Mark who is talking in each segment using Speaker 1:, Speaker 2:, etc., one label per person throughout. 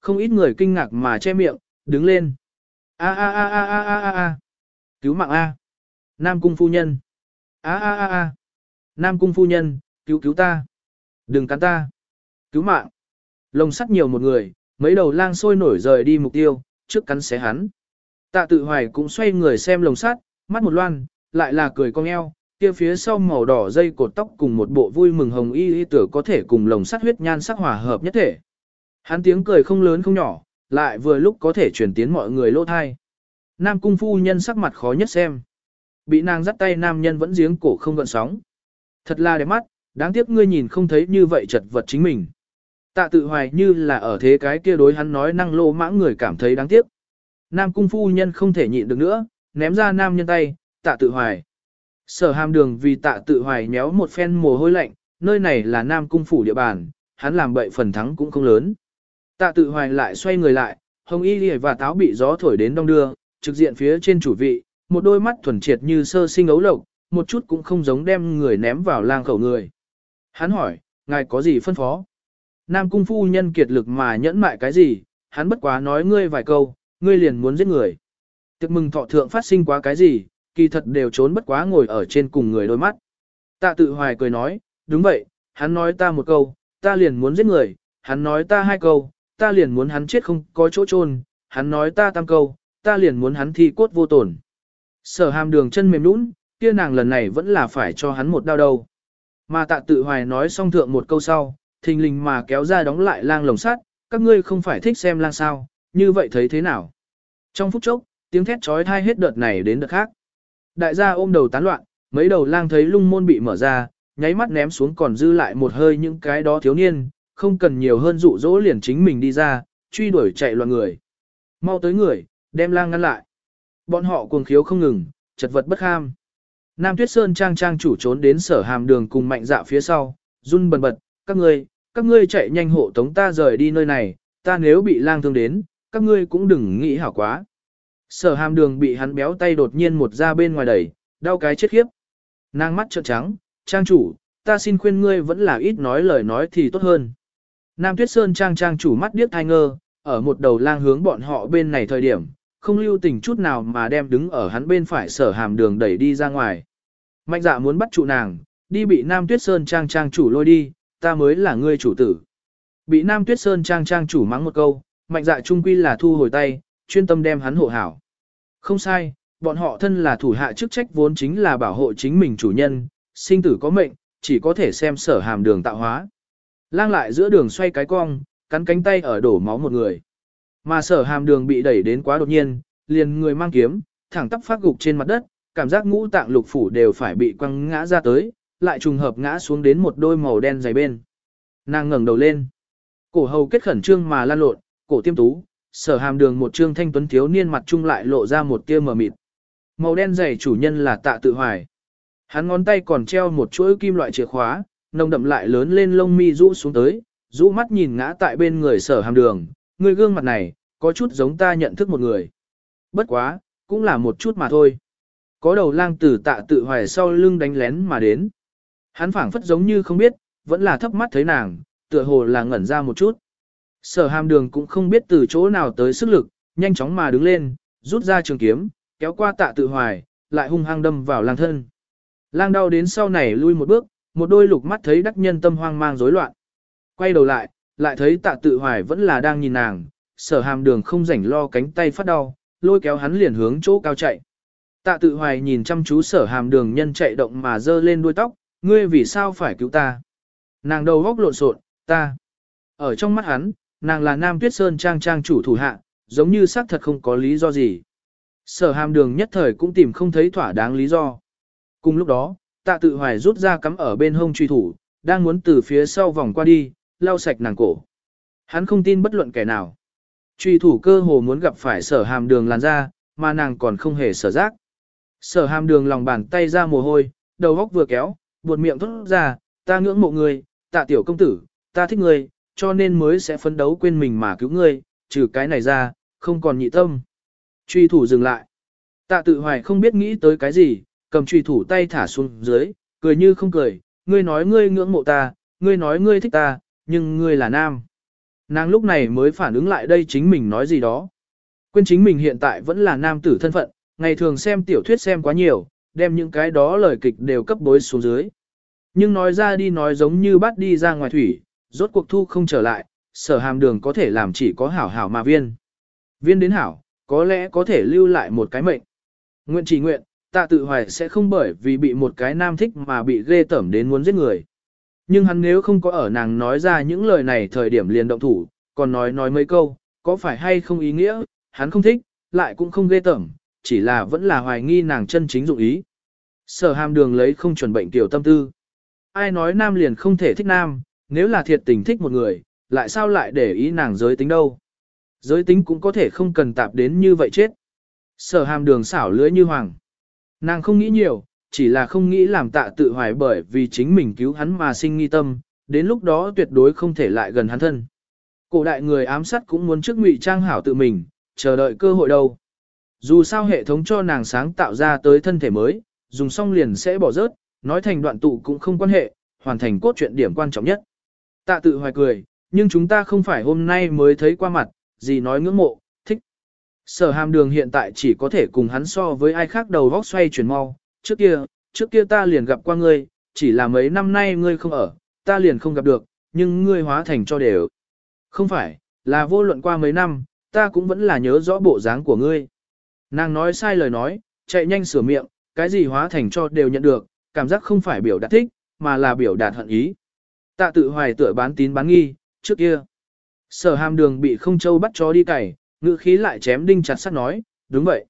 Speaker 1: Không ít người kinh ngạc mà che miệng, đứng lên. A a a a a a a a. Cứu mạng A. Nam cung phu nhân. A a a a. Nam cung phu nhân, cứu cứu ta. Đừng cắn ta. Cứu mạng. Lồng sắt nhiều một người, mấy đầu lang sôi nổi rời đi mục tiêu, trước cắn xé hắn. Tạ tự hoài cũng xoay người xem lồng sắt, mắt một loan, lại là cười cong eo, kia phía sau màu đỏ dây cột tóc cùng một bộ vui mừng hồng y y tử có thể cùng lồng sắt huyết nhan sắc hòa hợp nhất thể. Hắn tiếng cười không lớn không nhỏ, lại vừa lúc có thể truyền tiến mọi người lỗ thai. Nam cung phu nhân sắc mặt khó nhất xem. Bị nàng dắt tay nam nhân vẫn giếng cổ không gợn sóng. Thật là đẹp mắt, đáng tiếc ngươi nhìn không thấy như vậy chật vật chính mình. Tạ tự hoài như là ở thế cái kia đối hắn nói năng lô mãng người cảm thấy đáng tiếc. Nam cung phu nhân không thể nhịn được nữa, ném ra nam nhân tay, tạ tự hoài. Sở hàm đường vì tạ tự hoài nhéo một phen mồ hôi lạnh, nơi này là nam cung phủ địa bàn, hắn làm bậy phần thắng cũng không lớn. Tạ tự hoài lại xoay người lại, hồng y và táo bị gió thổi đến đông đưa, trực diện phía trên chủ vị, một đôi mắt thuần triệt như sơ sinh ấu lộc, một chút cũng không giống đem người ném vào lang khẩu người. Hắn hỏi, ngài có gì phân phó? Nam cung phu nhân kiệt lực mà nhẫn mại cái gì, hắn bất quá nói ngươi vài câu, ngươi liền muốn giết người. Tiệc mừng thọ thượng phát sinh quá cái gì, kỳ thật đều trốn bất quá ngồi ở trên cùng người đôi mắt. Tạ tự hoài cười nói, đúng vậy, hắn nói ta một câu, ta liền muốn giết người, hắn nói ta hai câu, ta liền muốn hắn chết không có chỗ chôn, hắn nói ta tam câu, ta liền muốn hắn thi cốt vô tổn. Sở hàm đường chân mềm nũng, kia nàng lần này vẫn là phải cho hắn một đau đầu. Mà tạ tự hoài nói xong thượng một câu sau, thình lình mà kéo ra đóng lại lang lồng sắt, các ngươi không phải thích xem lang sao, như vậy thấy thế nào? Trong phút chốc, tiếng thét trói thai hết đợt này đến đợt khác. Đại gia ôm đầu tán loạn, mấy đầu lang thấy lung môn bị mở ra, nháy mắt ném xuống còn dư lại một hơi những cái đó thiếu niên, không cần nhiều hơn dụ dỗ liền chính mình đi ra, truy đuổi chạy loạn người. Mau tới người, đem lang ngăn lại. Bọn họ cuồng khiếu không ngừng, chật vật bất ham. Nam Tuyết Sơn trang trang chủ trốn đến sở hàm đường cùng mạnh dạ phía sau, run bần bật, các ngươi, các ngươi chạy nhanh hộ tống ta rời đi nơi này, ta nếu bị lang thương đến, các ngươi cũng đừng nghĩ hảo quá. Sở hàm đường bị hắn béo tay đột nhiên một ra bên ngoài đẩy, đau cái chết khiếp. Nàng mắt trợn trắng, trang chủ, ta xin khuyên ngươi vẫn là ít nói lời nói thì tốt hơn. Nam Tuyết Sơn trang trang chủ mắt điếc thai ngơ, ở một đầu lang hướng bọn họ bên này thời điểm, không lưu tình chút nào mà đem đứng ở hắn bên phải sở hàm đường đẩy đi ra ngoài. Mạnh dạ muốn bắt trụ nàng, đi bị Nam Tuyết Sơn trang trang chủ lôi đi, ta mới là ngươi chủ tử. Bị Nam Tuyết Sơn trang trang chủ mắng một câu, mạnh dạ trung quy là thu hồi tay, chuyên tâm đem hắn hộ hảo. Không sai, bọn họ thân là thủ hạ chức trách vốn chính là bảo hộ chính mình chủ nhân, sinh tử có mệnh, chỉ có thể xem sở hàm đường tạo hóa. Lang lại giữa đường xoay cái cong, cắn cánh tay ở đổ máu một người. Mà sở hàm đường bị đẩy đến quá đột nhiên, liền người mang kiếm, thẳng tắp phát gục trên mặt đất, cảm giác ngũ tạng lục phủ đều phải bị quăng ngã ra tới, lại trùng hợp ngã xuống đến một đôi màu đen dày bên. Nàng ngẩng đầu lên. Cổ hầu kết khẩn trương mà lan lộn, cổ tiêm tú, sở hàm đường một trương thanh tuấn thiếu niên mặt trung lại lộ ra một tia mờ mịt. Màu đen dày chủ nhân là tạ tự hoài. Hắn ngón tay còn treo một chuỗi kim loại chìa khóa, nồng đậm lại lớn lên lông mi rũ xuống tới, rũ mắt nhìn ngã tại bên người sở hàm đường, người gương mặt này, có chút giống ta nhận thức một người. Bất quá, cũng là một chút mà thôi. Có đầu lang tử tạ tự hoài sau lưng đánh lén mà đến. Hắn phảng phất giống như không biết, vẫn là thấp mắt thấy nàng, tựa hồ là ngẩn ra một chút. Sở hàm đường cũng không biết từ chỗ nào tới sức lực, nhanh chóng mà đứng lên, rút ra trường kiếm, kéo qua tạ tự hoài, lại hung hăng đâm vào lang thân. Lang đau đến sau này lui một bước, một đôi lục mắt thấy đắc nhân tâm hoang mang rối loạn. Quay đầu lại, lại thấy tạ tự hoài vẫn là đang nhìn nàng, sở hàm đường không rảnh lo cánh tay phát đau, lôi kéo hắn liền hướng chỗ cao chạy. Tạ tự hoài nhìn chăm chú sở hàm đường nhân chạy động mà dơ lên đuôi tóc, ngươi vì sao phải cứu ta? Nàng đầu góc lộn xộn, ta. Ở trong mắt hắn, nàng là Nam Tuyết Sơn trang trang chủ thủ hạ, giống như xác thật không có lý do gì. Sở hàm đường nhất thời cũng tìm không thấy thỏa đáng lý do. Cùng lúc đó, tạ tự hoài rút ra cắm ở bên hông truy thủ, đang muốn từ phía sau vòng qua đi, lau sạch nàng cổ. Hắn không tin bất luận kẻ nào. Truy thủ cơ hồ muốn gặp phải sở hàm đường làn ra, mà nàng còn không hề sở giác. Sở hàm đường lòng bàn tay ra mồ hôi, đầu góc vừa kéo, buột miệng thốt ra, ta ngưỡng mộ người, tạ tiểu công tử, ta thích người, cho nên mới sẽ phấn đấu quên mình mà cứu người. trừ cái này ra, không còn nhị tâm. Truy thủ dừng lại. Tạ tự hoài không biết nghĩ tới cái gì, cầm trùy thủ tay thả xuống dưới, cười như không cười, ngươi nói ngươi ngưỡng mộ ta, ngươi nói ngươi thích ta, nhưng ngươi là nam. Nàng lúc này mới phản ứng lại đây chính mình nói gì đó. Quên chính mình hiện tại vẫn là nam tử thân phận, ngày thường xem tiểu thuyết xem quá nhiều, đem những cái đó lời kịch đều cấp bối xuống dưới. Nhưng nói ra đi nói giống như bắt đi ra ngoài thủy, rốt cuộc thu không trở lại, sở hàm đường có thể làm chỉ có hảo hảo mà viên. Viên đến hảo, có lẽ có thể lưu lại một cái mệnh. Nguyện chỉ nguyện, tạ tự hoài sẽ không bởi vì bị một cái nam thích mà bị ghê tẩm đến muốn giết người. Nhưng hắn nếu không có ở nàng nói ra những lời này thời điểm liền động thủ, còn nói nói mấy câu, có phải hay không ý nghĩa, hắn không thích, lại cũng không ghê tẩm, chỉ là vẫn là hoài nghi nàng chân chính dụng ý. Sở hàm đường lấy không chuẩn bệnh tiểu tâm tư. Ai nói nam liền không thể thích nam, nếu là thiệt tình thích một người, lại sao lại để ý nàng giới tính đâu. Giới tính cũng có thể không cần tạp đến như vậy chết. Sở hàm đường xảo lưỡi như hoàng. Nàng không nghĩ nhiều, chỉ là không nghĩ làm tạ tự hoài bởi vì chính mình cứu hắn mà sinh nghi tâm, đến lúc đó tuyệt đối không thể lại gần hắn thân. Cổ đại người ám sát cũng muốn trước ngụy trang hảo tự mình, chờ đợi cơ hội đâu. Dù sao hệ thống cho nàng sáng tạo ra tới thân thể mới, dùng xong liền sẽ bỏ rớt, nói thành đoạn tụ cũng không quan hệ, hoàn thành cốt truyện điểm quan trọng nhất. Tạ tự hoài cười, nhưng chúng ta không phải hôm nay mới thấy qua mặt, gì nói ngưỡng mộ. Sở hàm đường hiện tại chỉ có thể cùng hắn so với ai khác đầu vóc xoay chuyển mau, trước kia, trước kia ta liền gặp qua ngươi, chỉ là mấy năm nay ngươi không ở, ta liền không gặp được, nhưng ngươi hóa thành cho đều. Không phải, là vô luận qua mấy năm, ta cũng vẫn là nhớ rõ bộ dáng của ngươi. Nàng nói sai lời nói, chạy nhanh sửa miệng, cái gì hóa thành cho đều nhận được, cảm giác không phải biểu đạt thích, mà là biểu đạt hận ý. Tạ tự hoài tựa bán tín bán nghi, trước kia. Sở hàm đường bị không châu bắt chó đi cày, ngữ khí lại chém đinh chặt sắt nói, đúng vậy.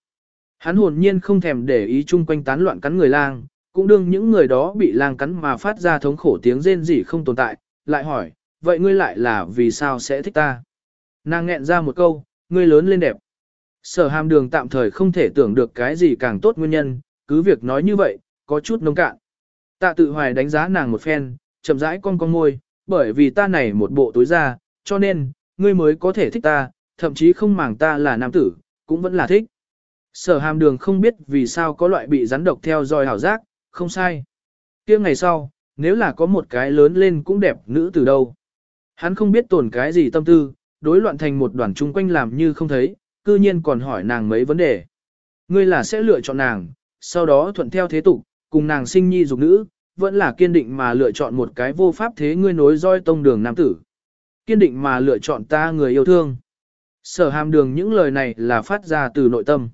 Speaker 1: Hắn hồn nhiên không thèm để ý chung quanh tán loạn cắn người lang, cũng đương những người đó bị lang cắn mà phát ra thống khổ tiếng rên rỉ không tồn tại, lại hỏi, vậy ngươi lại là vì sao sẽ thích ta? Nàng nghẹn ra một câu, ngươi lớn lên đẹp. Sở hàm đường tạm thời không thể tưởng được cái gì càng tốt nguyên nhân, cứ việc nói như vậy, có chút nông cạn. Tạ tự hoài đánh giá nàng một phen, chậm rãi con con môi, bởi vì ta này một bộ tối ra, cho nên, ngươi mới có thể thích ta, thậm chí không màng ta là nam tử, cũng vẫn là thích. Sở hàm đường không biết vì sao có loại bị rắn độc theo dõi hảo giác, không sai. kia ngày sau, nếu là có một cái lớn lên cũng đẹp nữ từ đâu. Hắn không biết tổn cái gì tâm tư, đối loạn thành một đoàn chung quanh làm như không thấy, cư nhiên còn hỏi nàng mấy vấn đề. Ngươi là sẽ lựa chọn nàng, sau đó thuận theo thế tục, cùng nàng sinh nhi dục nữ, vẫn là kiên định mà lựa chọn một cái vô pháp thế ngươi nối roi tông đường nam tử. Kiên định mà lựa chọn ta người yêu thương. Sở hàm đường những lời này là phát ra từ nội tâm.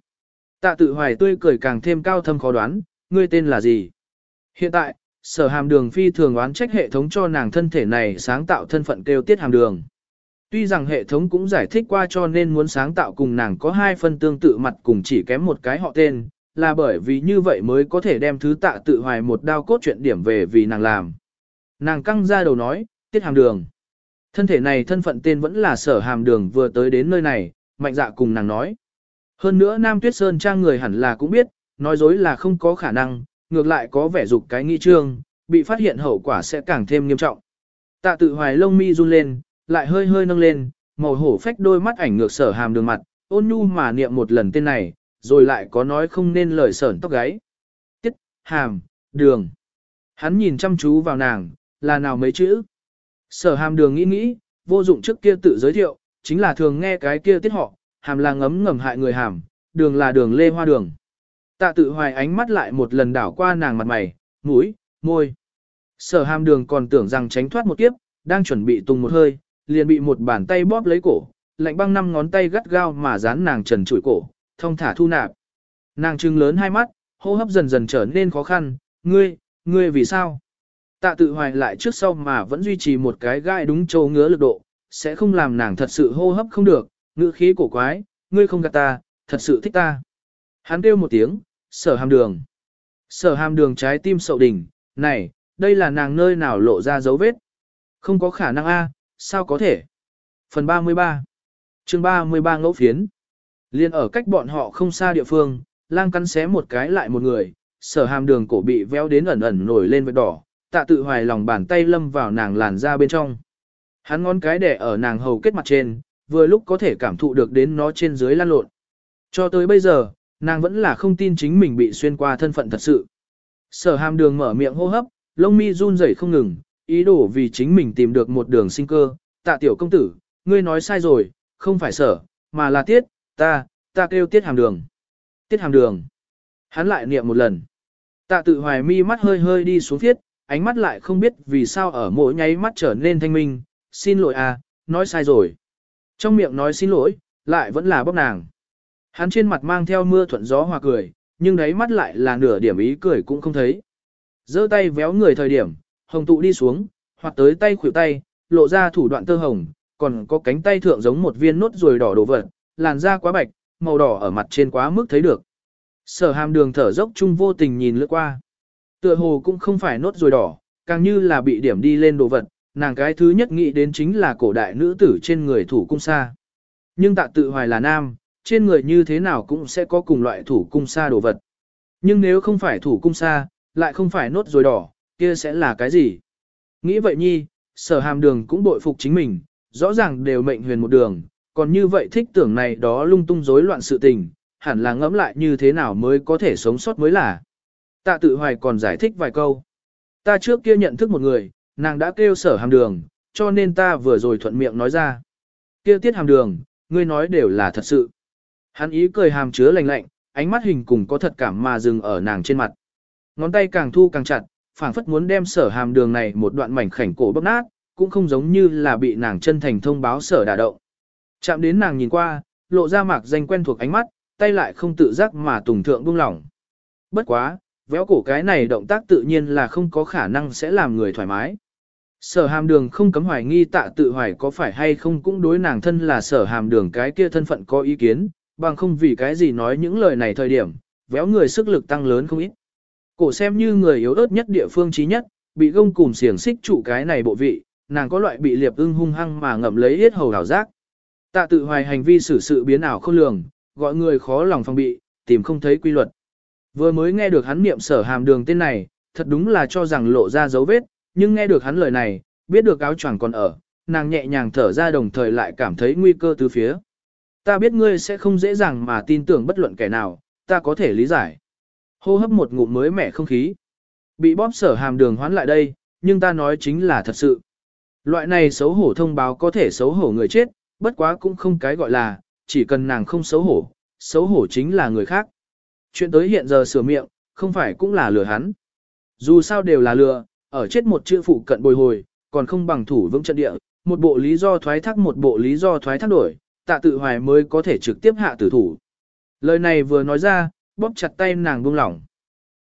Speaker 1: Tạ tự hoài tươi cười càng thêm cao thâm khó đoán, ngươi tên là gì? Hiện tại, sở hàm đường phi thường oán trách hệ thống cho nàng thân thể này sáng tạo thân phận kêu tiết hàm đường. Tuy rằng hệ thống cũng giải thích qua cho nên muốn sáng tạo cùng nàng có hai phân tương tự mặt cùng chỉ kém một cái họ tên, là bởi vì như vậy mới có thể đem thứ tạ tự hoài một đao cốt chuyện điểm về vì nàng làm. Nàng căng ra đầu nói, tiết hàm đường. Thân thể này thân phận tên vẫn là sở hàm đường vừa tới đến nơi này, mạnh dạ cùng nàng nói. Hơn nữa Nam Tuyết Sơn trang người hẳn là cũng biết, nói dối là không có khả năng, ngược lại có vẻ dục cái nghi trương, bị phát hiện hậu quả sẽ càng thêm nghiêm trọng. Tạ tự hoài lông mi run lên, lại hơi hơi nâng lên, màu hổ phách đôi mắt ảnh ngược sở hàm đường mặt, ôn nhu mà niệm một lần tên này, rồi lại có nói không nên lời sởn tóc gáy. Tiết, hàm, đường. Hắn nhìn chăm chú vào nàng, là nào mấy chữ. Sở hàm đường nghĩ nghĩ, vô dụng trước kia tự giới thiệu, chính là thường nghe cái kia tiết họ, hàm là ngấm ngầm hại người hàm, đường là đường lê hoa đường. Tạ tự hoài ánh mắt lại một lần đảo qua nàng mặt mày, mũi, môi. Sở hàm đường còn tưởng rằng tránh thoát một kiếp, đang chuẩn bị tung một hơi, liền bị một bàn tay bóp lấy cổ, lạnh băng năm ngón tay gắt gao mà dán nàng trần trụi cổ, thông thả thu nạp. Nàng trừng lớn hai mắt, hô hấp dần dần trở nên khó khăn, ngươi, ngươi vì sao? Tạ tự hoài lại trước sau mà vẫn duy trì một cái gai đúng châu ngứa lực độ, sẽ không làm nàng thật sự hô hấp không được, ngữ khí cổ quái, ngươi không gạt ta, thật sự thích ta. Hắn kêu một tiếng, sở hàm đường. Sở hàm đường trái tim sậu đỉnh, này, đây là nàng nơi nào lộ ra dấu vết. Không có khả năng a, sao có thể? Phần 33 chương 33 ngẫu phiến Liên ở cách bọn họ không xa địa phương, lang cắn xé một cái lại một người, sở hàm đường cổ bị véo đến ẩn ẩn nổi lên vết đỏ, tạ tự hoài lòng bàn tay lâm vào nàng làn ra bên trong. Hắn ngón cái đẻ ở nàng hầu kết mặt trên, vừa lúc có thể cảm thụ được đến nó trên dưới lan lộn. Cho tới bây giờ, nàng vẫn là không tin chính mình bị xuyên qua thân phận thật sự. Sở hàm đường mở miệng hô hấp, lông mi run rẩy không ngừng, ý đồ vì chính mình tìm được một đường sinh cơ, tạ tiểu công tử, ngươi nói sai rồi, không phải sở, mà là tiết, ta, ta kêu tiết hàm đường. Tiết hàm đường. Hắn lại niệm một lần. Tạ tự hoài mi mắt hơi hơi đi xuống thiết, ánh mắt lại không biết vì sao ở mỗi nháy mắt trở nên thanh minh, xin lỗi à, nói sai rồi. Trong miệng nói xin lỗi, lại vẫn là bóc nàng. Hắn trên mặt mang theo mưa thuận gió hòa cười, nhưng đáy mắt lại là nửa điểm ý cười cũng không thấy. giơ tay véo người thời điểm, hồng tụ đi xuống, hoặc tới tay khuỷu tay, lộ ra thủ đoạn tơ hồng, còn có cánh tay thượng giống một viên nốt ruồi đỏ đổ vật, làn da quá bạch, màu đỏ ở mặt trên quá mức thấy được. Sở hàm đường thở dốc chung vô tình nhìn lướt qua. Tựa hồ cũng không phải nốt rồi đỏ, càng như là bị điểm đi lên đồ vật, nàng cái thứ nhất nghĩ đến chính là cổ đại nữ tử trên người thủ cung sa. Nhưng tạ tự hoài là nam, trên người như thế nào cũng sẽ có cùng loại thủ cung sa đồ vật. Nhưng nếu không phải thủ cung sa, lại không phải nốt rồi đỏ, kia sẽ là cái gì? Nghĩ vậy nhi, sở hàm đường cũng bội phục chính mình, rõ ràng đều mệnh huyền một đường, còn như vậy thích tưởng này đó lung tung rối loạn sự tình, hẳn là ngẫm lại như thế nào mới có thể sống sót mới là. Tạ tự hoài còn giải thích vài câu. Ta trước kia nhận thức một người, nàng đã kêu sở hàm đường, cho nên ta vừa rồi thuận miệng nói ra. Kia tiết hàm đường, ngươi nói đều là thật sự. Hắn ý cười hàm chứa lạnh lạnh, ánh mắt hình cùng có thật cảm mà dừng ở nàng trên mặt. Ngón tay càng thu càng chặt, phảng phất muốn đem sở hàm đường này một đoạn mảnh khảnh cổ bóc nát, cũng không giống như là bị nàng chân thành thông báo sở đả động. Chạm đến nàng nhìn qua, lộ ra mạc danh quen thuộc ánh mắt, tay lại không tự giác mà tùng thượng buông lỏng. Bất quá, véo cổ cái này động tác tự nhiên là không có khả năng sẽ làm người thoải mái. Sở hàm đường không cấm hoài nghi tạ tự hoài có phải hay không cũng đối nàng thân là sở hàm đường cái kia thân phận có ý kiến, bằng không vì cái gì nói những lời này thời điểm, véo người sức lực tăng lớn không ít. Cổ xem như người yếu ớt nhất địa phương trí nhất, bị gông cùng xiềng xích trụ cái này bộ vị, nàng có loại bị liệp ưng hung hăng mà ngậm lấy hết hầu đảo giác. Tạ tự hoài hành vi xử sự biến ảo không lường, gọi người khó lòng phòng bị, tìm không thấy quy luật. Vừa mới nghe được hắn niệm sở hàm đường tên này, thật đúng là cho rằng lộ ra dấu vết, nhưng nghe được hắn lời này, biết được áo choàng còn ở, nàng nhẹ nhàng thở ra đồng thời lại cảm thấy nguy cơ từ phía. Ta biết ngươi sẽ không dễ dàng mà tin tưởng bất luận kẻ nào, ta có thể lý giải. Hô hấp một ngụm mới mẻ không khí. Bị bóp sở hàm đường hoán lại đây, nhưng ta nói chính là thật sự. Loại này xấu hổ thông báo có thể xấu hổ người chết, bất quá cũng không cái gọi là, chỉ cần nàng không xấu hổ, xấu hổ chính là người khác. Chuyện tới hiện giờ sửa miệng, không phải cũng là lừa hắn. Dù sao đều là lừa, ở chết một chữ phụ cận bồi hồi, còn không bằng thủ vững trận địa, một bộ lý do thoái thác một bộ lý do thoái thác đổi, tạ tự hoài mới có thể trực tiếp hạ tử thủ. Lời này vừa nói ra, bóp chặt tay nàng buông lỏng.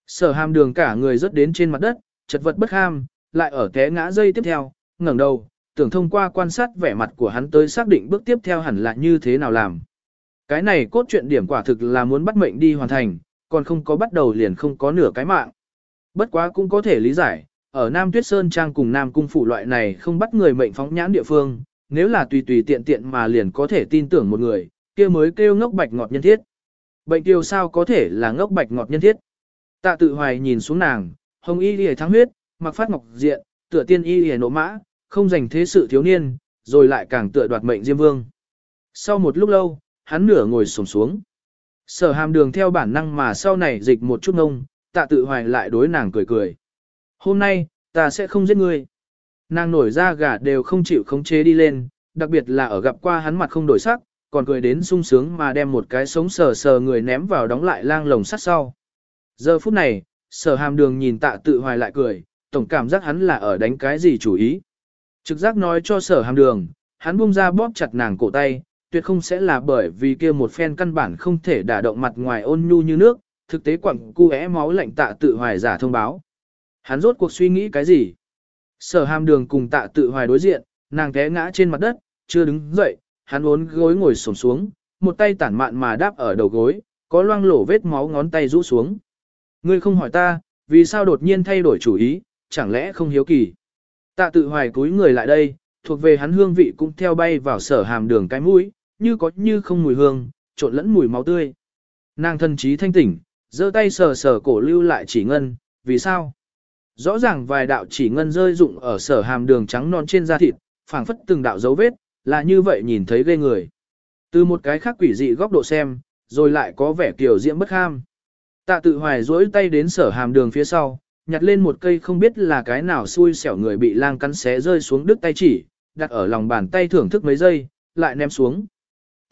Speaker 1: Sở hàm đường cả người rớt đến trên mặt đất, chật vật bất ham, lại ở té ngã dây tiếp theo, ngẩng đầu, tưởng thông qua quan sát vẻ mặt của hắn tới xác định bước tiếp theo hẳn là như thế nào làm. Cái này cốt truyện điểm quả thực là muốn bắt mệnh đi hoàn thành, còn không có bắt đầu liền không có nửa cái mạng. Bất quá cũng có thể lý giải, ở Nam Tuyết Sơn Trang cùng Nam Cung Phủ loại này không bắt người mệnh phóng nhãn địa phương, nếu là tùy tùy tiện tiện mà liền có thể tin tưởng một người, kia mới kêu ngốc bạch ngọt nhân thiết. Bệnh tiêu sao có thể là ngốc bạch ngọt nhân thiết. Tạ tự hoài nhìn xuống nàng, hồng y lìa thắng huyết, mặc phát ngọc diện, tựa tiên y lìa nộ mã, không dành thế sự thiếu niên, rồi lại càng tựa đoạt mệnh Diêm Vương. Sau một lúc lâu, hắn nửa ngồi xổm xuống. Sở hàm đường theo bản năng mà sau này dịch một chút ngông, tạ tự hoài lại đối nàng cười cười. Hôm nay, ta sẽ không giết ngươi. Nàng nổi ra gà đều không chịu khống chế đi lên, đặc biệt là ở gặp qua hắn mặt không đổi sắc, còn cười đến sung sướng mà đem một cái sống sờ sờ người ném vào đóng lại lang lồng sắt sau. Giờ phút này, sở hàm đường nhìn tạ tự hoài lại cười, tổng cảm giác hắn là ở đánh cái gì chủ ý. Trực giác nói cho sở hàm đường, hắn buông ra bóp chặt nàng cổ tay, tuyệt không sẽ là bởi vì kia một phen căn bản không thể đả động mặt ngoài ôn nhu như nước, thực tế quặng cu é máu lạnh tạ tự hoài giả thông báo. Hắn rốt cuộc suy nghĩ cái gì? Sở hàm đường cùng tạ tự hoài đối diện, nàng té ngã trên mặt đất, chưa đứng dậy, hắn uốn gối ngồi sổm xuống, một tay tản mạn mà đáp ở đầu gối, có loang lổ vết máu ngón tay rũ xuống. Ngươi không hỏi ta, vì sao đột nhiên thay đổi chủ ý, chẳng lẽ không hiếu kỳ. Tạ tự hoài cúi người lại đây, thuộc về hắn hương vị cũng theo bay vào sở hàm đường cái mũi, như có như không mùi hương, trộn lẫn mùi máu tươi. Nàng thần trí thanh tỉnh, giơ tay sờ sờ cổ lưu lại chỉ ngân, vì sao? Rõ ràng vài đạo chỉ ngân rơi rụng ở sở hàm đường trắng non trên da thịt, phảng phất từng đạo dấu vết, là như vậy nhìn thấy ghê người. Từ một cái khác quỷ dị góc độ xem, rồi lại có vẻ kiểu diễm bất ham. Tạ tự hoài duỗi tay đến sở hàm đường phía sau, nhặt lên một cây không biết là cái nào xui xẻo người bị lang cắn xé rơi xuống đứt tay chỉ, đặt ở lòng bàn tay thưởng thức mấy giây, lại ném xuống.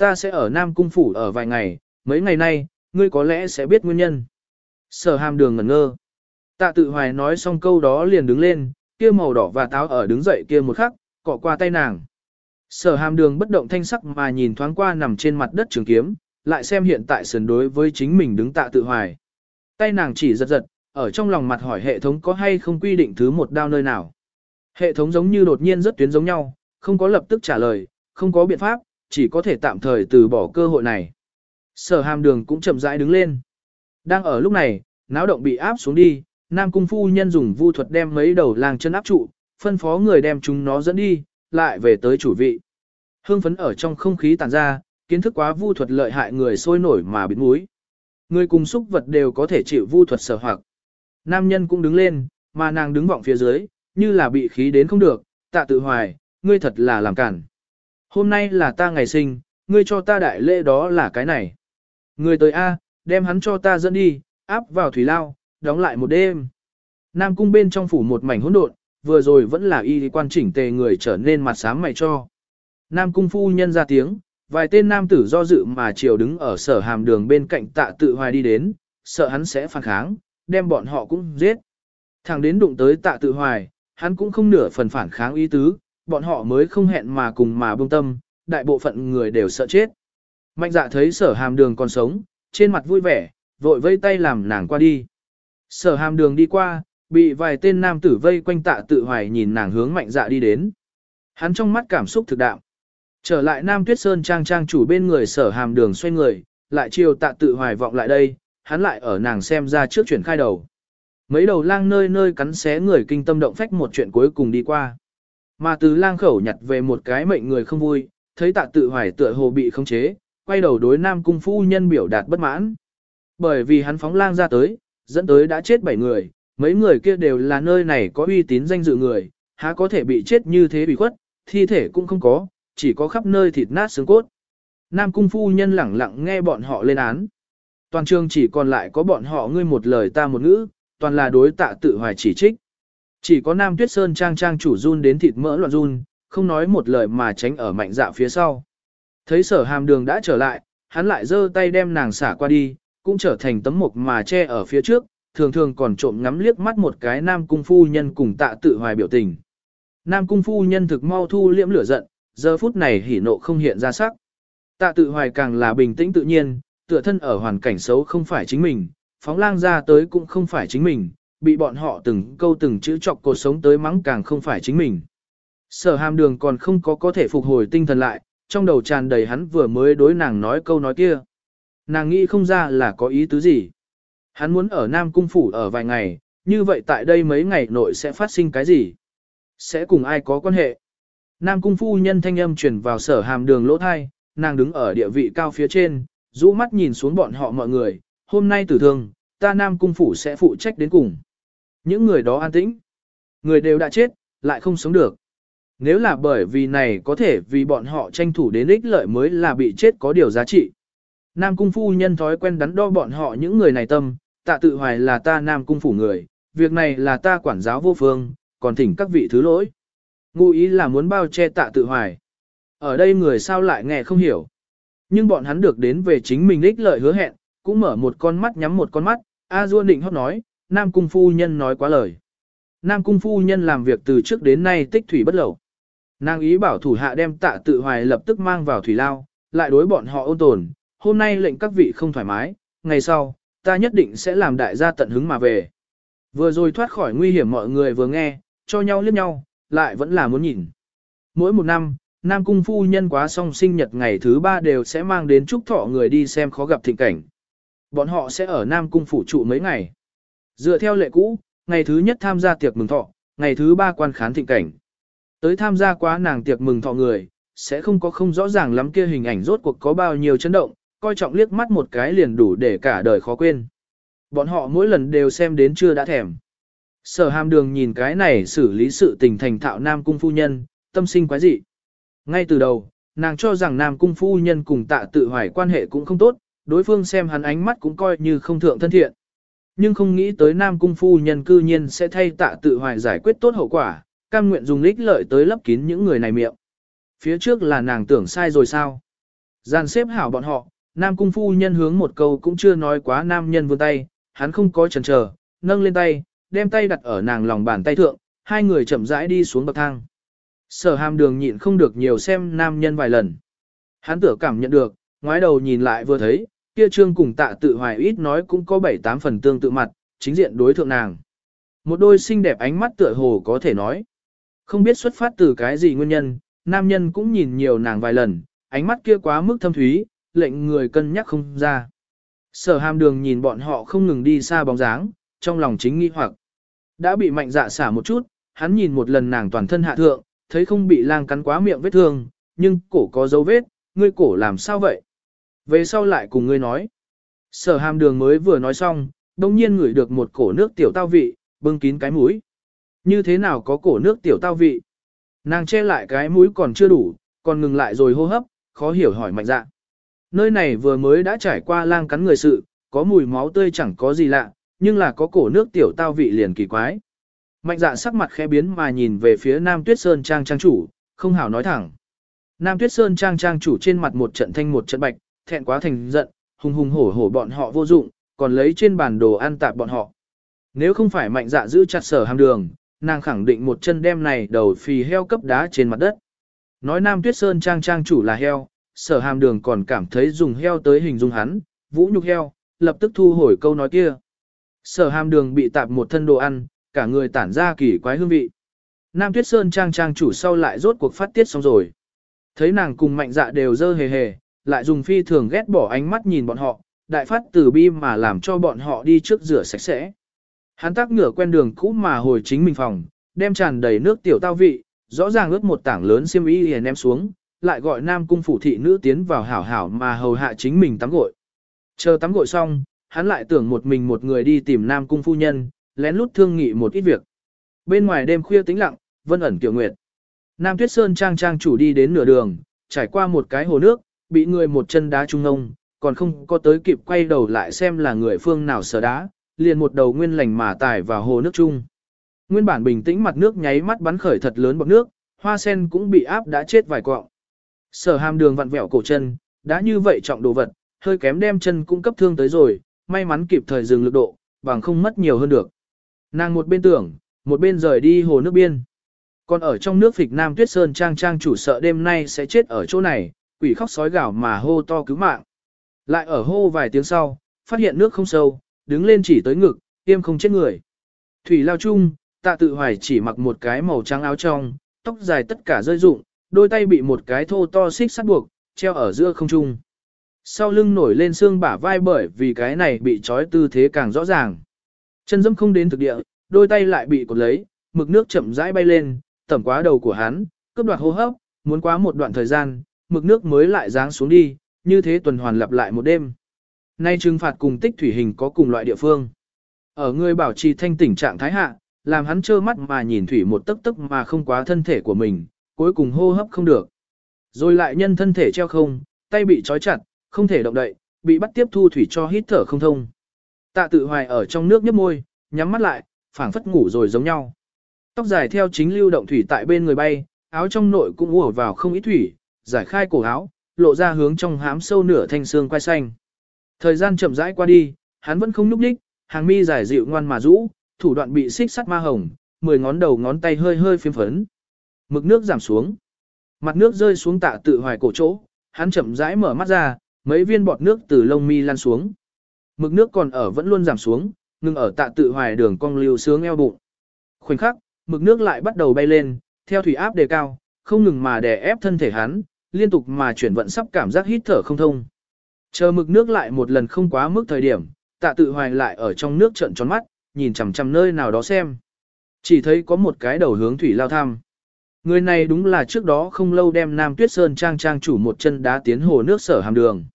Speaker 1: Ta sẽ ở Nam Cung Phủ ở vài ngày, mấy ngày nay, ngươi có lẽ sẽ biết nguyên nhân. Sở hàm đường ngẩn ngơ. Tạ tự hoài nói xong câu đó liền đứng lên, kia màu đỏ và táo ở đứng dậy kia một khắc, cọ qua tay nàng. Sở hàm đường bất động thanh sắc mà nhìn thoáng qua nằm trên mặt đất trường kiếm, lại xem hiện tại sườn đối với chính mình đứng tạ tự hoài. Tay nàng chỉ giật giật, ở trong lòng mặt hỏi hệ thống có hay không quy định thứ một đao nơi nào. Hệ thống giống như đột nhiên rất tuyến giống nhau, không có lập tức trả lời, không có biện pháp, chỉ có thể tạm thời từ bỏ cơ hội này. Sở hàm đường cũng chậm rãi đứng lên. Đang ở lúc này, náo động bị áp xuống đi, Nam Cung Phu Nhân dùng vu thuật đem mấy đầu làng chân áp trụ, phân phó người đem chúng nó dẫn đi, lại về tới chủ vị. Hương phấn ở trong không khí tàn ra, kiến thức quá vu thuật lợi hại người sôi nổi mà biến múi. Người cùng xúc vật đều có thể chịu vu thuật sở hoặc. Nam nhân cũng đứng lên, mà nàng đứng vọng phía dưới, như là bị khí đến không được, tạ tự hoài, ngươi thật là làm cản. Hôm nay là ta ngày sinh, ngươi cho ta đại lễ đó là cái này. Ngươi tới A, đem hắn cho ta dẫn đi, áp vào thủy lao, đóng lại một đêm. Nam cung bên trong phủ một mảnh hỗn độn, vừa rồi vẫn là y quan chỉnh tề người trở nên mặt sáng mày cho. Nam cung phu nhân ra tiếng, vài tên nam tử do dự mà chiều đứng ở sở hàm đường bên cạnh tạ tự hoài đi đến, sợ hắn sẽ phản kháng, đem bọn họ cũng giết. Thằng đến đụng tới tạ tự hoài, hắn cũng không nửa phần phản kháng ý tứ, bọn họ mới không hẹn mà cùng mà bông tâm, đại bộ phận người đều sợ chết. Mạnh dạ thấy sở hàm đường còn sống, trên mặt vui vẻ, vội vây tay làm nàng qua đi. Sở hàm đường đi qua, bị vài tên nam tử vây quanh tạ tự hoài nhìn nàng hướng mạnh dạ đi đến. Hắn trong mắt cảm xúc thực đạo. Trở lại Nam Tuyết Sơn trang trang chủ bên người sở hàm đường xoay người, lại chiều tạ tự hoài vọng lại đây, hắn lại ở nàng xem ra trước chuyển khai đầu. Mấy đầu lang nơi nơi cắn xé người kinh tâm động phách một chuyện cuối cùng đi qua. Mà từ lang khẩu nhặt về một cái mệnh người không vui, thấy tạ tự hoài tựa hồ bị khống chế, quay đầu đối nam cung phu nhân biểu đạt bất mãn. Bởi vì hắn phóng lang ra tới, dẫn tới đã chết bảy người, mấy người kia đều là nơi này có uy tín danh dự người, há có thể bị chết như thế bị khuất, thi thể cũng không có, chỉ có khắp nơi thịt nát xương cốt. Nam cung phu nhân lẳng lặng nghe bọn họ lên án. Toàn trường chỉ còn lại có bọn họ ngươi một lời ta một ngữ, toàn là đối tạ tự hoài chỉ trích. Chỉ có Nam Tuyết Sơn trang trang chủ run đến thịt mỡ loạn run, không nói một lời mà tránh ở mạnh dạ phía sau. Thấy sở hàm đường đã trở lại, hắn lại giơ tay đem nàng xả qua đi, cũng trở thành tấm mộc mà che ở phía trước, thường thường còn trộm ngắm liếc mắt một cái nam cung phu nhân cùng tạ tự hoài biểu tình. Nam cung phu nhân thực mau thu liễm lửa giận, giờ phút này hỉ nộ không hiện ra sắc. Tạ tự hoài càng là bình tĩnh tự nhiên, tựa thân ở hoàn cảnh xấu không phải chính mình, phóng lang ra tới cũng không phải chính mình, bị bọn họ từng câu từng chữ chọc cuộc sống tới mắng càng không phải chính mình. Sở hàm đường còn không có có thể phục hồi tinh thần lại, trong đầu tràn đầy hắn vừa mới đối nàng nói câu nói kia. Nàng nghĩ không ra là có ý tứ gì. Hắn muốn ở Nam Cung Phủ ở vài ngày, như vậy tại đây mấy ngày nội sẽ phát sinh cái gì? Sẽ cùng ai có quan hệ? Nam Cung Phu nhân thanh âm truyền vào sở hàm đường lỗ thai, nàng đứng ở địa vị cao phía trên, rũ mắt nhìn xuống bọn họ mọi người, hôm nay tử thương, ta Nam Cung Phủ sẽ phụ trách đến cùng. Những người đó an tĩnh. Người đều đã chết, lại không sống được. Nếu là bởi vì này có thể vì bọn họ tranh thủ đến ích lợi mới là bị chết có điều giá trị. Nam Cung Phu nhân thói quen đắn đo bọn họ những người này tâm, tạ tự hoài là ta Nam Cung Phủ người, việc này là ta quản giáo vô phương, còn thỉnh các vị thứ lỗi. Ngụ ý là muốn bao che tạ tự hoài. Ở đây người sao lại nghe không hiểu. Nhưng bọn hắn được đến về chính mình ích lợi hứa hẹn, cũng mở một con mắt nhắm một con mắt, A Dua định hót nói, Nam Cung Phu Nhân nói quá lời. Nam Cung Phu Nhân làm việc từ trước đến nay tích thủy bất lậu. Nàng ý bảo thủ hạ đem tạ tự hoài lập tức mang vào thủy lao, lại đối bọn họ ôn tồn, hôm nay lệnh các vị không thoải mái, ngày sau, ta nhất định sẽ làm đại gia tận hứng mà về. Vừa rồi thoát khỏi nguy hiểm mọi người vừa nghe, cho nhau liếc nhau, lại vẫn là muốn nhìn. Mỗi một năm, Nam Cung Phu Nhân quá song sinh nhật ngày thứ ba đều sẽ mang đến chúc thọ người đi xem khó gặp thịnh cảnh. Bọn họ sẽ ở Nam Cung phủ trụ mấy ngày. Dựa theo lệ cũ, ngày thứ nhất tham gia tiệc mừng thọ, ngày thứ ba quan khán thịnh cảnh. Tới tham gia quá nàng tiệc mừng thọ người, sẽ không có không rõ ràng lắm kia hình ảnh rốt cuộc có bao nhiêu chấn động, coi trọng liếc mắt một cái liền đủ để cả đời khó quên. Bọn họ mỗi lần đều xem đến chưa đã thèm. Sở hàm đường nhìn cái này xử lý sự tình thành thạo Nam Cung Phu Nhân, tâm sinh quái dị. Ngay từ đầu, nàng cho rằng Nam Cung Phu Nhân cùng tạ tự hoài quan hệ cũng không tốt, đối phương xem hắn ánh mắt cũng coi như không thượng thân thiện. Nhưng không nghĩ tới Nam Cung Phu Nhân cư nhiên sẽ thay tạ tự hoài giải quyết tốt hậu quả, cam nguyện dùng lích lợi tới lấp kín những người này miệng. Phía trước là nàng tưởng sai rồi sao? Giàn xếp hảo bọn họ, nam cung phu nhân hướng một câu cũng chưa nói quá nam nhân vươn tay, hắn không có chần chờ, nâng lên tay, đem tay đặt ở nàng lòng bàn tay thượng, hai người chậm rãi đi xuống bậc thang. Sở hàm đường nhịn không được nhiều xem nam nhân vài lần. Hắn tựa cảm nhận được, ngoái đầu nhìn lại vừa thấy, kia trương cùng tạ tự hoài ít nói cũng có bảy tám phần tương tự mặt, chính diện đối thượng nàng. Một đôi xinh đẹp ánh mắt tựa hồ có thể nói. Không biết xuất phát từ cái gì nguyên nhân, nam nhân cũng nhìn nhiều nàng vài lần, ánh mắt kia quá mức thâm thúy, lệnh người cân nhắc không ra. Sở hàm đường nhìn bọn họ không ngừng đi xa bóng dáng, trong lòng chính nghi hoặc. Đã bị mạnh dạ xả một chút, hắn nhìn một lần nàng toàn thân hạ thượng, thấy không bị lang cắn quá miệng vết thương, nhưng cổ có dấu vết, ngươi cổ làm sao vậy? Về sau lại cùng ngươi nói. Sở hàm đường mới vừa nói xong, đông nhiên ngửi được một cổ nước tiểu tao vị, bưng kín cái mũi. Như thế nào có cổ nước tiểu tao vị? Nàng che lại cái mũi còn chưa đủ, còn ngừng lại rồi hô hấp, khó hiểu hỏi mạnh dạ. Nơi này vừa mới đã trải qua lang cắn người sự, có mùi máu tươi chẳng có gì lạ, nhưng là có cổ nước tiểu tao vị liền kỳ quái. Mạnh dạ sắc mặt khẽ biến mà nhìn về phía Nam Tuyết Sơn Trang Trang chủ, không hảo nói thẳng. Nam Tuyết Sơn Trang Trang chủ trên mặt một trận thanh một trận bạch, thẹn quá thành giận, hùng hùng hổ hổ bọn họ vô dụng, còn lấy trên bàn đồ ăn tạp bọn họ. Nếu không phải mạnh dạ giữ chặt sở hàm đường, nàng khẳng định một chân đem này đầu phì heo cấp đá trên mặt đất. Nói Nam Tuyết Sơn Trang Trang chủ là heo, sở hàm đường còn cảm thấy dùng heo tới hình dung hắn, vũ nhục heo, lập tức thu hồi câu nói kia. Sở hàm đường bị tạp một thân đồ ăn, cả người tản ra kỳ quái hương vị. Nam Tuyết Sơn trang trang chủ sau lại rốt cuộc phát tiết xong rồi. Thấy nàng cùng mạnh dạ đều dơ hề hề, lại dùng phi thường ghét bỏ ánh mắt nhìn bọn họ, đại phát từ bi mà làm cho bọn họ đi trước rửa sạch sẽ. Hắn tác ngửa quen đường cũ mà hồi chính mình phòng, đem tràn đầy nước tiểu tao vị, rõ ràng ướt một tảng lớn xiêm y liền ném xuống, lại gọi nam cung phủ thị nữ tiến vào hảo hảo mà hầu hạ chính mình tắm gội. Chờ tắm gội xong, hắn lại tưởng một mình một người đi tìm nam cung phu nhân, lén lút thương nghị một ít việc. Bên ngoài đêm khuya tĩnh lặng, vân ẩn tiểu nguyệt. Nam Tuyết Sơn trang trang chủ đi đến nửa đường, trải qua một cái hồ nước, bị người một chân đá trung ông, còn không có tới kịp quay đầu lại xem là người phương nào sở đá, liền một đầu nguyên lành mà tải vào hồ nước chung. Nguyên bản bình tĩnh mặt nước nháy mắt bắn khởi thật lớn bọt nước, hoa sen cũng bị áp đã chết vài quọng. Sở hàm đường vặn vẹo cổ chân, đã như vậy trọng đồ vật, hơi kém đem chân cũng cấp thương tới rồi, may mắn kịp thời dừng lực độ, bằng không mất nhiều hơn được. Nàng một bên tưởng, một bên rời đi hồ nước biên. Còn ở trong nước phịch Nam Tuyết Sơn trang trang chủ sợ đêm nay sẽ chết ở chỗ này, quỷ khóc sói gào mà hô to cứu mạng. Lại ở hô vài tiếng sau, phát hiện nước không sâu, đứng lên chỉ tới ngực, tiêm không chết người. Thủy lao chung, tạ tự hoài chỉ mặc một cái màu trắng áo trong, tóc dài tất cả rơi rụng, đôi tay bị một cái thô to xích sắt buộc, treo ở giữa không trung. Sau lưng nổi lên xương bả vai bởi vì cái này bị trói tư thế càng rõ ràng. Chân dẫm không đến thực địa, đôi tay lại bị cột lấy, mực nước chậm rãi bay lên, tẩm quá đầu của hắn, cướp đoạt hô hấp, muốn quá một đoạn thời gian, mực nước mới lại ráng xuống đi, như thế tuần hoàn lặp lại một đêm. Nay trừng phạt cùng tích thủy hình có cùng loại địa phương. Ở người bảo trì thanh tỉnh trạng thái hạ, làm hắn trơ mắt mà nhìn thủy một tấc tấc mà không quá thân thể của mình, cuối cùng hô hấp không được. Rồi lại nhân thân thể treo không, tay bị trói chặt, không thể động đậy, bị bắt tiếp thu thủy cho hít thở không thông. Tạ tự hoài ở trong nước nhấp môi, nhắm mắt lại, phảng phất ngủ rồi giống nhau. Tóc dài theo chính lưu động thủy tại bên người bay, áo trong nội cũng ùa vào không ít thủy, giải khai cổ áo, lộ ra hướng trong hám sâu nửa thanh xương quai xanh. Thời gian chậm rãi qua đi, hắn vẫn không núp đích, hàng mi giải dịu ngoan mà rũ, thủ đoạn bị xích sắt ma hồng, mười ngón đầu ngón tay hơi hơi phiếm phấn. Mực nước giảm xuống. Mặt nước rơi xuống tạ tự hoài cổ chỗ, hắn chậm rãi mở mắt ra, mấy viên bọt nước từ lông mi lan xuống. Mực nước còn ở vẫn luôn giảm xuống, ngừng ở tạ tự hoài đường cong lưu sướng eo bụng. Khoảnh khắc, mực nước lại bắt đầu bay lên, theo thủy áp đề cao, không ngừng mà đè ép thân thể hắn, liên tục mà chuyển vận sắp cảm giác hít thở không thông. Chờ mực nước lại một lần không quá mức thời điểm, tạ tự hoài lại ở trong nước trận tròn mắt, nhìn chằm chằm nơi nào đó xem. Chỉ thấy có một cái đầu hướng thủy lao thăm. Người này đúng là trước đó không lâu đem Nam Tuyết Sơn trang trang chủ một chân đá tiến hồ nước sở hàm đường.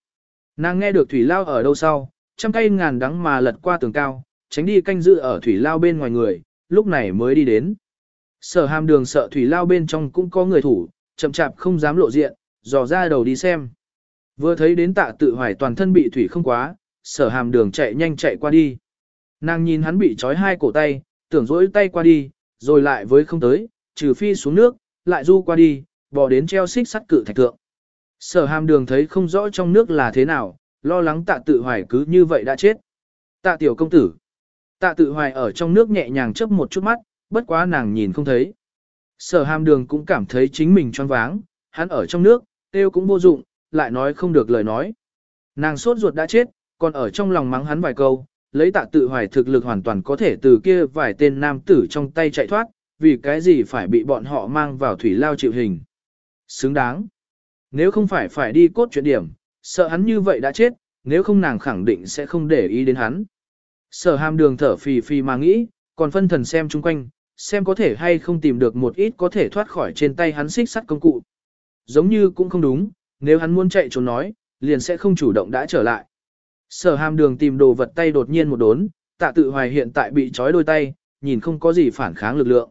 Speaker 1: Nàng nghe được thủy lao ở đâu sau, trăm cây ngàn đắng mà lật qua tường cao, tránh đi canh giữ ở thủy lao bên ngoài người, lúc này mới đi đến. Sở hàm đường sợ thủy lao bên trong cũng có người thủ, chậm chạp không dám lộ diện, dò ra đầu đi xem. Vừa thấy đến tạ tự hoài toàn thân bị thủy không quá, sở hàm đường chạy nhanh chạy qua đi. Nàng nhìn hắn bị trói hai cổ tay, tưởng dỗi tay qua đi, rồi lại với không tới, trừ phi xuống nước, lại du qua đi, bò đến treo xích sắt cự thạch thượng. Sở hàm đường thấy không rõ trong nước là thế nào, lo lắng tạ tự hoài cứ như vậy đã chết. Tạ tiểu công tử. Tạ tự hoài ở trong nước nhẹ nhàng chớp một chút mắt, bất quá nàng nhìn không thấy. Sở hàm đường cũng cảm thấy chính mình choáng váng, hắn ở trong nước, kêu cũng vô dụng, lại nói không được lời nói. Nàng sốt ruột đã chết, còn ở trong lòng mắng hắn vài câu, lấy tạ tự hoài thực lực hoàn toàn có thể từ kia vài tên nam tử trong tay chạy thoát, vì cái gì phải bị bọn họ mang vào thủy lao chịu hình. Xứng đáng. Nếu không phải phải đi cốt chuyện điểm, sợ hắn như vậy đã chết, nếu không nàng khẳng định sẽ không để ý đến hắn. Sở hàm đường thở phì phì mà nghĩ, còn phân thần xem chung quanh, xem có thể hay không tìm được một ít có thể thoát khỏi trên tay hắn xích sắt công cụ. Giống như cũng không đúng, nếu hắn muốn chạy trốn nói, liền sẽ không chủ động đã trở lại. Sở hàm đường tìm đồ vật tay đột nhiên một đốn, tạ tự hoài hiện tại bị trói đôi tay, nhìn không có gì phản kháng lực lượng.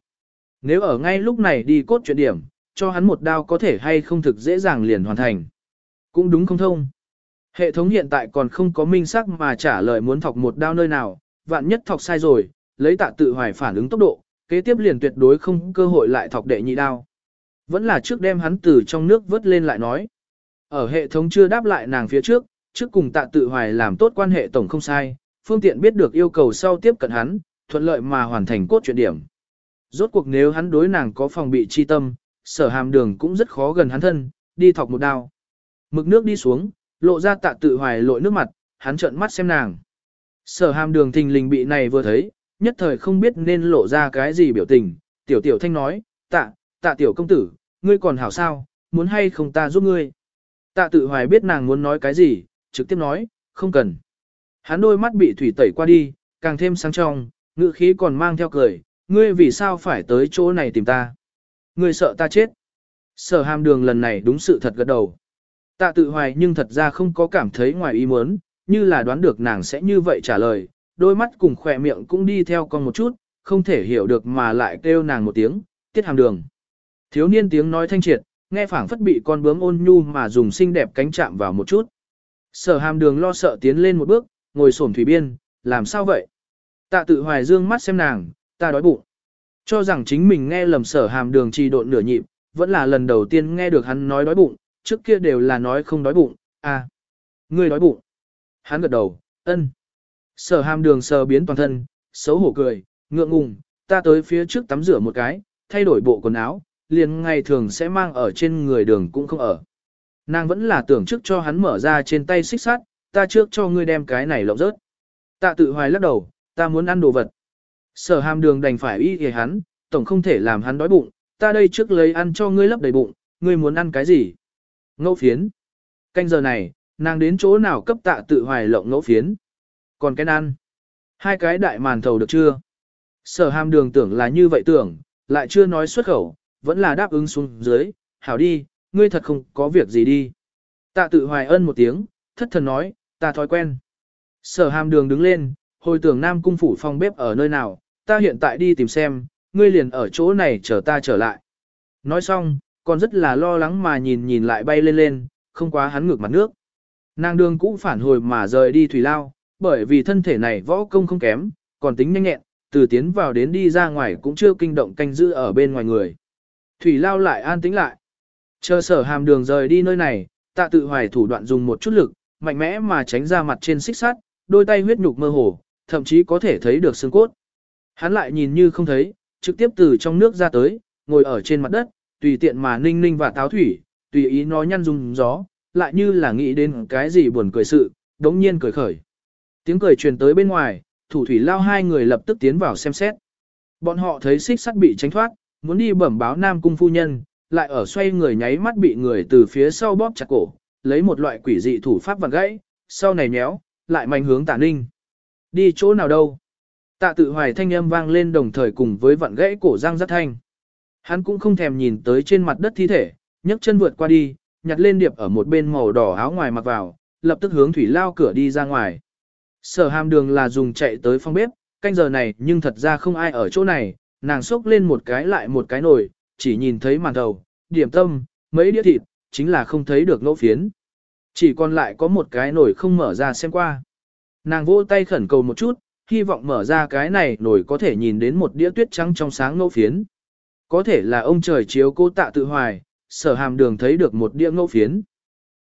Speaker 1: Nếu ở ngay lúc này đi cốt chuyện điểm, cho hắn một đao có thể hay không thực dễ dàng liền hoàn thành. Cũng đúng không thông. Hệ thống hiện tại còn không có minh xác mà trả lời muốn thọc một đao nơi nào, vạn nhất thọc sai rồi, lấy tạ tự hoài phản ứng tốc độ, kế tiếp liền tuyệt đối không cơ hội lại thọc đệ nhị đao. Vẫn là trước đem hắn từ trong nước vớt lên lại nói. Ở hệ thống chưa đáp lại nàng phía trước, trước cùng tạ tự hoài làm tốt quan hệ tổng không sai, phương tiện biết được yêu cầu sau tiếp cận hắn, thuận lợi mà hoàn thành cốt truyện điểm. Rốt cuộc nếu hắn đối nàng có phòng bị chi tâm, sở hàm đường cũng rất khó gần hắn thân, đi thọc một đao. Mực nước đi xuống, lộ ra tạ tự hoài lội nước mặt, hắn trợn mắt xem nàng. Sở hàm đường thình lình bị này vừa thấy, nhất thời không biết nên lộ ra cái gì biểu tình, tiểu tiểu thanh nói, tạ, tạ tiểu công tử, ngươi còn hảo sao, muốn hay không ta giúp ngươi. Tạ tự hoài biết nàng muốn nói cái gì, trực tiếp nói, không cần. Hắn đôi mắt bị thủy tẩy qua đi, càng thêm sáng trong, ngữ khí còn mang theo cười, ngươi vì sao phải tới chỗ này tìm ta. Ngươi sợ ta chết. Sở hàm đường lần này đúng sự thật gật đầu. Tạ tự hoài nhưng thật ra không có cảm thấy ngoài ý muốn, như là đoán được nàng sẽ như vậy trả lời, đôi mắt cùng khỏe miệng cũng đi theo con một chút, không thể hiểu được mà lại kêu nàng một tiếng, tiết hàm đường. Thiếu niên tiếng nói thanh triệt, nghe phảng phất bị con bướm ôn nhu mà dùng xinh đẹp cánh chạm vào một chút. Sở hàm đường lo sợ tiến lên một bước, ngồi xổm thủy biên, làm sao vậy? Tạ tự hoài dương mắt xem nàng, ta đói bụng. Cho rằng chính mình nghe lầm sở hàm đường trì độn nửa nhịp, vẫn là lần đầu tiên nghe được hắn nói đói bụng, trước kia đều là nói không đói bụng, à. Ngươi đói bụng. Hắn gật đầu, ân. Sở hàm đường sờ biến toàn thân, xấu hổ cười, ngượng ngùng, ta tới phía trước tắm rửa một cái, thay đổi bộ quần áo, liền ngày thường sẽ mang ở trên người đường cũng không ở. Nàng vẫn là tưởng trước cho hắn mở ra trên tay xích sắt, ta trước cho ngươi đem cái này lộng rớt. Tạ tự hoài lắc đầu, ta muốn ăn đồ vật. Sở hàm đường đành phải y hề hắn, tổng không thể làm hắn đói bụng, ta đây trước lấy ăn cho ngươi lấp đầy bụng, ngươi muốn ăn cái gì? Ngẫu phiến. Canh giờ này, nàng đến chỗ nào cấp tạ tự hoài lộng ngẫu phiến. Còn cái ăn. Hai cái đại màn thầu được chưa? Sở hàm đường tưởng là như vậy tưởng, lại chưa nói xuất khẩu, vẫn là đáp ứng xuống dưới, hảo đi, ngươi thật không có việc gì đi. Tạ tự hoài ân một tiếng, thất thần nói, ta thói quen. Sở hàm đường đứng lên, hồi tưởng Nam Cung phủ phòng bếp ở nơi nào, ta hiện tại đi tìm xem, ngươi liền ở chỗ này chờ ta trở lại. Nói xong, còn rất là lo lắng mà nhìn nhìn lại bay lên lên, không quá hắn ngược mặt nước. Nàng đường cũng phản hồi mà rời đi thủy lao, bởi vì thân thể này võ công không kém, còn tính nhanh nhẹn, từ tiến vào đến đi ra ngoài cũng chưa kinh động canh giữ ở bên ngoài người. Thủy lao lại an tĩnh lại. Chờ sở hàm đường rời đi nơi này, tạ tự hoài thủ đoạn dùng một chút lực, mạnh mẽ mà tránh ra mặt trên xích sắt, đôi tay huyết nhục mơ hồ, thậm chí có thể thấy được xương cốt. Hắn lại nhìn như không thấy, trực tiếp từ trong nước ra tới, ngồi ở trên mặt đất, tùy tiện mà ninh ninh và táo thủy, tùy ý nó nhăn dùng gió, lại như là nghĩ đến cái gì buồn cười sự, đống nhiên cười khởi. Tiếng cười truyền tới bên ngoài, thủ thủy lao hai người lập tức tiến vào xem xét. Bọn họ thấy xích sắt bị tránh thoát, muốn đi bẩm báo Nam Cung phu nhân, lại ở xoay người nháy mắt bị người từ phía sau bóp chặt cổ, lấy một loại quỷ dị thủ pháp vặn gãy, sau này nhéo, lại mạnh hướng tả ninh. Đi chỗ nào đâu? Tạ tự hoài thanh âm vang lên đồng thời cùng với vặn gãy cổ răng rất thanh. Hắn cũng không thèm nhìn tới trên mặt đất thi thể, nhấc chân vượt qua đi, nhặt lên điệp ở một bên màu đỏ áo ngoài mặc vào, lập tức hướng thủy lao cửa đi ra ngoài. Sở hàm đường là dùng chạy tới phòng bếp, canh giờ này nhưng thật ra không ai ở chỗ này, nàng xốc lên một cái lại một cái nồi, chỉ nhìn thấy màn đầu, điểm tâm, mấy đĩa thịt, chính là không thấy được ngẫu phiến. Chỉ còn lại có một cái nồi không mở ra xem qua. Nàng vỗ tay khẩn cầu một chút, hy vọng mở ra cái này nồi có thể nhìn đến một đĩa tuyết trắng trong sáng ngẫu phiến. Có thể là ông trời chiếu cô tạ tự hoài, sở hàm đường thấy được một đĩa ngẫu phiến.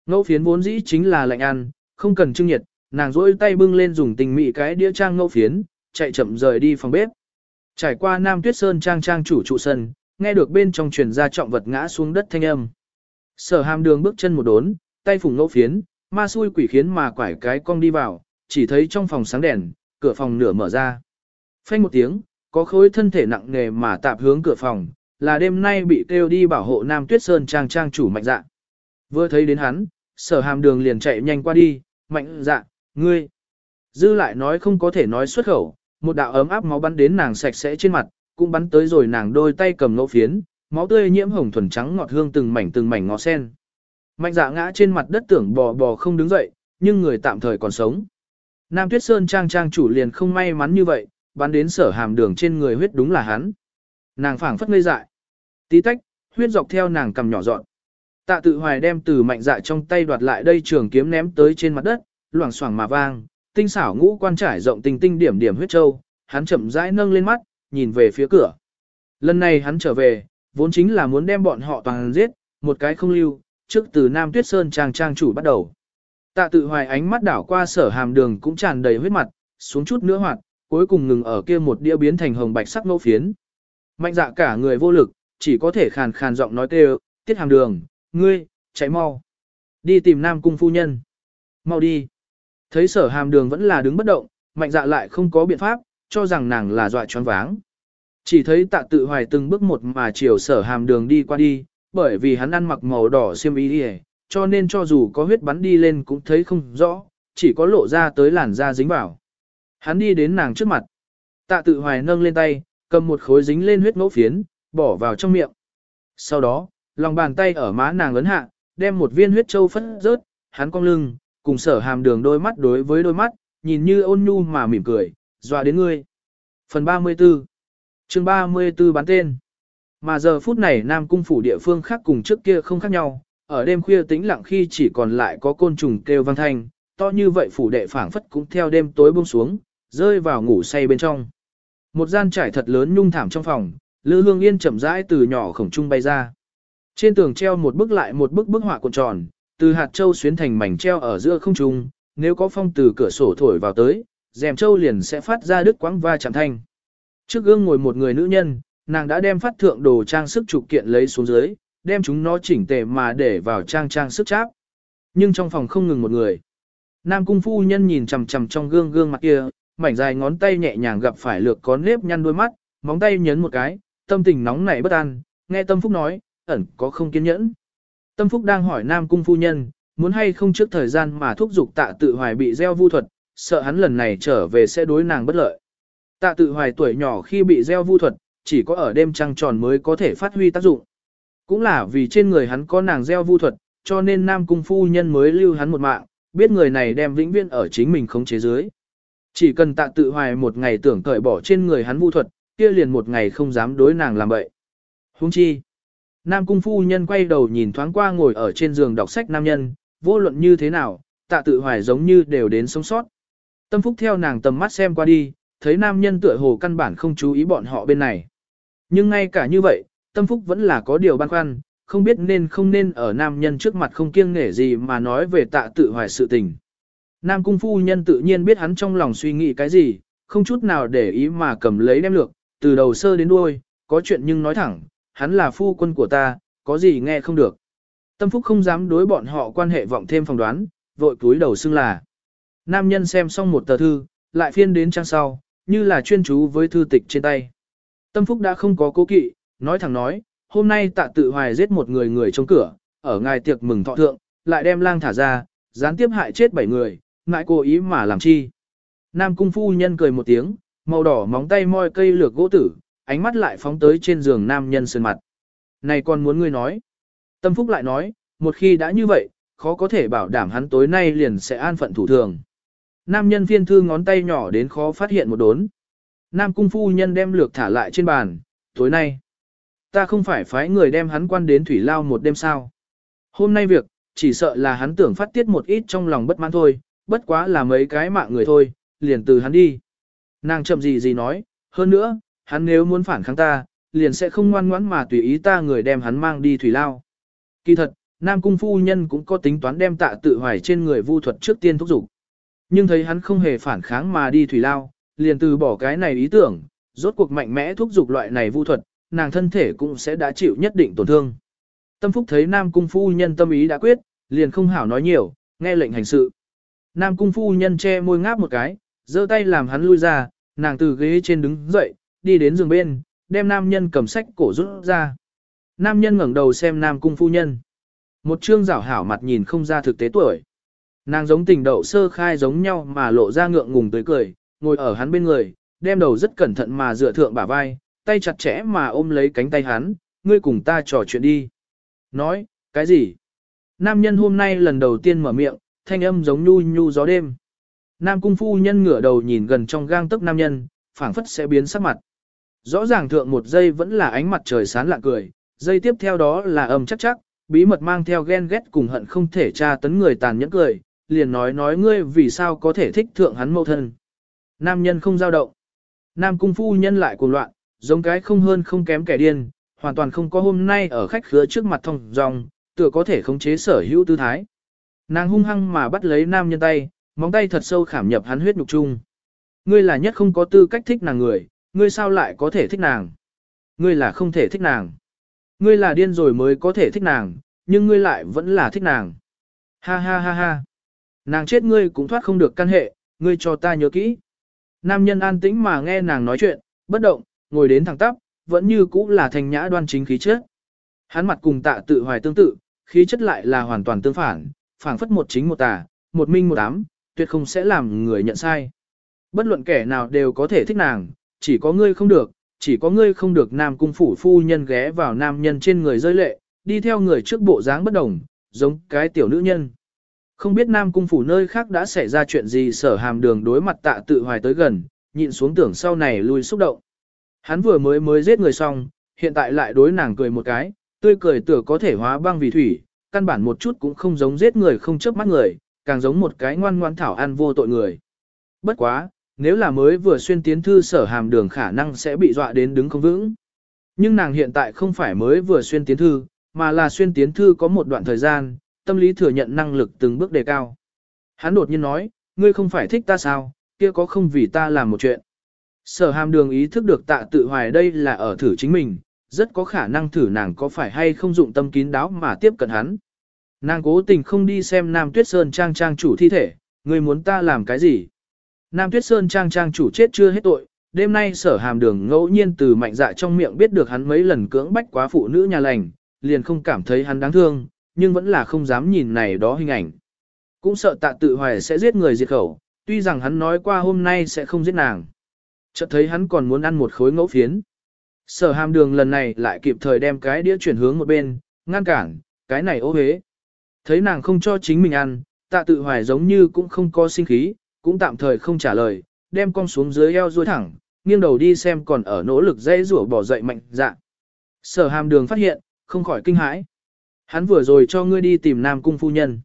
Speaker 1: Ngẫu phiến vốn dĩ chính là lạnh ăn, không cần trưng nhiệt, nàng rỗi tay bưng lên dùng tình mị cái đĩa trang ngẫu phiến, chạy chậm rời đi phòng bếp. Trải qua Nam Tuyết Sơn trang trang chủ trụ sân, nghe được bên trong truyền ra trọng vật ngã xuống đất thanh âm. Sở hàm đường bước chân một đốn, tay phủng ngẫu phiến, ma xui quỷ khiến mà quải cái cong đi vào, chỉ thấy trong phòng sáng đèn, cửa phòng nửa mở ra. Phanh một tiếng, có khối thân thể nặng nề mà tạp hướng cửa phòng, là đêm nay bị kêu đi bảo hộ Nam Tuyết Sơn trang trang chủ mạnh dạ. Vừa thấy đến hắn, sở hàm đường liền chạy nhanh qua đi, mạnh dạ, ngươi. Dư lại nói không có thể nói xuất khẩu, một đạo ấm áp máu bắn đến nàng sạch sẽ trên mặt, cũng bắn tới rồi nàng đôi tay cầm ngẫu phiến, máu tươi nhiễm hồng thuần trắng ngọt hương từng mảnh từng mảnh ngó sen. Mạnh dạ ngã trên mặt đất tưởng bò bò không đứng dậy, nhưng người tạm thời còn sống. Nam Tuyết Sơn trang trang chủ liền không may mắn như vậy, bắn đến sở hàm đường trên người huyết đúng là hắn. Nàng phảng phất ngây dại. Tí tách, huyết dọc theo nàng cầm nhỏ dọn. Tạ tự hoài đem từ mạnh dạ trong tay đoạt lại đây trường kiếm ném tới trên mặt đất, loảng xoảng mà vang, tinh xảo ngũ quan trải rộng tinh tinh điểm điểm huyết châu, hắn chậm rãi nâng lên mắt, nhìn về phía cửa. Lần này hắn trở về, vốn chính là muốn đem bọn họ toàn giết, một cái không lưu, trước từ Nam Tuyết Sơn trang trang chủ bắt đầu. Tạ tự hoài ánh mắt đảo qua sở hàm đường cũng tràn đầy huyết mặt, xuống chút nữa hoạt, cuối cùng ngừng ở kia một đĩa biến thành hồng bạch sắc ngẫu phiến. Mạnh dạ cả người vô lực, chỉ có thể khàn khàn giọng nói kêu, tiết hàm đường, ngươi, chạy mau. Đi tìm nam cung phu nhân. Mau đi. Thấy sở hàm đường vẫn là đứng bất động, mạnh dạ lại không có biện pháp, cho rằng nàng là dọa choáng váng. Chỉ thấy tạ tự hoài từng bước một mà chiều sở hàm đường đi qua đi, bởi vì hắn ăn mặc màu đỏ xiêm y đi cho nên cho dù có huyết bắn đi lên cũng thấy không rõ, chỉ có lộ ra tới làn da dính vào. Hắn đi đến nàng trước mặt. Tạ tự hoài nâng lên tay, cầm một khối dính lên huyết ngẫu phiến, bỏ vào trong miệng. Sau đó, lòng bàn tay ở má nàng ấn hạ, đem một viên huyết châu phất rớt, hắn cong lưng, cùng sở hàm đường đôi mắt đối với đôi mắt, nhìn như ôn nhu mà mỉm cười, dọa đến ngươi. Phần 34 chương 34 bán tên Mà giờ phút này Nam Cung phủ địa phương khác cùng trước kia không khác nhau, ở đêm khuya tĩnh lặng khi chỉ còn lại có côn trùng kêu vang thanh, to như vậy phủ đệ phảng phất cũng theo đêm tối buông xuống, rơi vào ngủ say bên trong. Một gian trải thật lớn nhung thảm trong phòng, Lư Hương Yên chậm rãi từ nhỏ khổng trung bay ra. Trên tường treo một bức lại một bức bức họa cuộn tròn, từ hạt châu xuyến thành mảnh treo ở giữa không trung, nếu có phong từ cửa sổ thổi vào tới, rèm châu liền sẽ phát ra đứt quãng va chạm thanh. Trước gương ngồi một người nữ nhân, nàng đã đem phát thượng đồ trang sức trục kiện lấy xuống dưới, đem chúng nó chỉnh tề mà để vào trang trang sức cháp. Nhưng trong phòng không ngừng một người. Nam cung phu nhân nhìn chằm chằm trong gương gương mặt kia, mảnh dài ngón tay nhẹ nhàng gặp phải lược có nếp nhăn đôi mắt, móng tay nhấn một cái, tâm tình nóng nảy bất an, nghe Tâm Phúc nói, ẩn có không kiên nhẫn. Tâm Phúc đang hỏi Nam cung phu nhân, muốn hay không trước thời gian mà thúc giục tạ tự hoài bị gieo vu thuật, sợ hắn lần này trở về sẽ đối nàng bất lợi. Tạ tự hoài tuổi nhỏ khi bị gieo vu thuật, chỉ có ở đêm trăng tròn mới có thể phát huy tác dụng. Cũng là vì trên người hắn có nàng gieo vu thuật, cho nên Nam Cung Phu Nhân mới lưu hắn một mạng, biết người này đem vĩnh viễn ở chính mình không chế dưới. Chỉ cần tạ tự hoài một ngày tưởng cởi bỏ trên người hắn vu thuật, kia liền một ngày không dám đối nàng làm bậy. Hung chi. Nam Cung Phu Nhân quay đầu nhìn thoáng qua ngồi ở trên giường đọc sách nam nhân, vô luận như thế nào, tạ tự hoài giống như đều đến sống sót. Tâm Phúc theo nàng tầm mắt xem qua đi, thấy nam nhân tựa hồ căn bản không chú ý bọn họ bên này. Nhưng ngay cả như vậy, Tâm Phúc vẫn là có điều băn khoăn, không biết nên không nên ở nam nhân trước mặt không kiêng nể gì mà nói về tạ tự hoài sự tình. Nam cung phu nhân tự nhiên biết hắn trong lòng suy nghĩ cái gì, không chút nào để ý mà cầm lấy đem lược, từ đầu sơ đến đuôi, có chuyện nhưng nói thẳng, hắn là phu quân của ta, có gì nghe không được. Tâm Phúc không dám đối bọn họ quan hệ vọng thêm phỏng đoán, vội cúi đầu xưng là. Nam nhân xem xong một tờ thư, lại phiên đến trang sau, như là chuyên chú với thư tịch trên tay. Tâm Phúc đã không có cố kỵ, nói thẳng nói, hôm nay tạ tự hoài giết một người người trong cửa, ở ngài tiệc mừng thọ thượng, lại đem lang thả ra, gián tiếp hại chết bảy người, ngại cố ý mà làm chi. Nam cung phu nhân cười một tiếng, màu đỏ móng tay moi cây lược gỗ tử, ánh mắt lại phóng tới trên giường nam nhân sơn mặt. Này còn muốn ngươi nói. Tâm Phúc lại nói, một khi đã như vậy, khó có thể bảo đảm hắn tối nay liền sẽ an phận thủ thường. Nam nhân phiên thư ngón tay nhỏ đến khó phát hiện một đốn. Nam cung phu nhân đem lược thả lại trên bàn, tối nay. Ta không phải phái người đem hắn quan đến thủy lao một đêm sao. Hôm nay việc, chỉ sợ là hắn tưởng phát tiết một ít trong lòng bất mãn thôi, bất quá là mấy cái mạng người thôi, liền từ hắn đi. Nàng chậm gì gì nói, hơn nữa, hắn nếu muốn phản kháng ta, liền sẽ không ngoan ngoãn mà tùy ý ta người đem hắn mang đi thủy lao. Kỳ thật, Nam Cung phu nhân cũng có tính toán đem tạ tự hoài trên người vu thuật trước tiên thúc giục. Nhưng thấy hắn không hề phản kháng mà đi thủy lao, liền từ bỏ cái này ý tưởng, rốt cuộc mạnh mẽ thúc giục loại này vu thuật, nàng thân thể cũng sẽ đã chịu nhất định tổn thương. Tâm Phúc thấy Nam Cung phu nhân tâm ý đã quyết, liền không hảo nói nhiều, nghe lệnh hành sự. Nam Cung phu nhân che môi ngáp một cái, giơ tay làm hắn lui ra, nàng từ ghế trên đứng dậy, đi đến giường bên, đem nam nhân cầm sách cổ rút ra. Nam nhân ngẩng đầu xem Nam Cung phu nhân. Một trương rảo hảo mặt nhìn không ra thực tế tuổi. Nàng giống tình đậu sơ khai giống nhau mà lộ ra ngượng ngùng tới cười, ngồi ở hắn bên người, đem đầu rất cẩn thận mà dựa thượng bả vai, tay chặt chẽ mà ôm lấy cánh tay hắn, ngươi cùng ta trò chuyện đi. Nói, cái gì? Nam nhân hôm nay lần đầu tiên mở miệng, thanh âm giống nhu nhu gió đêm. Nam cung phu nhân ngửa đầu nhìn gần trong gang tức nam nhân, phảng phất sẽ biến sắc mặt. Rõ ràng thượng một giây vẫn là ánh mặt trời sáng lạ cười, giây tiếp theo đó là âm chắc chắc, bí mật mang theo ghen ghét cùng hận không thể tra tấn người tàn nhẫn cười, liền nói nói ngươi vì sao có thể thích thượng hắn mâu thân. Nam nhân không giao động. Nam cung phu nhân lại cuồng loạn, giống cái không hơn không kém kẻ điên, hoàn toàn không có hôm nay ở khách khứa trước mặt thông dòng, tựa có thể khống chế sở hữu tư thái. Nàng hung hăng mà bắt lấy nam nhân tay, móng tay thật sâu khảm nhập hắn huyết nhục chung. Ngươi là nhất không có tư cách thích nàng người, ngươi sao lại có thể thích nàng? Ngươi là không thể thích nàng. Ngươi là điên rồi mới có thể thích nàng, nhưng ngươi lại vẫn là thích nàng. Ha ha ha ha. Nàng chết ngươi cũng thoát không được căn hệ, ngươi cho ta nhớ kỹ. Nam nhân an tĩnh mà nghe nàng nói chuyện, bất động, ngồi đến thẳng tắp, vẫn như cũ là thành nhã đoan chính khí chất. Hắn mặt cùng tạ tự hoài tương tự, khí chất lại là hoàn toàn tương phản, phảng phất một chính một tà, một minh một ám, tuyệt không sẽ làm người nhận sai. Bất luận kẻ nào đều có thể thích nàng, chỉ có ngươi không được, chỉ có ngươi không được nam cung phủ phu nhân ghé vào nam nhân trên người rơi lệ, đi theo người trước bộ dáng bất đồng, giống cái tiểu nữ nhân. Không biết nam cung phủ nơi khác đã xảy ra chuyện gì sở hàm đường đối mặt tạ tự hoài tới gần, nhịn xuống tưởng sau này lui xúc động. Hắn vừa mới mới giết người xong, hiện tại lại đối nàng cười một cái, tươi cười tựa có thể hóa băng vì thủy, căn bản một chút cũng không giống giết người không chớp mắt người, càng giống một cái ngoan ngoan thảo ăn vô tội người. Bất quá, nếu là mới vừa xuyên tiến thư sở hàm đường khả năng sẽ bị dọa đến đứng không vững. Nhưng nàng hiện tại không phải mới vừa xuyên tiến thư, mà là xuyên tiến thư có một đoạn thời gian, tâm lý thừa nhận năng lực từng bước đề cao. Hắn đột nhiên nói, ngươi không phải thích ta sao, kia có không vì ta làm một chuyện. Sở hàm đường ý thức được tạ tự hoài đây là ở thử chính mình, rất có khả năng thử nàng có phải hay không dụng tâm kín đáo mà tiếp cận hắn. Nàng cố tình không đi xem Nam Tuyết Sơn trang trang chủ thi thể, ngươi muốn ta làm cái gì? Nam Tuyết Sơn trang trang chủ chết chưa hết tội, đêm nay sở hàm đường ngẫu nhiên từ mạnh dạ trong miệng biết được hắn mấy lần cưỡng bách quá phụ nữ nhà lành, liền không cảm thấy hắn đáng thương, nhưng vẫn là không dám nhìn này đó hình ảnh. Cũng sợ tạ tự hoài sẽ giết người diệt khẩu, tuy rằng hắn nói qua hôm nay sẽ không giết nàng. Chợt thấy hắn còn muốn ăn một khối ngẫu phiến. Sở hàm đường lần này lại kịp thời đem cái đĩa chuyển hướng một bên, ngăn cản, cái này ô hế. Thấy nàng không cho chính mình ăn, tạ tự hoài giống như cũng không có sinh khí, cũng tạm thời không trả lời, đem con xuống dưới eo duỗi thẳng, nghiêng đầu đi xem còn ở nỗ lực dây rủa bỏ dậy mạnh dạ. Sở hàm đường phát hiện, không khỏi kinh hãi. Hắn vừa rồi cho ngươi đi tìm nam cung phu nhân.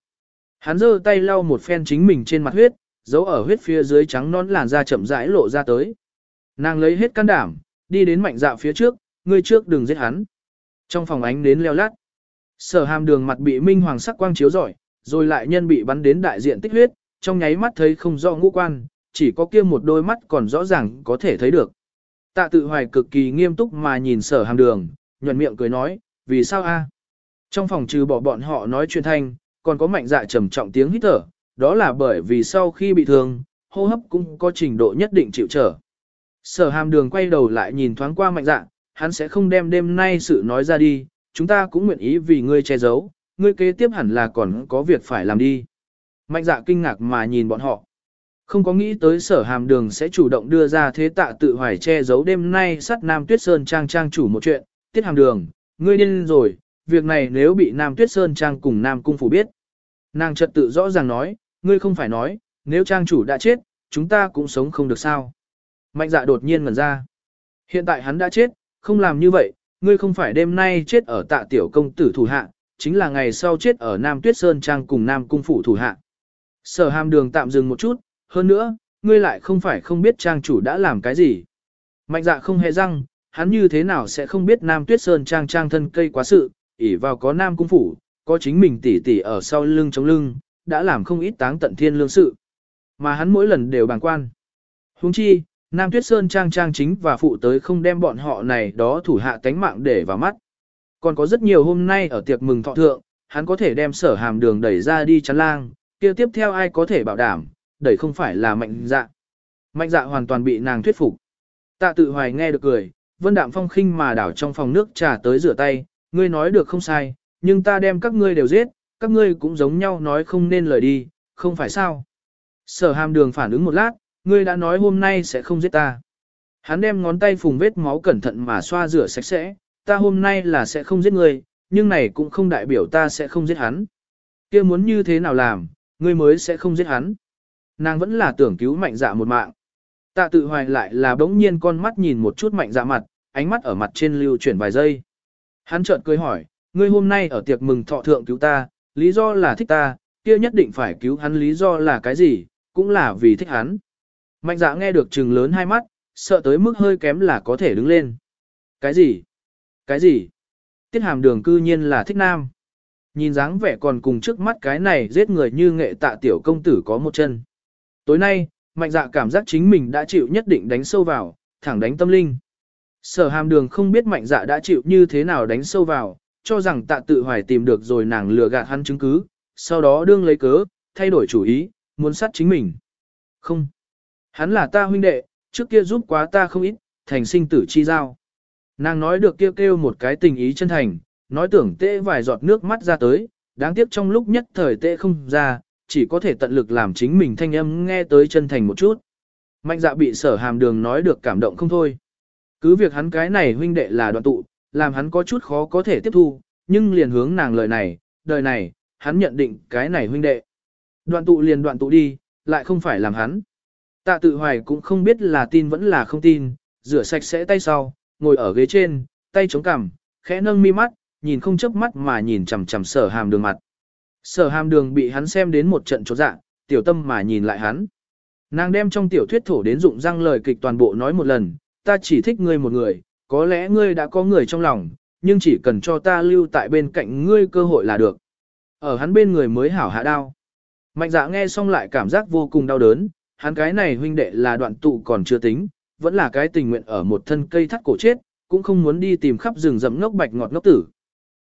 Speaker 1: Hắn giơ tay lau một phen chính mình trên mặt huyết, giấu ở huyết phía dưới trắng non làn da chậm rãi lộ ra tới. Nàng lấy hết can đảm, đi đến mạnh dạ phía trước, ngươi trước đừng giết hắn. Trong phòng ánh đến leo lát. Sở hàm đường mặt bị minh hoàng sắc quang chiếu rọi, rồi lại nhân bị bắn đến đại diện tích huyết, trong nháy mắt thấy không rõ ngũ quan, chỉ có kia một đôi mắt còn rõ ràng có thể thấy được. Tạ tự hoài cực kỳ nghiêm túc mà nhìn sở hàm đường, nhuận miệng cười nói, vì sao a? Trong phòng trừ bỏ bọn họ nói chuyện thanh, còn có mạnh dạ trầm trọng tiếng hít thở, đó là bởi vì sau khi bị thương, hô hấp cũng có trình độ nhất định chịu trở. Sở hàm đường quay đầu lại nhìn thoáng qua mạnh dạ, hắn sẽ không đem đêm nay sự nói ra đi, chúng ta cũng nguyện ý vì ngươi che giấu, ngươi kế tiếp hẳn là còn có việc phải làm đi. Mạnh dạ kinh ngạc mà nhìn bọn họ. Không có nghĩ tới sở hàm đường sẽ chủ động đưa ra thế tạ tự hoài che giấu đêm nay sát Nam Tuyết Sơn Trang Trang chủ một chuyện, tiết hàm đường, ngươi điên rồi, việc này nếu bị Nam Tuyết Sơn Trang cùng Nam Cung Phủ biết. Nàng trật tự rõ ràng nói, ngươi không phải nói, nếu Trang chủ đã chết, chúng ta cũng sống không được sao. Mạnh dạ đột nhiên ngẩn ra. Hiện tại hắn đã chết, không làm như vậy, ngươi không phải đêm nay chết ở tạ tiểu công tử thủ hạ, chính là ngày sau chết ở Nam Tuyết Sơn Trang cùng Nam Cung Phủ thủ hạ. Sở hàm đường tạm dừng một chút, hơn nữa, ngươi lại không phải không biết trang chủ đã làm cái gì. Mạnh dạ không hề răng, hắn như thế nào sẽ không biết Nam Tuyết Sơn Trang trang thân cây quá sự, ỉ vào có Nam Cung Phủ, có chính mình tỉ tỉ ở sau lưng chống lưng, đã làm không ít táng tận thiên lương sự. Mà hắn mỗi lần đều bàng quan. Huống chi, Nam Tuyết Sơn trang trang chính và phụ tới không đem bọn họ này đó thủ hạ tánh mạng để vào mắt. Còn có rất nhiều hôm nay ở tiệc mừng thọ thượng, hắn có thể đem sở hàm đường đẩy ra đi chắn lang, kia tiếp theo ai có thể bảo đảm, đẩy không phải là mạnh dạ. Mạnh dạ hoàn toàn bị nàng thuyết phục. Tạ tự hoài nghe được cười, vân đạm phong khinh mà đảo trong phòng nước trà tới rửa tay, ngươi nói được không sai, nhưng ta đem các ngươi đều giết, các ngươi cũng giống nhau nói không nên lời đi, không phải sao. Sở hàm đường phản ứng một lát, ngươi đã nói hôm nay sẽ không giết ta. Hắn đem ngón tay phùng vết máu cẩn thận mà xoa rửa sạch sẽ, ta hôm nay là sẽ không giết ngươi, nhưng này cũng không đại biểu ta sẽ không giết hắn. kia muốn như thế nào làm, ngươi mới sẽ không giết hắn. Nàng vẫn là tưởng cứu mạnh dạ một mạng. Tạ tự hoài lại là bỗng nhiên con mắt nhìn một chút mạnh dạ mặt, ánh mắt ở mặt trên lưu chuyển vài giây. Hắn chợt cười hỏi, ngươi hôm nay ở tiệc mừng thọ thượng cứu ta, lý do là thích ta, kia nhất định phải cứu hắn lý do là cái gì, cũng là vì thích hắn. Mạnh dạ nghe được trừng lớn hai mắt, sợ tới mức hơi kém là có thể đứng lên. Cái gì? Cái gì? Tiết hàm đường cư nhiên là thích nam. Nhìn dáng vẻ còn cùng trước mắt cái này giết người như nghệ tạ tiểu công tử có một chân. Tối nay, mạnh dạ cảm giác chính mình đã chịu nhất định đánh sâu vào, thẳng đánh tâm linh. Sở hàm đường không biết mạnh dạ đã chịu như thế nào đánh sâu vào, cho rằng tạ tự hoài tìm được rồi nàng lừa gạt hắn chứng cứ, sau đó đương lấy cớ, thay đổi chủ ý, muốn sát chính mình. Không. Hắn là ta huynh đệ, trước kia giúp quá ta không ít, thành sinh tử chi giao. Nàng nói được kêu kêu một cái tình ý chân thành, nói tưởng tệ vài giọt nước mắt ra tới, đáng tiếc trong lúc nhất thời tệ không ra, chỉ có thể tận lực làm chính mình thanh âm nghe tới chân thành một chút. Mạnh dạ bị sở hàm đường nói được cảm động không thôi. Cứ việc hắn cái này huynh đệ là đoạn tụ, làm hắn có chút khó có thể tiếp thu, nhưng liền hướng nàng lời này, đời này, hắn nhận định cái này huynh đệ. Đoạn tụ liền đoạn tụ đi, lại không phải làm hắn. Tạ tự hoài cũng không biết là tin vẫn là không tin, rửa sạch sẽ tay sau, ngồi ở ghế trên, tay chống cằm, khẽ nâng mi mắt, nhìn không chớp mắt mà nhìn chằm chằm sở hàm đường mặt. Sở hàm đường bị hắn xem đến một trận chốt dạ, tiểu tâm mà nhìn lại hắn. Nàng đem trong tiểu thuyết thổ đến dụng răng lời kịch toàn bộ nói một lần, ta chỉ thích ngươi một người, có lẽ ngươi đã có người trong lòng, nhưng chỉ cần cho ta lưu tại bên cạnh ngươi cơ hội là được. Ở hắn bên người mới hảo hạ đao. Mạnh dạ nghe xong lại cảm giác vô cùng đau đớn, hắn cái này huynh đệ là đoạn tụ còn chưa tính, vẫn là cái tình nguyện ở một thân cây thắt cổ chết, cũng không muốn đi tìm khắp rừng rậm ngốc bạch ngọt ngốc tử.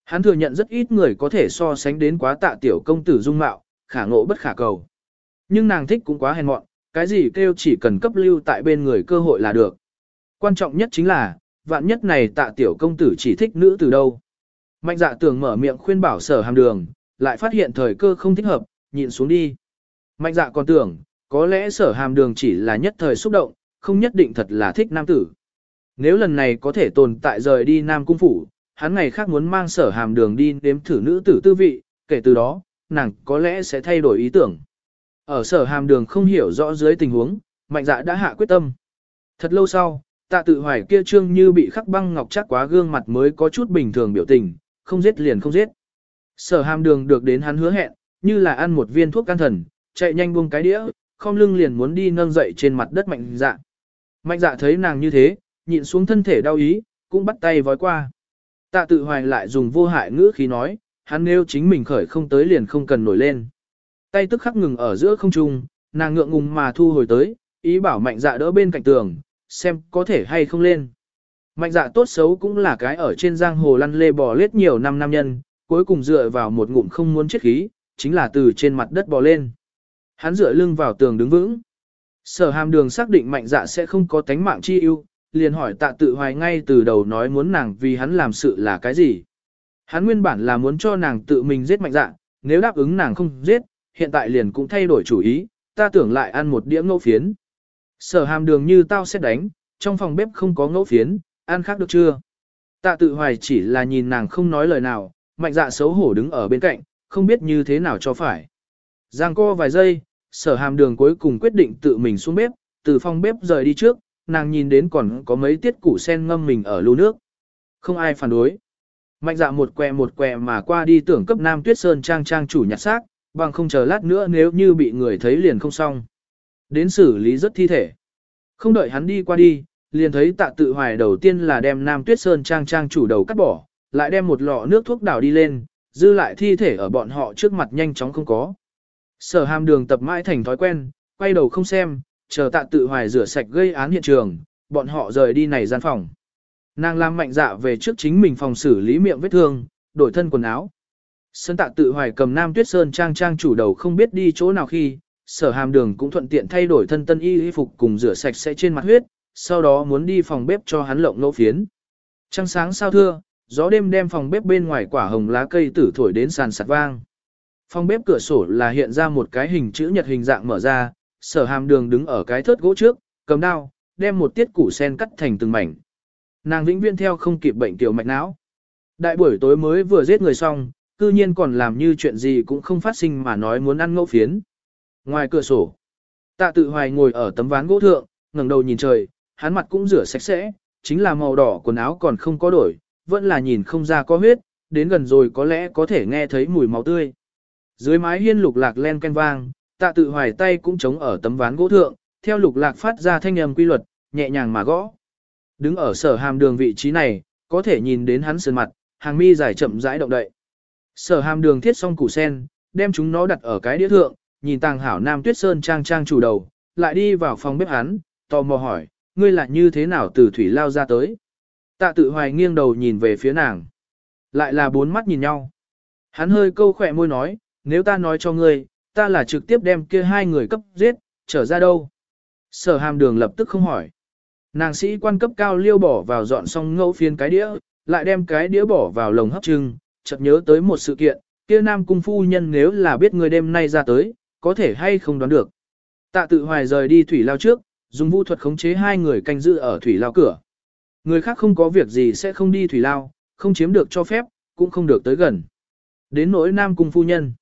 Speaker 1: Hắn thừa nhận rất ít người có thể so sánh đến quá tạ tiểu công tử dung mạo, khả ngộ bất khả cầu. Nhưng nàng thích cũng quá hèn mọn, cái gì kêu chỉ cần cấp lưu tại bên người cơ hội là được. Quan trọng nhất chính là, vạn nhất này tạ tiểu công tử chỉ thích nữ từ đâu. Mạnh dạ tưởng mở miệng khuyên bảo sở hàm đường, lại phát hiện thời cơ không thích hợp, nhịn xuống đi. Mạnh dạ còn tưởng, có lẽ sở hàm đường chỉ là nhất thời xúc động, không nhất định thật là thích nam tử. Nếu lần này có thể tồn tại rời đi nam cung phủ, hắn ngày khác muốn mang sở hàm đường đi đếm thử nữ tử tư vị, kể từ đó, nàng có lẽ sẽ thay đổi ý tưởng. Ở sở hàm đường không hiểu rõ dưới tình huống, mạnh dạ đã hạ quyết tâm. Thật lâu sau, tạ tự hoài kia trương như bị khắc băng ngọc chắc quá gương mặt mới có chút bình thường biểu tình, không giết liền không giết. Sở hàm đường được đến hắn hứa hẹn, như là ăn một viên thuốc can thần, chạy nhanh buông cái đĩa, không lưng liền muốn đi nâng dậy trên mặt đất mạnh dạ. Mạnh dạ thấy nàng như thế, nhịn xuống thân thể đau ý, cũng bắt tay vói qua. Tạ tự hoài lại dùng vô hại ngữ khí nói, hắn nếu chính mình khởi không tới liền không cần nổi lên. Tay tức khắc ngừng ở giữa không trung, nàng ngượng ngùng mà thu hồi tới, ý bảo mạnh dạ đỡ bên cạnh tường, xem có thể hay không lên. Mạnh dạ tốt xấu cũng là cái ở trên giang hồ lăn lê bò lết nhiều năm nam nhân, cuối cùng dựa vào một ngụm không muốn chết khí, chính là từ trên mặt đất bò lên. Hắn dựa lưng vào tường đứng vững. Sở hàm đường xác định mạnh dạ sẽ không có tánh mạng chi ưu, liền hỏi tạ tự hoài ngay từ đầu nói muốn nàng vì hắn làm sự là cái gì. Hắn nguyên bản là muốn cho nàng tự mình giết mạnh dạ, nếu đáp ứng nàng không giết, hiện tại liền cũng thay đổi chủ ý, ta tưởng lại ăn một đĩa ngẫu phiến. Sở hàm đường như tao sẽ đánh, trong phòng bếp không có ngẫu phiến, ăn khác được chưa? Tạ tự hoài chỉ là nhìn nàng không nói lời nào, mạnh dạ xấu hổ đứng ở bên cạnh, không biết như thế nào cho phải. Giang co vài giây, sở hàm đường cuối cùng quyết định tự mình xuống bếp, từ phòng bếp rời đi trước, nàng nhìn đến còn có mấy tiết củ sen ngâm mình ở lưu nước. Không ai phản đối. Mạnh dạ một què một què mà qua đi tưởng cấp Nam Tuyết Sơn trang trang chủ nhặt xác, bằng không chờ lát nữa nếu như bị người thấy liền không xong. Đến xử lý rất thi thể. Không đợi hắn đi qua đi, liền thấy tạ tự hoài đầu tiên là đem Nam Tuyết Sơn trang trang chủ đầu cắt bỏ, lại đem một lọ nước thuốc đảo đi lên, dư lại thi thể ở bọn họ trước mặt nhanh chóng không có. Sở hàm đường tập mãi thành thói quen, quay đầu không xem, chờ tạ tự hoài rửa sạch gây án hiện trường, bọn họ rời đi này gian phòng. Nàng làm mạnh dạ về trước chính mình phòng xử lý miệng vết thương, đổi thân quần áo. Sơn tạ tự hoài cầm nam tuyết sơn trang trang chủ đầu không biết đi chỗ nào khi, sở hàm đường cũng thuận tiện thay đổi thân tân y y phục cùng rửa sạch sẽ trên mặt huyết, sau đó muốn đi phòng bếp cho hắn lộng lỗ phiến. Trăng sáng sao thưa, gió đêm đem phòng bếp bên ngoài quả hồng lá cây tử thổi đến sàn sạt vang. Phòng bếp cửa sổ là hiện ra một cái hình chữ nhật hình dạng mở ra, sở hàm đường đứng ở cái thớt gỗ trước, cầm đao, đem một tiết củ sen cắt thành từng mảnh. Nàng vĩnh viên theo không kịp bệnh tiểu mạch não. Đại buổi tối mới vừa giết người xong, cư nhiên còn làm như chuyện gì cũng không phát sinh mà nói muốn ăn ngẫu phiến. Ngoài cửa sổ, tạ tự hoài ngồi ở tấm ván gỗ thượng, ngẩng đầu nhìn trời, hắn mặt cũng rửa sạch sẽ, chính là màu đỏ quần áo còn không có đổi, vẫn là nhìn không ra có huyết, đến gần rồi có lẽ có thể nghe thấy mùi máu tươi. Dưới mái hiên lục lạc len ken vang, tạ tự hoài tay cũng chống ở tấm ván gỗ thượng, theo lục lạc phát ra thanh âm quy luật, nhẹ nhàng mà gõ. Đứng ở sở hàm đường vị trí này, có thể nhìn đến hắn sườn mặt, hàng mi dài chậm rãi động đậy. Sở hàm đường thiết xong củ sen, đem chúng nó đặt ở cái đĩa thượng, nhìn tàng hảo nam tuyết sơn trang trang chủ đầu, lại đi vào phòng bếp hắn, tò mò hỏi, ngươi là như thế nào từ thủy lao ra tới. Tạ tự hoài nghiêng đầu nhìn về phía nàng. Lại là bốn mắt nhìn nhau. Hắn hơi câu khỏe môi nói, nếu ta nói cho ngươi, ta là trực tiếp đem kia hai người cấp giết, trở ra đâu. Sở hàm đường lập tức không hỏi. Nàng sĩ quan cấp cao liêu bỏ vào dọn xong ngẫu phiên cái đĩa, lại đem cái đĩa bỏ vào lồng hấp trưng, chợt nhớ tới một sự kiện, kia nam cung phu nhân nếu là biết người đêm nay ra tới, có thể hay không đoán được. Tạ tự hoài rời đi thủy lao trước, dùng vũ thuật khống chế hai người canh giữ ở thủy lao cửa. Người khác không có việc gì sẽ không đi thủy lao, không chiếm được cho phép, cũng không được tới gần. Đến nỗi nam cung phu nhân.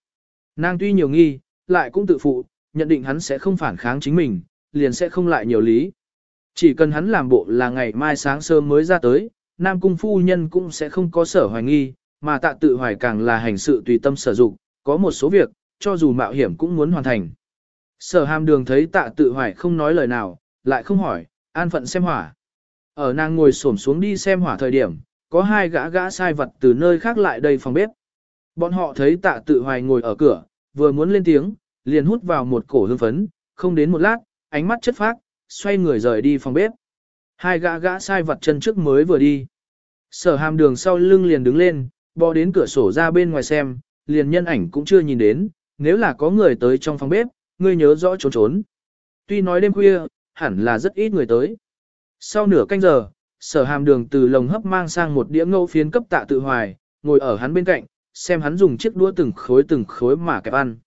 Speaker 1: Nàng tuy nhiều nghi, lại cũng tự phụ, nhận định hắn sẽ không phản kháng chính mình, liền sẽ không lại nhiều lý. Chỉ cần hắn làm bộ là ngày mai sáng sớm mới ra tới, nam cung phu nhân cũng sẽ không có sở hoài nghi, mà tạ tự hoài càng là hành sự tùy tâm sở dụng, có một số việc, cho dù mạo hiểm cũng muốn hoàn thành. Sở hàm đường thấy tạ tự hoài không nói lời nào, lại không hỏi, an phận xem hỏa. Ở nàng ngồi xổm xuống đi xem hỏa thời điểm, có hai gã gã sai vật từ nơi khác lại đây phòng bếp. Bọn họ thấy tạ tự hoài ngồi ở cửa, vừa muốn lên tiếng, liền hút vào một cổ hương phấn, không đến một lát, ánh mắt chất phác, xoay người rời đi phòng bếp. Hai gã gã sai vật chân trước mới vừa đi. Sở hàm đường sau lưng liền đứng lên, bò đến cửa sổ ra bên ngoài xem, liền nhân ảnh cũng chưa nhìn đến, nếu là có người tới trong phòng bếp, ngươi nhớ rõ trốn trốn. Tuy nói đêm khuya, hẳn là rất ít người tới. Sau nửa canh giờ, sở hàm đường từ lồng hấp mang sang một đĩa ngẫu phiến cấp tạ tự hoài, ngồi ở hắn bên cạnh, xem hắn dùng chiếc đũa từng khối từng khối mà kẹp ăn.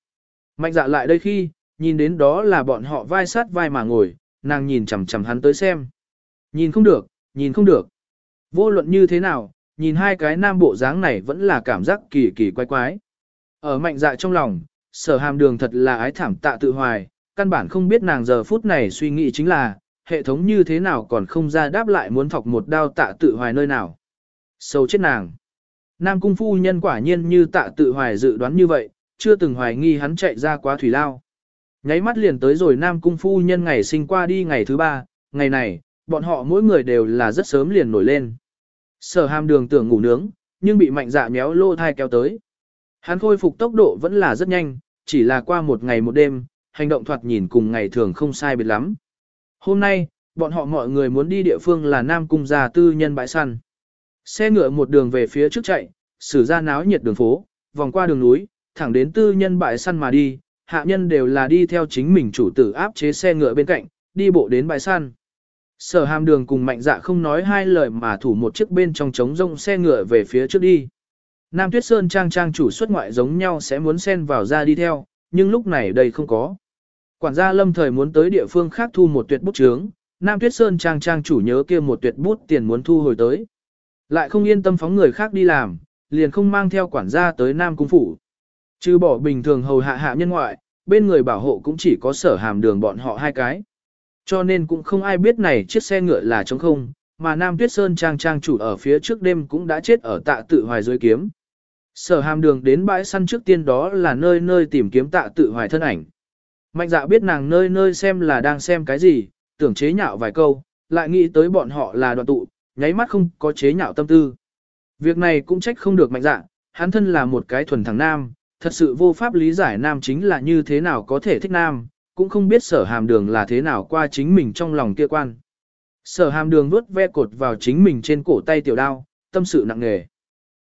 Speaker 1: Mạnh dạ lại đây khi, nhìn đến đó là bọn họ vai sát vai mà ngồi, nàng nhìn chằm chằm hắn tới xem. Nhìn không được, nhìn không được. Vô luận như thế nào, nhìn hai cái nam bộ dáng này vẫn là cảm giác kỳ kỳ quái quái. Ở mạnh dạ trong lòng, sở hàm đường thật là ái thảm tạ tự hoài, căn bản không biết nàng giờ phút này suy nghĩ chính là, hệ thống như thế nào còn không ra đáp lại muốn thọc một đao tạ tự hoài nơi nào. Sâu chết nàng. Nam cung phu nhân quả nhiên như tạ tự hoài dự đoán như vậy, chưa từng hoài nghi hắn chạy ra quá thủy lao. Nháy mắt liền tới rồi Nam cung phu nhân ngày sinh qua đi ngày thứ ba, ngày này, bọn họ mỗi người đều là rất sớm liền nổi lên. Sở hàm đường tưởng ngủ nướng, nhưng bị mạnh dạ méo lô thai kéo tới. Hắn khôi phục tốc độ vẫn là rất nhanh, chỉ là qua một ngày một đêm, hành động thoạt nhìn cùng ngày thường không sai biệt lắm. Hôm nay, bọn họ mọi người muốn đi địa phương là Nam Cung gia tư nhân bãi săn. Xe ngựa một đường về phía trước chạy, xử ra náo nhiệt đường phố, vòng qua đường núi, thẳng đến tư nhân bãi săn mà đi, hạ nhân đều là đi theo chính mình chủ tử áp chế xe ngựa bên cạnh, đi bộ đến bãi săn. Sở hàm đường cùng mạnh dạ không nói hai lời mà thủ một chiếc bên trong trống rông xe ngựa về phía trước đi. Nam Tuyết Sơn trang trang chủ xuất ngoại giống nhau sẽ muốn xen vào ra đi theo, nhưng lúc này đây không có. Quản gia lâm thời muốn tới địa phương khác thu một tuyệt bút chướng, Nam Tuyết Sơn trang trang chủ nhớ kia một tuyệt bút tiền muốn thu hồi tới. Lại không yên tâm phóng người khác đi làm, liền không mang theo quản gia tới Nam Cung Phủ. Trừ bỏ bình thường hầu hạ hạ nhân ngoại, bên người bảo hộ cũng chỉ có sở hàm đường bọn họ hai cái. Cho nên cũng không ai biết này chiếc xe ngựa là trống không, mà Nam Tuyết Sơn trang trang chủ ở phía trước đêm cũng đã chết ở tạ tự hoài dưới kiếm. Sở hàm đường đến bãi săn trước tiên đó là nơi nơi tìm kiếm tạ tự hoài thân ảnh. Mạnh dạ biết nàng nơi nơi xem là đang xem cái gì, tưởng chế nhạo vài câu, lại nghĩ tới bọn họ là đoàn tụ, nháy mắt không có chế nhạo tâm tư. Việc này cũng trách không được mạnh dạ, hắn thân là một cái thuần thằng nam, thật sự vô pháp lý giải nam chính là như thế nào có thể thích nam, cũng không biết sở hàm đường là thế nào qua chính mình trong lòng kia quan. Sở hàm đường vuốt ve cột vào chính mình trên cổ tay tiểu đao, tâm sự nặng nề.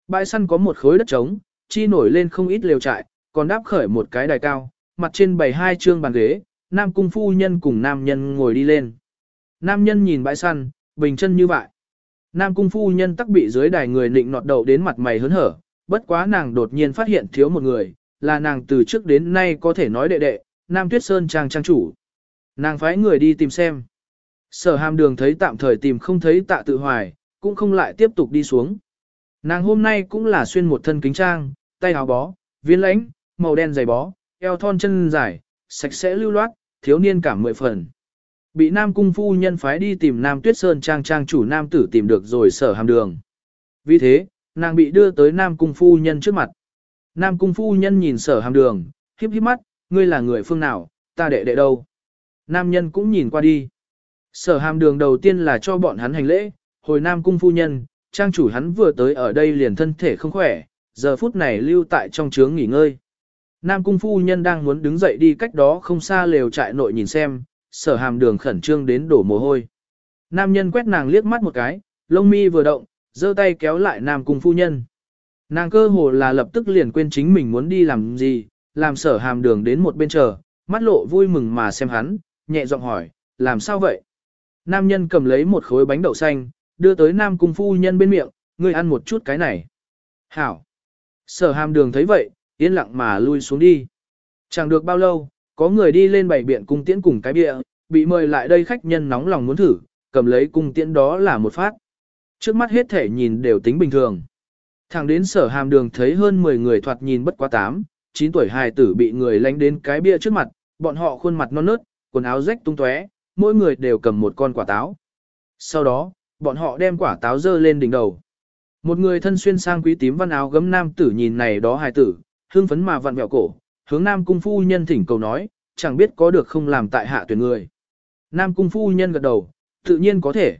Speaker 1: Bãi săn có một khối đất trống, chi nổi lên không ít lều trại, còn đáp khởi một cái đài cao, mặt trên bày hai trương bàn ghế, nam cung phu nhân cùng nam nhân ngồi đi lên. Nam nhân nhìn bãi săn, bình chân như vậy. Nam cung phu nhân tắc bị dưới đài người nịnh nọt đầu đến mặt mày hớn hở, bất quá nàng đột nhiên phát hiện thiếu một người, là nàng từ trước đến nay có thể nói đệ đệ, Nam Tuyết Sơn trang trang chủ. Nàng phái người đi tìm xem. Sở hàm đường thấy tạm thời tìm không thấy tạ tự hoài, cũng không lại tiếp tục đi xuống. Nàng hôm nay cũng là xuyên một thân kính trang, tay áo bó, viên lãnh, màu đen dày bó, eo thon chân dài, sạch sẽ lưu loát, thiếu niên cảm mười phần. Bị Nam Cung Phu Nhân phái đi tìm Nam Tuyết Sơn trang trang chủ Nam Tử tìm được rồi sở hàm đường. Vì thế, nàng bị đưa tới Nam Cung Phu Nhân trước mặt. Nam Cung Phu Nhân nhìn sở hàm đường, híp híp mắt, ngươi là người phương nào, ta đệ đệ đâu. Nam nhân cũng nhìn qua đi. Sở hàm đường đầu tiên là cho bọn hắn hành lễ, hồi Nam Cung Phu Nhân, trang chủ hắn vừa tới ở đây liền thân thể không khỏe, giờ phút này lưu tại trong trướng nghỉ ngơi. Nam Cung Phu Nhân đang muốn đứng dậy đi cách đó không xa lều trại nội nhìn xem, sở hàm đường khẩn trương đến đổ mồ hôi. Nam nhân quét nàng liếc mắt một cái, lông mi vừa động, giơ tay kéo lại Nam Cung Phu Nhân. Nàng cơ hồ là lập tức liền quên chính mình muốn đi làm gì, làm sở hàm đường đến một bên chờ, mắt lộ vui mừng mà xem hắn, nhẹ giọng hỏi, làm sao vậy? Nam nhân cầm lấy một khối bánh đậu xanh, đưa tới Nam Cung Phu Nhân bên miệng, ngươi ăn một chút cái này. Hảo! Sở hàm đường thấy vậy, yên lặng mà lui xuống đi. Chẳng được bao lâu, có người đi lên bảy biện cung tiễn cùng cái bịa, bị mời lại đây khách nhân nóng lòng muốn thử, cầm lấy cung tiễn đó là một phát. Trước mắt hết thể nhìn đều tính bình thường. Thẳng đến sở hàm đường thấy hơn 10 người thoạt nhìn bất quá 8, 9 tuổi hài tử bị người lánh đến cái bia trước mặt, bọn họ khuôn mặt non nớt, quần áo rách tung tóe, mỗi người đều cầm một con quả táo. Sau đó, bọn họ đem quả táo dơ lên đỉnh đầu. Một người thân xuyên sang quý tím văn áo gấm nam tử nhìn này đó hài tử, hương phấn mà vặn vẹo cổ, hướng nam cung phu nhân thỉnh cầu nói, chẳng biết có được không làm tại hạ tuyển người. Nam cung phu nhân gật đầu, tự nhiên có thể.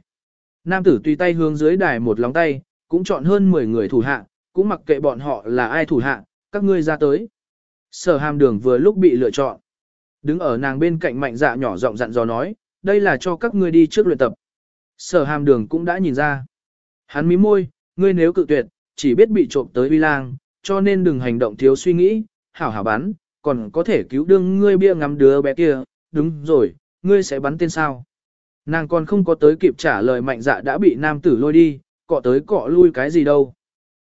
Speaker 1: Nam tử tùy tay hướng dưới đài một lóng tay, cũng chọn hơn 10 người thủ hạ, cũng mặc kệ bọn họ là ai thủ hạ, các ngươi ra tới. Sở hàm đường vừa lúc bị lựa chọn. Đứng ở nàng bên cạnh mạnh dạ nhỏ giọng dặn dò nói, đây là cho các ngươi đi trước luyện tập. Sở hàm đường cũng đã nhìn ra. Hắn mím môi, ngươi nếu cự tuyệt, chỉ biết bị trộm tới uy lang, cho nên đừng hành động thiếu suy nghĩ, hảo hảo bắn, còn có thể cứu đương ngươi bia ngắm đứa bé kia, đúng rồi, ngươi sẽ bắn tên sao. Nàng còn không có tới kịp trả lời mạnh dạ đã bị nam tử lôi đi, cọ tới cọ lui cái gì đâu.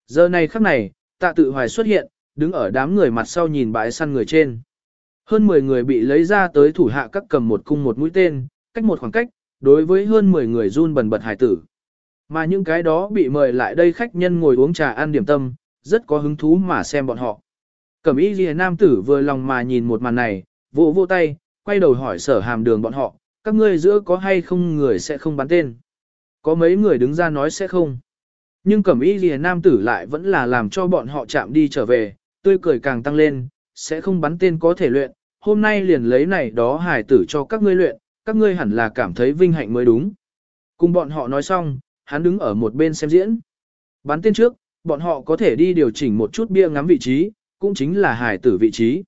Speaker 1: Giờ này khắc này, tạ tự hoài xuất hiện, đứng ở đám người mặt sau nhìn bãi săn người trên. Hơn 10 người bị lấy ra tới thủ hạ các cầm một cung một mũi tên, cách một khoảng cách, đối với hơn 10 người run bần bật hải tử. Mà những cái đó bị mời lại đây khách nhân ngồi uống trà ăn điểm tâm, rất có hứng thú mà xem bọn họ. Cẩm y ghi nam tử vừa lòng mà nhìn một màn này, vỗ vỗ tay, quay đầu hỏi sở hàm đường bọn họ, các ngươi giữa có hay không người sẽ không bắn tên. Có mấy người đứng ra nói sẽ không. Nhưng cẩm y ghi nam tử lại vẫn là làm cho bọn họ chạm đi trở về, tươi cười càng tăng lên, sẽ không bắn tên có thể luyện, hôm nay liền lấy này đó hải tử cho các ngươi luyện, các ngươi hẳn là cảm thấy vinh hạnh mới đúng. Cùng bọn họ nói xong, hắn đứng ở một bên xem diễn. Bắn tên trước, bọn họ có thể đi điều chỉnh một chút bia ngắm vị trí, cũng chính là hải tử vị trí.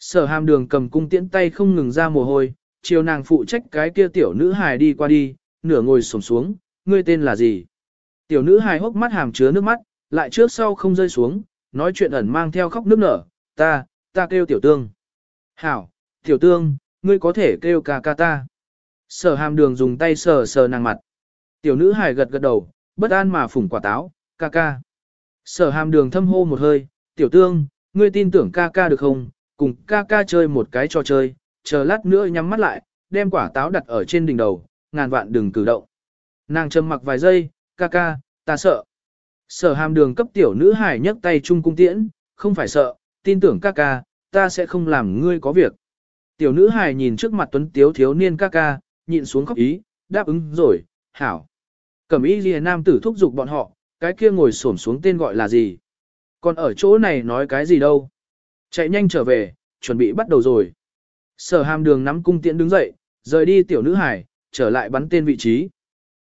Speaker 1: Sở hàm đường cầm cung tiễn tay không ngừng ra mồ hôi, chiều nàng phụ trách cái kia tiểu nữ hài đi qua đi, nửa ngồi sổng xuống, ngươi tên là gì? Tiểu nữ hài hốc mắt hàm chứa nước mắt, lại trước sau không rơi xuống, nói chuyện ẩn mang theo khóc nước nở, ta, ta kêu tiểu tương. Hảo, tiểu tương, ngươi có thể kêu ca ca ta. Sở hàm đường dùng tay sờ sờ nàng mặt. Tiểu nữ hài gật gật đầu, bất an mà phủng quả táo, ca ca. Sở hàm đường thâm hô một hơi, tiểu tương, ngươi tin tưởng ca ca được không, cùng ca ca chơi một cái trò chơi, chờ lát nữa nhắm mắt lại, đem quả táo đặt ở trên đỉnh đầu, ngàn vạn đừng cử động. Nàng trầm mặc vài giây, ca ca, ta sợ. Sở hàm đường cấp tiểu nữ hải nhấc tay chung cung tiễn, không phải sợ, tin tưởng ca ca, ta sẽ không làm ngươi có việc. Tiểu nữ hải nhìn trước mặt tuấn tiếu thiếu niên ca ca, nhịn xuống khóc ý, đáp ứng rồi, hảo. Cẩm y ghi nam tử thúc giục bọn họ, cái kia ngồi xổm xuống tên gọi là gì. Còn ở chỗ này nói cái gì đâu. Chạy nhanh trở về, chuẩn bị bắt đầu rồi. Sở hàm đường nắm cung tiễn đứng dậy, rời đi tiểu nữ hải, trở lại bắn tên vị trí.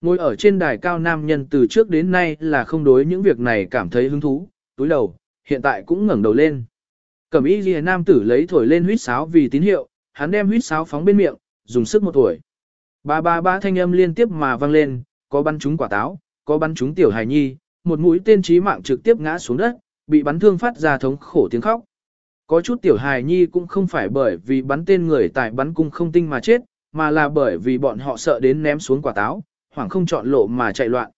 Speaker 1: Ngồi ở trên đài cao nam nhân từ trước đến nay là không đối những việc này cảm thấy hứng thú, túi đầu, hiện tại cũng ngẩng đầu lên. Cẩm y ghi nam tử lấy thổi lên huyết sáo vì tín hiệu, hắn đem huyết sáo phóng bên miệng, dùng sức một thổi. Ba ba ba thanh âm liên tiếp mà vang lên, có bắn trúng quả táo, có bắn trúng tiểu hài nhi, một mũi tên chí mạng trực tiếp ngã xuống đất, bị bắn thương phát ra thống khổ tiếng khóc. Có chút tiểu hài nhi cũng không phải bởi vì bắn tên người tại bắn cung không tinh mà chết, mà là bởi vì bọn họ sợ đến ném xuống quả táo, hoảng không chọn lộ mà chạy loạn.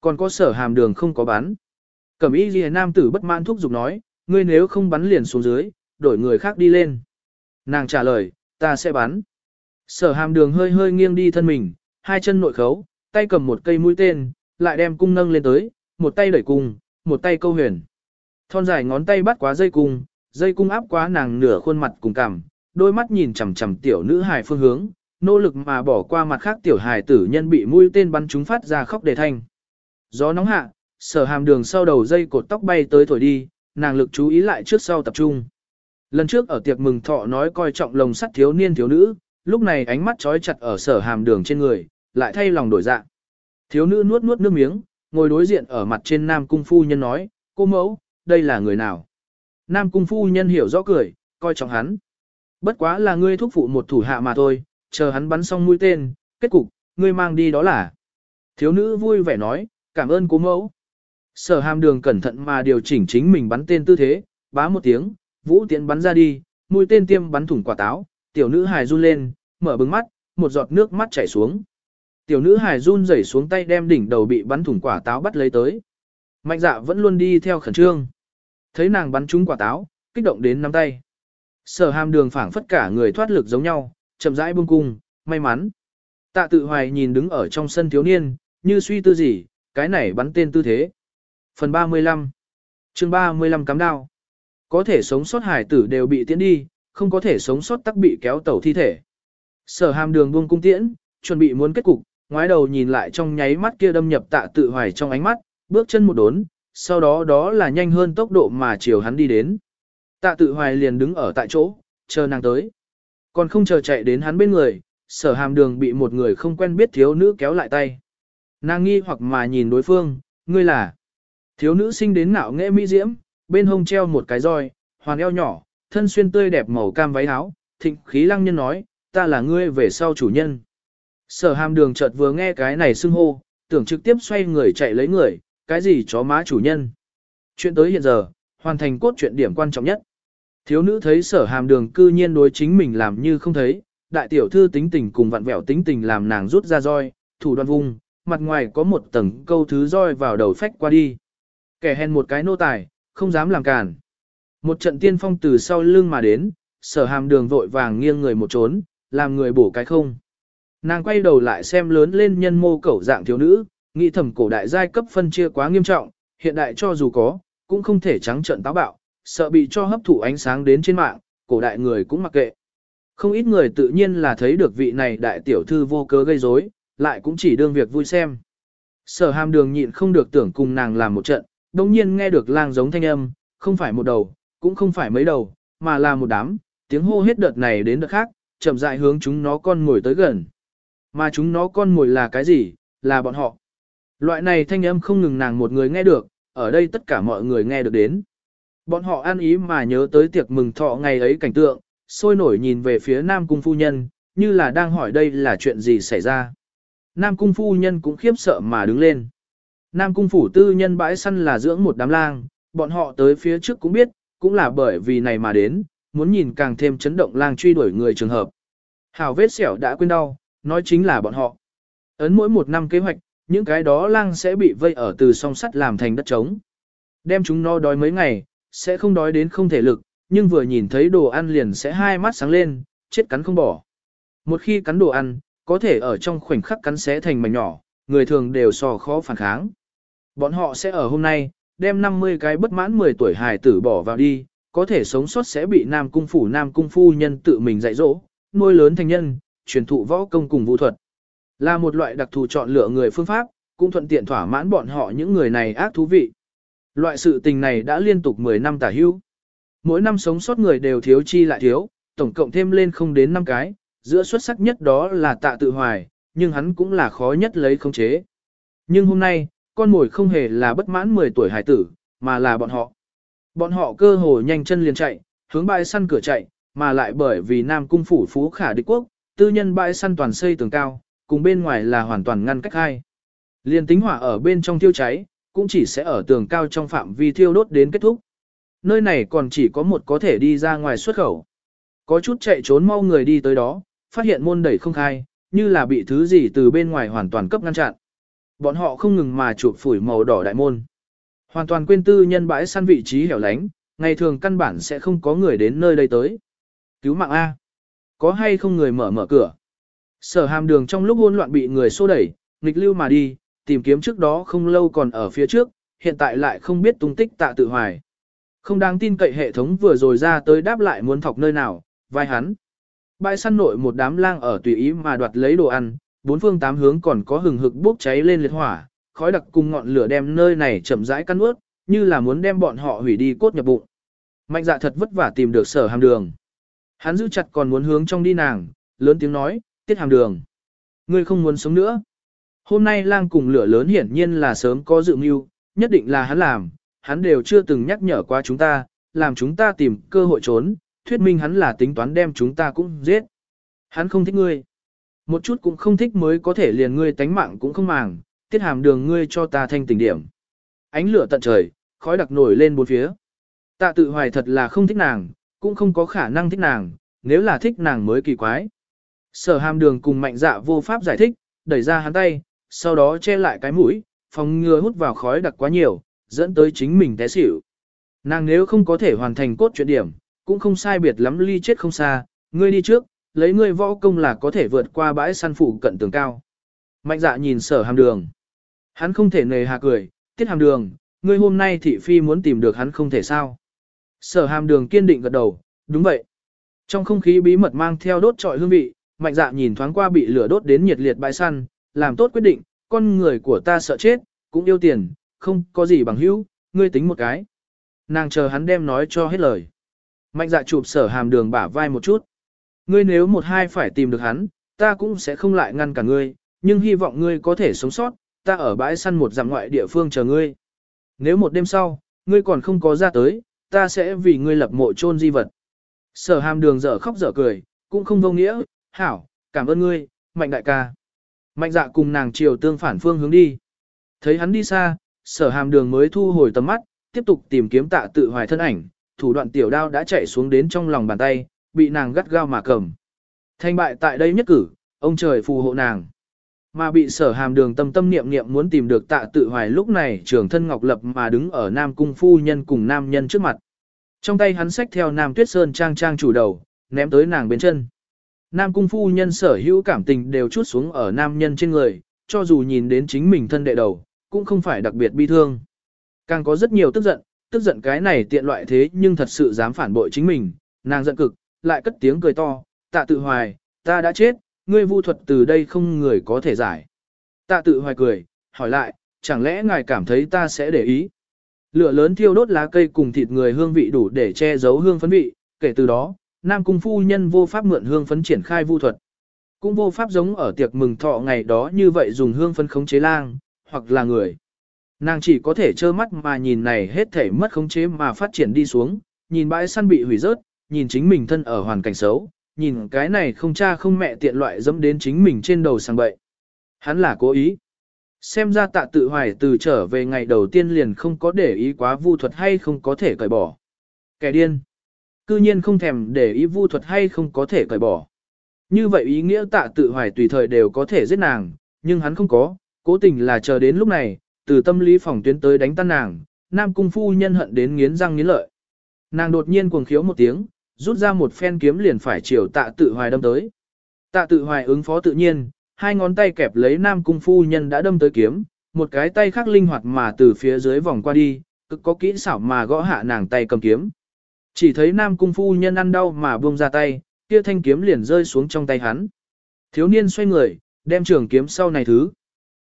Speaker 1: Còn có sở hàm đường không có bắn. Cẩm y ghi nam tử bất mãn thúc giục nói, ngươi nếu không bắn liền xuống dưới, đổi người khác đi lên. Nàng trả lời, ta sẽ bắn. Sở hàm đường hơi hơi nghiêng đi thân mình, hai chân nội khấu, tay cầm một cây mũi tên, lại đem cung nâng lên tới, một tay đẩy cung, một tay câu huyền. Thon dài ngón tay bắt quá dây cung, dây cung áp quá nàng nửa khuôn mặt cùng cằm, đôi mắt nhìn chằm chằm tiểu nữ hài phương hướng, nỗ lực mà bỏ qua mặt khác tiểu hài tử nhân bị mũi tên bắn trúng phát ra khóc đề thanh. Gió nóng hạ, sở hàm đường sau đầu dây cột tóc bay tới thổi đi, nàng lực chú ý lại trước sau tập trung. Lần trước ở tiệc mừng thọ nói coi trọng lồng sắt thiếu niên thiếu nữ, lúc này ánh mắt trói chặt ở sở hàm đường trên người, lại thay lòng đổi dạng. Thiếu nữ nuốt nuốt nước miếng, ngồi đối diện ở mặt trên nam cung phu nhân nói, cô mẫu, đây là người nào? Nam cung phu nhân hiểu rõ cười, coi trọng hắn. Bất quá là ngươi thúc phụ một thủ hạ mà thôi, chờ hắn bắn xong mũi tên, kết cục, ngươi mang đi đó là. Thiếu nữ vui vẻ nói, cảm ơn cố mẫu. Sở hàm đường cẩn thận mà điều chỉnh chính mình bắn tên tư thế, bá một tiếng, vũ tiện bắn ra đi, mũi tên tiêm bắn thủng quả táo, tiểu nữ hài run lên, mở bừng mắt, một giọt nước mắt chảy xuống. Tiểu nữ hài run rẩy xuống tay đem đỉnh đầu bị bắn thủng quả táo bắt lấy tới. Mạnh dạ vẫn luôn đi theo khẩn trương. Thấy nàng bắn trúng quả táo, kích động đến nắm tay. Sở hàm đường phảng phất cả người thoát lực giống nhau, chậm rãi buông cung, may mắn. Tạ tự hoài nhìn đứng ở trong sân thiếu niên, như suy tư gì, cái này bắn tên tư thế. Phần 35 chương 35 cắm đao. Có thể sống sót hải tử đều bị tiễn đi, không có thể sống sót tắc bị kéo tẩu thi thể. Sở hàm đường buông cung tiễn, chuẩn bị muốn kết cục, ngoái đầu nhìn lại trong nháy mắt kia đâm nhập tạ tự hoài trong ánh mắt, bước chân một đốn, sau đó đó là nhanh hơn tốc độ mà chiều hắn đi đến. Tạ tự hoài liền đứng ở tại chỗ, chờ nàng tới. Còn không chờ chạy đến hắn bên người, sở hàm đường bị một người không quen biết thiếu nữ kéo lại tay. Nàng nghi hoặc mà nhìn đối phương, ngươi là. Thiếu nữ sinh đến nạo nghệ mỹ diễm, bên hông treo một cái roi, hoàn eo nhỏ, thân xuyên tươi đẹp màu cam váy áo, thịnh khí lăng nhân nói, ta là ngươi về sau chủ nhân. Sở hàm đường chợt vừa nghe cái này xưng hô, tưởng trực tiếp xoay người chạy lấy người, cái gì chó má chủ nhân. Chuyện tới hiện giờ, hoàn thành cốt truyện điểm quan trọng nhất. Thiếu nữ thấy sở hàm đường cư nhiên đối chính mình làm như không thấy, đại tiểu thư tính tình cùng vặn vẹo tính tình làm nàng rút ra roi, thủ đoan vung, mặt ngoài có một tầng câu thứ roi vào đầu phách qua đi. Kẻ hèn một cái nô tài, không dám làm cản. Một trận tiên phong từ sau lưng mà đến, sở hàm đường vội vàng nghiêng người một trốn, làm người bổ cái không. Nàng quay đầu lại xem lớn lên nhân mô cẩu dạng thiếu nữ, nghĩ thầm cổ đại giai cấp phân chia quá nghiêm trọng, hiện đại cho dù có, cũng không thể trắng trận táo bạo, sợ bị cho hấp thụ ánh sáng đến trên mạng, cổ đại người cũng mặc kệ. Không ít người tự nhiên là thấy được vị này đại tiểu thư vô cớ gây rối, lại cũng chỉ đương việc vui xem. Sở hàm đường nhịn không được tưởng cùng nàng làm một trận, đồng nhiên nghe được lang giống thanh âm, không phải một đầu, cũng không phải mấy đầu, mà là một đám, tiếng hô hết đợt này đến đợt khác, chậm rãi hướng chúng nó con ngồi tới gần. Mà chúng nó con ngồi là cái gì? Là bọn họ. Loại này thanh âm không ngừng nàng một người nghe được, ở đây tất cả mọi người nghe được đến. Bọn họ an ý mà nhớ tới tiệc mừng thọ ngày ấy cảnh tượng, sôi nổi nhìn về phía Nam Cung Phu Nhân, như là đang hỏi đây là chuyện gì xảy ra. Nam Cung Phu Nhân cũng khiếp sợ mà đứng lên. Nam Cung Phủ Tư Nhân bãi săn là dưỡng một đám lang, bọn họ tới phía trước cũng biết, cũng là bởi vì này mà đến, muốn nhìn càng thêm chấn động lang truy đuổi người trường hợp. Hào vết xẻo đã quên đau, nói chính là bọn họ. Ấn mỗi một năm kế hoạch, những cái đó lang sẽ bị vây ở từ song sắt làm thành đất trống. Đem chúng nó đói mấy ngày, sẽ không đói đến không thể lực, nhưng vừa nhìn thấy đồ ăn liền sẽ hai mắt sáng lên, chết cắn không bỏ. Một khi cắn đồ ăn, có thể ở trong khoảnh khắc cắn xé thành mảnh nhỏ, người thường đều so khó phản kháng. Bọn họ sẽ ở hôm nay, đem 50 cái bất mãn 10 tuổi hài tử bỏ vào đi, có thể sống sót sẽ bị Nam Cung Phủ Nam Cung Phu Nhân tự mình dạy dỗ, nuôi lớn thành nhân, truyền thụ võ công cùng vũ thuật. Là một loại đặc thù chọn lựa người phương pháp, cũng thuận tiện thỏa mãn bọn họ những người này ác thú vị. Loại sự tình này đã liên tục 10 năm tả hữu. Mỗi năm sống sót người đều thiếu chi lại thiếu, tổng cộng thêm lên không đến 5 cái, giữa xuất sắc nhất đó là tạ tự hoài, nhưng hắn cũng là khó nhất lấy không chế. Nhưng hôm nay, con mồi không hề là bất mãn 10 tuổi hải tử, mà là bọn họ. Bọn họ cơ hồ nhanh chân liền chạy, hướng bãi săn cửa chạy, mà lại bởi vì Nam cung phủ phú khả địch quốc, tư nhân bãi săn toàn xây tường cao, cùng bên ngoài là hoàn toàn ngăn cách hai. Liên tính hỏa ở bên trong thiêu cháy, cũng chỉ sẽ ở tường cao trong phạm vi thiêu đốt đến kết thúc. Nơi này còn chỉ có một có thể đi ra ngoài xuất khẩu. Có chút chạy trốn mau người đi tới đó, phát hiện môn đẩy không khai, như là bị thứ gì từ bên ngoài hoàn toàn cấp ngăn chặn. Bọn họ không ngừng mà chụp phủi màu đỏ đại môn. Hoàn toàn quên tư nhân bãi săn vị trí hẻo lánh, ngày thường căn bản sẽ không có người đến nơi đây tới. Cứu mạng A. Có hay không người mở mở cửa? Sở hàm đường trong lúc hỗn loạn bị người xô đẩy, nghịch lưu mà đi, tìm kiếm trước đó không lâu còn ở phía trước, hiện tại lại không biết tung tích tạ tự hoài. Không đáng tin cậy hệ thống vừa rồi ra tới đáp lại muốn thọc nơi nào, vai hắn. Bãi săn nội một đám lang ở tùy ý mà đoạt lấy đồ ăn, bốn phương tám hướng còn có hừng hực bốc cháy lên liệt hỏa, khói đặc cùng ngọn lửa đem nơi này chậm rãi căn ướt, như là muốn đem bọn họ hủy đi cốt nhập bụng. Mạnh dạ thật vất vả tìm được sở hàm đường. Hắn giữ chặt còn muốn hướng trong đi nàng, lớn tiếng nói, tiết hàm đường. Ngươi không muốn sống nữa. Hôm nay lang cùng lửa lớn hiển nhiên là sớm có dự mưu, nhất định là hắn làm, hắn đều chưa từng nhắc nhở qua chúng ta, làm chúng ta tìm cơ hội trốn, thuyết minh hắn là tính toán đem chúng ta cũng giết. Hắn không thích ngươi. Một chút cũng không thích mới có thể liền ngươi tánh mạng cũng không màng, tiết hàm đường ngươi cho ta thanh tỉnh điểm. Ánh lửa tận trời, khói đặc nổi lên bốn phía. Tạ tự hoài thật là không thích nàng, cũng không có khả năng thích nàng, nếu là thích nàng mới kỳ quái. Sở hàm đường cùng mạnh dạ vô pháp giải thích, đẩy ra hắn tay, sau đó che lại cái mũi, phòng ngừa hút vào khói đặc quá nhiều, dẫn tới chính mình té xỉu. Nàng nếu không có thể hoàn thành cốt truyện điểm, cũng không sai biệt lắm ly chết không xa, ngươi đi trước, lấy ngươi võ công là có thể vượt qua bãi săn phủ cận tường cao. Mạnh dạ nhìn sở hàm đường. Hắn không thể nề hà cười, tiết hàm đường, ngươi hôm nay thị phi muốn tìm được hắn không thể sao. Sở hàm đường kiên định gật đầu, đúng vậy. Trong không khí bí mật mang theo đốt trọi hương vị, mạnh dạ nhìn thoáng qua bị lửa đốt đến nhiệt liệt bãi săn, làm tốt quyết định, con người của ta sợ chết, cũng yêu tiền, không có gì bằng hữu, ngươi tính một cái. Nàng chờ hắn đem nói cho hết lời. Mạnh dạ chụp sở hàm đường bả vai một chút. Ngươi nếu một hai phải tìm được hắn, ta cũng sẽ không lại ngăn cả ngươi, nhưng hy vọng ngươi có thể sống sót, ta ở bãi săn một dặm ngoại địa phương chờ ngươi. Nếu một đêm sau, ngươi còn không có ra tới, ta sẽ vì ngươi lập mộ chôn di vật. Sở hàm đường dở khóc dở cười, cũng không vô nghĩa, hảo, cảm ơn ngươi, mạnh đại ca. Mạnh dạ cùng nàng chiều tương phản phương hướng đi. Thấy hắn đi xa, sở hàm đường mới thu hồi tầm mắt, tiếp tục tìm kiếm tạ tự hoài thân ảnh, thủ đoạn tiểu đao đã chạy xuống đến trong lòng bàn tay, bị nàng gắt gao mà cầm. Thanh bại tại đây nhất cử, ông trời phù hộ nàng. Mà bị sở hàm đường tâm tâm niệm niệm muốn tìm được tạ tự hoài lúc này trưởng thân ngọc lập mà đứng ở nam cung phu nhân cùng nam nhân trước mặt. Trong tay hắn xách theo nam tuyết sơn trang trang chủ đầu, ném tới nàng bên chân. Nam cung phu nhân sở hữu cảm tình đều chút xuống ở nam nhân trên người, cho dù nhìn đến chính mình thân đệ đầu, cũng không phải đặc biệt bi thương. Càng có rất nhiều tức giận, tức giận cái này tiện loại thế nhưng thật sự dám phản bội chính mình, nàng giận cực, lại cất tiếng cười to, tạ tự hoài, ta đã chết, ngươi vu thuật từ đây không người có thể giải. Tạ tự hoài cười, hỏi lại, chẳng lẽ ngài cảm thấy ta sẽ để ý? Lửa lớn thiêu đốt lá cây cùng thịt người hương vị đủ để che giấu hương phấn vị, kể từ đó, Nam Cung phu nhân vô pháp mượn hương phấn triển khai vu thuật. Cũng vô pháp giống ở tiệc mừng thọ ngày đó như vậy dùng hương phấn khống chế lang, hoặc là người. Nàng chỉ có thể trơ mắt mà nhìn này hết thể mất khống chế mà phát triển đi xuống, nhìn bãi săn bị hủy rớt, nhìn chính mình thân ở hoàn cảnh xấu, nhìn cái này không cha không mẹ tiện loại dẫm đến chính mình trên đầu sang bậy. Hắn là cố ý. Xem ra tạ tự hoài từ trở về ngày đầu tiên liền không có để ý quá vu thuật hay không có thể cởi bỏ. Kẻ điên. Cư nhiên không thèm để ý vu thuật hay không có thể cởi bỏ. Như vậy ý nghĩa tạ tự hoài tùy thời đều có thể giết nàng, nhưng hắn không có, cố tình là chờ đến lúc này, từ tâm lý phòng tuyến tới đánh tan nàng, nam cung phu nhân hận đến nghiến răng nghiến lợi. Nàng đột nhiên cuồng khiếu một tiếng, rút ra một phen kiếm liền phải chiều tạ tự hoài đâm tới. Tạ tự hoài ứng phó tự nhiên, hai ngón tay kẹp lấy nam cung phu nhân đã đâm tới kiếm, một cái tay khác linh hoạt mà từ phía dưới vòng qua đi, cực có kỹ xảo mà gõ hạ nàng tay cầm kiếm. Chỉ thấy nam cung phu nhân ăn đau mà buông ra tay, kia thanh kiếm liền rơi xuống trong tay hắn. Thiếu niên xoay người, đem trường kiếm sau này thứ.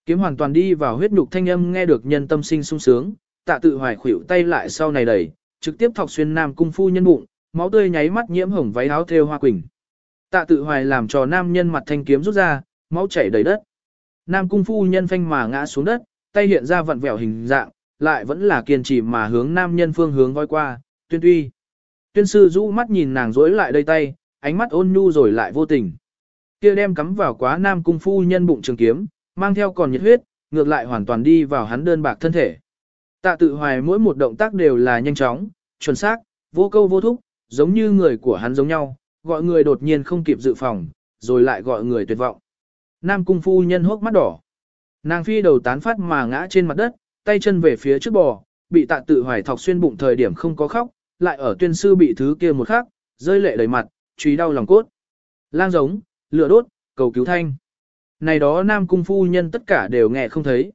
Speaker 1: Kiếm hoàn toàn đi vào huyết nhục thanh âm nghe được nhân tâm sinh sung sướng, tạ tự hoài khuỷu tay lại sau này đẩy, trực tiếp thọc xuyên nam cung phu nhân bụng, máu tươi nháy mắt nhiễm hồng váy áo thêu hoa quỳnh. Tạ tự hoài làm cho nam nhân mặt thanh kiếm rút ra, máu chảy đầy đất. Nam cung phu nhân phanh mà ngã xuống đất, tay hiện ra vặn vẹo hình dạng, lại vẫn là kiên trì mà hướng nam nhân phương hướng voi qua, tuyên tuy. Tuyên sư rũ mắt nhìn nàng rối lại đây tay, ánh mắt ôn nhu rồi lại vô tình. Kia đem cắm vào quá nam cung phu nhân bụng trường kiếm, mang theo còn nhiệt huyết, ngược lại hoàn toàn đi vào hắn đơn bạc thân thể. Tạ tự hoài mỗi một động tác đều là nhanh chóng, chuẩn xác, vô câu vô thúc, giống như người của hắn giống nhau, gọi người đột nhiên không kịp dự phòng, rồi lại gọi người tuyệt vọng. Nam cung phu nhân hốc mắt đỏ. Nàng phi đầu tán phát mà ngã trên mặt đất, tay chân về phía trước bò, bị tạ tự hoài thọc xuyên bụng thời điểm không có khóc, lại ở tuyên sư bị thứ kia một khắc, rơi lệ đầy mặt, truy đau lòng cốt. Lang giống, lửa đốt, cầu cứu thanh. Này đó nam cung phu nhân tất cả đều nghe không thấy.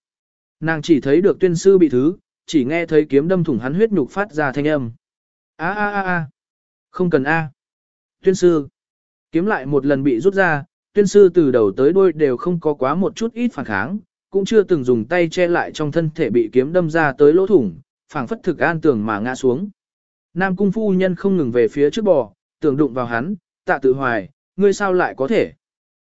Speaker 1: Nàng chỉ thấy được tuyên sư bị thứ, chỉ nghe thấy kiếm đâm thủng hắn huyết nhục phát ra thanh âm. A a a a. Không cần a. Tuyên sư. Kiếm lại một lần bị rút ra, tuyên sư từ đầu tới đuôi đều không có quá một chút ít phản kháng, cũng chưa từng dùng tay che lại trong thân thể bị kiếm đâm ra tới lỗ thủng, phảng phất thực an tường mà ngã xuống. Nam cung phu nhân không ngừng về phía trước bò, tưởng đụng vào hắn, tạ tự hoài, ngươi sao lại có thể?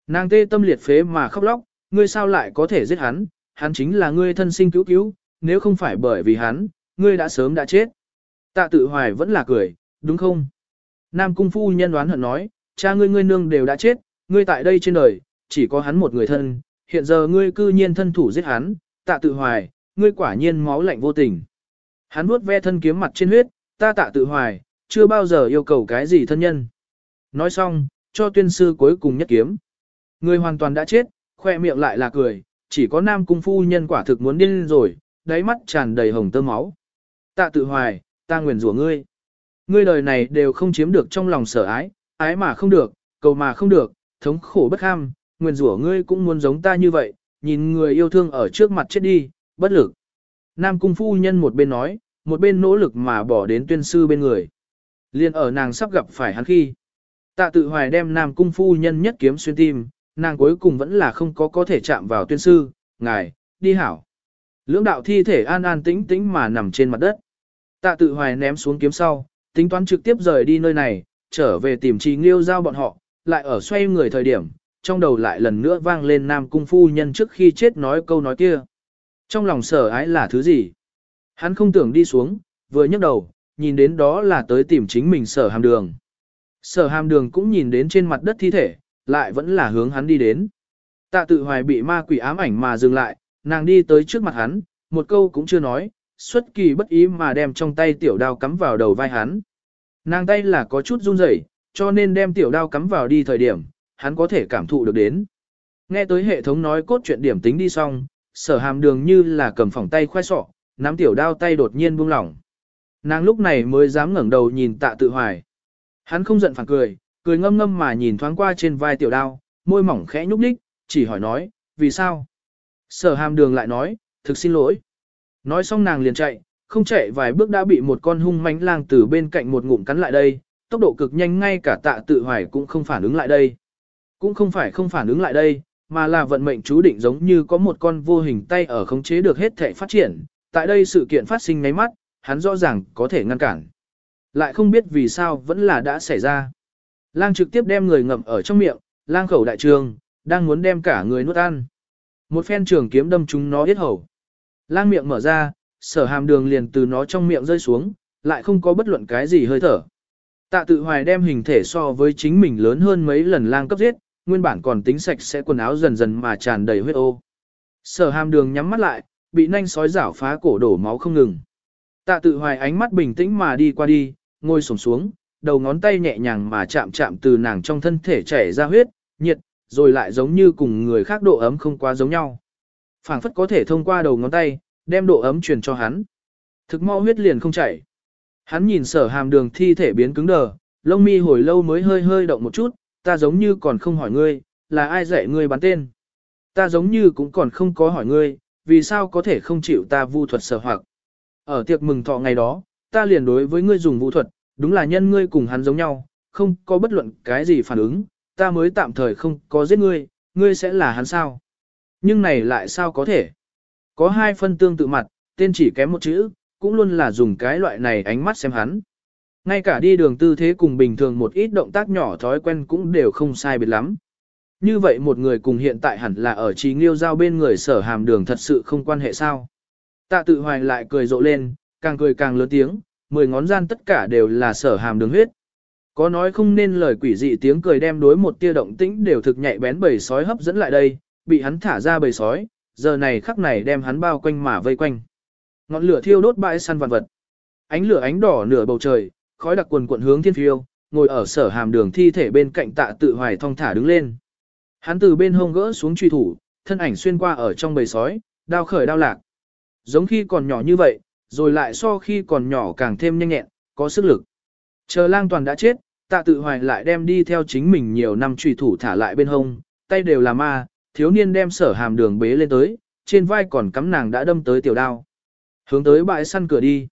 Speaker 1: Nàng tê tâm liệt phế mà khóc lóc, ngươi sao lại có thể giết hắn, hắn chính là ngươi thân sinh cứu cứu, nếu không phải bởi vì hắn, ngươi đã sớm đã chết. Tạ tự hoài vẫn là cười, đúng không? Nam cung phu nhân đoán hận nói, cha ngươi ngươi nương đều đã chết, ngươi tại đây trên đời, chỉ có hắn một người thân, hiện giờ ngươi cư nhiên thân thủ giết hắn, tạ tự hoài, ngươi quả nhiên máu lạnh vô tình. Hắn vuốt ve thân kiếm mặt trên huyết, ta tạ tự hoài, chưa bao giờ yêu cầu cái gì thân nhân. Nói xong, cho tuyên sư cuối cùng nhất kiếm. Người hoàn toàn đã chết, khoe miệng lại là cười, chỉ có nam cung phu nhân quả thực muốn điên rồi, đáy mắt tràn đầy hồng tơ máu. Tạ tự hoài, ta nguyền rủa ngươi. Ngươi đời này đều không chiếm được trong lòng sở ái, ái mà không được, cầu mà không được, thống khổ bất ham, nguyền rủa ngươi cũng muốn giống ta như vậy, nhìn người yêu thương ở trước mặt chết đi, bất lực. Nam cung phu nhân một bên nói, một bên nỗ lực mà bỏ đến tuyên sư bên người. Liên ở nàng sắp gặp phải hắn khi. Tạ tự hoài đem Nam cung phu nhân nhất kiếm xuyên tim, nàng cuối cùng vẫn là không có có thể chạm vào tuyên sư, ngài, đi hảo. Lưỡng đạo thi thể an an tĩnh tĩnh mà nằm trên mặt đất. Tạ tự hoài ném xuống kiếm sau, tính toán trực tiếp rời đi nơi này, trở về tìm trì nghiêu giao bọn họ, lại ở xoay người thời điểm, trong đầu lại lần nữa vang lên nam cung phu nhân trước khi chết nói câu nói kia. Trong lòng sở ái là thứ gì? Hắn không tưởng đi xuống, vừa nhấc đầu, nhìn đến đó là tới tìm chính mình sở hàm đường. Sở hàm đường cũng nhìn đến trên mặt đất thi thể, lại vẫn là hướng hắn đi đến. Tạ tự hoài bị ma quỷ ám ảnh mà dừng lại, nàng đi tới trước mặt hắn, một câu cũng chưa nói, xuất kỳ bất ý mà đem trong tay tiểu đao cắm vào đầu vai hắn. Nàng tay là có chút run rẩy, cho nên đem tiểu đao cắm vào đi thời điểm, hắn có thể cảm thụ được đến. Nghe tới hệ thống nói cốt truyện điểm tính đi xong, sở hàm đường như là cầm phỏng tay khoai sọ, nắm tiểu đao tay đột nhiên buông lỏng. Nàng lúc này mới dám ngẩng đầu nhìn tạ tự hoài. Hắn không giận phản cười, cười ngâm ngâm mà nhìn thoáng qua trên vai tiểu đao, môi mỏng khẽ nhúc nhích, chỉ hỏi nói, vì sao? Sở hàm đường lại nói, thực xin lỗi. Nói xong nàng liền chạy, không chạy vài bước đã bị một con hung mãnh lang từ bên cạnh một ngụm cắn lại đây, tốc độ cực nhanh ngay cả tạ tự hoài cũng không phản ứng lại đây. Cũng không phải không phản ứng lại đây, mà là vận mệnh chú định giống như có một con vô hình tay ở khống chế được hết thể phát triển. Tại đây sự kiện phát sinh ngay mắt, hắn rõ ràng có thể ngăn cản. Lại không biết vì sao vẫn là đã xảy ra. Lang trực tiếp đem người ngậm ở trong miệng, lang khẩu đại trường, đang muốn đem cả người nuốt ăn. Một phen trường kiếm đâm chúng nó hết hầu. Lang miệng mở ra, sở hàm đường liền từ nó trong miệng rơi xuống, lại không có bất luận cái gì hơi thở. Tạ tự hoài đem hình thể so với chính mình lớn hơn mấy lần lang cấp giết, nguyên bản còn tính sạch sẽ quần áo dần dần mà tràn đầy huyết ô. Sở hàm đường nhắm mắt lại, bị nanh sói rảo phá cổ đổ máu không ngừng. Tạ tự hoài ánh mắt bình tĩnh mà đi qua đi, ngồi sổm xuống, đầu ngón tay nhẹ nhàng mà chạm chạm từ nàng trong thân thể chảy ra huyết, nhiệt, rồi lại giống như cùng người khác độ ấm không quá giống nhau. phảng phất có thể thông qua đầu ngón tay, đem độ ấm truyền cho hắn. Thực mau huyết liền không chảy. Hắn nhìn sở hàm đường thi thể biến cứng đờ, lông mi hồi lâu mới hơi hơi động một chút, ta giống như còn không hỏi ngươi, là ai dạy ngươi bắn tên. Ta giống như cũng còn không có hỏi ngươi, vì sao có thể không chịu ta vu thuật sở hoặc. Ở tiệc mừng thọ ngày đó, ta liền đối với ngươi dùng vu thuật, đúng là nhân ngươi cùng hắn giống nhau, không có bất luận cái gì phản ứng, ta mới tạm thời không có giết ngươi, ngươi sẽ là hắn sao. Nhưng này lại sao có thể? Có hai phân tương tự mặt, tên chỉ kém một chữ, cũng luôn là dùng cái loại này ánh mắt xem hắn. Ngay cả đi đường tư thế cùng bình thường một ít động tác nhỏ thói quen cũng đều không sai biệt lắm. Như vậy một người cùng hiện tại hẳn là ở trí nghiêu giao bên người sở hàm đường thật sự không quan hệ sao. Tạ tự hoài lại cười rộ lên, càng cười càng lớn tiếng, mười ngón gian tất cả đều là sở hàm đường huyết. Có nói không nên lời quỷ dị tiếng cười đem đối một tia động tĩnh đều thực nhạy bén bầy sói hấp dẫn lại đây, bị hắn thả ra bầy sói, giờ này khắc này đem hắn bao quanh mà vây quanh. Ngọn lửa thiêu đốt bãi săn vạn vật. Ánh lửa ánh đỏ nửa bầu trời, khói đặc quần quận hướng thiên phiêu, ngồi ở sở hàm đường thi thể bên cạnh tạ tự hoài thong thả đứng lên. Hắn từ bên hông gỡ xuống truy thủ, thân ảnh xuyên qua ở trong bầy sói, đao khởi đao lạc. Giống khi còn nhỏ như vậy, rồi lại so khi còn nhỏ càng thêm nhanh nhẹn, có sức lực. Chờ lang toàn đã chết, tạ tự hoài lại đem đi theo chính mình nhiều năm truy thủ thả lại bên hông, tay đều là ma, thiếu niên đem sở hàm đường bế lên tới, trên vai còn cắm nàng đã đâm tới tiểu đao. Hướng tới bãi săn cửa đi.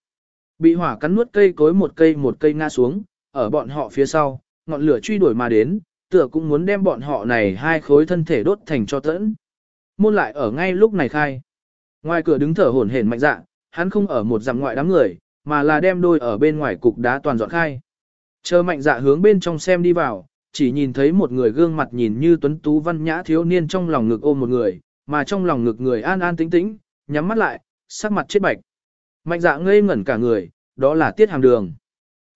Speaker 1: Bị hỏa cắn nuốt cây cối một cây một cây ngã xuống, ở bọn họ phía sau, ngọn lửa truy đuổi mà đến, tựa cũng muốn đem bọn họ này hai khối thân thể đốt thành cho tẫn. Môn lại ở ngay lúc này khai. Ngoài cửa đứng thở hổn hển mạnh dạ, hắn không ở một dặm ngoại đám người, mà là đem đôi ở bên ngoài cục đá toàn dọn khai. Chờ mạnh dạ hướng bên trong xem đi vào, chỉ nhìn thấy một người gương mặt nhìn như tuấn tú văn nhã thiếu niên trong lòng ngực ôm một người, mà trong lòng ngực người an an tĩnh tĩnh, nhắm mắt lại, sắc mặt chết bạch. Mạnh dạ ngây ngẩn cả người, đó là tiết hàng đường.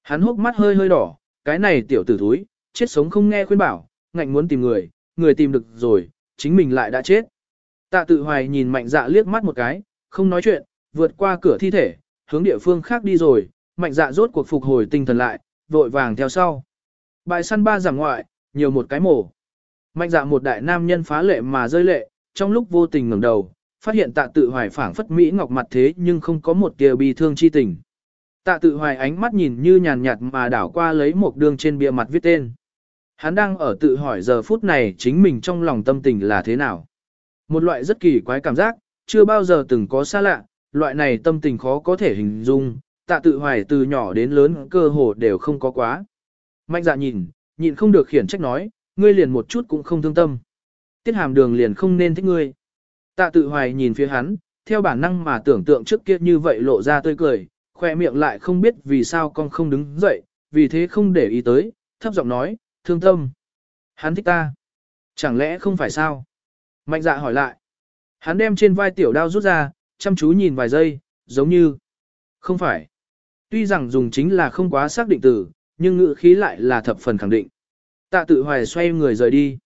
Speaker 1: Hắn hốc mắt hơi hơi đỏ, cái này tiểu tử thúi, chết sống không nghe khuyên bảo, ngạnh muốn tìm người, người tìm được rồi, chính mình lại đã chết. Tạ tự hoài nhìn mạnh dạ liếc mắt một cái, không nói chuyện, vượt qua cửa thi thể, hướng địa phương khác đi rồi, mạnh dạ rốt cuộc phục hồi tinh thần lại, vội vàng theo sau. Bài săn ba giảm ngoại, nhiều một cái mổ. Mạnh dạ một đại nam nhân phá lệ mà rơi lệ, trong lúc vô tình ngẩng đầu, phát hiện tạ tự hoài phảng phất Mỹ ngọc mặt thế nhưng không có một tia bi thương chi tình. Tạ tự hoài ánh mắt nhìn như nhàn nhạt mà đảo qua lấy một đường trên bia mặt viết tên. Hắn đang ở tự hỏi giờ phút này chính mình trong lòng tâm tình là thế nào. Một loại rất kỳ quái cảm giác, chưa bao giờ từng có xa lạ, loại này tâm tình khó có thể hình dung, tạ tự hoài từ nhỏ đến lớn cơ hồ đều không có quá. Mạnh dạ nhìn, nhịn không được khiển trách nói, ngươi liền một chút cũng không thương tâm. Tiết hàm đường liền không nên thích ngươi. Tạ tự hoài nhìn phía hắn, theo bản năng mà tưởng tượng trước kia như vậy lộ ra tươi cười, khoe miệng lại không biết vì sao con không đứng dậy, vì thế không để ý tới, thấp giọng nói, thương tâm. Hắn thích ta. Chẳng lẽ không phải sao? Mạnh dạ hỏi lại. Hắn đem trên vai tiểu đao rút ra, chăm chú nhìn vài giây, giống như. Không phải. Tuy rằng dùng chính là không quá xác định từ, nhưng ngữ khí lại là thập phần khẳng định. Tạ tự hoài xoay người rời đi.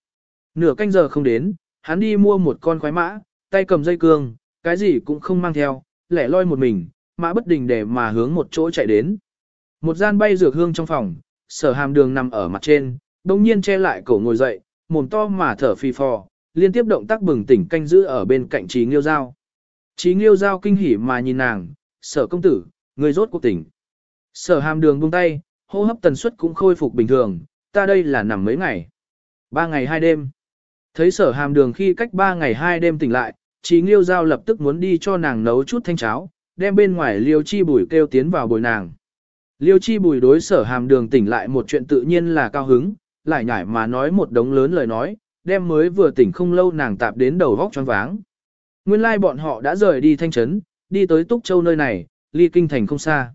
Speaker 1: Nửa canh giờ không đến, hắn đi mua một con khoái mã, tay cầm dây cương, cái gì cũng không mang theo, lẻ loi một mình, mã bất đình để mà hướng một chỗ chạy đến. Một gian bay dược hương trong phòng, sở hàm đường nằm ở mặt trên, đồng nhiên che lại cổ ngồi dậy, mồm to mà thở phì phò, liên tiếp động tác bừng tỉnh canh giữ ở bên cạnh trí nghiêu giao. Trí nghiêu giao kinh hỉ mà nhìn nàng, sở công tử, người rốt cuộc tỉnh. Sở hàm đường buông tay, hô hấp tần suất cũng khôi phục bình thường, ta đây là nằm mấy ngày. Ba ngày hai đêm. Thấy sở hàm đường khi cách ba ngày hai đêm tỉnh lại, trí nghiêu giao lập tức muốn đi cho nàng nấu chút thanh cháo, đem bên ngoài liêu chi bùi kêu tiến vào bồi nàng. Liêu chi bùi đối sở hàm đường tỉnh lại một chuyện tự nhiên là cao hứng, lại nhải mà nói một đống lớn lời nói, đem mới vừa tỉnh không lâu nàng tạp đến đầu vóc choáng váng. Nguyên lai like bọn họ đã rời đi thanh trấn, đi tới Túc Châu nơi này, ly kinh thành không xa.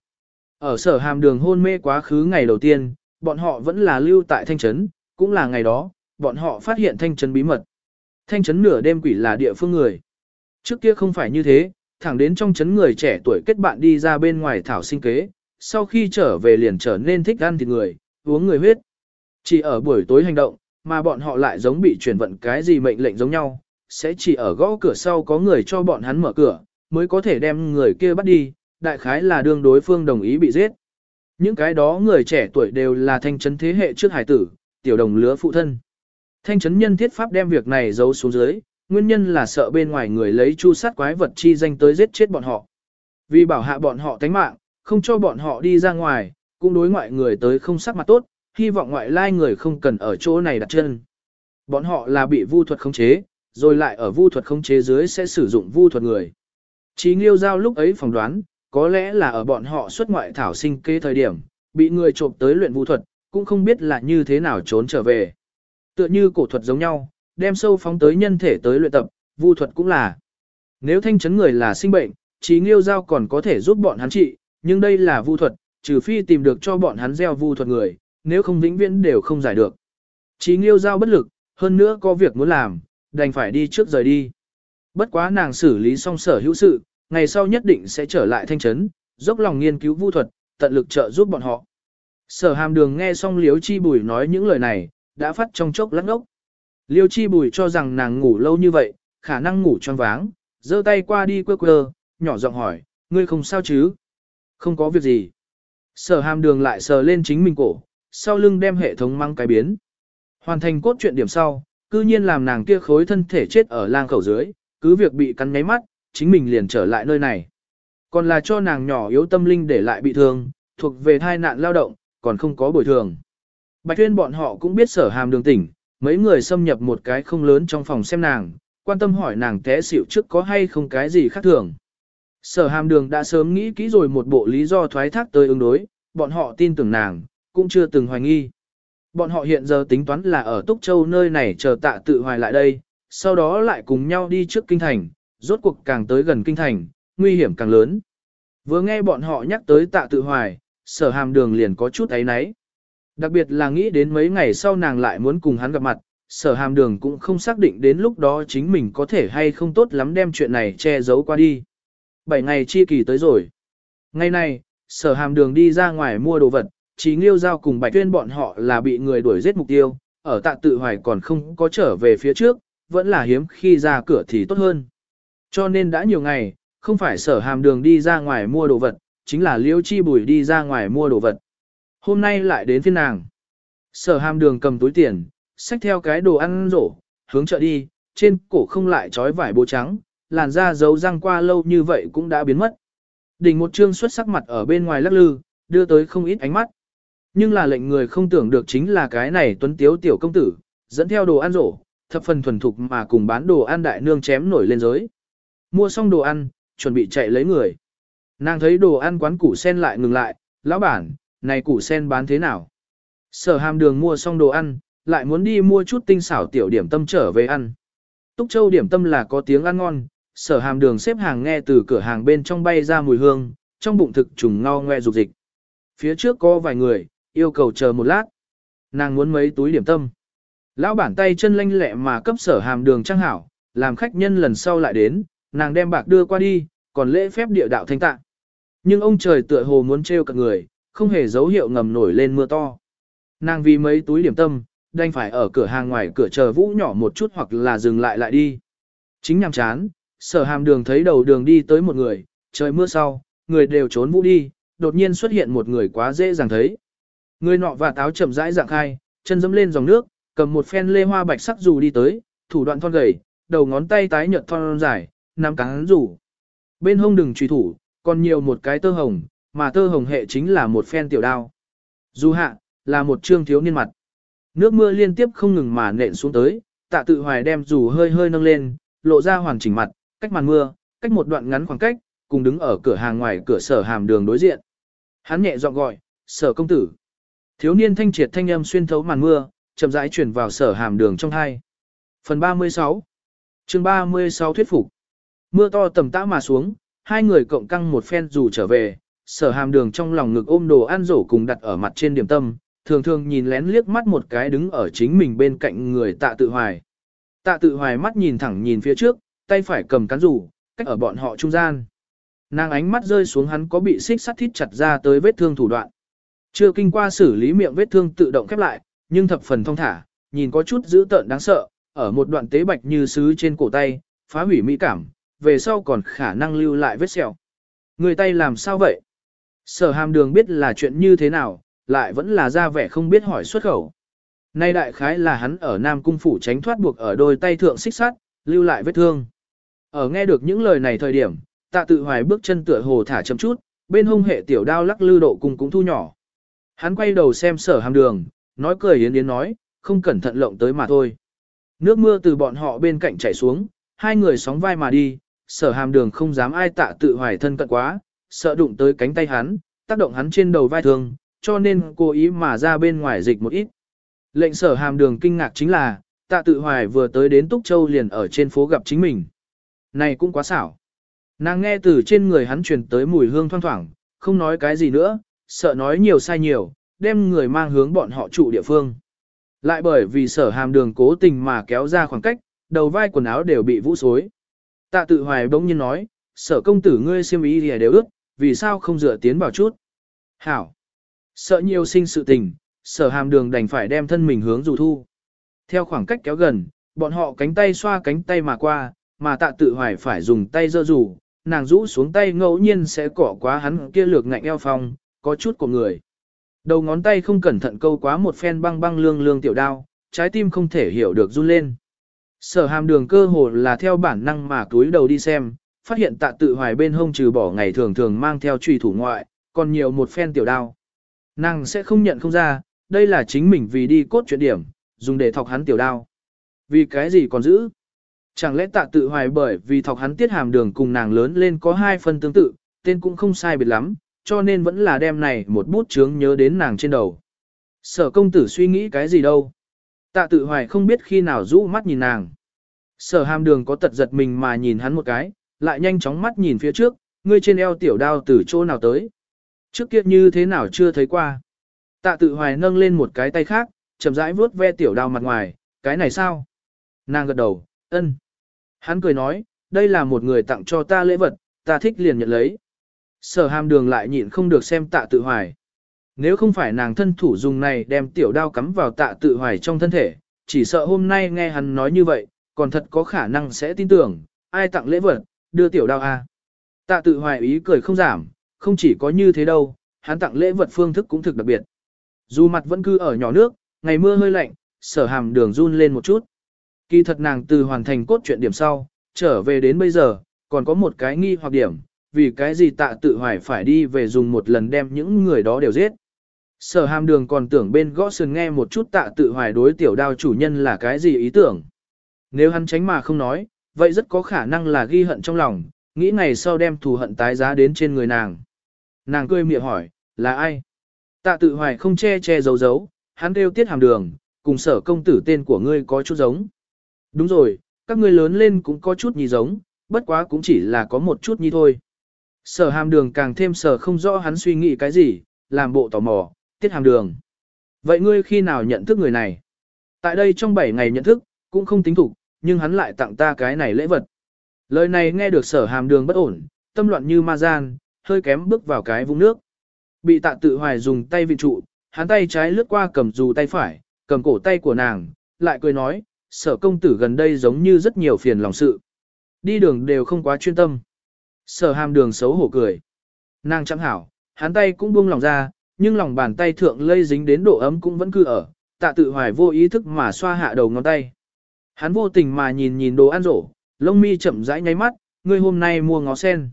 Speaker 1: Ở sở hàm đường hôn mê quá khứ ngày đầu tiên, bọn họ vẫn là lưu tại thanh trấn, cũng là ngày đó, bọn họ phát hiện thanh trấn bí mật. Thanh trấn nửa đêm quỷ là địa phương người. Trước kia không phải như thế, thẳng đến trong trấn người trẻ tuổi kết bạn đi ra bên ngoài thảo sinh kế, sau khi trở về liền trở nên thích ăn thịt người, uống người huyết. Chỉ ở buổi tối hành động, mà bọn họ lại giống bị truyền vận cái gì mệnh lệnh giống nhau, sẽ chỉ ở gõ cửa sau có người cho bọn hắn mở cửa, mới có thể đem người kia bắt đi, đại khái là đương đối phương đồng ý bị giết. Những cái đó người trẻ tuổi đều là thanh trấn thế hệ trước hải tử, tiểu đồng lứa phụ thân. Thanh trấn nhân thiết pháp đem việc này giấu xuống dưới, nguyên nhân là sợ bên ngoài người lấy chu sát quái vật chi danh tới giết chết bọn họ. Vì bảo hạ bọn họ tánh mạng, không cho bọn họ đi ra ngoài, cũng đối ngoại người tới không sắc mặt tốt, hy vọng ngoại lai người không cần ở chỗ này đặt chân. Bọn họ là bị vu thuật khống chế, rồi lại ở vu thuật khống chế dưới sẽ sử dụng vu thuật người. Chí Nghiêu Giao lúc ấy phỏng đoán, có lẽ là ở bọn họ xuất ngoại thảo sinh kế thời điểm, bị người trộm tới luyện vu thuật, cũng không biết là như thế nào trốn trở về. Tựa như cổ thuật giống nhau, đem sâu phóng tới nhân thể tới luyện tập, vu thuật cũng là. Nếu thanh chấn người là sinh bệnh, Chí Nghiêu Giao còn có thể giúp bọn hắn trị, nhưng đây là vu thuật, trừ phi tìm được cho bọn hắn gieo vu thuật người, nếu không vĩnh viễn đều không giải được. Chí Nghiêu Giao bất lực, hơn nữa có việc muốn làm, đành phải đi trước rời đi. Bất quá nàng xử lý xong sở hữu sự, ngày sau nhất định sẽ trở lại thanh trấn, dốc lòng nghiên cứu vu thuật, tận lực trợ giúp bọn họ. Sở hàm đường nghe xong liếu chi bùi nói những lời này, đã phát trong chốc lắc ốc. Liêu chi bùi cho rằng nàng ngủ lâu như vậy, khả năng ngủ choáng váng, giơ tay qua đi quơ quơ, nhỏ giọng hỏi, ngươi không sao chứ? Không có việc gì. Sở hàm đường lại sờ lên chính mình cổ, sau lưng đem hệ thống mang cái biến. Hoàn thành cốt truyện điểm sau, cư nhiên làm nàng kia khối thân thể chết ở lang khẩu dưới, cứ việc bị cắn nháy mắt, chính mình liền trở lại nơi này. Còn là cho nàng nhỏ yếu tâm linh để lại bị thương, thuộc về thai nạn lao động, còn không có bồi thường. Bạch Tuyên bọn họ cũng biết sở hàm đường tỉnh, mấy người xâm nhập một cái không lớn trong phòng xem nàng, quan tâm hỏi nàng té xỉu trước có hay không cái gì khác thường. Sở hàm đường đã sớm nghĩ kỹ rồi một bộ lý do thoái thác tới ứng đối, bọn họ tin tưởng nàng, cũng chưa từng hoài nghi. Bọn họ hiện giờ tính toán là ở Túc Châu nơi này chờ tạ tự hoài lại đây, sau đó lại cùng nhau đi trước kinh thành, rốt cuộc càng tới gần kinh thành, nguy hiểm càng lớn. Vừa nghe bọn họ nhắc tới tạ tự hoài, sở hàm đường liền có chút ấy náy. Đặc biệt là nghĩ đến mấy ngày sau nàng lại muốn cùng hắn gặp mặt, sở hàm đường cũng không xác định đến lúc đó chính mình có thể hay không tốt lắm đem chuyện này che giấu qua đi. Bảy ngày chi kỳ tới rồi. Ngày nay sở hàm đường đi ra ngoài mua đồ vật, chỉ nghiêu giao cùng bạch tuyên bọn họ là bị người đuổi giết mục tiêu, ở tạ tự hoài còn không có trở về phía trước, vẫn là hiếm khi ra cửa thì tốt hơn. Cho nên đã nhiều ngày, không phải sở hàm đường đi ra ngoài mua đồ vật, chính là liêu chi bùi đi ra ngoài mua đồ vật. Hôm nay lại đến phiên nàng. Sở hàm đường cầm túi tiền, xách theo cái đồ ăn rổ, hướng chợ đi, trên cổ không lại trói vải bố trắng, làn da dấu răng qua lâu như vậy cũng đã biến mất. Đỉnh một trương xuất sắc mặt ở bên ngoài lắc lư, đưa tới không ít ánh mắt. Nhưng là lệnh người không tưởng được chính là cái này tuấn tiếu tiểu công tử, dẫn theo đồ ăn rổ, thập phần thuần thục mà cùng bán đồ ăn đại nương chém nổi lên giới. Mua xong đồ ăn, chuẩn bị chạy lấy người. Nàng thấy đồ ăn quán củ sen lại ngừng lại, lão bản, này củ sen bán thế nào? Sở hàm đường mua xong đồ ăn, lại muốn đi mua chút tinh xảo tiểu điểm tâm trở về ăn. Túc Châu điểm tâm là có tiếng ăn ngon, sở hàm đường xếp hàng nghe từ cửa hàng bên trong bay ra mùi hương, trong bụng thực trùng ngao ngoe dục dịch. Phía trước có vài người, yêu cầu chờ một lát. Nàng muốn mấy túi điểm tâm. Lão bản tay chân lanh lẹ mà cấp sở hàm đường trang hảo, làm khách nhân lần sau lại đến, nàng đem bạc đưa qua đi, còn lễ phép địa đạo thanh tạ. Nhưng ông trời tựa hồ muốn trêu cả người, không hề dấu hiệu ngầm nổi lên mưa to. Nàng vì mấy túi điểm tâm, đành phải ở cửa hàng ngoài cửa chờ vũ nhỏ một chút hoặc là dừng lại lại đi. Chính nhằm chán, sở hàm đường thấy đầu đường đi tới một người, trời mưa sau, người đều trốn vũ đi, đột nhiên xuất hiện một người quá dễ dàng thấy. Người nọ và táo chậm rãi dạng khai, chân dẫm lên dòng nước, cầm một phen lê hoa bạch sắc dù đi tới, thủ đoạn thon gầy, đầu ngón tay tái nhợt thon dài, nắm cán rủ. Bên hông đừng truy thủ, còn nhiều một cái tơ hồng, mà tơ hồng hệ chính là một phen tiểu đao. Dù hạ, là một trương thiếu niên mặt. Nước mưa liên tiếp không ngừng mà nện xuống tới, tạ tự hoài đem dù hơi hơi nâng lên, lộ ra hoàn chỉnh mặt, cách màn mưa, cách một đoạn ngắn khoảng cách, cùng đứng ở cửa hàng ngoài cửa sở hàm đường đối diện. Hắn nhẹ giọng gọi, sở công tử. Thiếu niên thanh triệt thanh âm xuyên thấu màn mưa, chậm rãi chuyển vào sở hàm đường trong hai. Phần 36 chương 36 thuyết phục Mưa to tầm tã mà xuống, hai người cộng căng một phen dù trở về, sở hàm đường trong lòng ngực ôm đồ ăn rổ cùng đặt ở mặt trên điểm tâm, thường thường nhìn lén liếc mắt một cái đứng ở chính mình bên cạnh người tạ tự hoài. Tạ tự hoài mắt nhìn thẳng nhìn phía trước, tay phải cầm cán rủ, cách ở bọn họ trung gian. Nàng ánh mắt rơi xuống hắn có bị xích sắt thít chặt ra tới vết thương thủ đoạn. Chưa kinh qua xử lý miệng vết thương tự động khép lại, nhưng thập phần thông thả, nhìn có chút dữ tợn đáng sợ, ở một đoạn tế bạch như sứ trên cổ tay, phá hủy mỹ cảm, về sau còn khả năng lưu lại vết sẹo. Người tay làm sao vậy? Sở hàm đường biết là chuyện như thế nào, lại vẫn là ra vẻ không biết hỏi xuất khẩu. Nay đại khái là hắn ở Nam Cung Phủ tránh thoát buộc ở đôi tay thượng xích sát, lưu lại vết thương. Ở nghe được những lời này thời điểm, tạ tự hoài bước chân tựa hồ thả chậm chút, bên hông hệ tiểu đao lắc lư độ cùng cũng thu nhỏ. Hắn quay đầu xem sở hàm đường, nói cười yến yến nói, không cẩn thận lộng tới mà thôi. Nước mưa từ bọn họ bên cạnh chảy xuống, hai người sóng vai mà đi, sở hàm đường không dám ai tạ tự hoài thân cận quá, sợ đụng tới cánh tay hắn, tác động hắn trên đầu vai thường, cho nên cố ý mà ra bên ngoài dịch một ít. Lệnh sở hàm đường kinh ngạc chính là, tạ tự hoài vừa tới đến Túc Châu liền ở trên phố gặp chính mình. Này cũng quá xảo. Nàng nghe từ trên người hắn truyền tới mùi hương thoang thoảng, không nói cái gì nữa, sợ nói nhiều sai nhiều, đem người mang hướng bọn họ trụ địa phương. Lại bởi vì sở hàm đường cố tình mà kéo ra khoảng cách, đầu vai quần áo đều bị vũ xối. Tạ tự hoài bỗng nhiên nói, sở công tử ngươi xiêm ý thì đều ướt, vì sao không dựa tiến vào chút. Hảo. Sợ nhiều sinh sự tình, sở hàm đường đành phải đem thân mình hướng dù thu. Theo khoảng cách kéo gần, bọn họ cánh tay xoa cánh tay mà qua, mà tạ tự hoài phải dùng tay dơ dù, nàng rũ xuống tay ngẫu nhiên sẽ cỏ quá hắn kia lược ngạnh eo phong, có chút của người. Đầu ngón tay không cẩn thận câu quá một phen băng băng lương lương tiểu đao, trái tim không thể hiểu được run lên. Sở hàm đường cơ hồ là theo bản năng mà túi đầu đi xem, phát hiện tạ tự hoài bên hông trừ bỏ ngày thường thường mang theo trùy thủ ngoại, còn nhiều một phen tiểu đao. Nàng sẽ không nhận không ra, đây là chính mình vì đi cốt chuyện điểm, dùng để thọc hắn tiểu đao. Vì cái gì còn giữ? Chẳng lẽ tạ tự hoài bởi vì thọc hắn tiết hàm đường cùng nàng lớn lên có hai phần tương tự, tên cũng không sai biệt lắm, cho nên vẫn là đem này một bút chướng nhớ đến nàng trên đầu. Sở công tử suy nghĩ cái gì đâu. Tạ tự hoài không biết khi nào rũ mắt nhìn nàng. Sở hàm đường có tật giật mình mà nhìn hắn một cái, lại nhanh chóng mắt nhìn phía trước, ngươi trên eo tiểu đao từ chỗ nào tới. Trước kia như thế nào chưa thấy qua. Tạ tự hoài nâng lên một cái tay khác, chậm rãi vuốt ve tiểu đao mặt ngoài, cái này sao? Nàng gật đầu, ân. Hắn cười nói, đây là một người tặng cho ta lễ vật, ta thích liền nhận lấy. Sở hàm đường lại nhịn không được xem tạ tự hoài. Nếu không phải nàng thân thủ dùng này đem tiểu đao cắm vào tạ tự hoài trong thân thể, chỉ sợ hôm nay nghe hắn nói như vậy, còn thật có khả năng sẽ tin tưởng, ai tặng lễ vật, đưa tiểu đao a. Tạ tự hoài ý cười không giảm, không chỉ có như thế đâu, hắn tặng lễ vật phương thức cũng thực đặc biệt. Dù mặt vẫn cứ ở nhỏ nước, ngày mưa hơi lạnh, sở hàm đường run lên một chút. Kỳ thật nàng từ hoàn thành cốt truyện điểm sau, trở về đến bây giờ, còn có một cái nghi hoặc điểm, vì cái gì tạ tự hoài phải đi về dùng một lần đem những người đó đều giết. Sở hàm đường còn tưởng bên gõ sườn nghe một chút tạ tự hoài đối tiểu đao chủ nhân là cái gì ý tưởng. Nếu hắn tránh mà không nói, vậy rất có khả năng là ghi hận trong lòng, nghĩ ngày sau đem thù hận tái giá đến trên người nàng. Nàng cười miệng hỏi, là ai? Tạ tự hoài không che che giấu giấu, hắn kêu tiết hàm đường, cùng sở công tử tên của ngươi có chút giống. Đúng rồi, các ngươi lớn lên cũng có chút nhi giống, bất quá cũng chỉ là có một chút nhi thôi. Sở hàm đường càng thêm sở không rõ hắn suy nghĩ cái gì, làm bộ tò mò, tiết hàm đường. Vậy ngươi khi nào nhận thức người này? Tại đây trong 7 ngày nhận thức, cũng không tính thủ, nhưng hắn lại tặng ta cái này lễ vật. Lời này nghe được sở hàm đường bất ổn, tâm loạn như ma gian, hơi kém bước vào cái vũng nước. Bị tạ tự hoài dùng tay vị trụ, hắn tay trái lướt qua cầm dù tay phải, cầm cổ tay của nàng, lại cười nói, sở công tử gần đây giống như rất nhiều phiền lòng sự. Đi đường đều không quá chuyên tâm. Sở hàm đường xấu hổ cười. Nàng chẳng hảo, hắn tay cũng buông lòng ra, nhưng lòng bàn tay thượng lây dính đến độ ấm cũng vẫn cứ ở, tạ tự hoài vô ý thức mà xoa hạ đầu ngón tay. Hắn vô tình mà nhìn nhìn đồ ăn rổ, lông mi chậm rãi nháy mắt, ngươi hôm nay mua ngó sen.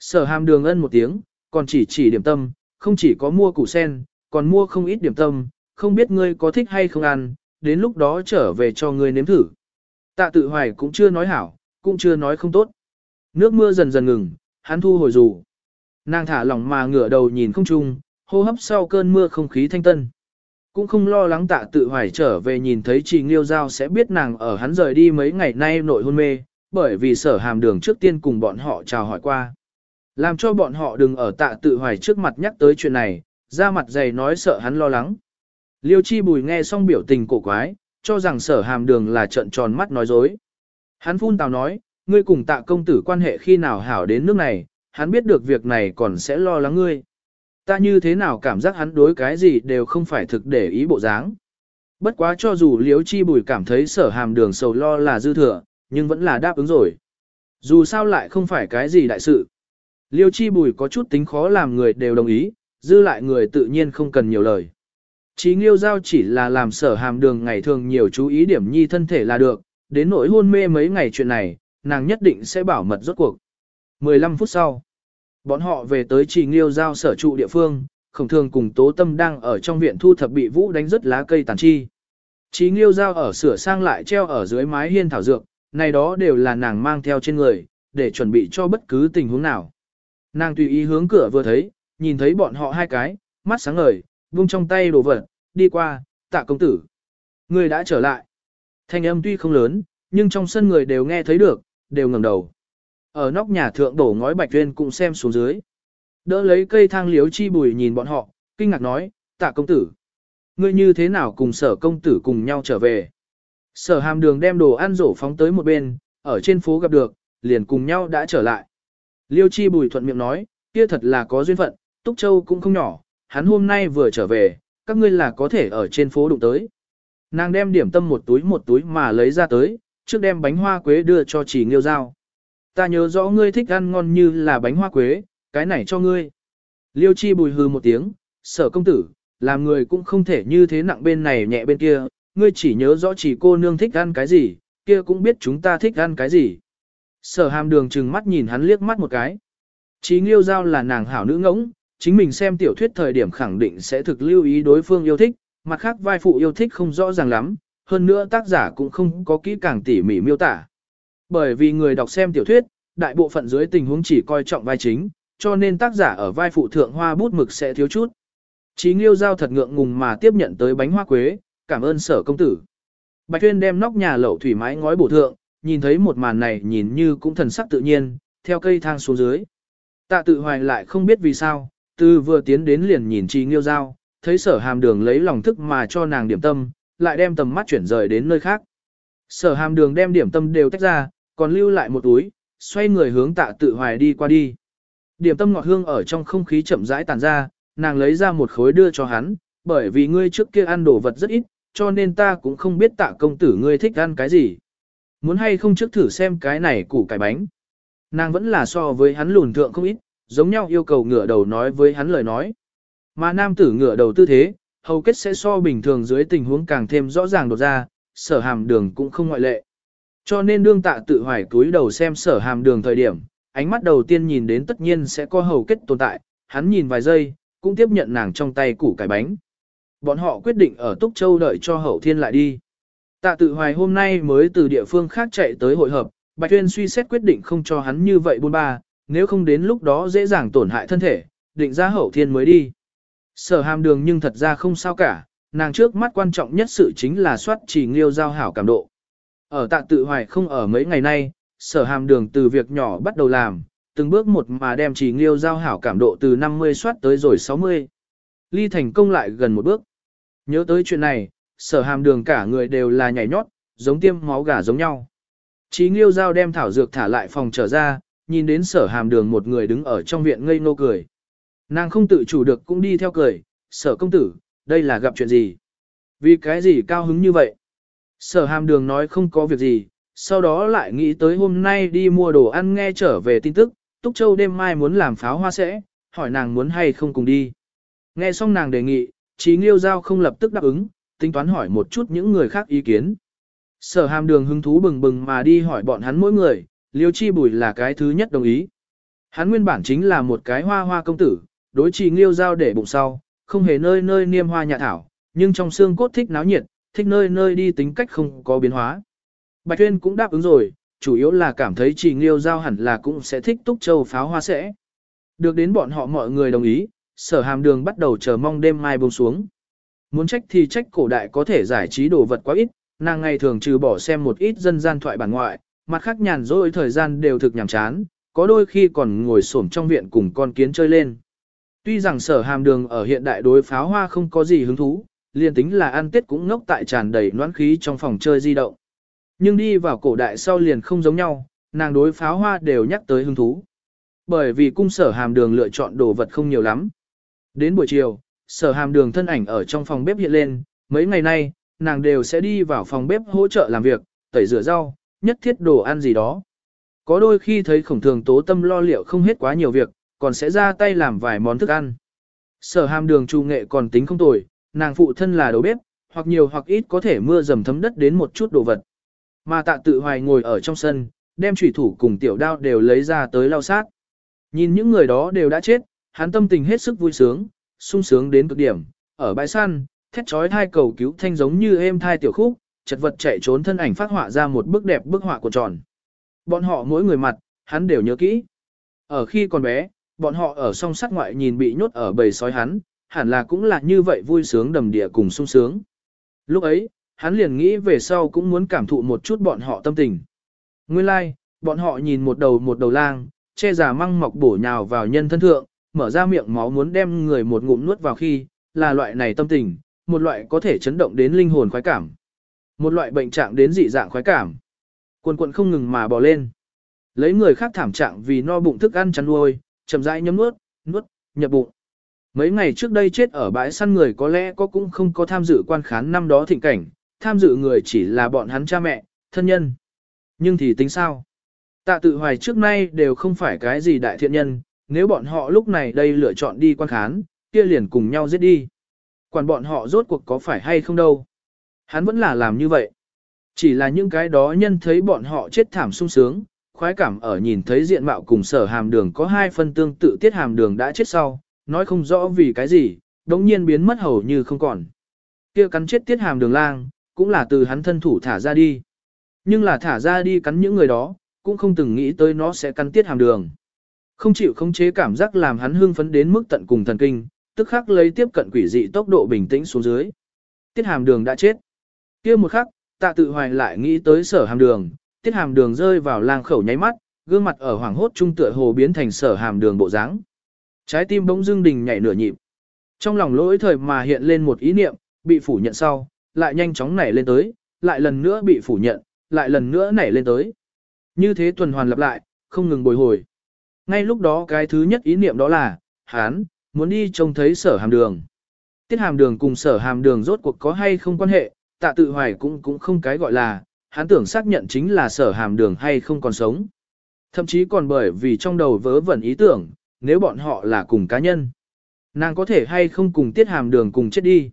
Speaker 1: Sở hàm đường ân một tiếng, còn chỉ chỉ điểm tâm, không chỉ có mua củ sen, còn mua không ít điểm tâm, không biết ngươi có thích hay không ăn, đến lúc đó trở về cho ngươi nếm thử. Tạ tự hoài cũng chưa nói hảo, cũng chưa nói không tốt. Nước mưa dần dần ngừng, hắn thu hồi dù. Nàng thả lỏng mà ngửa đầu nhìn không trung, hô hấp sau cơn mưa không khí thanh tân. Cũng không lo lắng tạ tự hoài trở về nhìn thấy chị Nghiêu Giao sẽ biết nàng ở hắn rời đi mấy ngày nay nội hôn mê, bởi vì sở hàm đường trước tiên cùng bọn họ chào hỏi qua. Làm cho bọn họ đừng ở tạ tự hoài trước mặt nhắc tới chuyện này, ra mặt dày nói sợ hắn lo lắng. Liêu chi bùi nghe xong biểu tình cổ quái, cho rằng sở hàm đường là trận tròn mắt nói dối. Hắn phun tào nói, ngươi cùng tạ công tử quan hệ khi nào hảo đến nước này, hắn biết được việc này còn sẽ lo lắng ngươi. Ta như thế nào cảm giác hắn đối cái gì đều không phải thực để ý bộ dáng. Bất quá cho dù liếu chi bùi cảm thấy sở hàm đường sầu lo là dư thừa, nhưng vẫn là đáp ứng rồi. Dù sao lại không phải cái gì đại sự. Liêu chi bùi có chút tính khó làm người đều đồng ý, dư lại người tự nhiên không cần nhiều lời. Chí nghiêu giao chỉ là làm sở hàm đường ngày thường nhiều chú ý điểm nhi thân thể là được, đến nỗi hôn mê mấy ngày chuyện này, nàng nhất định sẽ bảo mật rốt cuộc. 15 phút sau, bọn họ về tới trì nghiêu giao sở trụ địa phương, khổng thường cùng tố tâm đang ở trong viện thu thập bị vũ đánh rất lá cây tàn chi. Chí nghiêu giao ở sửa sang lại treo ở dưới mái hiên thảo dược, này đó đều là nàng mang theo trên người, để chuẩn bị cho bất cứ tình huống nào. Nàng tùy ý hướng cửa vừa thấy, nhìn thấy bọn họ hai cái, mắt sáng ngời, buông trong tay đồ vật, đi qua, tạ công tử. Người đã trở lại. Thanh âm tuy không lớn, nhưng trong sân người đều nghe thấy được, đều ngẩng đầu. Ở nóc nhà thượng đổ ngói bạch tuyên cũng xem xuống dưới. Đỡ lấy cây thang liếu chi bùi nhìn bọn họ, kinh ngạc nói, tạ công tử. Ngươi như thế nào cùng sở công tử cùng nhau trở về. Sở hàm đường đem đồ ăn rổ phóng tới một bên, ở trên phố gặp được, liền cùng nhau đã trở lại. Liêu chi bùi thuận miệng nói, kia thật là có duyên phận, Túc Châu cũng không nhỏ, hắn hôm nay vừa trở về, các ngươi là có thể ở trên phố đụng tới. Nàng đem điểm tâm một túi một túi mà lấy ra tới, trước đem bánh hoa quế đưa cho chỉ nghiêu giao. Ta nhớ rõ ngươi thích ăn ngon như là bánh hoa quế, cái này cho ngươi. Liêu chi bùi hư một tiếng, sở công tử, làm người cũng không thể như thế nặng bên này nhẹ bên kia, ngươi chỉ nhớ rõ chỉ cô nương thích ăn cái gì, kia cũng biết chúng ta thích ăn cái gì. Sở hàm đường trừng mắt nhìn hắn liếc mắt một cái. Chí nghiêu giao là nàng hảo nữ ngỗng, chính mình xem tiểu thuyết thời điểm khẳng định sẽ thực lưu ý đối phương yêu thích, mặt khác vai phụ yêu thích không rõ ràng lắm, hơn nữa tác giả cũng không có kỹ càng tỉ mỉ miêu tả. Bởi vì người đọc xem tiểu thuyết, đại bộ phận dưới tình huống chỉ coi trọng vai chính, cho nên tác giả ở vai phụ thượng hoa bút mực sẽ thiếu chút. Chí nghiêu giao thật ngượng ngùng mà tiếp nhận tới bánh hoa quế, cảm ơn sở công tử. Bạch Tuyên đem nóc nhà lẩu thủy mái ngói bổ thượng, nhìn thấy một màn này nhìn như cũng thần sắc tự nhiên, theo cây thang xuống dưới. Tạ tự hoài lại không biết vì sao, từ vừa tiến đến liền nhìn Chí Nghiêu Giao, thấy sở hàm đường lấy lòng thức mà cho nàng điểm tâm, lại đem tầm mắt chuyển rời đến nơi khác. Sở hàm đường đem điểm tâm đều tách ra, còn lưu lại một túi, xoay người hướng tạ tự hoài đi qua đi. Điểm tâm ngọt hương ở trong không khí chậm rãi tàn ra, nàng lấy ra một khối đưa cho hắn, bởi vì ngươi trước kia ăn đồ vật rất ít, cho nên ta cũng không biết tạ công tử ngươi thích ăn cái gì. Muốn hay không trước thử xem cái này củ cải bánh. Nàng vẫn là so với hắn lùn thượng không ít, giống nhau yêu cầu ngửa đầu nói với hắn lời nói. Mà nam tử ngửa đầu tư thế, hầu kết sẽ so bình thường dưới tình huống càng thêm rõ ràng đột ra, sở hàm đường cũng không ngoại lệ. Cho nên đương tạ tự hoài túi đầu xem sở hàm đường thời điểm, ánh mắt đầu tiên nhìn đến tất nhiên sẽ có hầu kết tồn tại, hắn nhìn vài giây, cũng tiếp nhận nàng trong tay củ cải bánh. Bọn họ quyết định ở Túc Châu đợi cho hậu thiên lại đi. Tạ tự hoài hôm nay mới từ địa phương khác chạy tới hội hợp, Bạch Tuyên suy xét quyết định không cho hắn như vậy buôn ba, nếu không đến lúc đó dễ dàng tổn hại thân thể, định ra hậu thiên mới đi. Sở hàm đường nhưng thật ra không sao cả, nàng trước mắt quan trọng nhất sự chính là soát chỉ nghiêu giao hảo cảm độ. Ở tạ tự hoài không ở mấy ngày nay, sở hàm đường từ việc nhỏ bắt đầu làm, từng bước một mà đem chỉ nghiêu giao hảo cảm độ từ 50 soát tới rồi 60. Ly thành công lại gần một bước. Nhớ tới chuyện này, sở hàm đường cả người đều là nhảy nhót, giống tiêm máu gà giống nhau. Chí nghiêu giao đem thảo dược thả lại phòng trở ra, nhìn đến sở hàm đường một người đứng ở trong viện ngây ngô cười. Nàng không tự chủ được cũng đi theo cười, sở công tử, đây là gặp chuyện gì? Vì cái gì cao hứng như vậy? Sở hàm đường nói không có việc gì, sau đó lại nghĩ tới hôm nay đi mua đồ ăn nghe trở về tin tức, Túc Châu đêm mai muốn làm pháo hoa sẽ, hỏi nàng muốn hay không cùng đi. Nghe xong nàng đề nghị, Chí Nghiêu Giao không lập tức đáp ứng, tính toán hỏi một chút những người khác ý kiến. Sở hàm đường hứng thú bừng bừng mà đi hỏi bọn hắn mỗi người, liêu chi bùi là cái thứ nhất đồng ý. Hắn nguyên bản chính là một cái hoa hoa công tử, đối trì nghiêu giao để bụng sau, không hề nơi nơi niêm hoa nhạ thảo, nhưng trong xương cốt thích náo nhiệt, thích nơi nơi đi tính cách không có biến hóa. Bạch Tuyên cũng đáp ứng rồi, chủ yếu là cảm thấy trì nghiêu giao hẳn là cũng sẽ thích túc châu pháo hoa sẽ. Được đến bọn họ mọi người đồng ý, sở hàm đường bắt đầu chờ mong đêm mai buông xuống. Muốn trách thì trách cổ đại có thể giải trí đồ vật quá ít, nàng ngày thường trừ bỏ xem một ít dân gian thoại bản ngoại, mặt khác nhàn rỗi thời gian đều thực nhàm chán, có đôi khi còn ngồi xổm trong viện cùng con kiến chơi lên. Tuy rằng sở hàm đường ở hiện đại đối pháo hoa không có gì hứng thú, liền tính là ăn tết cũng ngốc tại tràn đầy noãn khí trong phòng chơi di động. Nhưng đi vào cổ đại sau liền không giống nhau, nàng đối pháo hoa đều nhắc tới hứng thú. Bởi vì cung sở hàm đường lựa chọn đồ vật không nhiều lắm. Đến buổi chiều, sở hàm đường thân ảnh ở trong phòng bếp hiện lên, mấy ngày nay, nàng đều sẽ đi vào phòng bếp hỗ trợ làm việc, tẩy rửa rau, nhất thiết đồ ăn gì đó. Có đôi khi thấy khổng thường tố tâm lo liệu không hết quá nhiều việc, còn sẽ ra tay làm vài món thức ăn. Sở hàm đường trù nghệ còn tính không tồi, nàng phụ thân là đầu bếp, hoặc nhiều hoặc ít có thể mưa dầm thấm đất đến một chút đồ vật. Mà tạ tự hoài ngồi ở trong sân, đem trùy thủ cùng tiểu đao đều lấy ra tới lao sát. Nhìn những người đó đều đã chết, hắn tâm tình hết sức vui sướng, sung sướng đến cực điểm, ở bãi săn, thét trói thai cầu cứu thanh giống như êm thai tiểu khúc, chật vật chạy trốn thân ảnh phát họa ra một bức đẹp bức họa của tròn. Bọn họ mỗi người mặt, hắn đều nhớ kỹ. Ở khi còn bé, bọn họ ở song sắt ngoại nhìn bị nhốt ở bầy sói hắn, hẳn là cũng là như vậy vui sướng đầm địa cùng sung sướng. Lúc ấy, hắn liền nghĩ về sau cũng muốn cảm thụ một chút bọn họ tâm tình. Nguyên lai, like, bọn họ nhìn một đầu một đầu lang, che giả măng mọc bổ nhào vào nhân thân thượng, mở ra miệng máu muốn đem người một ngụm nuốt vào khi, là loại này tâm tình, một loại có thể chấn động đến linh hồn khoái cảm. Một loại bệnh trạng đến dị dạng khoái cảm. Quần quận không ngừng mà bò lên. Lấy người khác thảm trạng vì no bụng thức ăn chăn nuôi, chậm rãi nhấm nuốt, nuốt, nhập bụng. Mấy ngày trước đây chết ở bãi săn người có lẽ có cũng không có tham dự quan khán năm đó thịnh cảnh, tham dự người chỉ là bọn hắn cha mẹ, thân nhân. Nhưng thì tính sao? Tạ tự hoài trước nay đều không phải cái gì đại thiện nhân, nếu bọn họ lúc này đây lựa chọn đi quan khán, kia liền cùng nhau giết đi. Quản bọn họ rốt cuộc có phải hay không đâu. Hắn vẫn là làm như vậy. Chỉ là những cái đó nhân thấy bọn họ chết thảm sung sướng, khoái cảm ở nhìn thấy diện mạo cùng sở hàm đường có hai phân tương tự tiết hàm đường đã chết sau, nói không rõ vì cái gì, đống nhiên biến mất hầu như không còn. kia cắn chết tiết hàm đường lang, cũng là từ hắn thân thủ thả ra đi. Nhưng là thả ra đi cắn những người đó, cũng không từng nghĩ tới nó sẽ cắn tiết hàm đường. Không chịu khống chế cảm giác làm hắn hưng phấn đến mức tận cùng thần kinh, tức khắc lấy tiếp cận quỷ dị tốc độ bình tĩnh xuống dưới. Tiết hàm đường đã chết. kia một khắc, tạ tự hoài lại nghĩ tới sở hàm đường, tiết hàm đường rơi vào lang khẩu nháy mắt, gương mặt ở hoàng hốt trung tựa hồ biến thành sở hàm đường bộ dáng. Trái tim bỗng dưng đình nhảy nửa nhịp. Trong lòng lỗi thời mà hiện lên một ý niệm, bị phủ nhận sau, lại nhanh chóng nảy lên tới, lại lần nữa bị phủ nhận, lại lần nữa nảy lên tới. Như thế tuần hoàn lặp lại, không ngừng bồi hồi. Ngay lúc đó cái thứ nhất ý niệm đó là, hán, muốn đi trông thấy sở hàm đường. Tiết hàm đường cùng sở hàm đường rốt cuộc có hay không quan hệ, tạ tự hoài cũng cũng không cái gọi là, hắn tưởng xác nhận chính là sở hàm đường hay không còn sống. Thậm chí còn bởi vì trong đầu vớ vẩn ý tưởng, nếu bọn họ là cùng cá nhân. Nàng có thể hay không cùng tiết hàm đường cùng chết đi.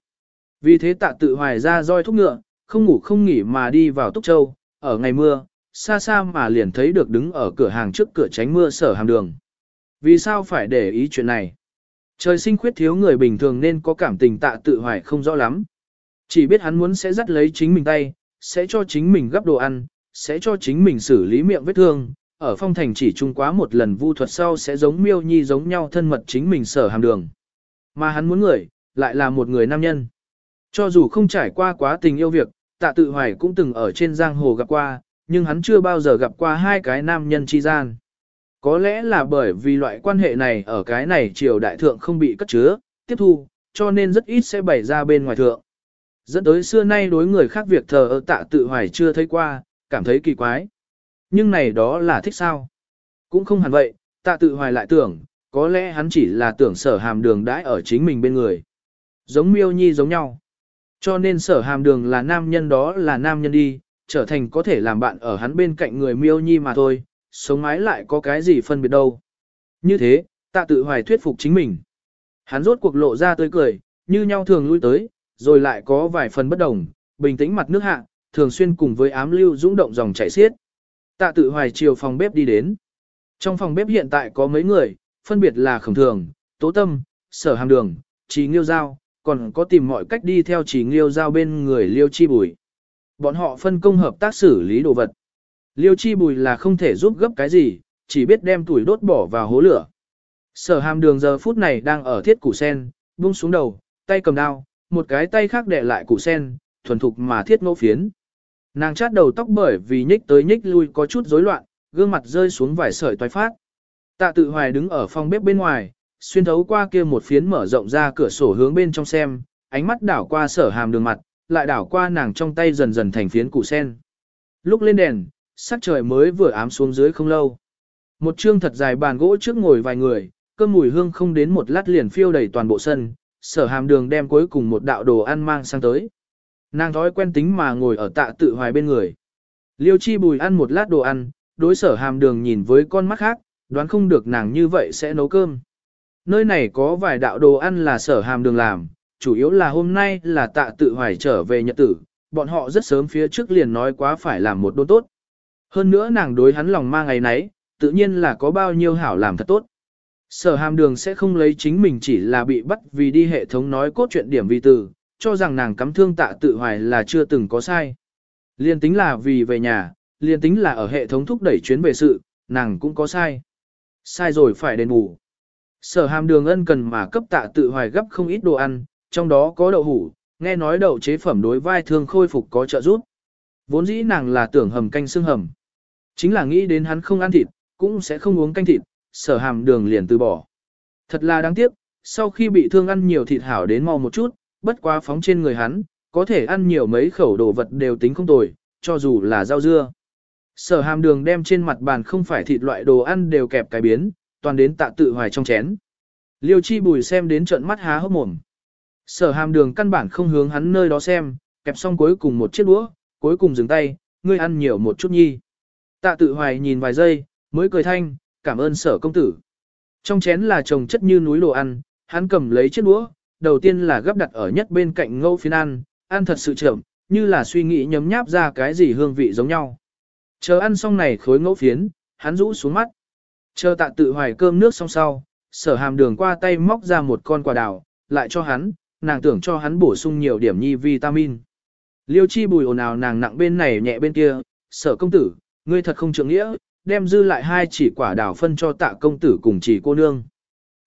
Speaker 1: Vì thế tạ tự hoài ra roi thúc ngựa, không ngủ không nghỉ mà đi vào Túc Châu, ở ngày mưa, xa xa mà liền thấy được đứng ở cửa hàng trước cửa tránh mưa sở hàm đường. Vì sao phải để ý chuyện này? Trời sinh khuyết thiếu người bình thường nên có cảm tình tạ tự hoài không rõ lắm. Chỉ biết hắn muốn sẽ dắt lấy chính mình tay, sẽ cho chính mình gấp đồ ăn, sẽ cho chính mình xử lý miệng vết thương, ở phong thành chỉ chung quá một lần vu thuật sau sẽ giống miêu nhi giống nhau thân mật chính mình sở hàm đường. Mà hắn muốn người, lại là một người nam nhân. Cho dù không trải qua quá tình yêu việc, tạ tự hoài cũng từng ở trên giang hồ gặp qua, nhưng hắn chưa bao giờ gặp qua hai cái nam nhân chi gian. Có lẽ là bởi vì loại quan hệ này ở cái này triều đại thượng không bị cất chứa, tiếp thu, cho nên rất ít sẽ bày ra bên ngoài thượng. Dẫn tới xưa nay đối người khác việc thờ ở tạ tự hoài chưa thấy qua, cảm thấy kỳ quái. Nhưng này đó là thích sao? Cũng không hẳn vậy, tạ tự hoài lại tưởng, có lẽ hắn chỉ là tưởng sở hàm đường đãi ở chính mình bên người. Giống miêu nhi giống nhau. Cho nên sở hàm đường là nam nhân đó là nam nhân đi, trở thành có thể làm bạn ở hắn bên cạnh người miêu nhi mà thôi, sống mái lại có cái gì phân biệt đâu. Như thế, tạ tự hoài thuyết phục chính mình. Hắn rốt cuộc lộ ra tươi cười, như nhau thường lui tới, rồi lại có vài phần bất đồng, bình tĩnh mặt nước hạ, thường xuyên cùng với ám lưu dũng động dòng chảy xiết. Tạ tự hoài chiều phòng bếp đi đến. Trong phòng bếp hiện tại có mấy người, phân biệt là khổng thường, tố tâm, sở hàm đường, trí nghiêu giao, còn có tìm mọi cách đi theo trí nghiêu giao bên người liêu chi bùi. Bọn họ phân công hợp tác xử lý đồ vật. Liêu chi bùi là không thể giúp gấp cái gì, chỉ biết đem tuổi đốt bỏ vào hố lửa. Sở hàm đường giờ phút này đang ở thiết củ sen, buông xuống đầu, tay cầm đao, một cái tay khác đè lại củ sen, thuần thục mà thiết ngẫu phiến. Nàng chát đầu tóc bởi vì nhích tới nhích lui có chút rối loạn, gương mặt rơi xuống vài sợi toái phát. Tạ tự hoài đứng ở phòng bếp bên ngoài, xuyên thấu qua kia một phiến mở rộng ra cửa sổ hướng bên trong xem, ánh mắt đảo qua sở hàm đường mặt, lại đảo qua nàng trong tay dần dần thành phiến củ sen. Lúc lên đèn, sắc trời mới vừa ám xuống dưới không lâu. Một chương thật dài bàn gỗ trước ngồi vài người, cơm mùi hương không đến một lát liền phiêu đầy toàn bộ sân, sở hàm đường đem cuối cùng một đạo đồ ăn mang sang tới. Nàng thói quen tính mà ngồi ở tạ tự hoài bên người. Liêu chi bùi ăn một lát đồ ăn, đối sở hàm đường nhìn với con mắt khác, đoán không được nàng như vậy sẽ nấu cơm. Nơi này có vài đạo đồ ăn là sở hàm đường làm, chủ yếu là hôm nay là tạ tự hoài trở về nhật tử, bọn họ rất sớm phía trước liền nói quá phải làm một đôn tốt. Hơn nữa nàng đối hắn lòng ma ngày nấy, tự nhiên là có bao nhiêu hảo làm thật tốt. Sở hàm đường sẽ không lấy chính mình chỉ là bị bắt vì đi hệ thống nói cốt truyện điểm vi từ, cho rằng nàng cắm thương tạ tự hoài là chưa từng có sai. Liên tính là vì về nhà, liên tính là ở hệ thống thúc đẩy chuyến về sự, nàng cũng có sai. Sai rồi phải đền bù. Sở hàm đường ân cần mà cấp tạ tự hoài gấp không ít đồ ăn, trong đó có đậu hủ, nghe nói đậu chế phẩm đối vai thương khôi phục có trợ giúp. Vốn dĩ nàng là tưởng hầm canh xương hầm. Chính là nghĩ đến hắn không ăn thịt, cũng sẽ không uống canh thịt, sở hàm đường liền từ bỏ. Thật là đáng tiếc, sau khi bị thương ăn nhiều thịt hảo đến mau một chút, bất quá phóng trên người hắn, có thể ăn nhiều mấy khẩu đồ vật đều tính không tồi, cho dù là rau dưa. Sở hàm đường đem trên mặt bàn không phải thịt loại đồ ăn đều kẹp cái biến, toàn đến tạ tự hoài trong chén. Liêu chi bùi xem đến trận mắt há hốc mồm. Sở hàm đường căn bản không hướng hắn nơi đó xem, kẹp xong cuối cùng một chiếc đũa, cuối cùng dừng tay, ngươi ăn nhiều một chút nhi. Tạ tự hoài nhìn vài giây, mới cười thanh, cảm ơn sở công tử. Trong chén là trồng chất như núi đồ ăn, hắn cầm lấy chiếc đũa, đầu tiên là gấp đặt ở nhất bên cạnh ngâu phiến ăn, ăn thật sự chậm, như là suy nghĩ nhấm nháp ra cái gì hương vị giống nhau. Chờ ăn xong này khối ngẫu phiến, hắn rũ xuống mắt. Chờ tạ tự hoài cơm nước xong sau, sở hàm đường qua tay móc ra một con quả đào, lại cho hắn, nàng tưởng cho hắn bổ sung nhiều điểm nhi vitamin. Liêu chi bùi ồn ào nàng nặng bên này nhẹ bên kia, sở công tử, ngươi thật không trưởng nghĩa, đem dư lại hai chỉ quả đào phân cho tạ công tử cùng chỉ cô nương.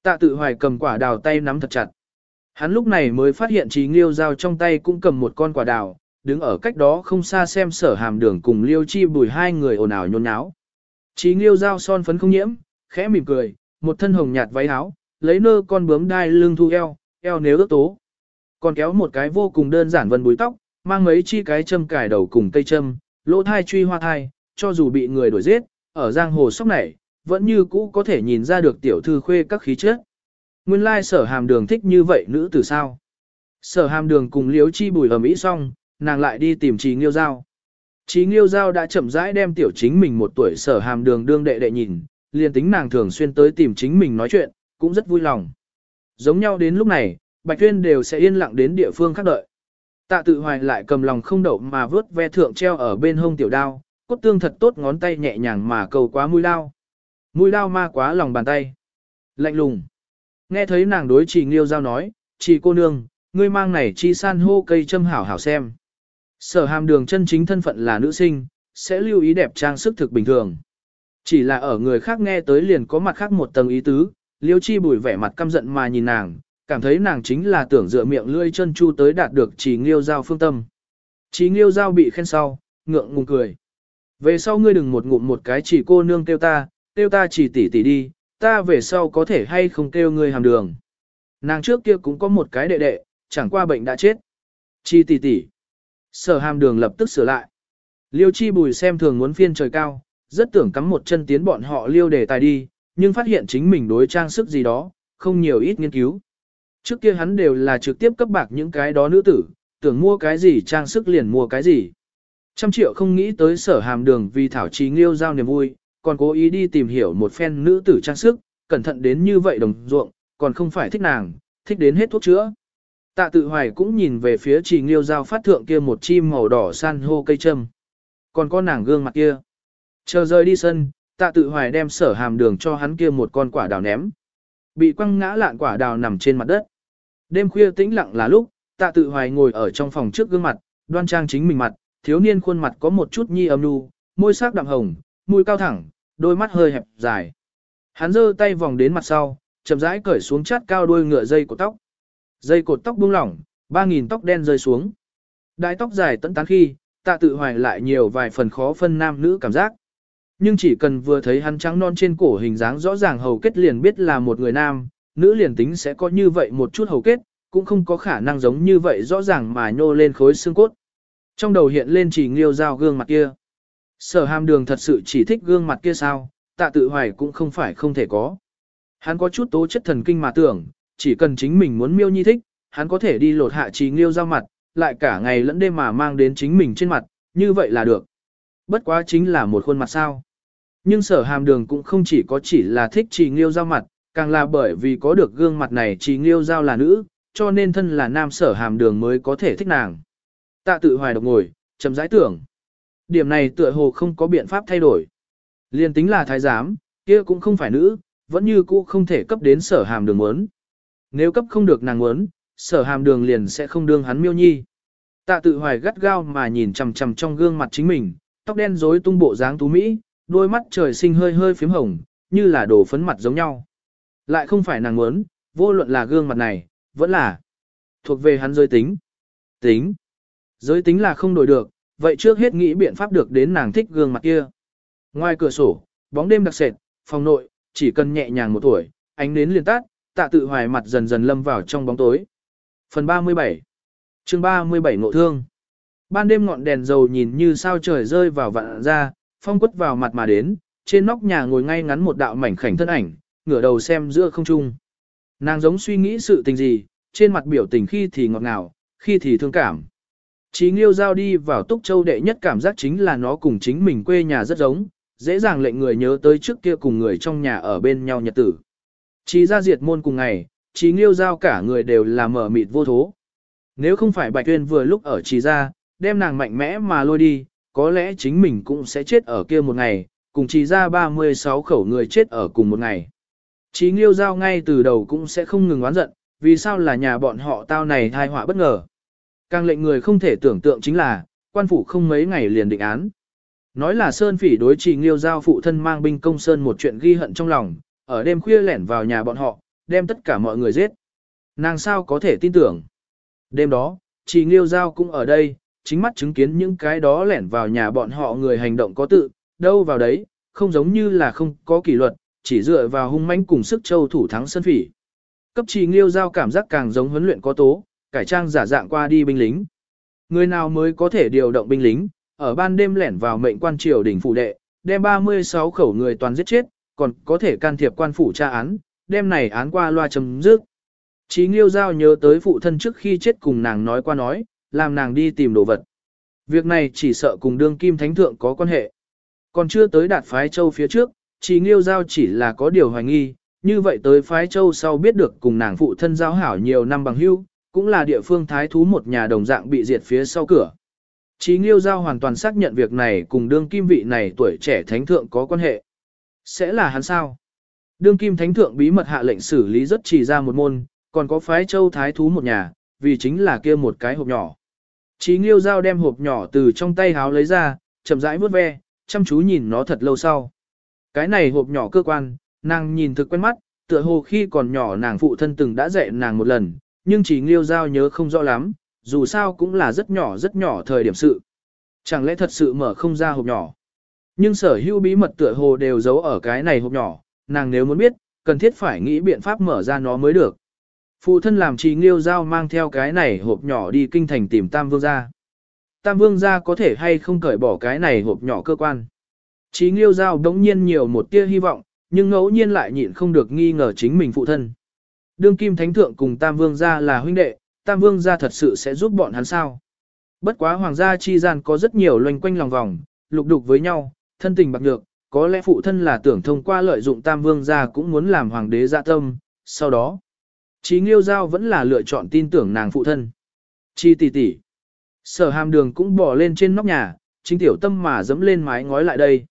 Speaker 1: Tạ tự hoài cầm quả đào tay nắm thật chặt. Hắn lúc này mới phát hiện trí nghiêu dao trong tay cũng cầm một con quả đào, đứng ở cách đó không xa xem sở hàm đường cùng liêu chi bùi hai người ồn ào nhôn nháo. Trí nghiêu dao son phấn không nhiễm, khẽ mỉm cười, một thân hồng nhạt váy áo, lấy nơ con bướm đai lưng thu eo, eo nếu ước tố. Còn kéo một cái vô cùng đơn giản vân búi tóc, mang mấy chi cái châm cài đầu cùng cây châm, lỗ thai truy hoa thai, cho dù bị người đuổi giết, ở giang hồ sóc này, vẫn như cũ có thể nhìn ra được tiểu thư khuê các khí chất. Nguyên lai sở hàm đường thích như vậy nữ tử sao. Sở hàm đường cùng liếu chi bùi ở mỹ xong, nàng lại đi tìm trí nghiêu giao. Trí nghiêu giao đã chậm rãi đem tiểu chính mình một tuổi sở hàm đường đương đệ đệ nhìn, liền tính nàng thường xuyên tới tìm chính mình nói chuyện, cũng rất vui lòng. Giống nhau đến lúc này, Bạch Tuyên đều sẽ yên lặng đến địa phương khác đợi. Tạ tự hoài lại cầm lòng không đậu mà vớt ve thượng treo ở bên hông tiểu đao, cốt tương thật tốt ngón tay nhẹ nhàng mà cầu quá mũi lao Mũi lao ma quá lòng bàn tay. Lạnh lùng. Nghe thấy nàng đối trì nghiêu giao nói, trì cô nương, ngươi mang này chi san hô cây châm hảo hảo xem. Sở hàm đường chân chính thân phận là nữ sinh, sẽ lưu ý đẹp trang sức thực bình thường. Chỉ là ở người khác nghe tới liền có mặt khác một tầng ý tứ, liêu chi bùi vẻ mặt căm giận mà nhìn nàng, cảm thấy nàng chính là tưởng dựa miệng lươi chân chu tới đạt được chỉ nghiêu giao phương tâm. Chỉ nghiêu giao bị khen sau, ngượng ngùng cười. Về sau ngươi đừng một ngụm một cái chỉ cô nương kêu ta, kêu ta chỉ tỷ tỷ đi, ta về sau có thể hay không kêu ngươi hàm đường. Nàng trước kia cũng có một cái đệ đệ, chẳng qua bệnh đã chết. Chi tỷ tỷ, Sở hàm đường lập tức sửa lại. Liêu chi bùi xem thường muốn phiên trời cao, rất tưởng cắm một chân tiến bọn họ liêu đề tài đi, nhưng phát hiện chính mình đối trang sức gì đó, không nhiều ít nghiên cứu. Trước kia hắn đều là trực tiếp cấp bạc những cái đó nữ tử, tưởng mua cái gì trang sức liền mua cái gì. Trăm triệu không nghĩ tới sở hàm đường vì thảo trí nghiêu giao niềm vui, còn cố ý đi tìm hiểu một phen nữ tử trang sức, cẩn thận đến như vậy đồng ruộng, còn không phải thích nàng, thích đến hết thuốc chữa. Tạ tự hoài cũng nhìn về phía trì nghiêu giao phát thượng kia một chim màu đỏ san hô cây châm. Còn có nàng gương mặt kia. Chờ rời đi sân, tạ tự hoài đem sở hàm đường cho hắn kia một con quả đào ném. Bị quăng ngã lạn quả đào nằm trên mặt đất. Đêm khuya tĩnh lặng là lúc, tạ tự hoài ngồi ở trong phòng trước gương mặt, đoan trang chính mình mặt, thiếu niên khuôn mặt có một chút nhi âm nu, môi sắc đậm hồng, mũi cao thẳng, đôi mắt hơi hẹp dài. Hắn giơ tay vòng đến mặt sau, chậm rãi cởi xuống chát cao đuôi ngựa dây của tóc. Dây cột tóc buông lỏng, ba nghìn tóc đen rơi xuống. Đái tóc dài tận tán khi, tạ tự hoài lại nhiều vài phần khó phân nam nữ cảm giác. Nhưng chỉ cần vừa thấy hắn trắng non trên cổ hình dáng rõ ràng hầu kết liền biết là một người nam, nữ liền tính sẽ có như vậy một chút hầu kết, cũng không có khả năng giống như vậy rõ ràng mà nhô lên khối xương cốt. Trong đầu hiện lên chỉ nghiêu dao gương mặt kia. Sở hàm đường thật sự chỉ thích gương mặt kia sao, tạ tự hoài cũng không phải không thể có. Hắn có chút tố chất thần kinh mà tưởng, chỉ cần chính mình muốn miêu nhi thích, hắn có thể đi lột hạ chỉ nghiêu dao mặt, lại cả ngày lẫn đêm mà mang đến chính mình trên mặt, như vậy là được. Bất quá chính là một khuôn mặt sao. Nhưng sở hàm đường cũng không chỉ có chỉ là thích chỉ nghiêu dao mặt, càng là bởi vì có được gương mặt này chỉ nghiêu giao là nữ, cho nên thân là nam sở hàm đường mới có thể thích nàng. Tạ tự hoài độc ngồi, chấm rãi tưởng. Điểm này tựa hồ không có biện pháp thay đổi. Liên tính là thái giám, kia cũng không phải nữ, vẫn như cũ không thể cấp đến sở hàm đường muốn. Nếu cấp không được nàng muốn, sở hàm đường liền sẽ không đương hắn miêu nhi. Tạ tự hoài gắt gao mà nhìn chằm chằm trong gương mặt chính mình, tóc đen rối tung bộ dáng tú Mỹ, đôi mắt trời sinh hơi hơi phím hồng, như là đổ phấn mặt giống nhau. Lại không phải nàng muốn, vô luận là gương mặt này, vẫn là thuộc về hắn giới tính. Tính. Giới tính là không đổi được, vậy trước hết nghĩ biện pháp được đến nàng thích gương mặt kia. Ngoài cửa sổ, bóng đêm đặc sệt, phòng nội, chỉ cần nhẹ nhàng một tuổi, ánh nến liền tắt, tạ tự hoài mặt dần dần lâm vào trong bóng tối. Phần 37 chương 37 Ngộ Thương Ban đêm ngọn đèn dầu nhìn như sao trời rơi vào vạn ra, phong quất vào mặt mà đến, trên nóc nhà ngồi ngay ngắn một đạo mảnh khảnh thân ảnh, ngửa đầu xem giữa không trung. Nàng giống suy nghĩ sự tình gì, trên mặt biểu tình khi thì ngọt ngào, khi thì thương cảm. Chí Nghiêu giao đi vào Túc Châu đệ nhất cảm giác chính là nó cùng chính mình quê nhà rất giống, dễ dàng lệnh người nhớ tới trước kia cùng người trong nhà ở bên nhau nhật tử. Chí ra diệt môn cùng ngày, Chí Nghiêu giao cả người đều là mở mịt vô thố. Nếu không phải Bạch Tuyên vừa lúc ở Chí ra, đem nàng mạnh mẽ mà lôi đi, có lẽ chính mình cũng sẽ chết ở kia một ngày, cùng Chí ra 36 khẩu người chết ở cùng một ngày. Chí Nghiêu giao ngay từ đầu cũng sẽ không ngừng oán giận, vì sao là nhà bọn họ tao này thai họa bất ngờ. Càng lệnh người không thể tưởng tượng chính là, quan phủ không mấy ngày liền định án. Nói là Sơn Phỉ đối trì Nghiêu giao phụ thân mang binh công Sơn một chuyện ghi hận trong lòng, ở đêm khuya lẻn vào nhà bọn họ, đem tất cả mọi người giết. Nàng sao có thể tin tưởng. Đêm đó, trì Nghiêu giao cũng ở đây, chính mắt chứng kiến những cái đó lẻn vào nhà bọn họ người hành động có tự, đâu vào đấy, không giống như là không có kỷ luật, chỉ dựa vào hung mãnh cùng sức châu thủ thắng Sơn Phỉ. Cấp trì Nghiêu giao cảm giác càng giống huấn luyện có tố, cải trang giả dạng qua đi binh lính. Người nào mới có thể điều động binh lính, ở ban đêm lẻn vào mệnh quan triều đỉnh phủ đệ, đem 36 khẩu người toàn giết chết, còn có thể can thiệp quan phủ tra án, đem này án qua loa chấm dứt. Chí Nghiêu Giao nhớ tới phụ thân trước khi chết cùng nàng nói qua nói, làm nàng đi tìm đồ vật. Việc này chỉ sợ cùng đương kim thánh thượng có quan hệ. Còn chưa tới đạt phái châu phía trước, Chí Nghiêu Giao chỉ là có điều hoài nghi, như vậy tới phái châu sau biết được cùng nàng phụ thân giao hảo nhiều năm bằng hưu, cũng là địa phương thái thú một nhà đồng dạng bị diệt phía sau cửa. Chí Nghiêu Giao hoàn toàn xác nhận việc này cùng đương kim vị này tuổi trẻ thánh thượng có quan hệ. Sẽ là hắn sao? Đương kim thánh thượng bí mật hạ lệnh xử lý rất chỉ ra một môn, còn có phái châu thái thú một nhà, vì chính là kia một cái hộp nhỏ. Chí Nghiêu Giao đem hộp nhỏ từ trong tay háo lấy ra, chậm rãi vuốt ve, chăm chú nhìn nó thật lâu sau. Cái này hộp nhỏ cơ quan, nàng nhìn thực quen mắt, tựa hồ khi còn nhỏ nàng phụ thân từng đã dạy nàng một lần, nhưng chỉ Nghiêu Giao nhớ không rõ lắm, dù sao cũng là rất nhỏ rất nhỏ thời điểm sự. Chẳng lẽ thật sự mở không ra hộp nhỏ. Nhưng sở hữu bí mật tựa hồ đều giấu ở cái này hộp nhỏ, nàng nếu muốn biết, cần thiết phải nghĩ biện pháp mở ra nó mới được. Phụ thân làm trì nghiêu giao mang theo cái này hộp nhỏ đi kinh thành tìm Tam Vương gia. Tam Vương gia có thể hay không cởi bỏ cái này hộp nhỏ cơ quan. Trí nghiêu giao đống nhiên nhiều một tia hy vọng, nhưng ngẫu nhiên lại nhịn không được nghi ngờ chính mình phụ thân. Đương kim thánh thượng cùng Tam Vương gia là huynh đệ, Tam Vương gia thật sự sẽ giúp bọn hắn sao? Bất quá hoàng gia chi gian có rất nhiều loanh quanh lòng vòng, lục đục với nhau, thân tình bạc được, có lẽ phụ thân là tưởng thông qua lợi dụng Tam Vương gia cũng muốn làm hoàng đế dạ tâm, sau đó, Chí Nghiêu Giao vẫn là lựa chọn tin tưởng nàng phụ thân. Chi tỷ tỷ. Sở hàm đường cũng bỏ lên trên nóc nhà, chính tiểu tâm mà dẫm lên mái ngói lại đây.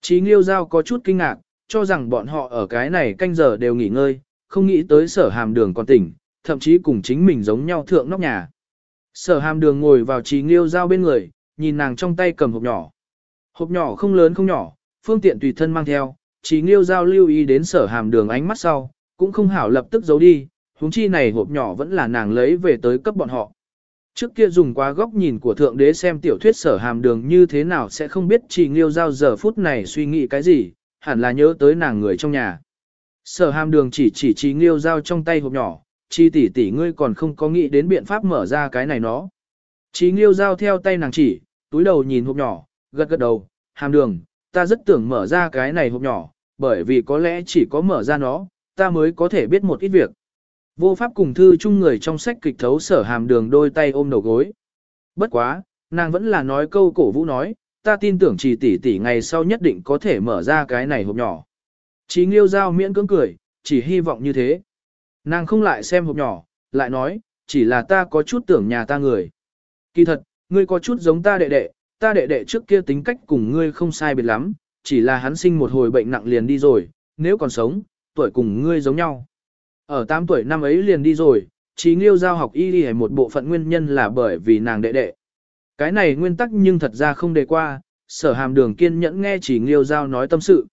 Speaker 1: Chí Nghiêu Giao có chút kinh ngạc, cho rằng bọn họ ở cái này canh giờ đều nghỉ ngơi, không nghĩ tới sở hàm đường còn tỉnh, thậm chí cùng chính mình giống nhau thượng nóc nhà. Sở hàm đường ngồi vào trí nghiêu dao bên người, nhìn nàng trong tay cầm hộp nhỏ. Hộp nhỏ không lớn không nhỏ, phương tiện tùy thân mang theo, trí nghiêu dao lưu ý đến sở hàm đường ánh mắt sau, cũng không hảo lập tức giấu đi, huống chi này hộp nhỏ vẫn là nàng lấy về tới cấp bọn họ. Trước kia dùng qua góc nhìn của thượng đế xem tiểu thuyết sở hàm đường như thế nào sẽ không biết chỉ nghiêu giao giờ phút này suy nghĩ cái gì, hẳn là nhớ tới nàng người trong nhà. Sở hàm đường chỉ chỉ trí nghiêu giao trong tay hộp nhỏ, chi tỷ tỷ ngươi còn không có nghĩ đến biện pháp mở ra cái này nó. Trí nghiêu giao theo tay nàng chỉ, túi đầu nhìn hộp nhỏ, gật gật đầu, hàm đường, ta rất tưởng mở ra cái này hộp nhỏ, bởi vì có lẽ chỉ có mở ra nó, ta mới có thể biết một ít việc. Vô pháp cùng thư chung người trong sách kịch thấu sở hàm đường đôi tay ôm đầu gối. Bất quá, nàng vẫn là nói câu cổ vũ nói, ta tin tưởng chỉ tỷ tỷ ngày sau nhất định có thể mở ra cái này hộp nhỏ. Chí nghiêu giao miễn cưỡng cười, chỉ hy vọng như thế. Nàng không lại xem hộp nhỏ, lại nói, chỉ là ta có chút tưởng nhà ta người. Kỳ thật, ngươi có chút giống ta đệ đệ, ta đệ đệ trước kia tính cách cùng ngươi không sai biệt lắm, chỉ là hắn sinh một hồi bệnh nặng liền đi rồi, nếu còn sống, tuổi cùng ngươi giống nhau. Ở 8 tuổi năm ấy liền đi rồi, Chí nghiêu giao học y đi một bộ phận nguyên nhân là bởi vì nàng đệ đệ. Cái này nguyên tắc nhưng thật ra không đề qua, sở hàm đường kiên nhẫn nghe chỉ nghiêu giao nói tâm sự.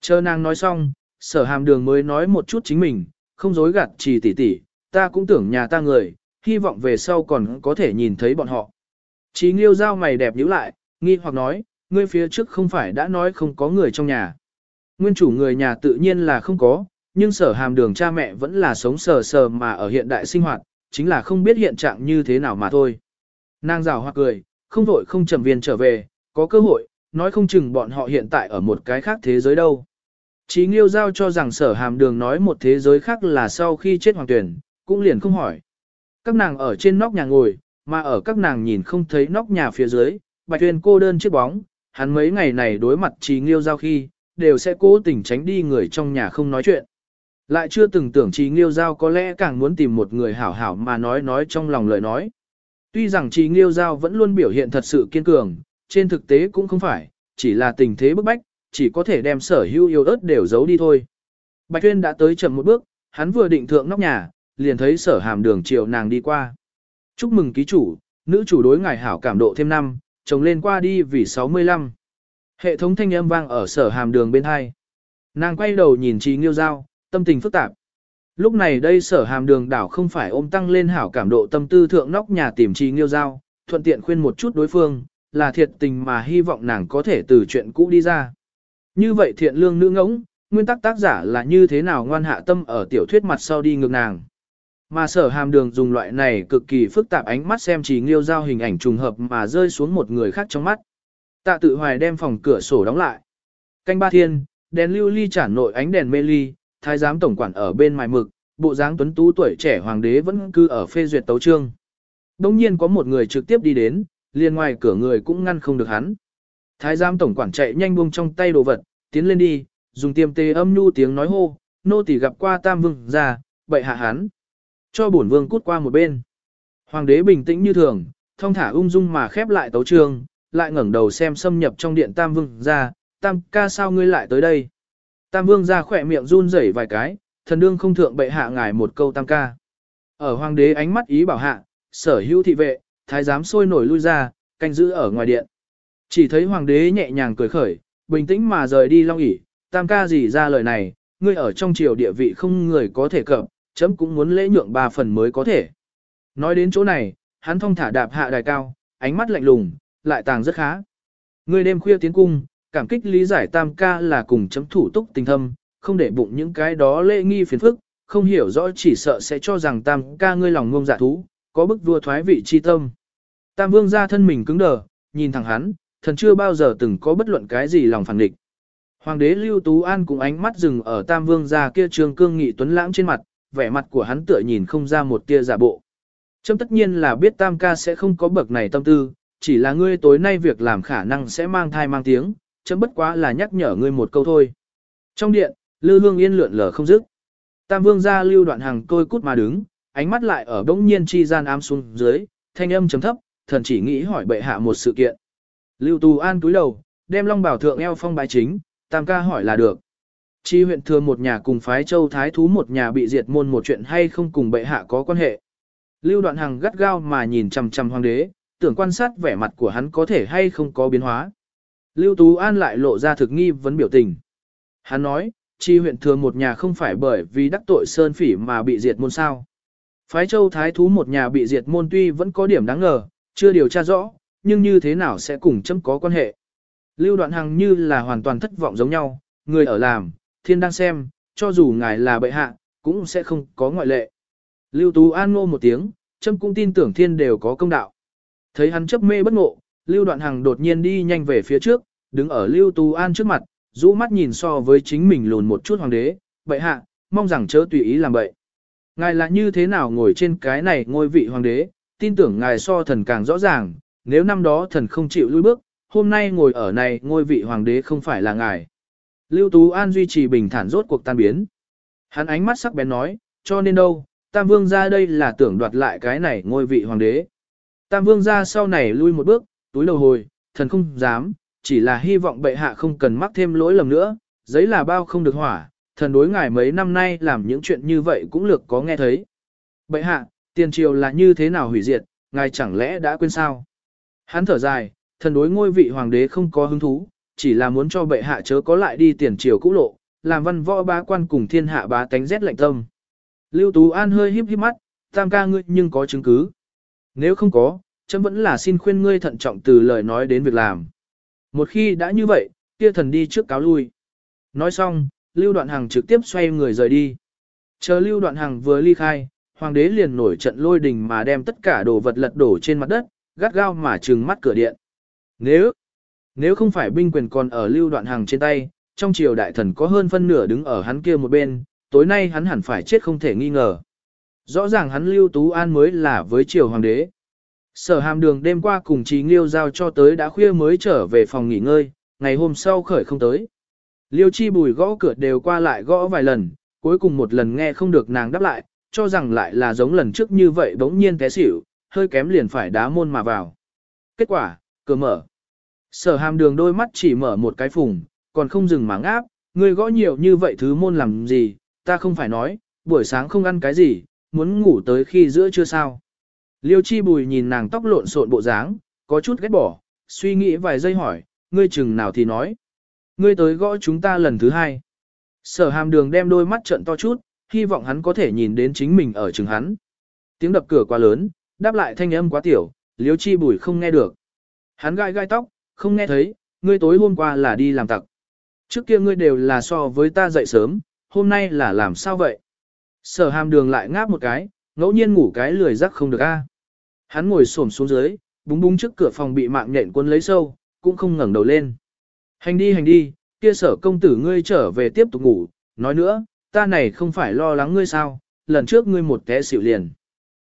Speaker 1: Chờ nàng nói xong, sở hàm đường mới nói một chút chính mình, không dối gạt chỉ tỷ tỷ, ta cũng tưởng nhà ta người, hy vọng về sau còn có thể nhìn thấy bọn họ. Chí nghiêu giao mày đẹp nhíu lại, nghi hoặc nói, ngươi phía trước không phải đã nói không có người trong nhà. Nguyên chủ người nhà tự nhiên là không có, nhưng sở hàm đường cha mẹ vẫn là sống sờ sờ mà ở hiện đại sinh hoạt, chính là không biết hiện trạng như thế nào mà thôi. Nàng rào hoặc cười, không vội không chậm viên trở về, có cơ hội, nói không chừng bọn họ hiện tại ở một cái khác thế giới đâu. Chí Nghiêu Giao cho rằng sở hàm đường nói một thế giới khác là sau khi chết hoàng tuyển, cũng liền không hỏi. Các nàng ở trên nóc nhà ngồi, mà ở các nàng nhìn không thấy nóc nhà phía dưới, Bạch Tuyên cô đơn chiếc bóng, hắn mấy ngày này đối mặt Chí Nghiêu Giao khi, đều sẽ cố tình tránh đi người trong nhà không nói chuyện. Lại chưa từng tưởng Chí Nghiêu Giao có lẽ càng muốn tìm một người hảo hảo mà nói nói trong lòng lời nói. Tuy rằng Chí Nghiêu Giao vẫn luôn biểu hiện thật sự kiên cường, trên thực tế cũng không phải, chỉ là tình thế bức bách, chỉ có thể đem sở hữu yêu ớt đều giấu đi thôi. Bạch Tuyên đã tới chậm một bước, hắn vừa định thượng nóc nhà, liền thấy sở hàm đường chiều nàng đi qua. Chúc mừng ký chủ, nữ chủ đối ngài hảo cảm độ thêm năm, chồng lên qua đi vì 65. Hệ thống thanh âm vang ở sở hàm đường bên hai. Nàng quay đầu nhìn trí nghiêu giao, tâm tình phức tạp. Lúc này đây sở hàm đường đảo không phải ôm tăng lên hảo cảm độ tâm tư thượng nóc nhà tìm trí nghiêu giao, thuận tiện khuyên một chút đối phương, là thiệt tình mà hy vọng nàng có thể từ chuyện cũ đi ra. Như vậy thiện lương nữ ngỗng, nguyên tắc tác giả là như thế nào ngoan hạ tâm ở tiểu thuyết mặt sau đi ngược nàng. Mà sở hàm đường dùng loại này cực kỳ phức tạp ánh mắt xem chỉ nghiêu giao hình ảnh trùng hợp mà rơi xuống một người khác trong mắt. Tạ tự hoài đem phòng cửa sổ đóng lại. Canh ba thiên, đèn lưu ly chản nội ánh đèn mê ly, thái giám tổng quản ở bên mài mực, bộ dáng tuấn tú tuổi trẻ hoàng đế vẫn cư ở phê duyệt tấu trương. Đông nhiên có một người trực tiếp đi đến, liền ngoài cửa người cũng ngăn không được hắn. Thái giám tổng quản chạy nhanh buông trong tay đồ vật, tiến lên đi, dùng tiêm tê âm nhu tiếng nói hô, nô tỳ gặp qua tam vương ra, bậy hạ hắn. Cho bổn vương cút qua một bên. Hoàng đế bình tĩnh như thường, thông thả ung dung mà khép lại tấu trường, lại ngẩng đầu xem xâm nhập trong điện tam vương ra, tam ca sao ngươi lại tới đây. Tam vương ra khỏe miệng run rẩy vài cái, thần đương không thượng bệ hạ ngài một câu tam ca. Ở hoàng đế ánh mắt ý bảo hạ, sở hữu thị vệ, thái giám sôi nổi lui ra, canh giữ ở ngoài điện. Chỉ thấy hoàng đế nhẹ nhàng cười khởi, bình tĩnh mà rời đi long ỉ, tam ca gì ra lời này, ngươi ở trong triều địa vị không người có thể cập, chấm cũng muốn lễ nhượng ba phần mới có thể. Nói đến chỗ này, hắn thông thả đạp hạ đài cao, ánh mắt lạnh lùng, lại tàng rất khá. Ngươi đêm khuya tiến cung, cảm kích lý giải tam ca là cùng chấm thủ túc tình thâm, không để bụng những cái đó lễ nghi phiền phức, không hiểu rõ chỉ sợ sẽ cho rằng tam ca ngươi lòng ngông giả thú, có bức vua thoái vị chi tâm. Tam vương ra thân mình cứng đờ, nhìn thẳng hắn, thần chưa bao giờ từng có bất luận cái gì lòng phản địch. Hoàng đế Lưu Tú An cùng ánh mắt dừng ở Tam Vương gia kia trường cương nghị tuấn lãng trên mặt, vẻ mặt của hắn tựa nhìn không ra một tia giả bộ. Trâm tất nhiên là biết Tam ca sẽ không có bậc này tâm tư, chỉ là ngươi tối nay việc làm khả năng sẽ mang thai mang tiếng, chấm bất quá là nhắc nhở ngươi một câu thôi. Trong điện, Lư Hương Yên lượn lờ không dứt. Tam Vương gia Lưu Đoạn Hằng tôi cút mà đứng, ánh mắt lại ở bỗng nhiên chi gian ám xuống dưới, thanh âm chấm thấp, thần chỉ nghĩ hỏi bệ hạ một sự kiện. Lưu Tù An túi đầu, đem long bảo thượng eo phong bài chính, tam ca hỏi là được. Chi huyện thừa một nhà cùng phái châu thái thú một nhà bị diệt môn một chuyện hay không cùng bệ hạ có quan hệ. Lưu đoạn hằng gắt gao mà nhìn chằm chằm hoàng đế, tưởng quan sát vẻ mặt của hắn có thể hay không có biến hóa. Lưu Tú An lại lộ ra thực nghi vấn biểu tình. Hắn nói, chi huyện thừa một nhà không phải bởi vì đắc tội sơn phỉ mà bị diệt môn sao. Phái châu thái thú một nhà bị diệt môn tuy vẫn có điểm đáng ngờ, chưa điều tra rõ, nhưng như thế nào sẽ cùng chấm có quan hệ. Lưu đoạn hằng như là hoàn toàn thất vọng giống nhau, người ở làm, thiên đang xem, cho dù ngài là bệ hạ, cũng sẽ không có ngoại lệ. Lưu Tú An ngô một tiếng, chấm cũng tin tưởng thiên đều có công đạo. Thấy hắn chấp mê bất ngộ, Lưu Đoạn Hằng đột nhiên đi nhanh về phía trước, đứng ở Lưu Tú An trước mặt, rũ mắt nhìn so với chính mình lùn một chút hoàng đế, bệ hạ, mong rằng chớ tùy ý làm bậy. Ngài là như thế nào ngồi trên cái này ngôi vị hoàng đế, tin tưởng ngài so thần càng rõ ràng, nếu năm đó thần không chịu lui bước, hôm nay ngồi ở này ngôi vị hoàng đế không phải là ngài. Lưu Tú An duy trì bình thản rốt cuộc tan biến. Hắn ánh mắt sắc bén nói, cho nên đâu, Tam Vương ra đây là tưởng đoạt lại cái này ngôi vị hoàng đế. Tam Vương ra sau này lui một bước, túi đầu hồi, thần không dám, chỉ là hy vọng bệ hạ không cần mắc thêm lỗi lầm nữa, giấy là bao không được hỏa, thần đối ngài mấy năm nay làm những chuyện như vậy cũng lược có nghe thấy. Bệ hạ, tiền triều là như thế nào hủy diệt, ngài chẳng lẽ đã quên sao? Hắn thở dài, thần đối ngôi vị hoàng đế không có hứng thú, chỉ là muốn cho bệ hạ chớ có lại đi tiền triều cũ lộ, làm văn võ bá quan cùng thiên hạ bá tánh rét lạnh tâm. Lưu Tú An hơi híp híp mắt, tam ca ngươi nhưng có chứng cứ. Nếu không có, chấm vẫn là xin khuyên ngươi thận trọng từ lời nói đến việc làm. Một khi đã như vậy, kia thần đi trước cáo lui. Nói xong, Lưu Đoạn Hằng trực tiếp xoay người rời đi. Chờ Lưu Đoạn Hằng vừa ly khai, hoàng đế liền nổi trận lôi đình mà đem tất cả đồ vật lật đổ trên mặt đất, gắt gao mà trừng mắt cửa điện. Nếu, Nếu không phải binh quyền còn ở lưu đoạn hàng trên tay, trong triều đại thần có hơn phân nửa đứng ở hắn kia một bên, tối nay hắn hẳn phải chết không thể nghi ngờ. Rõ ràng hắn lưu tú an mới là với triều hoàng đế. Sở hàm đường đêm qua cùng trí nghiêu giao cho tới đã khuya mới trở về phòng nghỉ ngơi, ngày hôm sau khởi không tới. Liêu chi bùi gõ cửa đều qua lại gõ vài lần, cuối cùng một lần nghe không được nàng đáp lại, cho rằng lại là giống lần trước như vậy bỗng nhiên té xỉu, hơi kém liền phải đá môn mà vào. Kết quả, cửa mở. Sở hàm đường đôi mắt chỉ mở một cái phùng, còn không dừng mà ngáp, người gõ nhiều như vậy thứ môn làm gì, ta không phải nói, buổi sáng không ăn cái gì, muốn ngủ tới khi giữa trưa sao. Liêu chi bùi nhìn nàng tóc lộn xộn bộ dáng, có chút ghét bỏ, suy nghĩ vài giây hỏi, ngươi chừng nào thì nói. Ngươi tới gõ chúng ta lần thứ hai. Sở hàm đường đem đôi mắt trận to chút, hy vọng hắn có thể nhìn đến chính mình ở chừng hắn. Tiếng đập cửa quá lớn, đáp lại thanh âm quá tiểu, liếu chi bùi không nghe được. Hắn gai gai tóc, không nghe thấy, ngươi tối hôm qua là đi làm tặc. Trước kia ngươi đều là so với ta dậy sớm, hôm nay là làm sao vậy? Sở hàm đường lại ngáp một cái, ngẫu nhiên ngủ cái lười rắc không được a. Hắn ngồi xổm xuống dưới, búng búng trước cửa phòng bị mạng nhện quân lấy sâu, cũng không ngẩng đầu lên. Hành đi hành đi, kia sở công tử ngươi trở về tiếp tục ngủ, nói nữa, ta này không phải lo lắng ngươi sao, lần trước ngươi một té xỉu liền.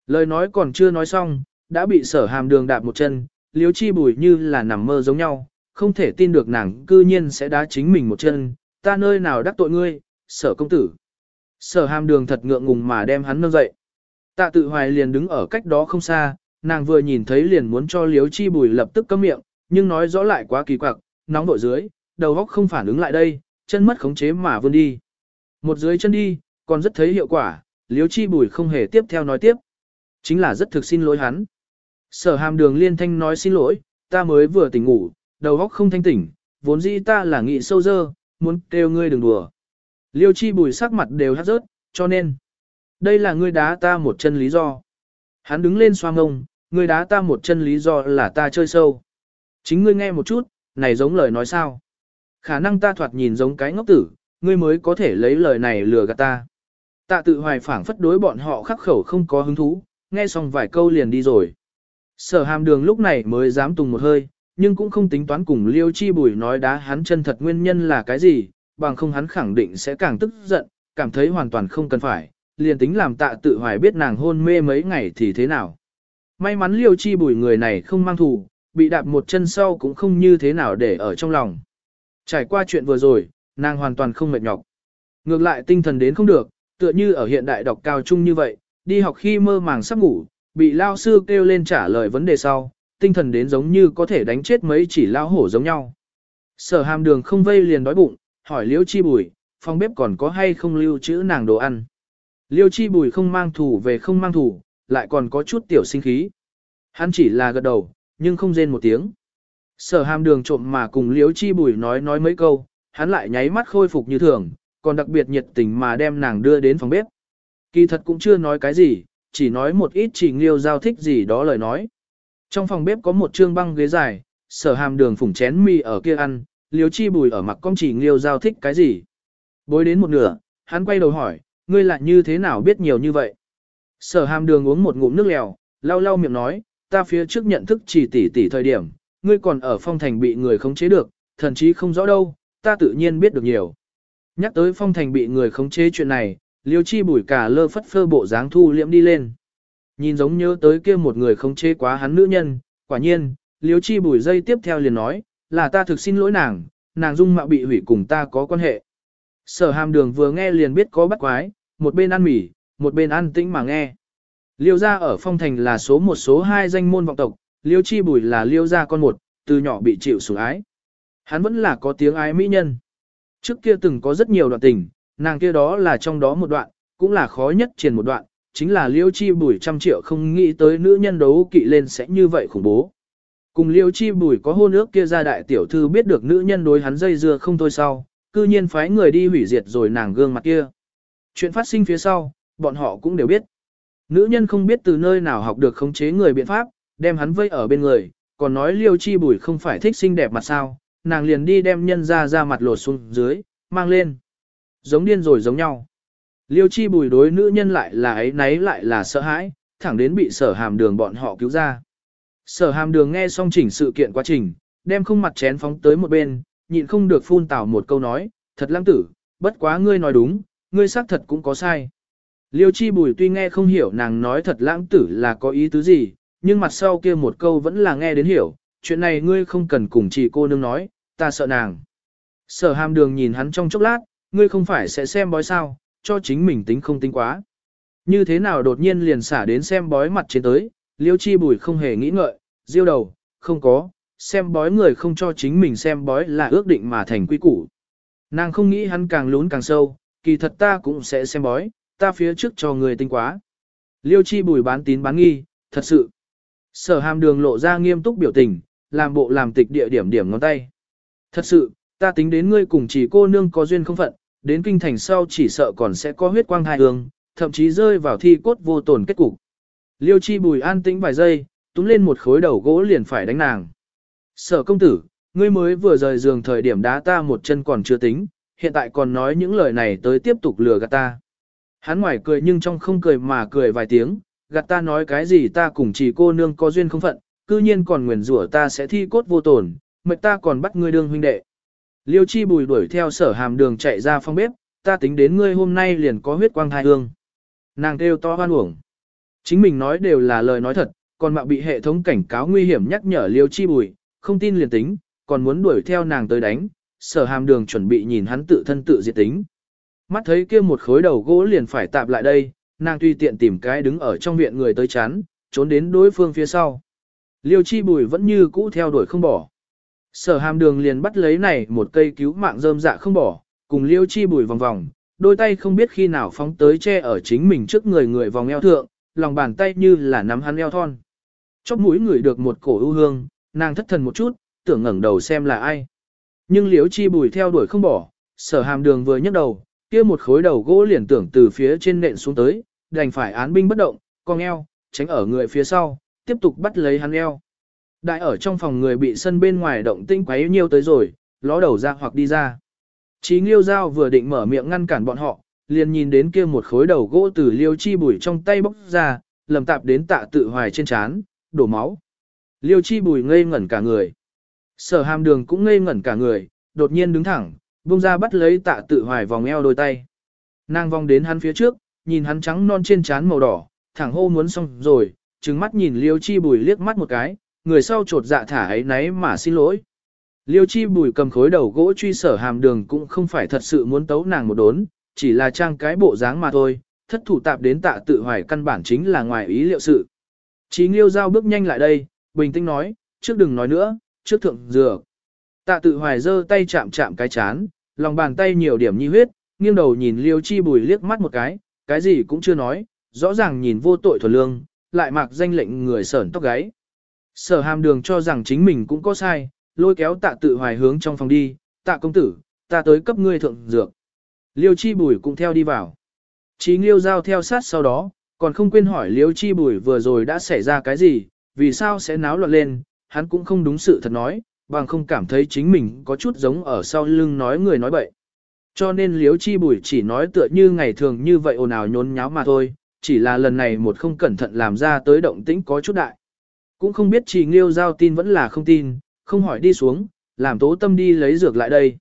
Speaker 1: Lời nói còn chưa nói xong, đã bị sở hàm đường đạp một chân, liếu chi bùi như là nằm mơ giống nhau, không thể tin được nàng cư nhiên sẽ đá chính mình một chân, ta nơi nào đắc tội ngươi, sở công tử. Sở hàm đường thật ngượng ngùng mà đem hắn nâng dậy. Tạ tự hoài liền đứng ở cách đó không xa, nàng vừa nhìn thấy liền muốn cho liếu chi bùi lập tức cấm miệng, nhưng nói rõ lại quá kỳ quặc, nóng vội dưới, đầu óc không phản ứng lại đây, chân mất khống chế mà vươn đi. Một dưới chân đi, còn rất thấy hiệu quả, liếu chi bùi không hề tiếp theo nói tiếp. Chính là rất thực xin lỗi hắn. Sở hàm đường liên thanh nói xin lỗi, ta mới vừa tỉnh ngủ, đầu óc không thanh tỉnh, vốn dĩ ta là nghị sâu dơ, muốn kêu ngươi đừng đùa. Liêu chi bùi sắc mặt đều hát rớt, cho nên, đây là ngươi đá ta một chân lý do. Hắn đứng lên xoa ngông, ngươi đá ta một chân lý do là ta chơi sâu. Chính ngươi nghe một chút, này giống lời nói sao. Khả năng ta thoạt nhìn giống cái ngốc tử, ngươi mới có thể lấy lời này lừa gạt ta. Tạ tự hoài phảng phất đối bọn họ khắc khẩu không có hứng thú, nghe xong vài câu liền đi rồi. Sở hàm đường lúc này mới dám tùng một hơi, nhưng cũng không tính toán cùng liêu chi bùi nói đá hắn chân thật nguyên nhân là cái gì, bằng không hắn khẳng định sẽ càng tức giận, cảm thấy hoàn toàn không cần phải, liền tính làm tạ tự hoài biết nàng hôn mê mấy ngày thì thế nào. May mắn liêu chi bùi người này không mang thù, bị đạp một chân sau cũng không như thế nào để ở trong lòng. Trải qua chuyện vừa rồi, nàng hoàn toàn không mệt nhọc. Ngược lại tinh thần đến không được, tựa như ở hiện đại đọc cao trung như vậy, đi học khi mơ màng sắp ngủ, bị lao sư kêu lên trả lời vấn đề sau, tinh thần đến giống như có thể đánh chết mấy chỉ lao hổ giống nhau. Sở hàm đường không vây liền đói bụng, hỏi liêu chi bùi, phòng bếp còn có hay không lưu trữ nàng đồ ăn. Liêu chi bùi không mang thủ về không mang thủ, lại còn có chút tiểu sinh khí. Hắn chỉ là gật đầu, nhưng không rên một tiếng. Sở hàm đường trộm mà cùng liêu chi bùi nói nói mấy câu, hắn lại nháy mắt khôi phục như thường, còn đặc biệt nhiệt tình mà đem nàng đưa đến phòng bếp. Kỳ thật cũng chưa nói cái gì, chỉ nói một ít chỉ liêu giao thích gì đó lời nói. Trong phòng bếp có một trương băng ghế dài, sở hàm đường phủng chén mì ở kia ăn, liếu chi bùi ở mặt con chỉ liêu giao thích cái gì. Bối đến một nửa, hắn quay đầu hỏi, ngươi lại như thế nào biết nhiều như vậy? Sở hàm đường uống một ngụm nước lèo, lau lau miệng nói, ta phía trước nhận thức chỉ tỷ tỷ thời điểm, ngươi còn ở phong thành bị người khống chế được, thần chí không rõ đâu, ta tự nhiên biết được nhiều. Nhắc tới phong thành bị người khống chế chuyện này, liêu chi bùi cả lơ phất phơ bộ dáng thu liễm đi lên. Nhìn giống nhớ tới kia một người không chế quá hắn nữ nhân, quả nhiên, liêu chi bùi dây tiếp theo liền nói, là ta thực xin lỗi nàng, nàng dung mạo bị hủy cùng ta có quan hệ. Sở hàm đường vừa nghe liền biết có bắt quái, một bên ăn mì, một bên ăn tĩnh mà nghe. Liêu gia ở phong thành là số một số hai danh môn vọng tộc, liêu chi bùi là liêu gia con một, từ nhỏ bị chịu sủng ái. Hắn vẫn là có tiếng ái mỹ nhân. Trước kia từng có rất nhiều đoạn tình, nàng kia đó là trong đó một đoạn, cũng là khó nhất truyền một đoạn, chính là liêu chi bùi trăm triệu không nghĩ tới nữ nhân đấu kỵ lên sẽ như vậy khủng bố. Cùng liêu chi bùi có hôn ước kia ra đại tiểu thư biết được nữ nhân đối hắn dây dưa không thôi sau, cư nhiên phái người đi hủy diệt rồi nàng gương mặt kia. Chuyện phát sinh phía sau, bọn họ cũng đều biết. Nữ nhân không biết từ nơi nào học được khống chế người biện pháp, đem hắn vây ở bên người, còn nói liêu chi bùi không phải thích xinh đẹp mặt sao, nàng liền đi đem nhân ra ra mặt lột xuống dưới, mang lên. Giống điên rồi giống nhau. Liêu chi bùi đối nữ nhân lại là ấy nấy lại là sợ hãi, thẳng đến bị sở hàm đường bọn họ cứu ra. Sở hàm đường nghe xong chỉnh sự kiện quá trình, đem không mặt chén phóng tới một bên, nhịn không được phun tảo một câu nói, thật lãng tử, bất quá ngươi nói đúng, ngươi xác thật cũng có sai. Liêu chi bùi tuy nghe không hiểu nàng nói thật lãng tử là có ý tứ gì, nhưng mặt sau kia một câu vẫn là nghe đến hiểu, chuyện này ngươi không cần cùng chị cô nương nói, ta sợ nàng. Sở hàm đường nhìn hắn trong chốc lát, ngươi không phải sẽ xem bói sao, cho chính mình tính không tính quá. Như thế nào đột nhiên liền xả đến xem bói mặt trên tới, liêu chi bùi không hề nghĩ ngợi, diêu đầu, không có, xem bói người không cho chính mình xem bói là ước định mà thành quy củ. Nàng không nghĩ hắn càng lún càng sâu, kỳ thật ta cũng sẽ xem bói, ta phía trước cho người tinh quá. Liêu chi bùi bán tín bán nghi, thật sự. Sở hàm đường lộ ra nghiêm túc biểu tình, làm bộ làm tịch địa điểm điểm ngón tay. Thật sự, ta tính đến ngươi cùng chỉ cô nương có duyên không phận, đến kinh thành sau chỉ sợ còn sẽ có huyết quang hai hương, thậm chí rơi vào thi cốt vô tổn kết cục. Liêu chi bùi an tĩnh vài giây, túm lên một khối đầu gỗ liền phải đánh nàng. Sở công tử, ngươi mới vừa rời giường thời điểm đá ta một chân còn chưa tính, hiện tại còn nói những lời này tới tiếp tục lừa gạt ta. Hắn ngoài cười nhưng trong không cười mà cười vài tiếng, gạt ta nói cái gì ta cùng chỉ cô nương có duyên không phận, cư nhiên còn nguyền rủa ta sẽ thi cốt vô tổn, mệt ta còn bắt ngươi đương huynh đệ. Liêu chi bùi đuổi theo sở hàm đường chạy ra phòng bếp, ta tính đến ngươi hôm nay liền có huyết quang thai hương. Nàng kêu to hoan uổng. Chính mình nói đều là lời nói thật, còn mạo bị hệ thống cảnh cáo nguy hiểm nhắc nhở liêu chi bùi, không tin liền tính, còn muốn đuổi theo nàng tới đánh, sở hàm đường chuẩn bị nhìn hắn tự thân tự diệt tính. Mắt thấy kia một khối đầu gỗ liền phải tạp lại đây, nàng tuy tiện tìm cái đứng ở trong viện người tới chán, trốn đến đối phương phía sau. Liêu chi bùi vẫn như cũ theo đuổi không bỏ. Sở hàm đường liền bắt lấy này một cây cứu mạng rơm dạ không bỏ, cùng liêu chi bùi vòng vòng, đôi tay không biết khi nào phóng tới che ở chính mình trước người người vòng eo thượng, lòng bàn tay như là nắm hắn eo thon. Chóp mũi người được một cổ ưu hương, nàng thất thần một chút, tưởng ngẩng đầu xem là ai. Nhưng liêu chi bùi theo đuổi không bỏ, sở hàm đường vừa nhấc đầu, kia một khối đầu gỗ liền tưởng từ phía trên nện xuống tới, đành phải án binh bất động, cong eo, tránh ở người phía sau, tiếp tục bắt lấy hắn eo. Đại ở trong phòng người bị sân bên ngoài động tinh quấy nhiều tới rồi, ló đầu ra hoặc đi ra. Chí Nghiêu Giao vừa định mở miệng ngăn cản bọn họ, liền nhìn đến kia một khối đầu gỗ từ liêu chi bùi trong tay bóc ra, lầm tạp đến tạ tự hoài trên chán, đổ máu. Liêu chi bùi ngây ngẩn cả người. Sở hàm đường cũng ngây ngẩn cả người, đột nhiên đứng thẳng, buông ra bắt lấy tạ tự hoài vòng eo đôi tay. Nàng vòng đến hắn phía trước, nhìn hắn trắng non trên chán màu đỏ, thẳng hô muốn xong rồi, trừng mắt nhìn liêu chi bùi liếc mắt một cái, người sau trột dạ thả ấy náy mà xin lỗi. Liêu chi bùi cầm khối đầu gỗ truy sở hàm đường cũng không phải thật sự muốn tấu nàng một đốn, chỉ là trang cái bộ dáng mà thôi, thất thủ tạp đến tạ tự hoài căn bản chính là ngoài ý liệu sự. Chí nghiêu giao bước nhanh lại đây, bình tĩnh nói, trước đừng nói nữa, trước thượng dừa. Tạ tự hoài giơ tay chạm chạm cái chán, lòng bàn tay nhiều điểm nhi huyết, nghiêng đầu nhìn liêu chi bùi liếc mắt một cái, cái gì cũng chưa nói, rõ ràng nhìn vô tội thuần lương, lại mặc danh lệnh người sởn tóc gáy. Sở hàm đường cho rằng chính mình cũng có sai, lôi kéo tạ tự hoài hướng trong phòng đi, tạ công tử, ta tới cấp ngươi thượng dược. Liêu chi bùi cũng theo đi vào. Chí nghiêu giao theo sát sau đó, còn không quên hỏi liêu chi bùi vừa rồi đã xảy ra cái gì, vì sao sẽ náo loạn lên, hắn cũng không đúng sự thật nói, bằng không cảm thấy chính mình có chút giống ở sau lưng nói người nói bậy. Cho nên liêu chi bùi chỉ nói tựa như ngày thường như vậy ồn ào nhốn nháo mà thôi, chỉ là lần này một không cẩn thận làm ra tới động tĩnh có chút đại. Cũng không biết chỉ nghiêu giao tin vẫn là không tin, không hỏi đi xuống, làm tố tâm đi lấy dược lại đây.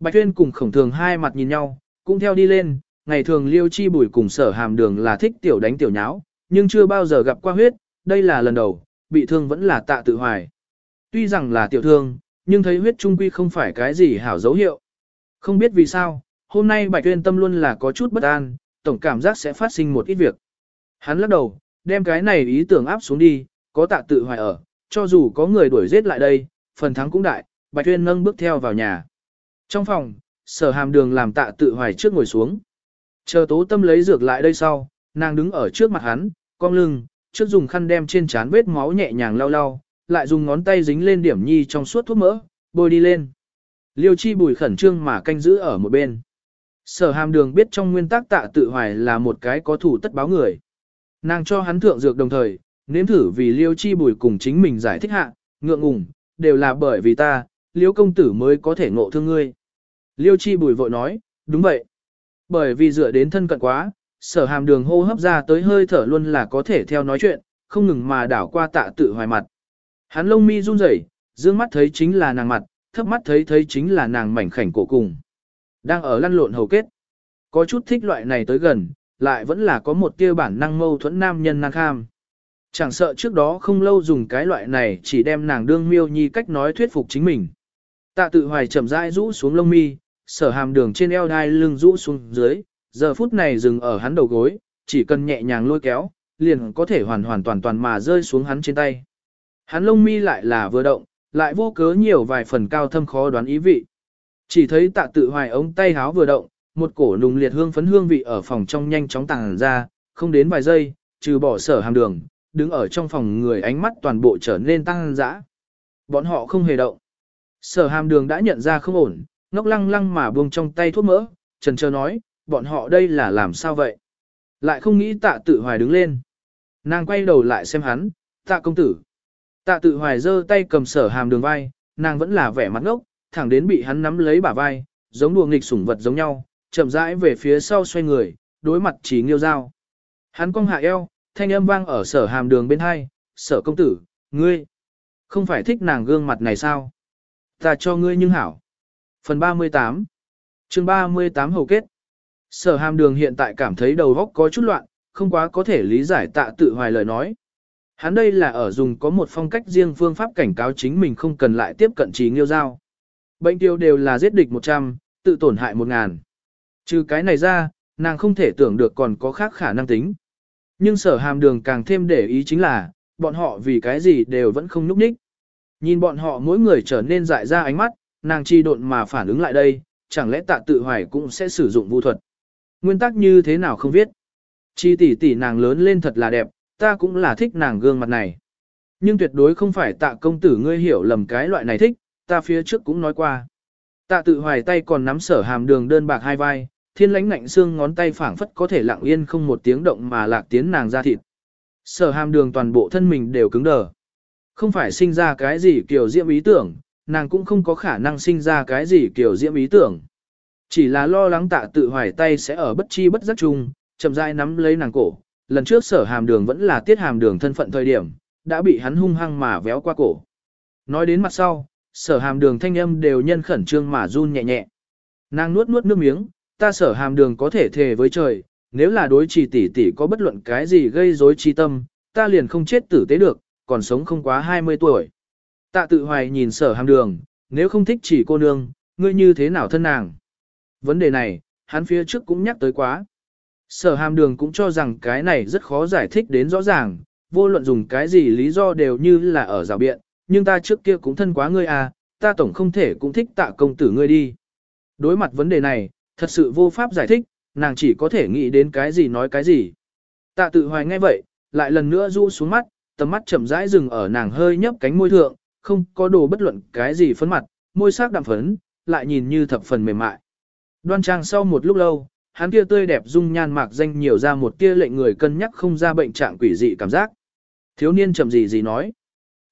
Speaker 1: Bạch Tuyên cùng khổng thường hai mặt nhìn nhau, cũng theo đi lên, ngày thường liêu chi bùi cùng sở hàm đường là thích tiểu đánh tiểu nháo, nhưng chưa bao giờ gặp qua huyết, đây là lần đầu, bị thương vẫn là tạ tự hoài. Tuy rằng là tiểu thương, nhưng thấy huyết trung quy không phải cái gì hảo dấu hiệu. Không biết vì sao, hôm nay Bạch Tuyên tâm luôn là có chút bất an, tổng cảm giác sẽ phát sinh một ít việc. Hắn lắc đầu, đem cái này ý tưởng áp xuống đi, có tạ tự hoài ở, cho dù có người đuổi giết lại đây, phần thắng cũng đại, Bạch Tuyên nâng bước theo vào nhà. Trong phòng, sở hàm đường làm tạ tự hoài trước ngồi xuống. Chờ tố tâm lấy dược lại đây sau, nàng đứng ở trước mặt hắn, cong lưng, trước dùng khăn đem trên trán vết máu nhẹ nhàng lau lau, lại dùng ngón tay dính lên điểm nhi trong suốt thuốc mỡ, bôi đi lên. Liêu chi bùi khẩn trương mà canh giữ ở một bên. Sở hàm đường biết trong nguyên tắc tạ tự hoài là một cái có thủ tất báo người. Nàng cho hắn thượng dược đồng thời, nếm thử vì liêu chi bùi cùng chính mình giải thích hạ, ngượng ngùng, đều là bởi vì ta, liêu công tử mới có thể ngộ thương ngươi. Liêu chi bùi vội nói, đúng vậy. Bởi vì dựa đến thân cận quá, sở hàm đường hô hấp ra tới hơi thở luôn là có thể theo nói chuyện, không ngừng mà đảo qua tạ tự hoài mặt. Hắn lông mi run rẩy, dương mắt thấy chính là nàng mặt, thấp mắt thấy thấy chính là nàng mảnh khảnh cổ cùng. Đang ở lăn lộn hầu kết. Có chút thích loại này tới gần, lại vẫn là có một tia bản năng mâu thuẫn nam nhân năng kham. Chẳng sợ trước đó không lâu dùng cái loại này chỉ đem nàng đương miêu nhi cách nói thuyết phục chính mình. Tạ tự hoài chậm rãi rũ xuống lông mi, sở hàm đường trên eo đai lưng rũ xuống dưới, giờ phút này dừng ở hắn đầu gối, chỉ cần nhẹ nhàng lôi kéo, liền có thể hoàn hoàn toàn toàn mà rơi xuống hắn trên tay. Hắn lông mi lại là vừa động, lại vô cớ nhiều vài phần cao thâm khó đoán ý vị. Chỉ thấy tạ tự hoài ống tay háo vừa động, một cổ nùng liệt hương phấn hương vị ở phòng trong nhanh chóng tàng ra, không đến vài giây, trừ bỏ sở hàm đường, đứng ở trong phòng người ánh mắt toàn bộ trở nên tăng dã. Bọn họ không hề động. Sở hàm đường đã nhận ra không ổn, ngốc lăng lăng mà buông trong tay thuốc mỡ, trần Trờ nói, bọn họ đây là làm sao vậy? Lại không nghĩ tạ tự hoài đứng lên. Nàng quay đầu lại xem hắn, tạ công tử. Tạ tự hoài giơ tay cầm sở hàm đường vai, nàng vẫn là vẻ mặt ngốc, thẳng đến bị hắn nắm lấy bả vai, giống đùa nghịch sủng vật giống nhau, chậm rãi về phía sau xoay người, đối mặt chỉ nghiêu dao. Hắn cong hạ eo, thanh âm vang ở sở hàm đường bên hai, sở công tử, ngươi, không phải thích nàng gương mặt này sao? Ta cho ngươi nhưng hảo. Phần 38 chương 38 hầu kết Sở hàm đường hiện tại cảm thấy đầu óc có chút loạn, không quá có thể lý giải tạ tự hoài lời nói. Hắn đây là ở dùng có một phong cách riêng phương pháp cảnh cáo chính mình không cần lại tiếp cận trí nghiêu giao. Bệnh tiêu đều là giết địch 100, tự tổn hại 1000. Trừ cái này ra, nàng không thể tưởng được còn có khác khả năng tính. Nhưng sở hàm đường càng thêm để ý chính là, bọn họ vì cái gì đều vẫn không núp ních. Nhìn bọn họ mỗi người trở nên dại ra ánh mắt, nàng chi độn mà phản ứng lại đây, chẳng lẽ tạ tự hoài cũng sẽ sử dụng vũ thuật. Nguyên tắc như thế nào không biết. Chi tỷ tỷ nàng lớn lên thật là đẹp, ta cũng là thích nàng gương mặt này. Nhưng tuyệt đối không phải tạ công tử ngươi hiểu lầm cái loại này thích, ta phía trước cũng nói qua. Tạ tự hoài tay còn nắm sở hàm đường đơn bạc hai vai, thiên lãnh ngạnh xương ngón tay phảng phất có thể lặng yên không một tiếng động mà lạc tiến nàng ra thịt. Sở hàm đường toàn bộ thân mình đều cứng đờ. Không phải sinh ra cái gì kiểu diễm ý tưởng, nàng cũng không có khả năng sinh ra cái gì kiểu diễm ý tưởng. Chỉ là lo lắng tạ tự hoài tay sẽ ở bất chi bất giác chung, chậm rãi nắm lấy nàng cổ. Lần trước sở hàm đường vẫn là tiết hàm đường thân phận thời điểm, đã bị hắn hung hăng mà véo qua cổ. Nói đến mặt sau, sở hàm đường thanh âm đều nhân khẩn trương mà run nhẹ nhẹ. Nàng nuốt nuốt nước miếng, ta sở hàm đường có thể thề với trời, nếu là đối trì tỷ tỷ có bất luận cái gì gây rối trí tâm, ta liền không chết tử tế được, còn sống không quá 20 tuổi. Tạ tự hoài nhìn sở hàm đường, nếu không thích chỉ cô nương, ngươi như thế nào thân nàng? Vấn đề này, hắn phía trước cũng nhắc tới quá. Sở hàm đường cũng cho rằng cái này rất khó giải thích đến rõ ràng, vô luận dùng cái gì lý do đều như là ở rào biện, nhưng ta trước kia cũng thân quá ngươi à, ta tổng không thể cũng thích tạ công tử ngươi đi. Đối mặt vấn đề này, thật sự vô pháp giải thích, nàng chỉ có thể nghĩ đến cái gì nói cái gì. Tạ tự hoài ngay vậy, lại lần nữa rũ xuống mắt, tầm mắt chậm rãi dừng ở nàng hơi nhấp cánh môi thượng, không có đồ bất luận cái gì phấn mặt, môi sắc đạm phấn, lại nhìn như thập phần mềm mại. Đoan trang sau một lúc lâu, hắn kia tươi đẹp dung nhan mạc danh nhiều ra một tia lệnh người cân nhắc không ra bệnh trạng quỷ dị cảm giác. Thiếu niên chậm gì gì nói.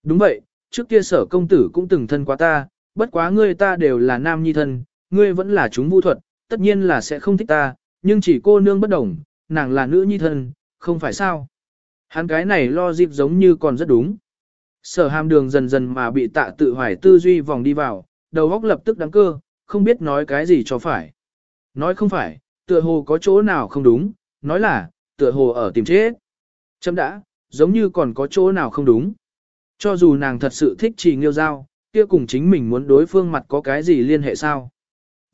Speaker 1: Đúng vậy, trước kia sở công tử cũng từng thân quá ta, bất quá ngươi ta đều là nam nhi thân, ngươi vẫn là chúng vũ thuật, tất nhiên là sẽ không thích ta, nhưng chỉ cô nương bất đồng, nàng là nữ nhi thân, không phải sao. Hắn cái này lo dịp giống như còn rất đúng. Sở hàm đường dần dần mà bị tạ tự hoài tư duy vòng đi vào, đầu óc lập tức đắng cơ, không biết nói cái gì cho phải. Nói không phải, tựa hồ có chỗ nào không đúng, nói là, tựa hồ ở tìm chết. Chấm đã, giống như còn có chỗ nào không đúng. Cho dù nàng thật sự thích trì nghiêu giao, kia cùng chính mình muốn đối phương mặt có cái gì liên hệ sao.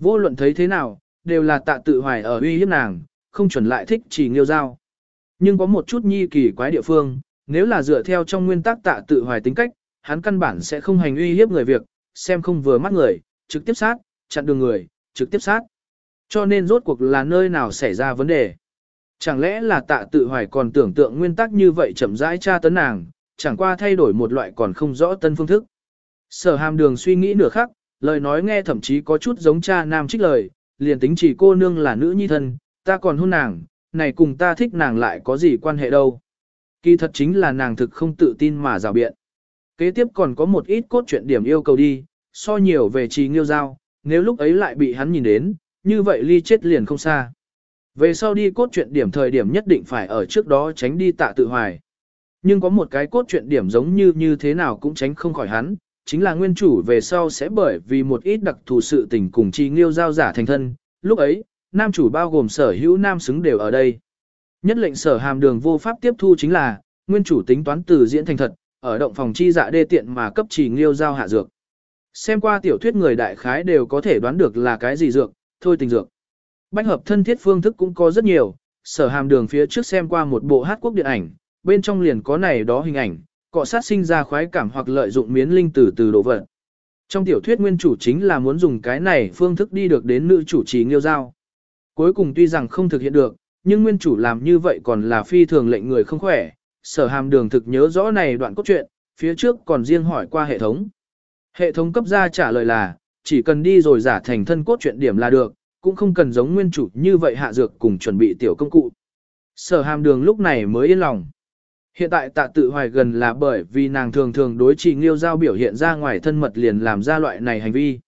Speaker 1: Vô luận thấy thế nào, đều là tạ tự hoài ở uy hiếp nàng, không chuẩn lại thích chỉ nghiêu giao. Nhưng có một chút nhi kỳ quái địa phương, nếu là dựa theo trong nguyên tắc tạ tự hoài tính cách, hắn căn bản sẽ không hành uy hiếp người việc, xem không vừa mắt người, trực tiếp sát, chặn đường người, trực tiếp sát. Cho nên rốt cuộc là nơi nào xảy ra vấn đề. Chẳng lẽ là tạ tự hoài còn tưởng tượng nguyên tắc như vậy chậm rãi tra tấn nàng, chẳng qua thay đổi một loại còn không rõ tân phương thức. Sở hàm đường suy nghĩ nửa khắc, lời nói nghe thậm chí có chút giống cha nam trích lời, liền tính chỉ cô nương là nữ nhi thân, ta còn hôn nàng, này cùng ta thích nàng lại có gì quan hệ đâu. Kỳ thật chính là nàng thực không tự tin mà rào biện. Kế tiếp còn có một ít cốt truyện điểm yêu cầu đi, so nhiều về trì nghiêu giao, nếu lúc ấy lại bị hắn nhìn đến, như vậy ly chết liền không xa. Về sau đi cốt truyện điểm thời điểm nhất định phải ở trước đó tránh đi tạ tự hoài. Nhưng có một cái cốt truyện điểm giống như như thế nào cũng tránh không khỏi hắn, chính là nguyên chủ về sau sẽ bởi vì một ít đặc thù sự tình cùng chi nghiêu giao giả thành thân, lúc ấy, nam chủ bao gồm sở hữu nam xứng đều ở đây. Nhất lệnh sở hàm đường vô pháp tiếp thu chính là, nguyên chủ tính toán từ diễn thành thật, ở động phòng chi dạ đê tiện mà cấp chỉ nghiêu giao hạ dược. Xem qua tiểu thuyết người đại khái đều có thể đoán được là cái gì dược, thôi tình dược. Bách hợp thân thiết phương thức cũng có rất nhiều, sở hàm đường phía trước xem qua một bộ hát quốc điện ảnh, bên trong liền có này đó hình ảnh, cọ sát sinh ra khoái cảm hoặc lợi dụng miến linh từ từ đổ vật. Trong tiểu thuyết nguyên chủ chính là muốn dùng cái này phương thức đi được đến nữ chủ trì nghiêu giao. Cuối cùng tuy rằng không thực hiện được, nhưng nguyên chủ làm như vậy còn là phi thường lệnh người không khỏe. Sở hàm đường thực nhớ rõ này đoạn cốt truyện, phía trước còn riêng hỏi qua hệ thống. Hệ thống cấp ra trả lời là, chỉ cần đi rồi giả thành thân cốt truyện điểm là được, cũng không cần giống nguyên chủ như vậy hạ dược cùng chuẩn bị tiểu công cụ. Sở hàm đường lúc này mới yên lòng. Hiện tại tạ tự hoài gần là bởi vì nàng thường thường đối trì nghiêu giao biểu hiện ra ngoài thân mật liền làm ra loại này hành vi.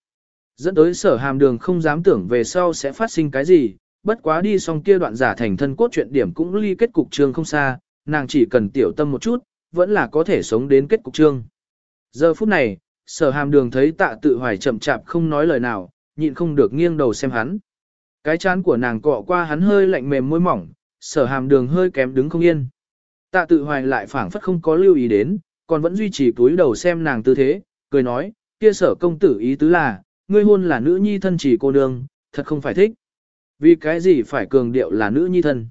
Speaker 1: Dẫn tới sở hàm đường không dám tưởng về sau sẽ phát sinh cái gì, bất quá đi xong kia đoạn giả thành thân cốt truyện điểm cũng ly kết cục trương không xa, nàng chỉ cần tiểu tâm một chút, vẫn là có thể sống đến kết cục trương. Giờ phút này, sở hàm đường thấy tạ tự hoài chậm chạp không nói lời nào, nhịn không được nghiêng đầu xem hắn. Cái chán của nàng cọ qua hắn hơi lạnh mềm môi mỏng, sở hàm đường hơi kém đứng không yên. Tạ tự hoài lại phảng phất không có lưu ý đến, còn vẫn duy trì túi đầu xem nàng tư thế, cười nói, kia sở công tử ý tứ là, ngươi hôn là nữ nhi thân chỉ cô nương, thật không phải thích. Vì cái gì phải cường điệu là nữ nhi thân.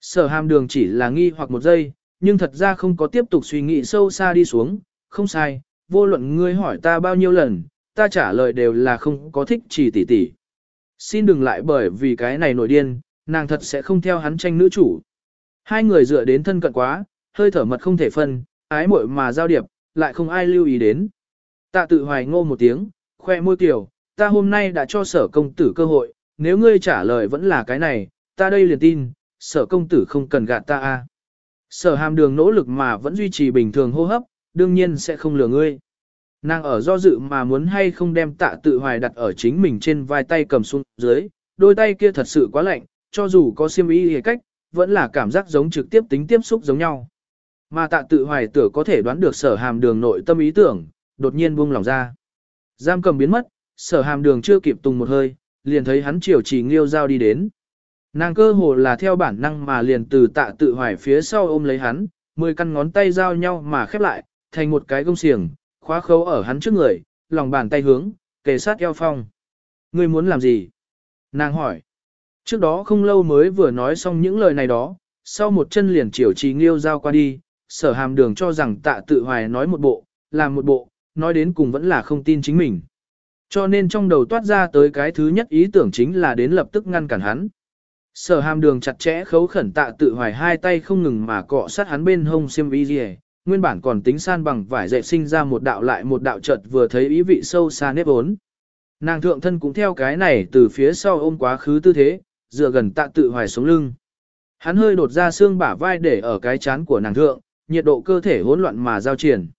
Speaker 1: Sở hàm đường chỉ là nghi hoặc một giây, nhưng thật ra không có tiếp tục suy nghĩ sâu xa đi xuống, không sai, vô luận ngươi hỏi ta bao nhiêu lần, ta trả lời đều là không có thích chỉ tỷ tỷ. Xin đừng lại bởi vì cái này nổi điên, nàng thật sẽ không theo hắn tranh nữ chủ. Hai người dựa đến thân cận quá, hơi thở mật không thể phân, ái muội mà giao điệp, lại không ai lưu ý đến. Tạ tự hoài ngô một tiếng, khoe môi tiểu, ta hôm nay đã cho sở công tử cơ hội, nếu ngươi trả lời vẫn là cái này, ta đây liền tin, sở công tử không cần gạt ta a. Sở hàm đường nỗ lực mà vẫn duy trì bình thường hô hấp, đương nhiên sẽ không lừa ngươi. Nàng ở do dự mà muốn hay không đem tạ tự hoài đặt ở chính mình trên vai tay cầm xuống dưới, đôi tay kia thật sự quá lạnh, cho dù có siêm ý hề cách, vẫn là cảm giác giống trực tiếp tính tiếp xúc giống nhau. Mà tạ tự hoài tử có thể đoán được sở hàm đường nội tâm ý tưởng, đột nhiên buông lòng ra. Giam cầm biến mất, sở hàm đường chưa kịp tùng một hơi, liền thấy hắn chiều chỉ nghiêu giao đi đến. Nàng cơ hồ là theo bản năng mà liền từ tạ tự hoài phía sau ôm lấy hắn, mười căn ngón tay giao nhau mà khép lại, thành một cái gông xiềng, khóa khấu ở hắn trước người, lòng bàn tay hướng, kề sát eo phong. Ngươi muốn làm gì? Nàng hỏi. Trước đó không lâu mới vừa nói xong những lời này đó, sau một chân liền chiều trì nghiêu giao qua đi, sở hàm đường cho rằng tạ tự hoài nói một bộ, làm một bộ, nói đến cùng vẫn là không tin chính mình. Cho nên trong đầu toát ra tới cái thứ nhất ý tưởng chính là đến lập tức ngăn cản hắn. Sở hàm đường chặt chẽ khấu khẩn tạ tự hoài hai tay không ngừng mà cọ sát hắn bên hông xiêm y gì nguyên bản còn tính san bằng vải dệt sinh ra một đạo lại một đạo chợt vừa thấy ý vị sâu xa nếp ốn. Nàng thượng thân cũng theo cái này từ phía sau ôm quá khứ tư thế, dựa gần tạ tự hoài xuống lưng. Hắn hơi đột ra xương bả vai để ở cái chán của nàng thượng, nhiệt độ cơ thể hỗn loạn mà giao triển.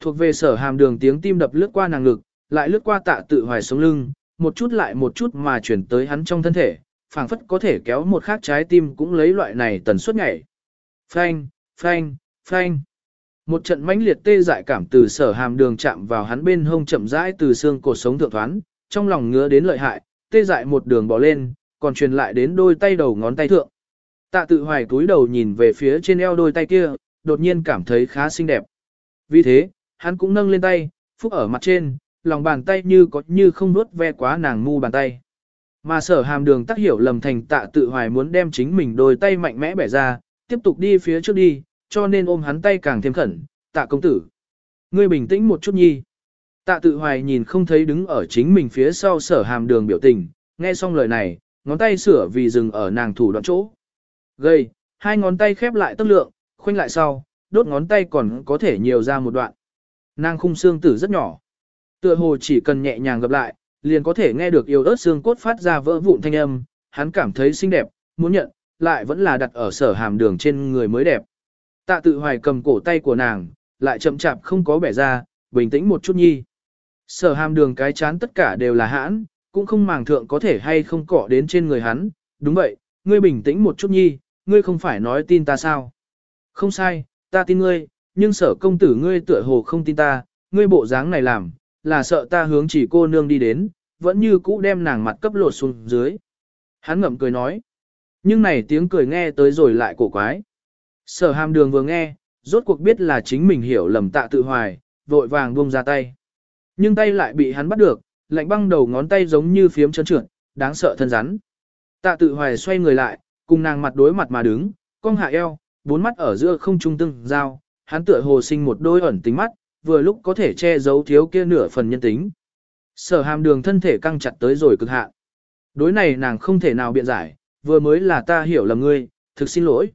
Speaker 1: Thuộc về sở hàm đường tiếng tim đập lướt qua nàng ngực, lại lướt qua tạ tự hoài sống lưng, một chút lại một chút mà chuyển tới hắn trong thân thể, phảng phất có thể kéo một khác trái tim cũng lấy loại này tần suất nhảy. Phanh, phanh, phanh. Một trận mãnh liệt tê dại cảm từ sở hàm đường chạm vào hắn bên hông chậm rãi từ xương cột sống thượng thoán, trong lòng ngứa đến lợi hại, tê dại một đường bỏ lên, còn truyền lại đến đôi tay đầu ngón tay thượng. Tạ tự hoài cúi đầu nhìn về phía trên eo đôi tay kia, đột nhiên cảm thấy khá xinh đẹp. Vì thế, hắn cũng nâng lên tay, phúc ở mặt trên, lòng bàn tay như có như không nuốt ve quá nàng mu bàn tay. Mà sở hàm đường tác hiểu lầm thành tạ tự hoài muốn đem chính mình đôi tay mạnh mẽ bẻ ra, tiếp tục đi phía trước đi, cho nên ôm hắn tay càng thêm khẩn, tạ công tử. Ngươi bình tĩnh một chút nhi. Tạ tự hoài nhìn không thấy đứng ở chính mình phía sau sở hàm đường biểu tình, nghe xong lời này, ngón tay sửa vì dừng ở nàng thủ đoạn chỗ. Gây, hai ngón tay khép lại tất lượng, khoanh lại sau, đốt ngón tay còn có thể nhiều ra một đoạn. Nàng khung xương tử rất nhỏ. Tựa hồ chỉ cần nhẹ nhàng gặp lại, liền có thể nghe được yêu ớt xương cốt phát ra vỡ vụn thanh âm, hắn cảm thấy xinh đẹp, muốn nhận, lại vẫn là đặt ở sở hàm đường trên người mới đẹp. Tạ tự hoài cầm cổ tay của nàng, lại chậm chạp không có bẻ ra, bình tĩnh một chút nhi. Sở hàm đường cái chán tất cả đều là hãn, cũng không màng thượng có thể hay không cọ đến trên người hắn. Đúng vậy, ngươi bình tĩnh một chút nhi, ngươi không phải nói tin ta sao? Không sai, ta tin ngươi, nhưng sở công tử ngươi tựa hồ không tin ta, ngươi bộ dáng này làm, là sợ ta hướng chỉ cô nương đi đến, vẫn như cũ đem nàng mặt cấp lột xuống dưới. Hắn ngậm cười nói. Nhưng này tiếng cười nghe tới rồi lại cổ quái. Sở hàm đường vừa nghe, rốt cuộc biết là chính mình hiểu lầm tạ tự hoài, vội vàng buông ra tay. Nhưng tay lại bị hắn bắt được, lạnh băng đầu ngón tay giống như phiếm chân trượt, đáng sợ thân rắn. Tạ tự hoài xoay người lại, cùng nàng mặt đối mặt mà đứng, cong hạ eo, bốn mắt ở giữa không trung tương giao, hắn tựa hồ sinh một đôi ẩn tính mắt, vừa lúc có thể che giấu thiếu kia nửa phần nhân tính. Sở hàm đường thân thể căng chặt tới rồi cực hạn. Đối này nàng không thể nào biện giải, vừa mới là ta hiểu lầm ngươi, thực xin lỗi.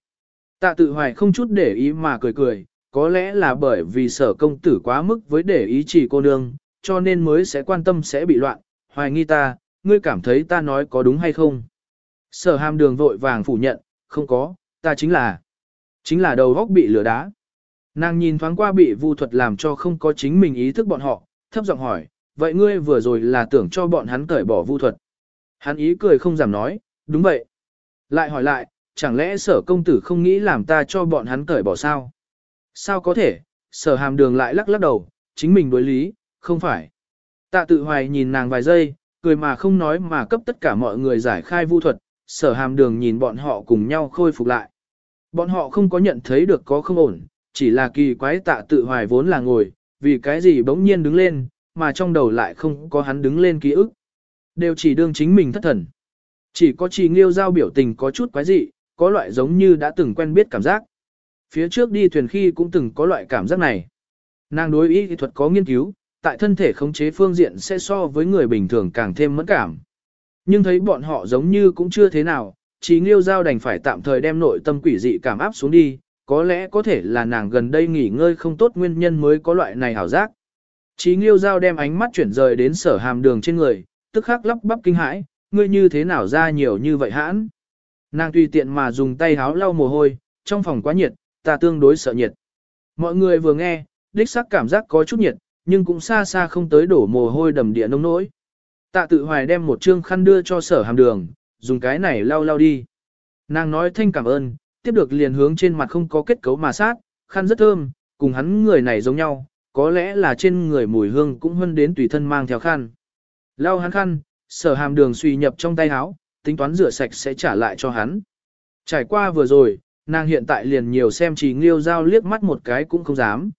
Speaker 1: Tạ tự hoài không chút để ý mà cười cười, có lẽ là bởi vì sở công tử quá mức với để ý chỉ cô nương, cho nên mới sẽ quan tâm sẽ bị loạn, hoài nghi ta, ngươi cảm thấy ta nói có đúng hay không. Sở hàm đường vội vàng phủ nhận, không có, ta chính là, chính là đầu góc bị lửa đá. Nàng nhìn thoáng qua bị vu thuật làm cho không có chính mình ý thức bọn họ, thấp giọng hỏi, vậy ngươi vừa rồi là tưởng cho bọn hắn cởi bỏ vu thuật. Hắn ý cười không giảm nói, đúng vậy. Lại hỏi lại, chẳng lẽ sở công tử không nghĩ làm ta cho bọn hắn cởi bỏ sao? Sao có thể, sở hàm đường lại lắc lắc đầu, chính mình đối lý, không phải. Tạ tự hoài nhìn nàng vài giây, cười mà không nói mà cấp tất cả mọi người giải khai vu thuật, sở hàm đường nhìn bọn họ cùng nhau khôi phục lại. Bọn họ không có nhận thấy được có không ổn, chỉ là kỳ quái tạ tự hoài vốn là ngồi, vì cái gì bỗng nhiên đứng lên, mà trong đầu lại không có hắn đứng lên ký ức. Đều chỉ đương chính mình thất thần. Chỉ có chỉ nghiêu giao biểu tình có chút quái dị, có loại giống như đã từng quen biết cảm giác. Phía trước đi thuyền khi cũng từng có loại cảm giác này. Nàng đối ý thuật có nghiên cứu, tại thân thể khống chế phương diện sẽ so với người bình thường càng thêm mẫn cảm. Nhưng thấy bọn họ giống như cũng chưa thế nào, chỉ nghiêu giao đành phải tạm thời đem nội tâm quỷ dị cảm áp xuống đi, có lẽ có thể là nàng gần đây nghỉ ngơi không tốt nguyên nhân mới có loại này hảo giác. Chí nghiêu giao đem ánh mắt chuyển rời đến sở hàm đường trên người, tức khắc lắp bắp kinh hãi, ngươi như thế nào ra nhiều như vậy hãn. Nàng tùy tiện mà dùng tay háo lau mồ hôi, trong phòng quá nhiệt, ta tương đối sợ nhiệt. Mọi người vừa nghe, đích xác cảm giác có chút nhiệt, nhưng cũng xa xa không tới đổ mồ hôi đầm địa nông nỗi. Tạ tự hoài đem một trương khăn đưa cho sở hàm đường, dùng cái này lau lau đi. Nàng nói thanh cảm ơn, tiếp được liền hướng trên mặt không có kết cấu mà sát, khăn rất thơm, cùng hắn người này giống nhau, có lẽ là trên người mùi hương cũng hơn đến tùy thân mang theo khăn. Lau hắn khăn, sở hàm đường suy nhập trong tay áo, tính toán rửa sạch sẽ trả lại cho hắn. Trải qua vừa rồi, nàng hiện tại liền nhiều xem chỉ nghiêu giao liếc mắt một cái cũng không dám.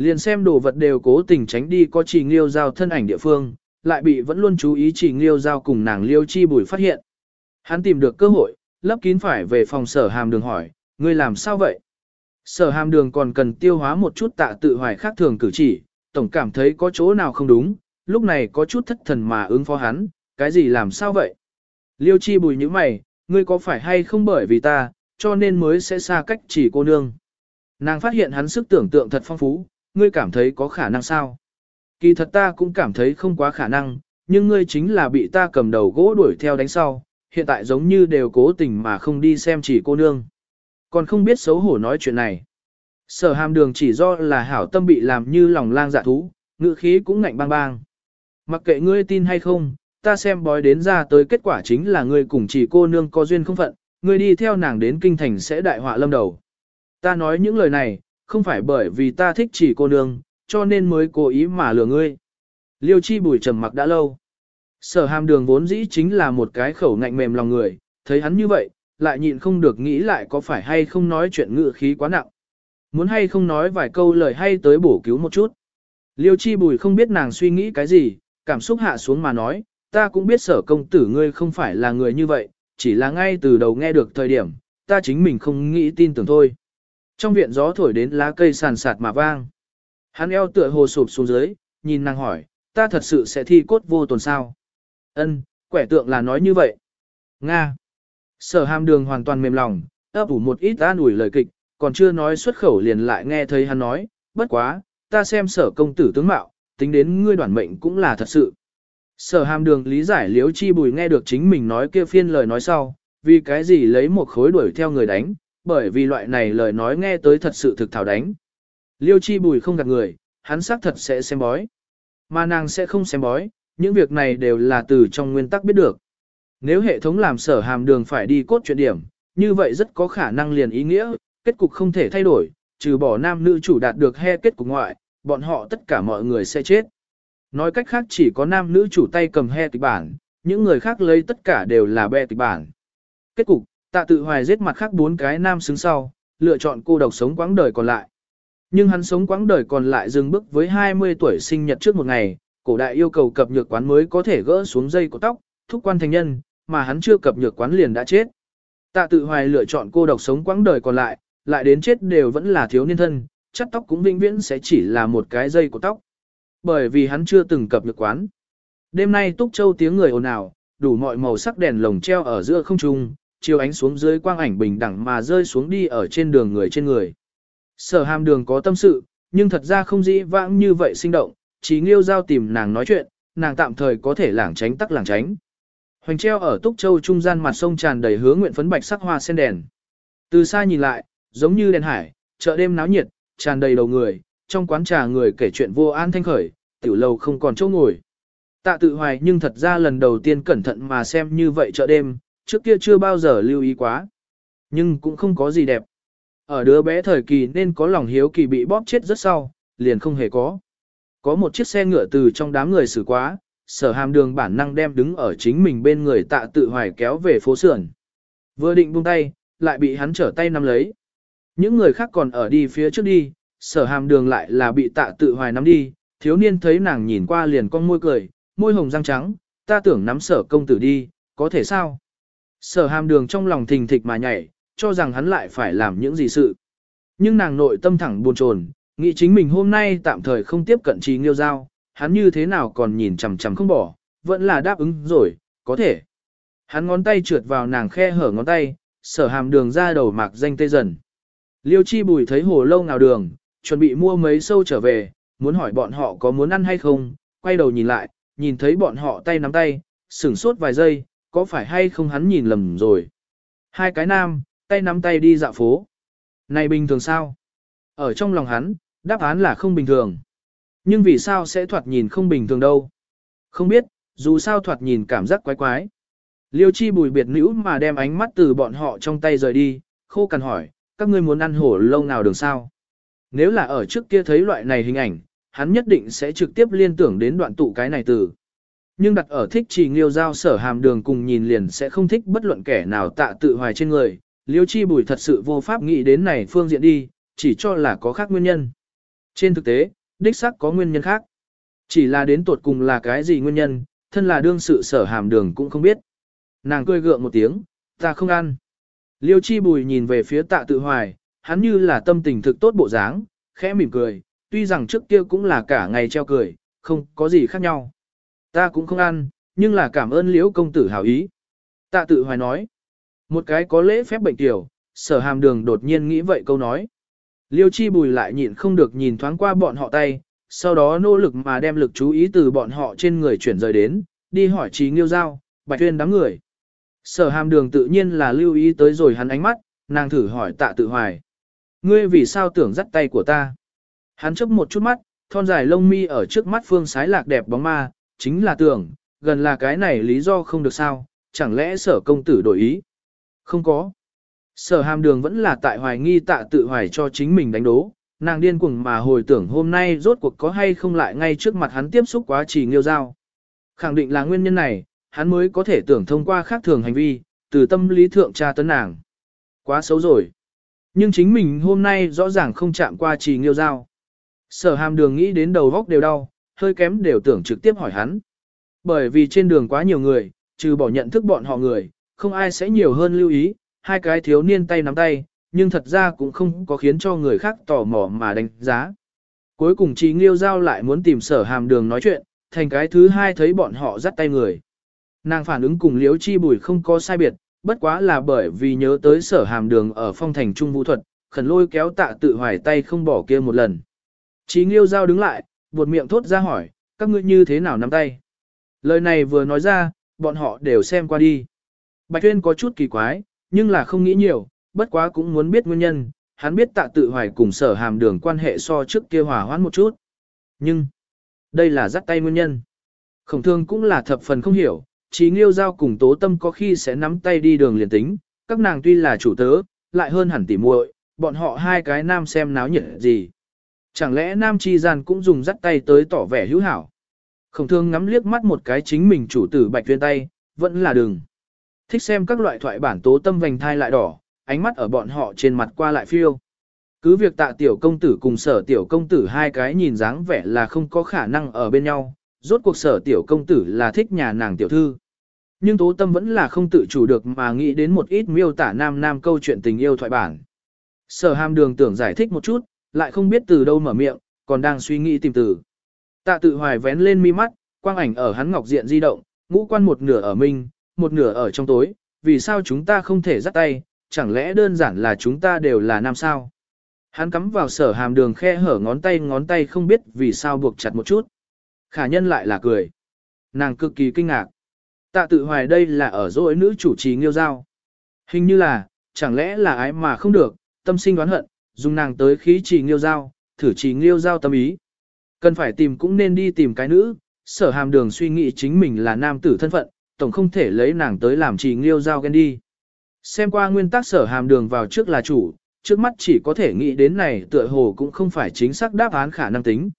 Speaker 1: Liền xem đồ vật đều cố tình tránh đi có chỉ nghiêu giao thân ảnh địa phương, lại bị vẫn luôn chú ý chỉ nghiêu giao cùng nàng liêu chi bùi phát hiện. Hắn tìm được cơ hội, lấp kín phải về phòng sở hàm đường hỏi, ngươi làm sao vậy? Sở hàm đường còn cần tiêu hóa một chút tạ tự hoài khác thường cử chỉ, tổng cảm thấy có chỗ nào không đúng, lúc này có chút thất thần mà ứng phó hắn, cái gì làm sao vậy? Liêu chi bùi như mày, ngươi có phải hay không bởi vì ta, cho nên mới sẽ xa cách chỉ cô nương. Nàng phát hiện hắn sức tưởng tượng thật phong phú, ngươi cảm thấy có khả năng sao? Kỳ thật ta cũng cảm thấy không quá khả năng, nhưng ngươi chính là bị ta cầm đầu gỗ đuổi theo đánh sau, hiện tại giống như đều cố tình mà không đi xem chỉ cô nương. Còn không biết xấu hổ nói chuyện này. Sở hàm đường chỉ do là hảo tâm bị làm như lòng lang dạ thú, ngữ khí cũng ngạnh bang bang. Mặc kệ ngươi tin hay không, ta xem bói đến ra tới kết quả chính là ngươi cùng chỉ cô nương có duyên không phận, ngươi đi theo nàng đến kinh thành sẽ đại họa lâm đầu. Ta nói những lời này, không phải bởi vì ta thích chỉ cô nương, cho nên mới cố ý mà lừa ngươi. Liêu chi bùi trầm mặc đã lâu. Sở hàm đường vốn dĩ chính là một cái khẩu ngạnh mềm lòng người, thấy hắn như vậy, lại nhịn không được nghĩ lại có phải hay không nói chuyện ngự khí quá nặng. Muốn hay không nói vài câu lời hay tới bổ cứu một chút. Liêu chi bùi không biết nàng suy nghĩ cái gì, cảm xúc hạ xuống mà nói, ta cũng biết sở công tử ngươi không phải là người như vậy, chỉ là ngay từ đầu nghe được thời điểm, ta chính mình không nghĩ tin tưởng thôi. Trong viện gió thổi đến lá cây sàn sạt mà vang. Hắn eo tựa hồ sụp xuống dưới, nhìn nàng hỏi, ta thật sự sẽ thi cốt vô tồn sao? Ân, quẻ tượng là nói như vậy. Nga. Sở hàm đường hoàn toàn mềm lòng, ấp ủ một ít an ủi lời kịch, còn chưa nói xuất khẩu liền lại nghe thấy hắn nói, bất quá, ta xem sở công tử tướng mạo, tính đến ngươi đoản mệnh cũng là thật sự. Sở hàm đường lý giải liếu chi bùi nghe được chính mình nói kia phiên lời nói sau, vì cái gì lấy một khối đuổi theo người đánh, bởi vì loại này lời nói nghe tới thật sự thực thảo đánh. Liêu chi bùi không gạt người, hắn xác thật sẽ xem bói. Mà nàng sẽ không xem bói, những việc này đều là từ trong nguyên tắc biết được. Nếu hệ thống làm sở hàm đường phải đi cốt chuyện điểm, như vậy rất có khả năng liền ý nghĩa, kết cục không thể thay đổi, trừ bỏ nam nữ chủ đạt được he kết cục ngoại, bọn họ tất cả mọi người sẽ chết. Nói cách khác chỉ có nam nữ chủ tay cầm he kịch bản, những người khác lấy tất cả đều là bè kịch bản. Kết cục, tạ tự hoài giết mặt khác bốn cái nam xứng sau, lựa chọn cô độc sống quãng đời còn lại. Nhưng hắn sống quãng đời còn lại dừng bước với 20 tuổi sinh nhật trước một ngày, cổ đại yêu cầu cập nhược quán mới có thể gỡ xuống dây của tóc, thúc quan thành nhân, mà hắn chưa cập nhược quán liền đã chết. Tạ tự hoài lựa chọn cô độc sống quãng đời còn lại, lại đến chết đều vẫn là thiếu niên thân, chắc tóc cũng vĩnh viễn sẽ chỉ là một cái dây của tóc. Bởi vì hắn chưa từng cập nhược quán. Đêm nay Túc Châu tiếng người ồn ào, đủ mọi màu sắc đèn lồng treo ở giữa không trung, chiếu ánh xuống dưới quang ảnh bình đẳng mà rơi xuống đi ở trên đường người trên người. Sở hàm đường có tâm sự, nhưng thật ra không dĩ vãng như vậy sinh động, chỉ nghiêu giao tìm nàng nói chuyện, nàng tạm thời có thể lảng tránh tắc lảng tránh. Hoành treo ở Túc Châu trung gian mặt sông tràn đầy hứa nguyện phấn bạch sắc hoa sen đèn. Từ xa nhìn lại, giống như đèn hải, chợ đêm náo nhiệt, tràn đầy đầu người, trong quán trà người kể chuyện vô an thanh khởi, tiểu lâu không còn chỗ ngồi. Tạ tự hoài nhưng thật ra lần đầu tiên cẩn thận mà xem như vậy chợ đêm, trước kia chưa bao giờ lưu ý quá. Nhưng cũng không có gì đẹp. Ở đứa bé thời kỳ nên có lòng hiếu kỳ bị bóp chết rất sau, liền không hề có. Có một chiếc xe ngựa từ trong đám người xử quá, sở hàm đường bản năng đem đứng ở chính mình bên người tạ tự hoài kéo về phố sườn. Vừa định buông tay, lại bị hắn trở tay nắm lấy. Những người khác còn ở đi phía trước đi, sở hàm đường lại là bị tạ tự hoài nắm đi, thiếu niên thấy nàng nhìn qua liền con môi cười, môi hồng răng trắng, ta tưởng nắm sở công tử đi, có thể sao? Sở hàm đường trong lòng thình thịch mà nhảy, cho rằng hắn lại phải làm những gì sự. Nhưng nàng nội tâm thẳng buồn chồn, nghĩ chính mình hôm nay tạm thời không tiếp cận trí nghiêu giao, hắn như thế nào còn nhìn chằm chằm không bỏ, vẫn là đáp ứng rồi, có thể. Hắn ngón tay trượt vào nàng khe hở ngón tay, sở hàm đường ra đầu mạc danh tê dần. Liêu chi bùi thấy hồ lâu nào đường, chuẩn bị mua mấy sâu trở về, muốn hỏi bọn họ có muốn ăn hay không, quay đầu nhìn lại, nhìn thấy bọn họ tay nắm tay, sửng sốt vài giây, có phải hay không hắn nhìn lầm rồi. Hai cái nam, tay nắm tay đi dạo phố. Này bình thường sao? Ở trong lòng hắn, đáp án là không bình thường. Nhưng vì sao sẽ thoạt nhìn không bình thường đâu? Không biết, dù sao thoạt nhìn cảm giác quái quái. Liêu chi bùi biệt nữ mà đem ánh mắt từ bọn họ trong tay rời đi, khô cằn hỏi, các ngươi muốn ăn hổ lâu nào đường sao? Nếu là ở trước kia thấy loại này hình ảnh, hắn nhất định sẽ trực tiếp liên tưởng đến đoạn tụ cái này từ. Nhưng đặt ở thích trì nghiêu giao sở hàm đường cùng nhìn liền sẽ không thích bất luận kẻ nào tạ tự hoài trên người, liêu chi bùi thật sự vô pháp nghĩ đến này phương diện đi, chỉ cho là có khác nguyên nhân. Trên thực tế, đích xác có nguyên nhân khác. Chỉ là đến tột cùng là cái gì nguyên nhân, thân là đương sự sở hàm đường cũng không biết. Nàng cười gượng một tiếng, ta không ăn. Liêu chi bùi nhìn về phía tạ tự hoài, hắn như là tâm tình thực tốt bộ dáng, khẽ mỉm cười, tuy rằng trước kia cũng là cả ngày treo cười, không có gì khác nhau. Ta cũng không ăn, nhưng là cảm ơn liễu công tử hảo ý. Tạ tự hoài nói, một cái có lễ phép bệnh tiểu, sở hàm đường đột nhiên nghĩ vậy câu nói. Liêu chi bùi lại nhịn không được nhìn thoáng qua bọn họ tay, sau đó nỗ lực mà đem lực chú ý từ bọn họ trên người chuyển rời đến, đi hỏi trí nghiêu giao, bạch tuyên đám người. Sở hàm đường tự nhiên là lưu ý tới rồi hắn ánh mắt, nàng thử hỏi tạ tự hoài. Ngươi vì sao tưởng dắt tay của ta? Hắn chấp một chút mắt, thon dài lông mi ở trước mắt phương sái lạc đẹp bóng ma, chính là tưởng, gần là cái này lý do không được sao, chẳng lẽ sở công tử đổi ý? Không có. Sở hàm đường vẫn là tại hoài nghi tạ tự hoài cho chính mình đánh đố, nàng điên cuồng mà hồi tưởng hôm nay rốt cuộc có hay không lại ngay trước mặt hắn tiếp xúc quá trì nghiêu giao. Khẳng định là nguyên nhân này, hắn mới có thể tưởng thông qua khác thường hành vi, từ tâm lý thượng tra tấn nàng. Quá xấu rồi. Nhưng chính mình hôm nay rõ ràng không chạm qua trì nghiêu giao. Sở hàm đường nghĩ đến đầu góc đều đau, hơi kém đều tưởng trực tiếp hỏi hắn. Bởi vì trên đường quá nhiều người, trừ bỏ nhận thức bọn họ người, không ai sẽ nhiều hơn lưu ý, hai cái thiếu niên tay nắm tay, nhưng thật ra cũng không có khiến cho người khác tò mò mà đánh giá. Cuối cùng Trí Nghiêu Giao lại muốn tìm sở hàm đường nói chuyện, thành cái thứ hai thấy bọn họ dắt tay người. Nàng phản ứng cùng Liễu Chi Bùi không có sai biệt, bất quá là bởi vì nhớ tới sở hàm đường ở phong thành trung vũ thuật, khẩn lôi kéo tạ tự hoài tay không bỏ kia một lần. Trí Nghiêu Giao đứng lại, buột miệng thốt ra hỏi, các ngươi như thế nào nắm tay? Lời này vừa nói ra, bọn họ đều xem qua đi. Bạch Tuyên có chút kỳ quái, nhưng là không nghĩ nhiều, bất quá cũng muốn biết nguyên nhân, hắn biết tạ tự hoài cùng sở hàm đường quan hệ so trước kia hòa hoãn một chút. Nhưng, đây là dắt tay nguyên nhân. Khổng thương cũng là thập phần không hiểu, trí nghiêu giao cùng tố tâm có khi sẽ nắm tay đi đường liền tính, các nàng tuy là chủ tớ, lại hơn hẳn tỉ muội, bọn họ hai cái nam xem náo nhiệt gì. Chẳng lẽ nam chi gian cũng dùng dắt tay tới tỏ vẻ hữu hảo. Khổng thương ngắm liếc mắt một cái chính mình chủ tử bạch viên tay, vẫn là đường. Thích xem các loại thoại bản tố tâm vành thai lại đỏ, ánh mắt ở bọn họ trên mặt qua lại phiêu. Cứ việc tạ tiểu công tử cùng sở tiểu công tử hai cái nhìn dáng vẻ là không có khả năng ở bên nhau, rốt cuộc sở tiểu công tử là thích nhà nàng tiểu thư. Nhưng tố tâm vẫn là không tự chủ được mà nghĩ đến một ít miêu tả nam nam câu chuyện tình yêu thoại bản. Sở hàm đường tưởng giải thích một chút, lại không biết từ đâu mở miệng, còn đang suy nghĩ tìm từ. Tạ tự hoài vén lên mi mắt, quang ảnh ở hắn ngọc diện di động, ngũ quan một nửa ở minh, một nửa ở trong tối, vì sao chúng ta không thể dắt tay, chẳng lẽ đơn giản là chúng ta đều là nam sao? Hắn cắm vào sở hàm đường khe hở ngón tay ngón tay không biết vì sao buộc chặt một chút. Khả nhân lại là cười. Nàng cực kỳ kinh ngạc. Tạ tự hoài đây là ở dối nữ chủ trì nghiêu giao. Hình như là, chẳng lẽ là ái mà không được, tâm sinh đoán hận, dùng nàng tới khí trì nghiêu giao, thử trì nghiêu giao tâm ý. Cần phải tìm cũng nên đi tìm cái nữ, sở hàm đường suy nghĩ chính mình là nam tử thân phận, tổng không thể lấy nàng tới làm trì nghiêu giao ghen đi. Xem qua nguyên tắc sở hàm đường vào trước là chủ, trước mắt chỉ có thể nghĩ đến này tựa hồ cũng không phải chính xác đáp án khả năng tính.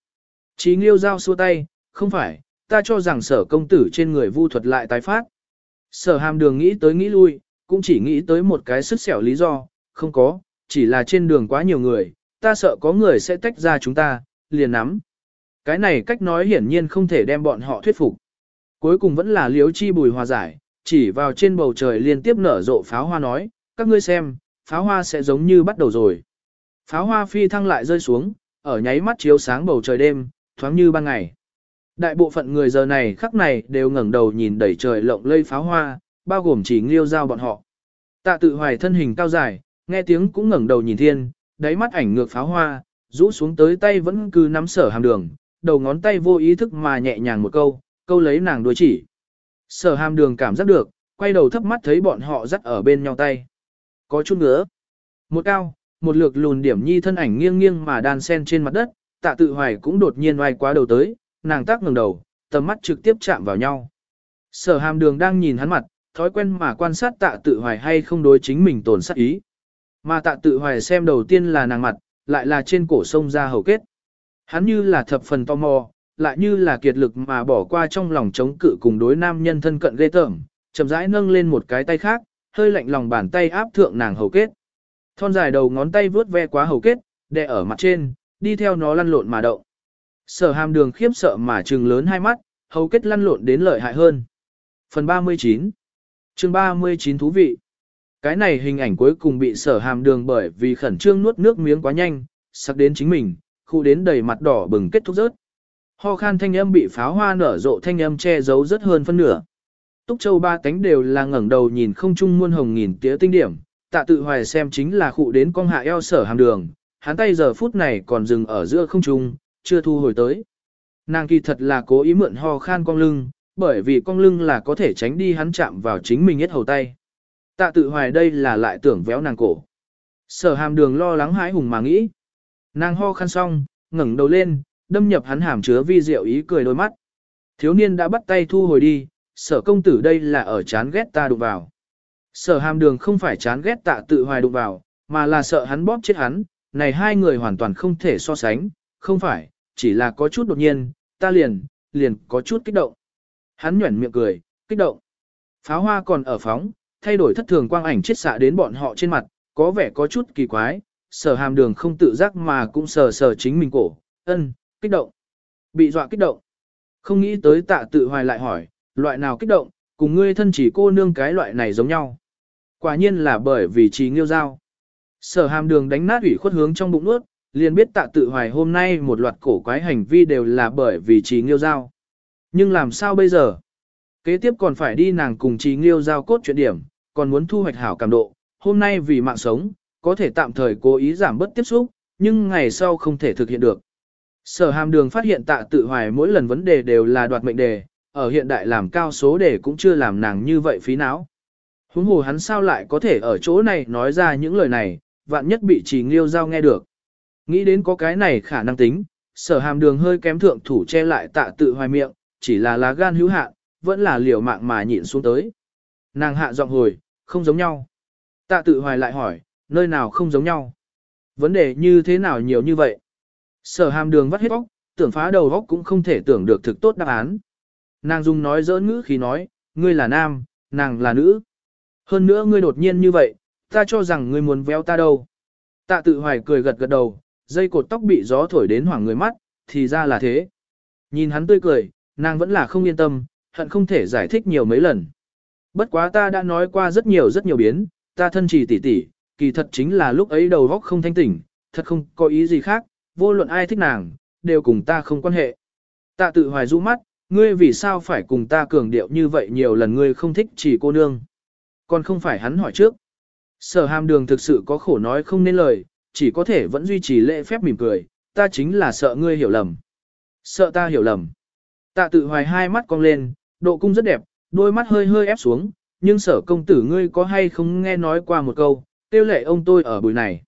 Speaker 1: Trì nghiêu giao xua tay, không phải, ta cho rằng sở công tử trên người vu thuật lại tái phát. Sở hàm đường nghĩ tới nghĩ lui, cũng chỉ nghĩ tới một cái sức xẻo lý do, không có, chỉ là trên đường quá nhiều người, ta sợ có người sẽ tách ra chúng ta, liền nắm. Cái này cách nói hiển nhiên không thể đem bọn họ thuyết phục. Cuối cùng vẫn là liếu chi bùi hòa giải, chỉ vào trên bầu trời liên tiếp nở rộ pháo hoa nói, các ngươi xem, pháo hoa sẽ giống như bắt đầu rồi. Pháo hoa phi thăng lại rơi xuống, ở nháy mắt chiếu sáng bầu trời đêm, thoáng như ban ngày. Đại bộ phận người giờ này khắc này đều ngẩng đầu nhìn đẩy trời lộng lây pháo hoa, bao gồm chỉ nghiêu giao bọn họ. Tạ tự hoài thân hình cao dài, nghe tiếng cũng ngẩng đầu nhìn thiên, đáy mắt ảnh ngược pháo hoa, rũ xuống tới tay vẫn cứ nắm sở hàm đường, đầu ngón tay vô ý thức mà nhẹ nhàng một câu, câu lấy nàng đuôi chỉ. Sở hàm đường cảm giác được, quay đầu thấp mắt thấy bọn họ dắt ở bên nhau tay. Có chút nữa. Một cao, một lược lùn điểm nhi thân ảnh nghiêng nghiêng mà đan sen trên mặt đất, tạ tự hoài cũng đột nhiên oai quá đầu tới, nàng tác ngẩng đầu, tầm mắt trực tiếp chạm vào nhau. Sở hàm đường đang nhìn hắn mặt, thói quen mà quan sát tạ tự hoài hay không đối chính mình tổn sát ý. Mà tạ tự hoài xem đầu tiên là nàng mặt, lại là trên cổ sông ra hầu kết. Hắn như là thập phần tò mò, lại như là kiệt lực mà bỏ qua trong lòng chống cự cùng đối nam nhân thân cận ghê tởm, chậm rãi nâng lên một cái tay khác, hơi lạnh lòng bàn tay áp thượng nàng hầu kết. Thon dài đầu ngón tay vướt ve quá hầu kết, đè ở mặt trên, đi theo nó lăn lộn mà động. Sở hàm đường khiếp sợ mà trừng lớn hai mắt, hầu kết lăn lộn đến lợi hại hơn. Phần 39 chương 39 thú vị cái này hình ảnh cuối cùng bị sở hàm đường bởi vì khẩn trương nuốt nước miếng quá nhanh, sắc đến chính mình, khu đến đầy mặt đỏ bừng kết thúc rớt. Ho khan thanh âm bị pháo hoa nở rộ thanh âm che giấu rất hơn phân nửa. Túc Châu ba cánh đều là ngẩng đầu nhìn không trung muôn hồng nghìn tía tinh điểm, tạ tự hoài xem chính là khụ đến con hạ eo sở hàm đường, hắn tay giờ phút này còn dừng ở giữa không trung, chưa thu hồi tới. Nàng kỳ thật là cố ý mượn ho khan cong lưng, bởi vì cong lưng là có thể tránh đi hắn chạm vào chính mình hết hầu tay. Tạ tự hoài đây là lại tưởng véo nàng cổ. Sở hàm đường lo lắng hãi hùng mà nghĩ. Nàng ho khan xong, ngẩng đầu lên, đâm nhập hắn hàm chứa vi diệu ý cười đôi mắt. Thiếu niên đã bắt tay thu hồi đi, sở công tử đây là ở chán ghét ta đụng vào. Sở hàm đường không phải chán ghét tạ tự hoài đụng vào, mà là sợ hắn bóp chết hắn, này hai người hoàn toàn không thể so sánh, không phải, chỉ là có chút đột nhiên, ta liền, liền có chút kích động. Hắn nhuẩn miệng cười, kích động. Pháo hoa còn ở phóng, thay đổi thất thường quang ảnh chiết xạ đến bọn họ trên mặt, có vẻ có chút kỳ quái, sở hàm đường không tự giác mà cũng sờ sờ chính mình cổ, ân, kích động. Bị dọa kích động. Không nghĩ tới tạ tự hoài lại hỏi, loại nào kích động, cùng ngươi thân chỉ cô nương cái loại này giống nhau. Quả nhiên là bởi vì trí nghiêu giao. Sở hàm đường đánh nát ủy khuất hướng trong bụng nuốt, liền biết tạ tự hoài hôm nay một loạt cổ quái hành vi đều là bởi vì trí nghiêu giao. Nhưng làm sao bây giờ? Kế tiếp còn phải đi nàng cùng trí nghiêu giao cốt chuyện điểm, còn muốn thu hoạch hảo cảm độ. Hôm nay vì mạng sống, có thể tạm thời cố ý giảm bớt tiếp xúc, nhưng ngày sau không thể thực hiện được. Sở hàm đường phát hiện tạ tự hoài mỗi lần vấn đề đều là đoạt mệnh đề, ở hiện đại làm cao số đề cũng chưa làm nàng như vậy phí não. Huống hồ hắn sao lại có thể ở chỗ này nói ra những lời này, vạn nhất bị trì nghiêu giao nghe được. Nghĩ đến có cái này khả năng tính, sở hàm đường hơi kém thượng thủ che lại tạ tự hoài miệng, chỉ là lá gan hữu hạn, vẫn là liều mạng mà nhịn xuống tới. Nàng hạ giọng hồi, không giống nhau. Tạ tự hoài lại hỏi, nơi nào không giống nhau? Vấn đề như thế nào nhiều như vậy? Sở hàm đường vắt hết óc, tưởng phá đầu óc cũng không thể tưởng được thực tốt đáp án. Nàng dùng nói dỡ ngữ khi nói, ngươi là nam, nàng là nữ. Hơn nữa ngươi đột nhiên như vậy, ta cho rằng ngươi muốn véo ta đâu. Tạ tự hoài cười gật gật đầu, dây cột tóc bị gió thổi đến hoảng người mắt, thì ra là thế. Nhìn hắn tươi cười, nàng vẫn là không yên tâm, hận không thể giải thích nhiều mấy lần. Bất quá ta đã nói qua rất nhiều rất nhiều biến, ta thân chỉ tỉ tỉ, kỳ thật chính là lúc ấy đầu óc không thanh tỉnh, thật không có ý gì khác, vô luận ai thích nàng, đều cùng ta không quan hệ. Tạ tự hoài rũ mắt, ngươi vì sao phải cùng ta cường điệu như vậy nhiều lần ngươi không thích chỉ cô nương. Còn không phải hắn hỏi trước. Sở hàm đường thực sự có khổ nói không nên lời, chỉ có thể vẫn duy trì lễ phép mỉm cười, ta chính là sợ ngươi hiểu lầm. Sợ ta hiểu lầm. Tạ tự hoài hai mắt cong lên, độ cung rất đẹp, đôi mắt hơi hơi ép xuống, nhưng sở công tử ngươi có hay không nghe nói qua một câu, tiêu lệ ông tôi ở buổi này.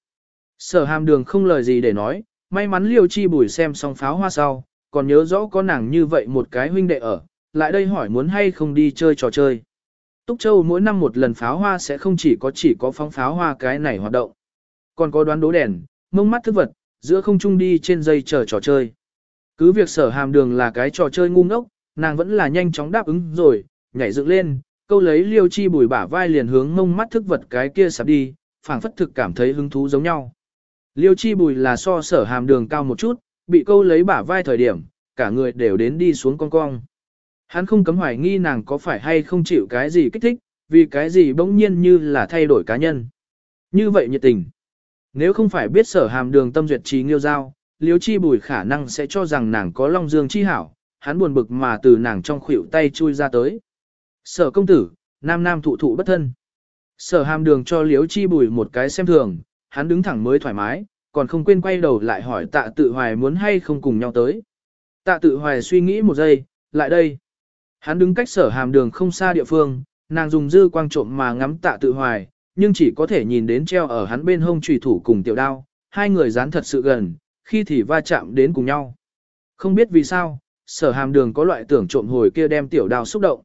Speaker 1: Sở hàm đường không lời gì để nói, may mắn liêu chi bùi xem xong pháo hoa sau, còn nhớ rõ có nàng như vậy một cái huynh đệ ở, lại đây hỏi muốn hay không đi chơi trò chơi. Túc Châu mỗi năm một lần pháo hoa sẽ không chỉ có chỉ có phóng pháo hoa cái này hoạt động. Còn có đoán đố đèn, mông mắt thức vật, giữa không trung đi trên dây chờ trò chơi. Cứ việc sở hàm đường là cái trò chơi ngu ngốc, nàng vẫn là nhanh chóng đáp ứng rồi, nhảy dựng lên, câu lấy liêu chi bùi bả vai liền hướng mông mắt thức vật cái kia sạp đi, phảng phất thực cảm thấy hứng thú giống nhau. Liêu chi bùi là so sở hàm đường cao một chút, bị câu lấy bả vai thời điểm, cả người đều đến đi xuống cong cong. Hắn không cấm hoài nghi nàng có phải hay không chịu cái gì kích thích, vì cái gì bỗng nhiên như là thay đổi cá nhân. Như vậy nhiệt tình. Nếu không phải biết sở hàm đường tâm duyệt trí nghiêu giao, liêu chi bùi khả năng sẽ cho rằng nàng có long dương chi hảo, hắn buồn bực mà từ nàng trong khuỷu tay chui ra tới. Sở công tử, nam nam thụ thụ bất thân. Sở hàm đường cho liếu chi bùi một cái xem thường, hắn đứng thẳng mới thoải mái, còn không quên quay đầu lại hỏi tạ tự hoài muốn hay không cùng nhau tới. Tạ tự hoài suy nghĩ một giây, lại đây. Hắn đứng cách sở hàm đường không xa địa phương, nàng dùng dư quang trộm mà ngắm tạ tự hoài, nhưng chỉ có thể nhìn đến treo ở hắn bên hông trùy thủ cùng tiểu đao, hai người dán thật sự gần, khi thì va chạm đến cùng nhau. Không biết vì sao, sở hàm đường có loại tưởng trộm hồi kia đem tiểu đao xúc động.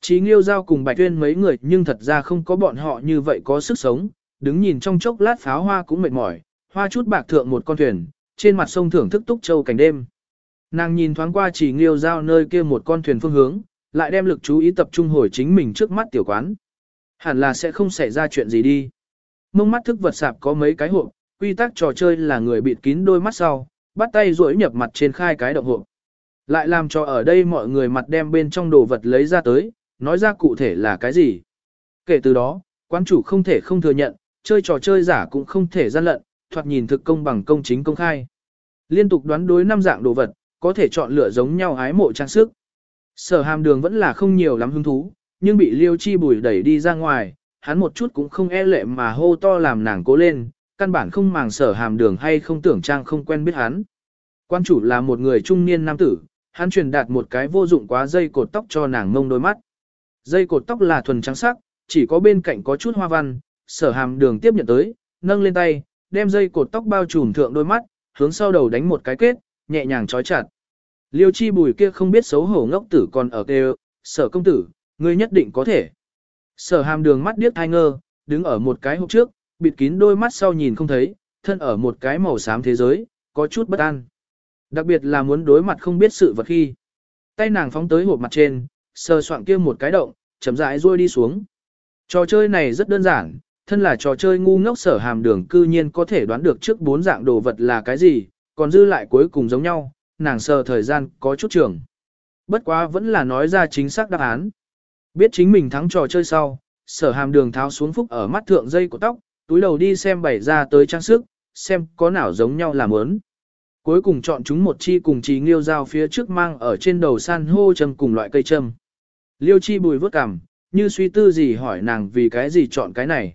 Speaker 1: Chí nghiêu giao cùng bạch tuyên mấy người nhưng thật ra không có bọn họ như vậy có sức sống, đứng nhìn trong chốc lát pháo hoa cũng mệt mỏi, hoa chút bạc thượng một con thuyền, trên mặt sông thưởng thức túc châu cảnh đêm. Nàng nhìn thoáng qua chỉ nghiêu giao nơi kia một con thuyền phương hướng, lại đem lực chú ý tập trung hồi chính mình trước mắt tiểu quán. Hẳn là sẽ không xảy ra chuyện gì đi. Mông mắt thức vật sạp có mấy cái hộp, quy tắc trò chơi là người bịt kín đôi mắt sau, bắt tay duỗi nhập mặt trên khai cái động hộp. Lại làm cho ở đây mọi người mặt đem bên trong đồ vật lấy ra tới, nói ra cụ thể là cái gì. Kể từ đó, quán chủ không thể không thừa nhận, chơi trò chơi giả cũng không thể gian lận, thoạt nhìn thực công bằng công chính công khai. Liên tục đoán đối năm dạng đồ vật, có thể chọn lựa giống nhau ái mộ trang sức. Sở hàm đường vẫn là không nhiều lắm hứng thú, nhưng bị liêu chi bùi đẩy đi ra ngoài, hắn một chút cũng không e lệ mà hô to làm nàng cố lên, căn bản không màng sở hàm đường hay không tưởng trang không quen biết hắn. Quan chủ là một người trung niên nam tử, hắn truyền đạt một cái vô dụng quá dây cột tóc cho nàng mông đôi mắt. Dây cột tóc là thuần trắng sắc, chỉ có bên cạnh có chút hoa văn, sở hàm đường tiếp nhận tới, nâng lên tay, đem dây cột tóc bao trùm thượng đôi mắt, hướng sau đầu đánh một cái kết, nhẹ nhàng trói chặt. Liêu chi bùi kia không biết xấu hổ ngốc tử còn ở kêu, sở công tử, ngươi nhất định có thể. Sở hàm đường mắt điếc hai ngơ, đứng ở một cái hộp trước, bịt kín đôi mắt sau nhìn không thấy, thân ở một cái màu xám thế giới, có chút bất an. Đặc biệt là muốn đối mặt không biết sự vật khi. Tay nàng phóng tới hộp mặt trên, sờ soạn kia một cái động, chậm rãi ruôi đi xuống. Trò chơi này rất đơn giản, thân là trò chơi ngu ngốc sở hàm đường cư nhiên có thể đoán được trước bốn dạng đồ vật là cái gì, còn dư lại cuối cùng giống nhau, nàng sờ thời gian có chút trường. Bất quá vẫn là nói ra chính xác đáp án. Biết chính mình thắng trò chơi sau, sở hàm đường tháo xuống phúc ở mắt thượng dây của tóc, túi đầu đi xem bày ra tới trang sức, xem có nào giống nhau làm ớn. Cuối cùng chọn chúng một chi cùng trí nghiêu dao phía trước mang ở trên đầu san hô châm cùng loại cây châm. Liêu chi bùi vớt cằm, như suy tư gì hỏi nàng vì cái gì chọn cái này.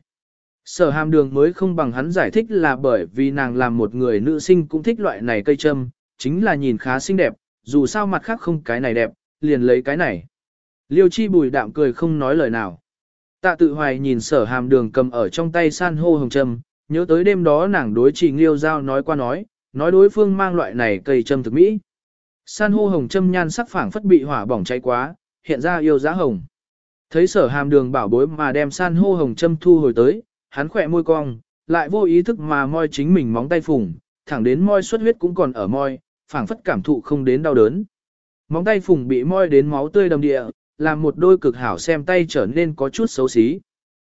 Speaker 1: Sở hàm đường mới không bằng hắn giải thích là bởi vì nàng làm một người nữ sinh cũng thích loại này cây châm, chính là nhìn khá xinh đẹp, dù sao mặt khác không cái này đẹp, liền lấy cái này. Liêu chi bùi đạm cười không nói lời nào. Tạ tự hoài nhìn sở hàm đường cầm ở trong tay san hô hồng châm, nhớ tới đêm đó nàng đối trì nghiêu giao nói qua nói, nói đối phương mang loại này cây châm thực mỹ. San hô hồng châm nhan sắc phảng phất bị hỏa bỏng cháy quá, hiện ra yêu giá hồng. Thấy sở hàm đường bảo bối mà đem san hô hồng châm thu hồi tới, hắn khỏe môi cong, lại vô ý thức mà moi chính mình móng tay phùng, thẳng đến moi xuất huyết cũng còn ở moi phảng phất cảm thụ không đến đau đớn. Móng tay phùng bị moi đến máu tươi đầm địa, làm một đôi cực hảo xem tay trở nên có chút xấu xí.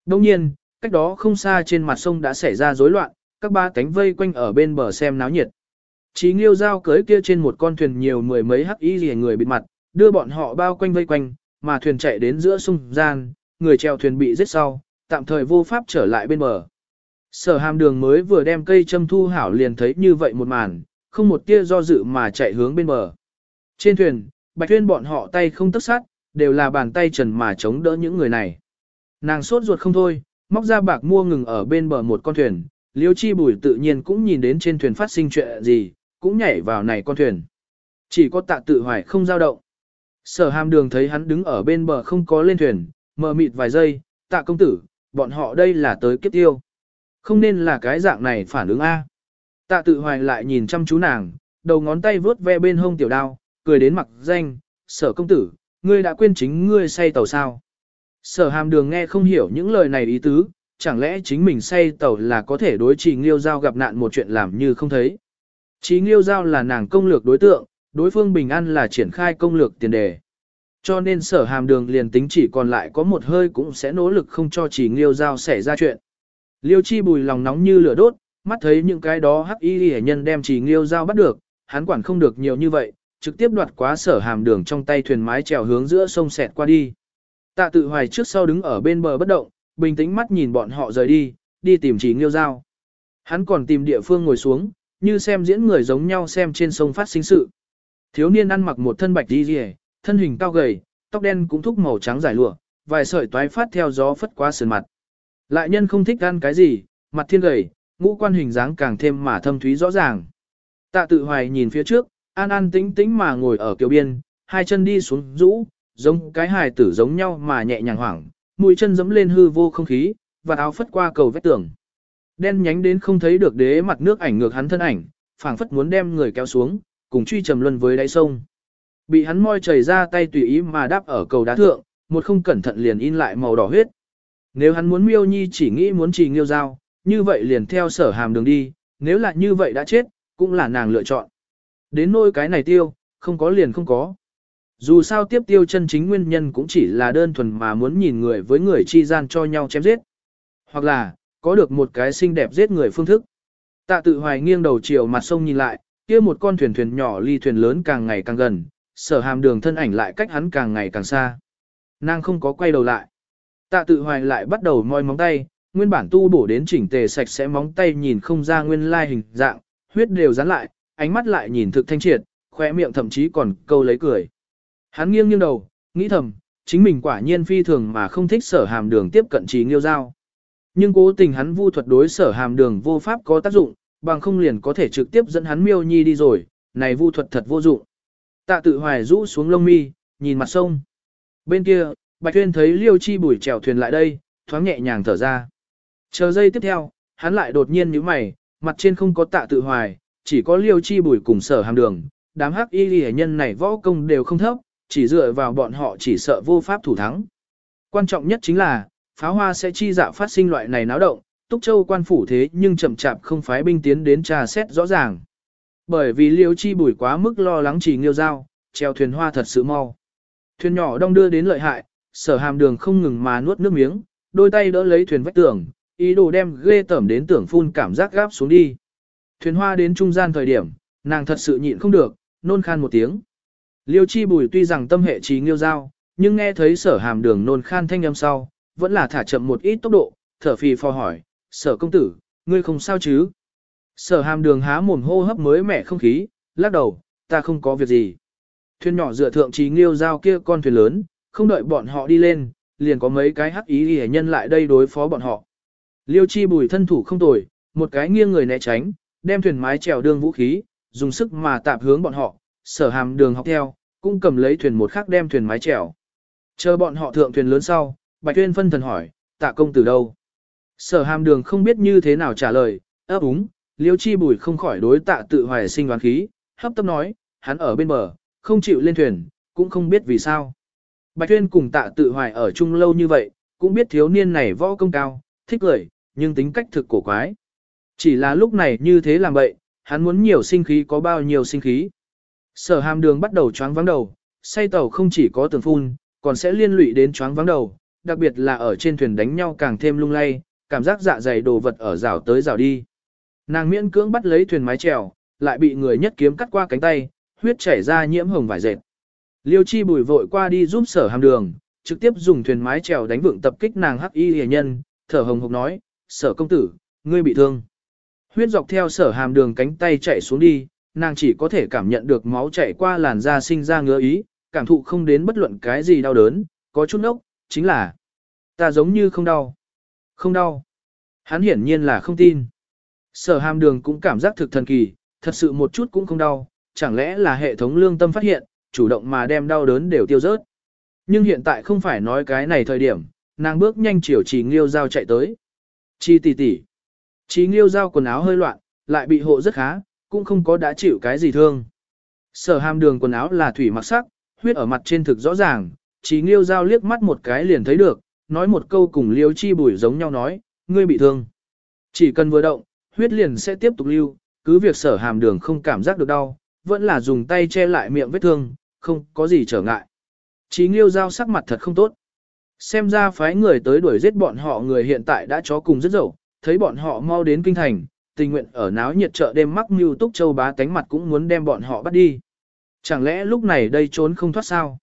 Speaker 1: Đồng nhiên, cách đó không xa trên mặt sông đã xảy ra rối loạn, các ba cánh vây quanh ở bên bờ xem náo nhiệt. Chí nghiêu dao cưới kia trên một con thuyền nhiều mười mấy hắc y rìa người bịt mặt, đưa bọn họ bao quanh vây quanh, mà thuyền chạy đến giữa sông gian, người chèo thuyền bị giết sau, tạm thời vô pháp trở lại bên bờ. Sở hàm đường mới vừa đem cây châm thu hảo liền thấy như vậy một màn, không một tia do dự mà chạy hướng bên bờ. Trên thuyền, bạch tuyên bọn họ tay không tức sát, đều là bàn tay trần mà chống đỡ những người này. Nàng sốt ruột không thôi, móc ra bạc mua ngừng ở bên bờ một con thuyền, liêu chi bùi tự nhiên cũng nhìn đến trên thuyền phát sinh chuyện gì, cũng nhảy vào này con thuyền. Chỉ có tạ tự hoài không dao động. Sở hàm đường thấy hắn đứng ở bên bờ không có lên thuyền, mờ mịt vài giây, tạ công tử, bọn họ đây là tới kiếp tiêu. Không nên là cái dạng này phản ứng A. Tạ tự hoài lại nhìn chăm chú nàng, đầu ngón tay vướt ve bên hông tiểu đao, cười đến mặt danh, sở công tử, ngươi đã quên chính ngươi say tàu sao. Sở hàm đường nghe không hiểu những lời này ý tứ, chẳng lẽ chính mình say tàu là có thể đối trì nghiêu giao gặp nạn một chuyện làm như không thấy. Trí nghiêu giao là nàng công lược đối tượng, đối phương bình an là triển khai công lược tiền đề. Cho nên sở hàm đường liền tính chỉ còn lại có một hơi cũng sẽ nỗ lực không cho chỉ nghiêu giao xảy ra chuyện. Liêu chi bùi lòng nóng như lửa đốt, mắt thấy những cái đó hắc y hệ nhân đem chỉ nghiêu giao bắt được, hắn quản không được nhiều như vậy, trực tiếp đoạt quá sở hàm đường trong tay thuyền mái chèo hướng giữa sông xẹt qua đi. Tạ tự hoài trước sau đứng ở bên bờ bất động, bình tĩnh mắt nhìn bọn họ rời đi, đi tìm chỉ nghiêu giao. Hắn còn tìm địa phương ngồi xuống, như xem diễn người giống nhau xem trên sông phát sinh sự. Thiếu niên ăn mặc một thân bạch đi rìa, thân hình cao gầy, tóc đen cũng thúc màu trắng dài lụa, vài sợi toái phát theo gió phất qua sườn mặt. Lại nhân không thích ăn cái gì, mặt thiên gầy, ngũ quan hình dáng càng thêm mà thâm thúy rõ ràng. Tạ tự hoài nhìn phía trước, an an tĩnh tĩnh mà ngồi ở kiều biên, hai chân đi xuống rũ, giống cái hài tử giống nhau mà nhẹ nhàng hoảng, mũi chân dẫm lên hư vô không khí, và áo phất qua cầu vách tường. Đen nhánh đến không thấy được đế mặt nước ảnh ngược hắn thân ảnh, phảng phất muốn đem người kéo xuống, cùng truy trầm luân với đáy sông. Bị hắn moi chảy ra tay tùy ý mà đáp ở cầu đá thượng, một không cẩn thận liền in lại màu đỏ huyết. Nếu hắn muốn miêu nhi chỉ nghĩ muốn trì nghiêu dao, như vậy liền theo sở hàm đường đi, nếu là như vậy đã chết, cũng là nàng lựa chọn. Đến nôi cái này tiêu, không có liền không có. Dù sao tiếp tiêu chân chính nguyên nhân cũng chỉ là đơn thuần mà muốn nhìn người với người chi gian cho nhau chém giết. Hoặc là, có được một cái xinh đẹp giết người phương thức. Tạ tự hoài nghiêng đầu chiều mặt sông nhìn lại, kia một con thuyền thuyền nhỏ ly thuyền lớn càng ngày càng gần, sở hàm đường thân ảnh lại cách hắn càng ngày càng xa. Nàng không có quay đầu lại. Tạ tự hoài lại bắt đầu moi móng tay, nguyên bản tu bổ đến chỉnh tề sạch sẽ móng tay nhìn không ra nguyên lai hình dạng, huyết đều dán lại, ánh mắt lại nhìn thực thanh triệt, khóe miệng thậm chí còn câu lấy cười. Hắn nghiêng nghiêng đầu, nghĩ thầm, chính mình quả nhiên phi thường mà không thích sở hàm đường tiếp cận trí nghiêu giao. Nhưng cố tình hắn vu thuật đối sở hàm đường vô pháp có tác dụng, bằng không liền có thể trực tiếp dẫn hắn miêu nhi đi rồi, này vu thuật thật vô dụng. Tạ tự hoài rũ xuống lông mi, nhìn mặt sông. Bên kia, Bạch Tuyên thấy liêu chi bùi chèo thuyền lại đây, thoáng nhẹ nhàng thở ra. Chờ giây tiếp theo, hắn lại đột nhiên nhíu mày, mặt trên không có tạ tự hoài, chỉ có liêu chi bùi cùng sở hàm đường. Đám hắc y ghi nhân này võ công đều không thấp, chỉ dựa vào bọn họ chỉ sợ vô pháp thủ thắng. Quan trọng nhất chính là, pháo hoa sẽ chi dạo phát sinh loại này náo động, Túc Châu quan phủ thế nhưng chậm chạp không phái binh tiến đến trà xét rõ ràng. Bởi vì liêu chi bùi quá mức lo lắng chỉ nghiêu dao, treo thuyền hoa thật sự mau. Thuyền nhỏ đong đưa đến lợi hại, sở hàm đường không ngừng mà nuốt nước miếng, đôi tay đỡ lấy thuyền vách tường, ý đồ đem ghê tẩm đến tưởng phun cảm giác gáp xuống đi. Thuyền hoa đến trung gian thời điểm, nàng thật sự nhịn không được, nôn khan một tiếng. Liêu chi bùi tuy rằng tâm hệ trí nghiêu dao, nhưng nghe thấy sở hàm đường nôn khan thanh âm sau, vẫn là thả chậm một ít tốc độ, thở phì phò hỏi, sở công tử, ngươi không sao chứ? Sở hàm đường há mồm hô hấp mới mẻ không khí, lắc đầu, ta không có việc gì. Thuyền nhỏ dựa thượng trí nghiêu giao kia con thuyền lớn, không đợi bọn họ đi lên, liền có mấy cái hắc ý hề nhân lại đây đối phó bọn họ. Liêu chi bùi thân thủ không tồi, một cái nghiêng người né tránh, đem thuyền mái trèo đương vũ khí, dùng sức mà tạp hướng bọn họ, sở hàm đường học theo, cũng cầm lấy thuyền một khắc đem thuyền mái trèo, Chờ bọn họ thượng thuyền lớn sau, Bạch Tuyên phân thần hỏi, tạ công từ đâu? Sở hàm đường không biết như thế nào trả lời, ấp úng, liêu chi bùi không khỏi đối tạ tự hoài sinh đoán khí, hấp tấp nói, hắn ở bên bờ, không chịu lên thuyền, cũng không biết vì sao. Bạch Tuyên cùng tạ tự hoài ở chung lâu như vậy, cũng biết thiếu niên này võ công cao, thích cười, nhưng tính cách thực cổ quái. Chỉ là lúc này như thế làm vậy, hắn muốn nhiều sinh khí có bao nhiêu sinh khí. Sở hàm đường bắt đầu choáng vắng đầu, say tàu không chỉ có tường phun, còn sẽ liên lụy đến choáng vắng đầu, đặc biệt là ở trên thuyền đánh nhau càng thêm lung lay, cảm giác dạ dày đồ vật ở rào tới rào đi. Nàng miễn cưỡng bắt lấy thuyền mái trèo lại bị người nhất kiếm cắt qua cánh tay, huyết chảy ra nhiễm hồng vải dệt. Liêu chi bùi vội qua đi giúp sở hàm đường, trực tiếp dùng thuyền mái trèo đánh vượng tập kích nàng hắc y hề nhân, thở hồng hộc nói, sở công tử, ngươi bị thương. Huyết dọc theo sở hàm đường cánh tay chạy xuống đi, nàng chỉ có thể cảm nhận được máu chảy qua làn da sinh ra ngứa ý, cảm thụ không đến bất luận cái gì đau đớn, có chút nốc, chính là ta giống như không đau. Không đau. Hắn hiển nhiên là không tin. Sở hàm đường cũng cảm giác thực thần kỳ, thật sự một chút cũng không đau, chẳng lẽ là hệ thống lương tâm phát hiện, chủ động mà đem đau đớn đều tiêu rớt. Nhưng hiện tại không phải nói cái này thời điểm, nàng bước nhanh chiều chỉ nghiêu dao chạy tới. Chi tỷ tỷ. chỉ nghiêu dao quần áo hơi loạn, lại bị hộ rất khá, cũng không có đã chịu cái gì thương. Sở hàm đường quần áo là thủy mặc sắc, huyết ở mặt trên thực rõ ràng, chỉ nghiêu dao liếc mắt một cái liền thấy được, nói một câu cùng liêu chi bùi giống nhau nói, ngươi bị thương. Chỉ cần vừa động, huyết liền sẽ tiếp tục lưu, cứ việc sở hàm đường không cảm giác được đau, vẫn là dùng tay che lại miệng vết thương, không có gì trở ngại. Chí nghiêu giao sắc mặt thật không tốt. Xem ra phái người tới đuổi giết bọn họ người hiện tại đã chó cùng rất dậu, thấy bọn họ mau đến kinh thành, tình nguyện ở náo nhiệt chợ đêm mắc mưu túc châu bá tánh mặt cũng muốn đem bọn họ bắt đi. Chẳng lẽ lúc này đây trốn không thoát sao?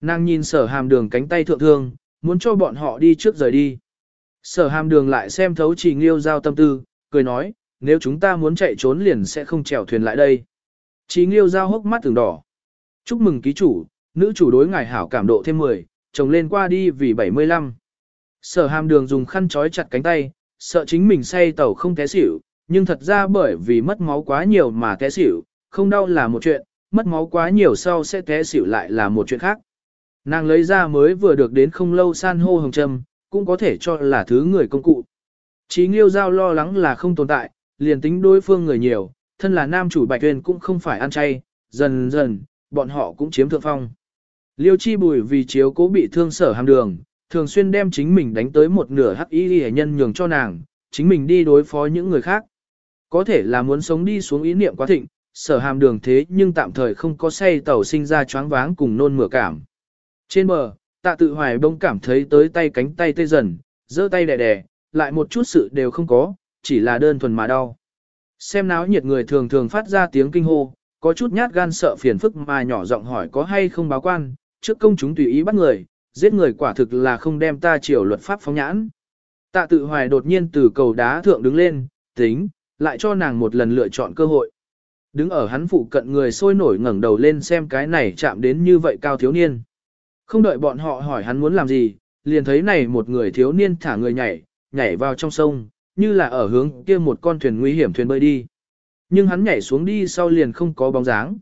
Speaker 1: Nàng nhìn sở hàm đường cánh tay thượng thương, muốn cho bọn họ đi trước rời đi. Sở hàm đường lại xem thấu trì nghiêu giao tâm tư, cười nói, nếu chúng ta muốn chạy trốn liền sẽ không chèo thuyền lại đây. Trì nghiêu giao hốc mắt từng đỏ. Chúc mừng ký chủ, nữ chủ đối ngài hảo cảm độ thêm 10, chồng lên qua đi vì 75. Sở hàm đường dùng khăn trói chặt cánh tay, sợ chính mình say tàu không té xỉu, nhưng thật ra bởi vì mất máu quá nhiều mà té xỉu, không đau là một chuyện, mất máu quá nhiều sau sẽ té xỉu lại là một chuyện khác. Nàng lấy ra mới vừa được đến không lâu san hô hồng trâm, cũng có thể cho là thứ người công cụ. Chí nghiêu giao lo lắng là không tồn tại, liền tính đối phương người nhiều, thân là nam chủ bạch tuyên cũng không phải ăn chay, dần dần, bọn họ cũng chiếm thượng phong. Liêu chi bùi vì chiếu cố bị thương sở hàm đường, thường xuyên đem chính mình đánh tới một nửa hắc y hệ nhân nhường cho nàng, chính mình đi đối phó những người khác. Có thể là muốn sống đi xuống ý niệm quá thịnh, sở hàm đường thế nhưng tạm thời không có say tàu sinh ra choáng váng cùng nôn mửa cảm. Trên bờ, tạ tự hoài bông cảm thấy tới tay cánh tay tê dần, giơ tay đè đè, lại một chút sự đều không có, chỉ là đơn thuần mà đau. Xem náo nhiệt người thường thường phát ra tiếng kinh hô, có chút nhát gan sợ phiền phức mà nhỏ giọng hỏi có hay không báo quan, trước công chúng tùy ý bắt người, giết người quả thực là không đem ta chiều luật pháp phóng nhãn. Tạ tự hoài đột nhiên từ cầu đá thượng đứng lên, tính, lại cho nàng một lần lựa chọn cơ hội. Đứng ở hắn phụ cận người sôi nổi ngẩng đầu lên xem cái này chạm đến như vậy cao thiếu niên. Không đợi bọn họ hỏi hắn muốn làm gì, liền thấy này một người thiếu niên thả người nhảy, nhảy vào trong sông, như là ở hướng kia một con thuyền nguy hiểm thuyền bơi đi. Nhưng hắn nhảy xuống đi sau liền không có bóng dáng.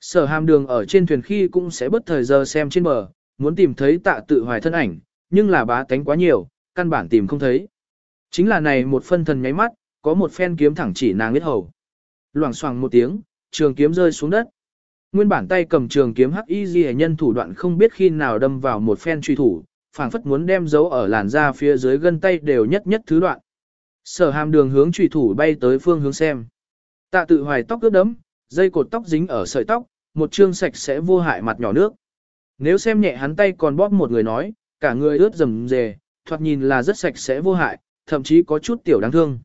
Speaker 1: Sở hàm đường ở trên thuyền khi cũng sẽ bất thời giờ xem trên bờ, muốn tìm thấy tạ tự hoài thân ảnh, nhưng là bá tánh quá nhiều, căn bản tìm không thấy. Chính là này một phân thần nháy mắt, có một phen kiếm thẳng chỉ nàng biết hầu. Loảng xoảng một tiếng, trường kiếm rơi xuống đất. Nguyên bản tay cầm trường kiếm hắc y di nhân thủ đoạn không biết khi nào đâm vào một phen truy thủ, phảng phất muốn đem dấu ở làn da phía dưới gân tay đều nhất nhất thứ đoạn. Sở hàm đường hướng truy thủ bay tới phương hướng xem. Tạ tự hoài tóc ướt đấm, dây cột tóc dính ở sợi tóc, một trương sạch sẽ vô hại mặt nhỏ nước. Nếu xem nhẹ hắn tay còn bóp một người nói, cả người ướt rầm rề, thoạt nhìn là rất sạch sẽ vô hại, thậm chí có chút tiểu đáng thương.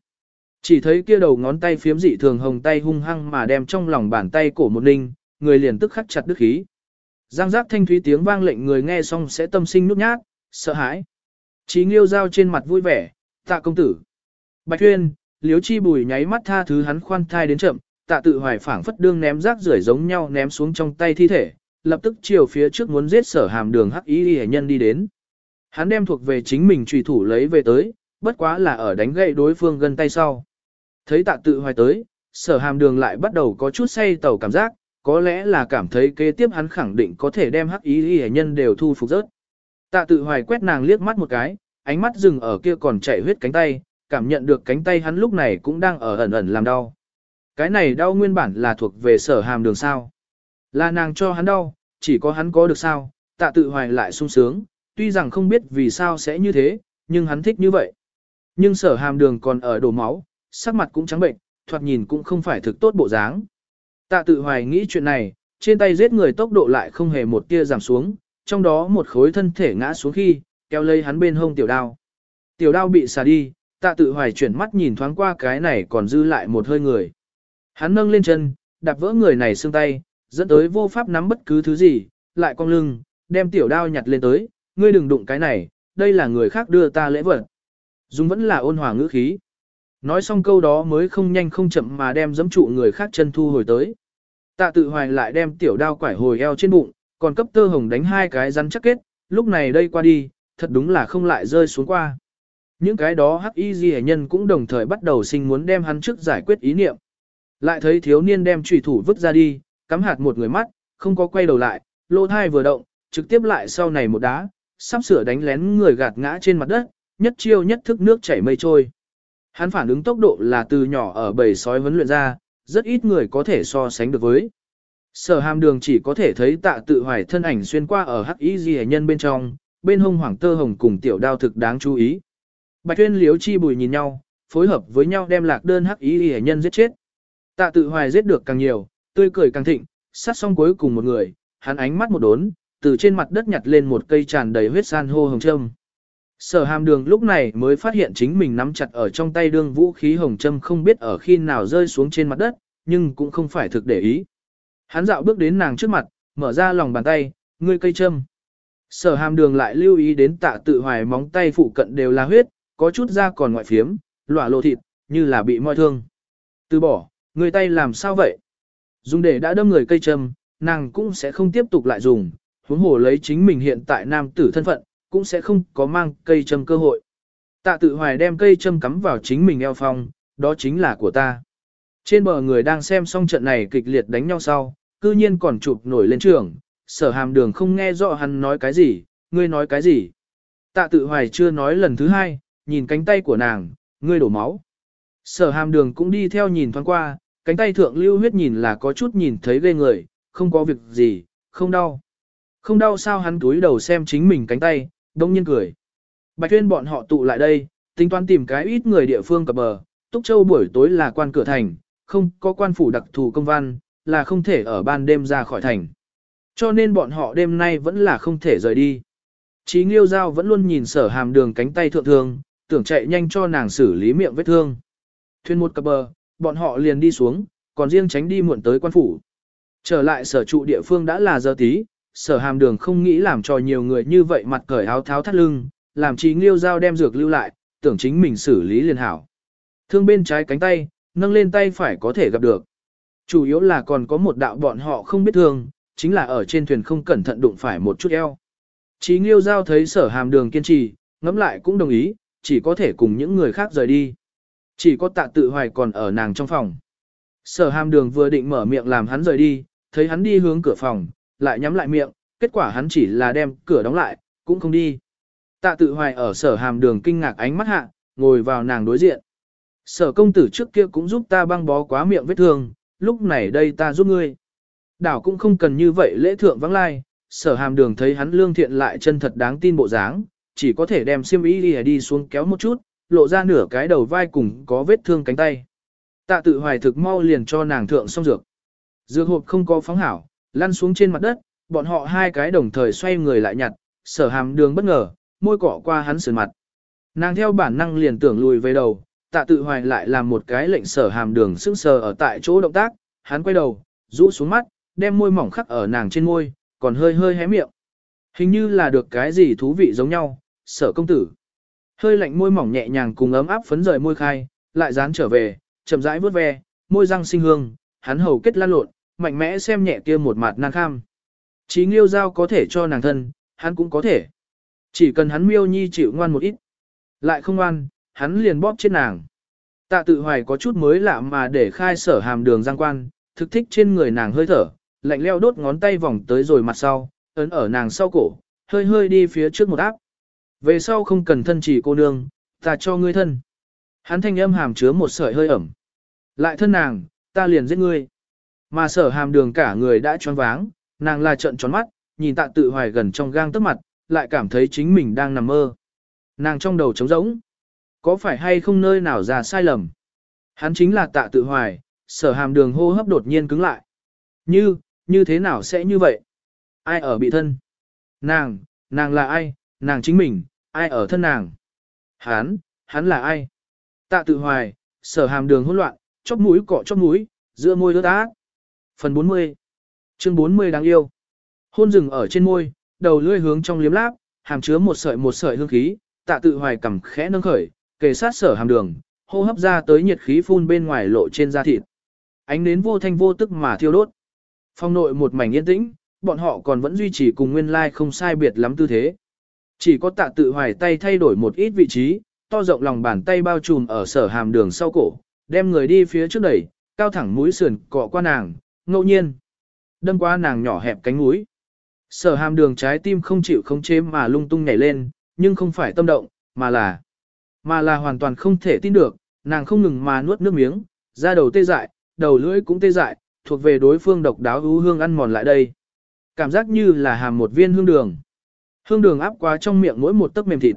Speaker 1: Chỉ thấy kia đầu ngón tay phiếm dị thường hồng tay hung hăng mà đem trong lòng bàn tay cổ một ninh, người liền tức khắc chặt đứt khí. Giang giác thanh thúy tiếng vang lệnh người nghe xong sẽ tâm sinh nút nhát, sợ hãi. Chí nghiêu giao trên mặt vui vẻ, tạ công tử. Bạch Tuyên, liếu chi bùi nháy mắt tha thứ hắn khoan thai đến chậm, tạ tự hoài phảng phất đương ném rác rưởi giống nhau ném xuống trong tay thi thể, lập tức chiều phía trước muốn giết sở hàm đường hắc ý hệ nhân đi đến. Hắn đem thuộc về chính mình trùy thủ lấy về tới, bất quá là ở đánh gậy đối phương gần tay sau. Thấy tạ tự hoài tới, sở hàm đường lại bắt đầu có chút say tàu cảm giác, có lẽ là cảm thấy kế tiếp hắn khẳng định có thể đem hắc ý hệ nhân đều thu phục rớt. Tạ tự hoài quét nàng liếc mắt một cái, ánh mắt dừng ở kia còn chảy huyết cánh tay, cảm nhận được cánh tay hắn lúc này cũng đang ở ẩn ẩn làm đau. Cái này đau nguyên bản là thuộc về sở hàm đường sao. Là nàng cho hắn đau, chỉ có hắn có được sao, tạ tự hoài lại sung sướng, tuy rằng không biết vì sao sẽ như thế, nhưng hắn thích như vậy. Nhưng sở hàm đường còn ở đổ máu, sắc mặt cũng trắng bệnh, thoạt nhìn cũng không phải thực tốt bộ dáng. Tạ tự hoài nghĩ chuyện này, trên tay giết người tốc độ lại không hề một tia giảm xuống, trong đó một khối thân thể ngã xuống khi, kéo lấy hắn bên hông tiểu đao. Tiểu đao bị xả đi, tạ tự hoài chuyển mắt nhìn thoáng qua cái này còn dư lại một hơi người. Hắn nâng lên chân, đạp vỡ người này xương tay, dẫn tới vô pháp nắm bất cứ thứ gì, lại cong lưng, đem tiểu đao nhặt lên tới, ngươi đừng đụng cái này, đây là người khác đưa ta lễ vật. Dung vẫn là ôn hòa ngữ khí. Nói xong câu đó mới không nhanh không chậm mà đem giẫm trụ người khác chân thu hồi tới. Tạ tự hoài lại đem tiểu đao quải hồi eo trên bụng, còn cấp tơ hồng đánh hai cái rắn chắc kết, lúc này đây qua đi, thật đúng là không lại rơi xuống qua. Những cái đó hắc y di nhân cũng đồng thời bắt đầu sinh muốn đem hắn trước giải quyết ý niệm. Lại thấy thiếu niên đem trùy thủ vứt ra đi, cắm hạt một người mắt, không có quay đầu lại, lô thai vừa động, trực tiếp lại sau này một đá, sắp sửa đánh lén người gạt ngã trên mặt đất, nhất chiêu nhất thức nước chảy mây trôi. Hắn phản ứng tốc độ là từ nhỏ ở bầy sói huấn luyện ra, rất ít người có thể so sánh được với. Sở hàm đường chỉ có thể thấy tạ tự hoài thân ảnh xuyên qua ở hắc y ghi nhân bên trong, bên hông hoàng tơ hồng cùng tiểu đao thực đáng chú ý. Bạch tuyên liếu chi bùi nhìn nhau, phối hợp với nhau đem lạc đơn hắc y ghi nhân giết chết. Tạ tự hoài giết được càng nhiều, tươi cười càng thịnh, sát xong cuối cùng một người, hắn ánh mắt một đốn, từ trên mặt đất nhặt lên một cây tràn đầy huyết san hô hồng trâm. Sở hàm đường lúc này mới phát hiện chính mình nắm chặt ở trong tay đương vũ khí hồng trâm không biết ở khi nào rơi xuống trên mặt đất, nhưng cũng không phải thực để ý. Hắn dạo bước đến nàng trước mặt, mở ra lòng bàn tay, ngươi cây châm. Sở hàm đường lại lưu ý đến tạ tự hoài móng tay phụ cận đều là huyết, có chút da còn ngoại phiếm, lỏa lộ thịt, như là bị moi thương. Từ bỏ, người tay làm sao vậy? Dùng để đã đâm người cây châm, nàng cũng sẽ không tiếp tục lại dùng, huống hồ lấy chính mình hiện tại nam tử thân phận, cũng sẽ không có mang cây châm cơ hội. Tạ tự hoài đem cây châm cắm vào chính mình eo phong, đó chính là của ta. Trên bờ người đang xem xong trận này kịch liệt đánh nhau sau, cư nhiên còn chụp nổi lên trường, sở hàm đường không nghe rõ hắn nói cái gì, ngươi nói cái gì. Tạ tự hoài chưa nói lần thứ hai, nhìn cánh tay của nàng, ngươi đổ máu. Sở hàm đường cũng đi theo nhìn thoáng qua, cánh tay thượng lưu huyết nhìn là có chút nhìn thấy ghê người, không có việc gì, không đau. Không đau sao hắn túi đầu xem chính mình cánh tay, đông nhiên cười. Bạch tuyên bọn họ tụ lại đây, tính toán tìm cái ít người địa phương cập bờ, Túc Châu buổi tối là quan cửa thành, không có quan phủ đặc thù công văn, là không thể ở ban đêm ra khỏi thành. Cho nên bọn họ đêm nay vẫn là không thể rời đi. Chí Nghiêu Giao vẫn luôn nhìn sở hàm đường cánh tay thượng thương, tưởng chạy nhanh cho nàng xử lý miệng vết thương. Thuyền một cập bờ, bọn họ liền đi xuống, còn riêng tránh đi muộn tới quan phủ. Trở lại sở trụ địa phương đã là giờ tí, sở hàm đường không nghĩ làm cho nhiều người như vậy mặt cởi áo tháo thắt lưng, làm trí Nghiêu Giao đem dược lưu lại, tưởng chính mình xử lý liền hảo. Thương bên trái cánh tay, nâng lên tay phải có thể gặp được. Chủ yếu là còn có một đạo bọn họ không biết thương, chính là ở trên thuyền không cẩn thận đụng phải một chút eo. Chí Nghiêu Giao thấy sở hàm đường kiên trì, ngẫm lại cũng đồng ý, chỉ có thể cùng những người khác rời đi. Chỉ có tạ tự hoài còn ở nàng trong phòng. Sở hàm đường vừa định mở miệng làm hắn rời đi, thấy hắn đi hướng cửa phòng, lại nhắm lại miệng, kết quả hắn chỉ là đem cửa đóng lại, cũng không đi. Tạ tự hoài ở sở hàm đường kinh ngạc ánh mắt hạ, ngồi vào nàng đối diện. Sở công tử trước kia cũng giúp ta băng bó quá miệng vết thương, lúc này đây ta giúp ngươi. Đảo cũng không cần như vậy lễ thượng vắng lai, sở hàm đường thấy hắn lương thiện lại chân thật đáng tin bộ dáng, chỉ có thể đem xiêm y đi, đi xuống kéo một chút, lộ ra nửa cái đầu vai cùng có vết thương cánh tay. Tạ tự hoài thực mau liền cho nàng thượng xong dược. Dược hộp không có phóng hảo, lăn xuống trên mặt đất, bọn họ hai cái đồng thời xoay người lại nhặt, sở hàm đường bất ngờ, môi cọ qua hắn sườn mặt. Nàng theo bản năng liền tưởng lùi về đầu, tạ tự hoài lại làm một cái lệnh sở hàm đường sững sờ ở tại chỗ động tác, hắn quay đầu, rũ xuống mắt, đem môi mỏng khắc ở nàng trên môi, còn hơi hơi hé miệng. Hình như là được cái gì thú vị giống nhau, sở công tử. Hơi lạnh môi mỏng nhẹ nhàng cùng ấm áp phấn rời môi khai, lại dán trở về, chậm rãi vuốt ve, môi răng sinh hương, hắn hầu kết lan lộn, mạnh mẽ xem nhẹ kia một mặt nàng kham. Chí nghiêu giao có thể cho nàng thân, hắn cũng có thể. Chỉ cần hắn miêu nhi chịu ngoan một ít. Lại không ngoan, hắn liền bóp chết nàng. Tạ tự hoài có chút mới lạ mà để khai sở hàm đường giang quan, thực thích trên người nàng hơi thở, lạnh leo đốt ngón tay vòng tới rồi mặt sau, ấn ở nàng sau cổ, hơi hơi đi phía trước một áp. Về sau không cần thân chỉ cô nương, ta cho ngươi thân. Hắn thanh âm hàm chứa một sợi hơi ẩm. Lại thân nàng, ta liền giết ngươi. Mà sở hàm đường cả người đã choáng váng, nàng là trận tròn mắt, nhìn tạ tự hoài gần trong gang tấc mặt, lại cảm thấy chính mình đang nằm mơ. Nàng trong đầu trống rỗng. Có phải hay không nơi nào ra sai lầm? Hắn chính là tạ tự hoài, sở hàm đường hô hấp đột nhiên cứng lại. Như, như thế nào sẽ như vậy? Ai ở bị thân? Nàng, nàng là ai? Nàng chính mình, ai ở thân nàng? Hắn, hắn là ai? Tạ tự hoài, sở hàm đường hỗn loạn, chóp mũi cọ chóp mũi, giữa môi đớt ác. Phần 40 Chương 40 đáng yêu. Hôn rừng ở trên môi, đầu lưỡi hướng trong liếm láp, hàm chứa một sợi một sợi hương khí, tạ tự hoài cầm khẽ nâng khởi, kề sát sở hàm đường, hô hấp ra tới nhiệt khí phun bên ngoài lộ trên da thịt. Ánh nến vô thanh vô tức mà thiêu đốt. Phong nội một mảnh yên tĩnh, bọn họ còn vẫn duy trì cùng nguyên lai like không sai biệt lắm tư thế. Chỉ có tạ tự hoài tay thay đổi một ít vị trí, to rộng lòng bàn tay bao trùm ở sở hàm đường sau cổ, đem người đi phía trước đẩy, cao thẳng mũi sườn cọ qua nàng, ngẫu nhiên. Đâm qua nàng nhỏ hẹp cánh mũi. Sở hàm đường trái tim không chịu khống chế mà lung tung nhảy lên, nhưng không phải tâm động, mà là, mà là hoàn toàn không thể tin được, nàng không ngừng mà nuốt nước miếng, da đầu tê dại, đầu lưỡi cũng tê dại, thuộc về đối phương độc đáo ưu hương ăn mòn lại đây. Cảm giác như là hàm một viên hương đường. Hương đường áp quá trong miệng mỗi một tấc mềm thịt.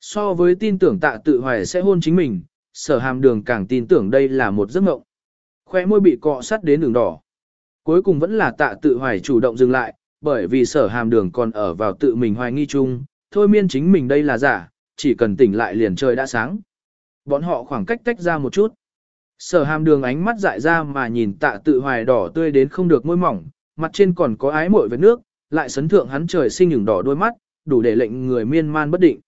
Speaker 1: So với tin tưởng tạ tự hoài sẽ hôn chính mình, sở hàm đường càng tin tưởng đây là một giấc mộng. Khoe môi bị cọ sắt đến đường đỏ. Cuối cùng vẫn là tạ tự hoài chủ động dừng lại, bởi vì sở hàm đường còn ở vào tự mình hoài nghi chung, thôi miên chính mình đây là giả, chỉ cần tỉnh lại liền trời đã sáng. Bọn họ khoảng cách tách ra một chút. Sở hàm đường ánh mắt dại ra mà nhìn tạ tự hoài đỏ tươi đến không được môi mỏng, mặt trên còn có ái mội với nước, lại sấn thượng hắn trời sinh những đỏ đôi mắt, đủ để lệnh người miên man bất định.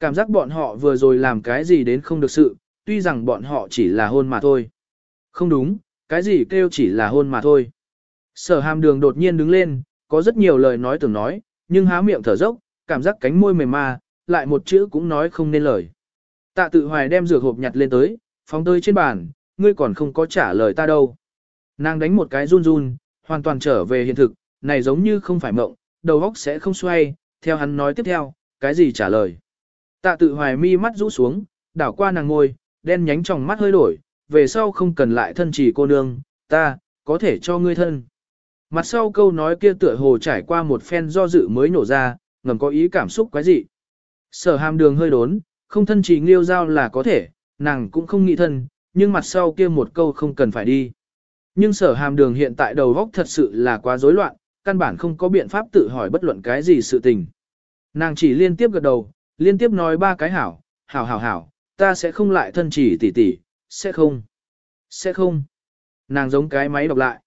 Speaker 1: Cảm giác bọn họ vừa rồi làm cái gì đến không được sự, tuy rằng bọn họ chỉ là hôn mà thôi. Không đúng, cái gì kêu chỉ là hôn mà thôi. Sở hàm đường đột nhiên đứng lên, có rất nhiều lời nói tưởng nói, nhưng há miệng thở dốc, cảm giác cánh môi mềm ma, lại một chữ cũng nói không nên lời. Tạ tự hoài đem dược hộp nhặt lên tới, phóng tới trên bàn, ngươi còn không có trả lời ta đâu. Nàng đánh một cái run run, hoàn toàn trở về hiện thực, này giống như không phải mộng, đầu óc sẽ không xoay, theo hắn nói tiếp theo, cái gì trả lời. Tạ tự hoài mi mắt rũ xuống, đảo qua nàng ngôi, đen nhánh trong mắt hơi đổi, về sau không cần lại thân chỉ cô nương, ta, có thể cho ngươi thân. Mặt sau câu nói kia tựa hồ trải qua một phen do dự mới nổ ra, ngầm có ý cảm xúc quái dị. Sở hàm đường hơi đốn, không thân chỉ nghiêu giao là có thể, nàng cũng không nghĩ thân, nhưng mặt sau kia một câu không cần phải đi. Nhưng sở hàm đường hiện tại đầu góc thật sự là quá rối loạn, căn bản không có biện pháp tự hỏi bất luận cái gì sự tình. Nàng chỉ liên tiếp gật đầu, liên tiếp nói ba cái hảo, hảo hảo hảo, ta sẽ không lại thân chỉ tỉ tỉ, sẽ không, sẽ không. Nàng giống cái máy đọc lại.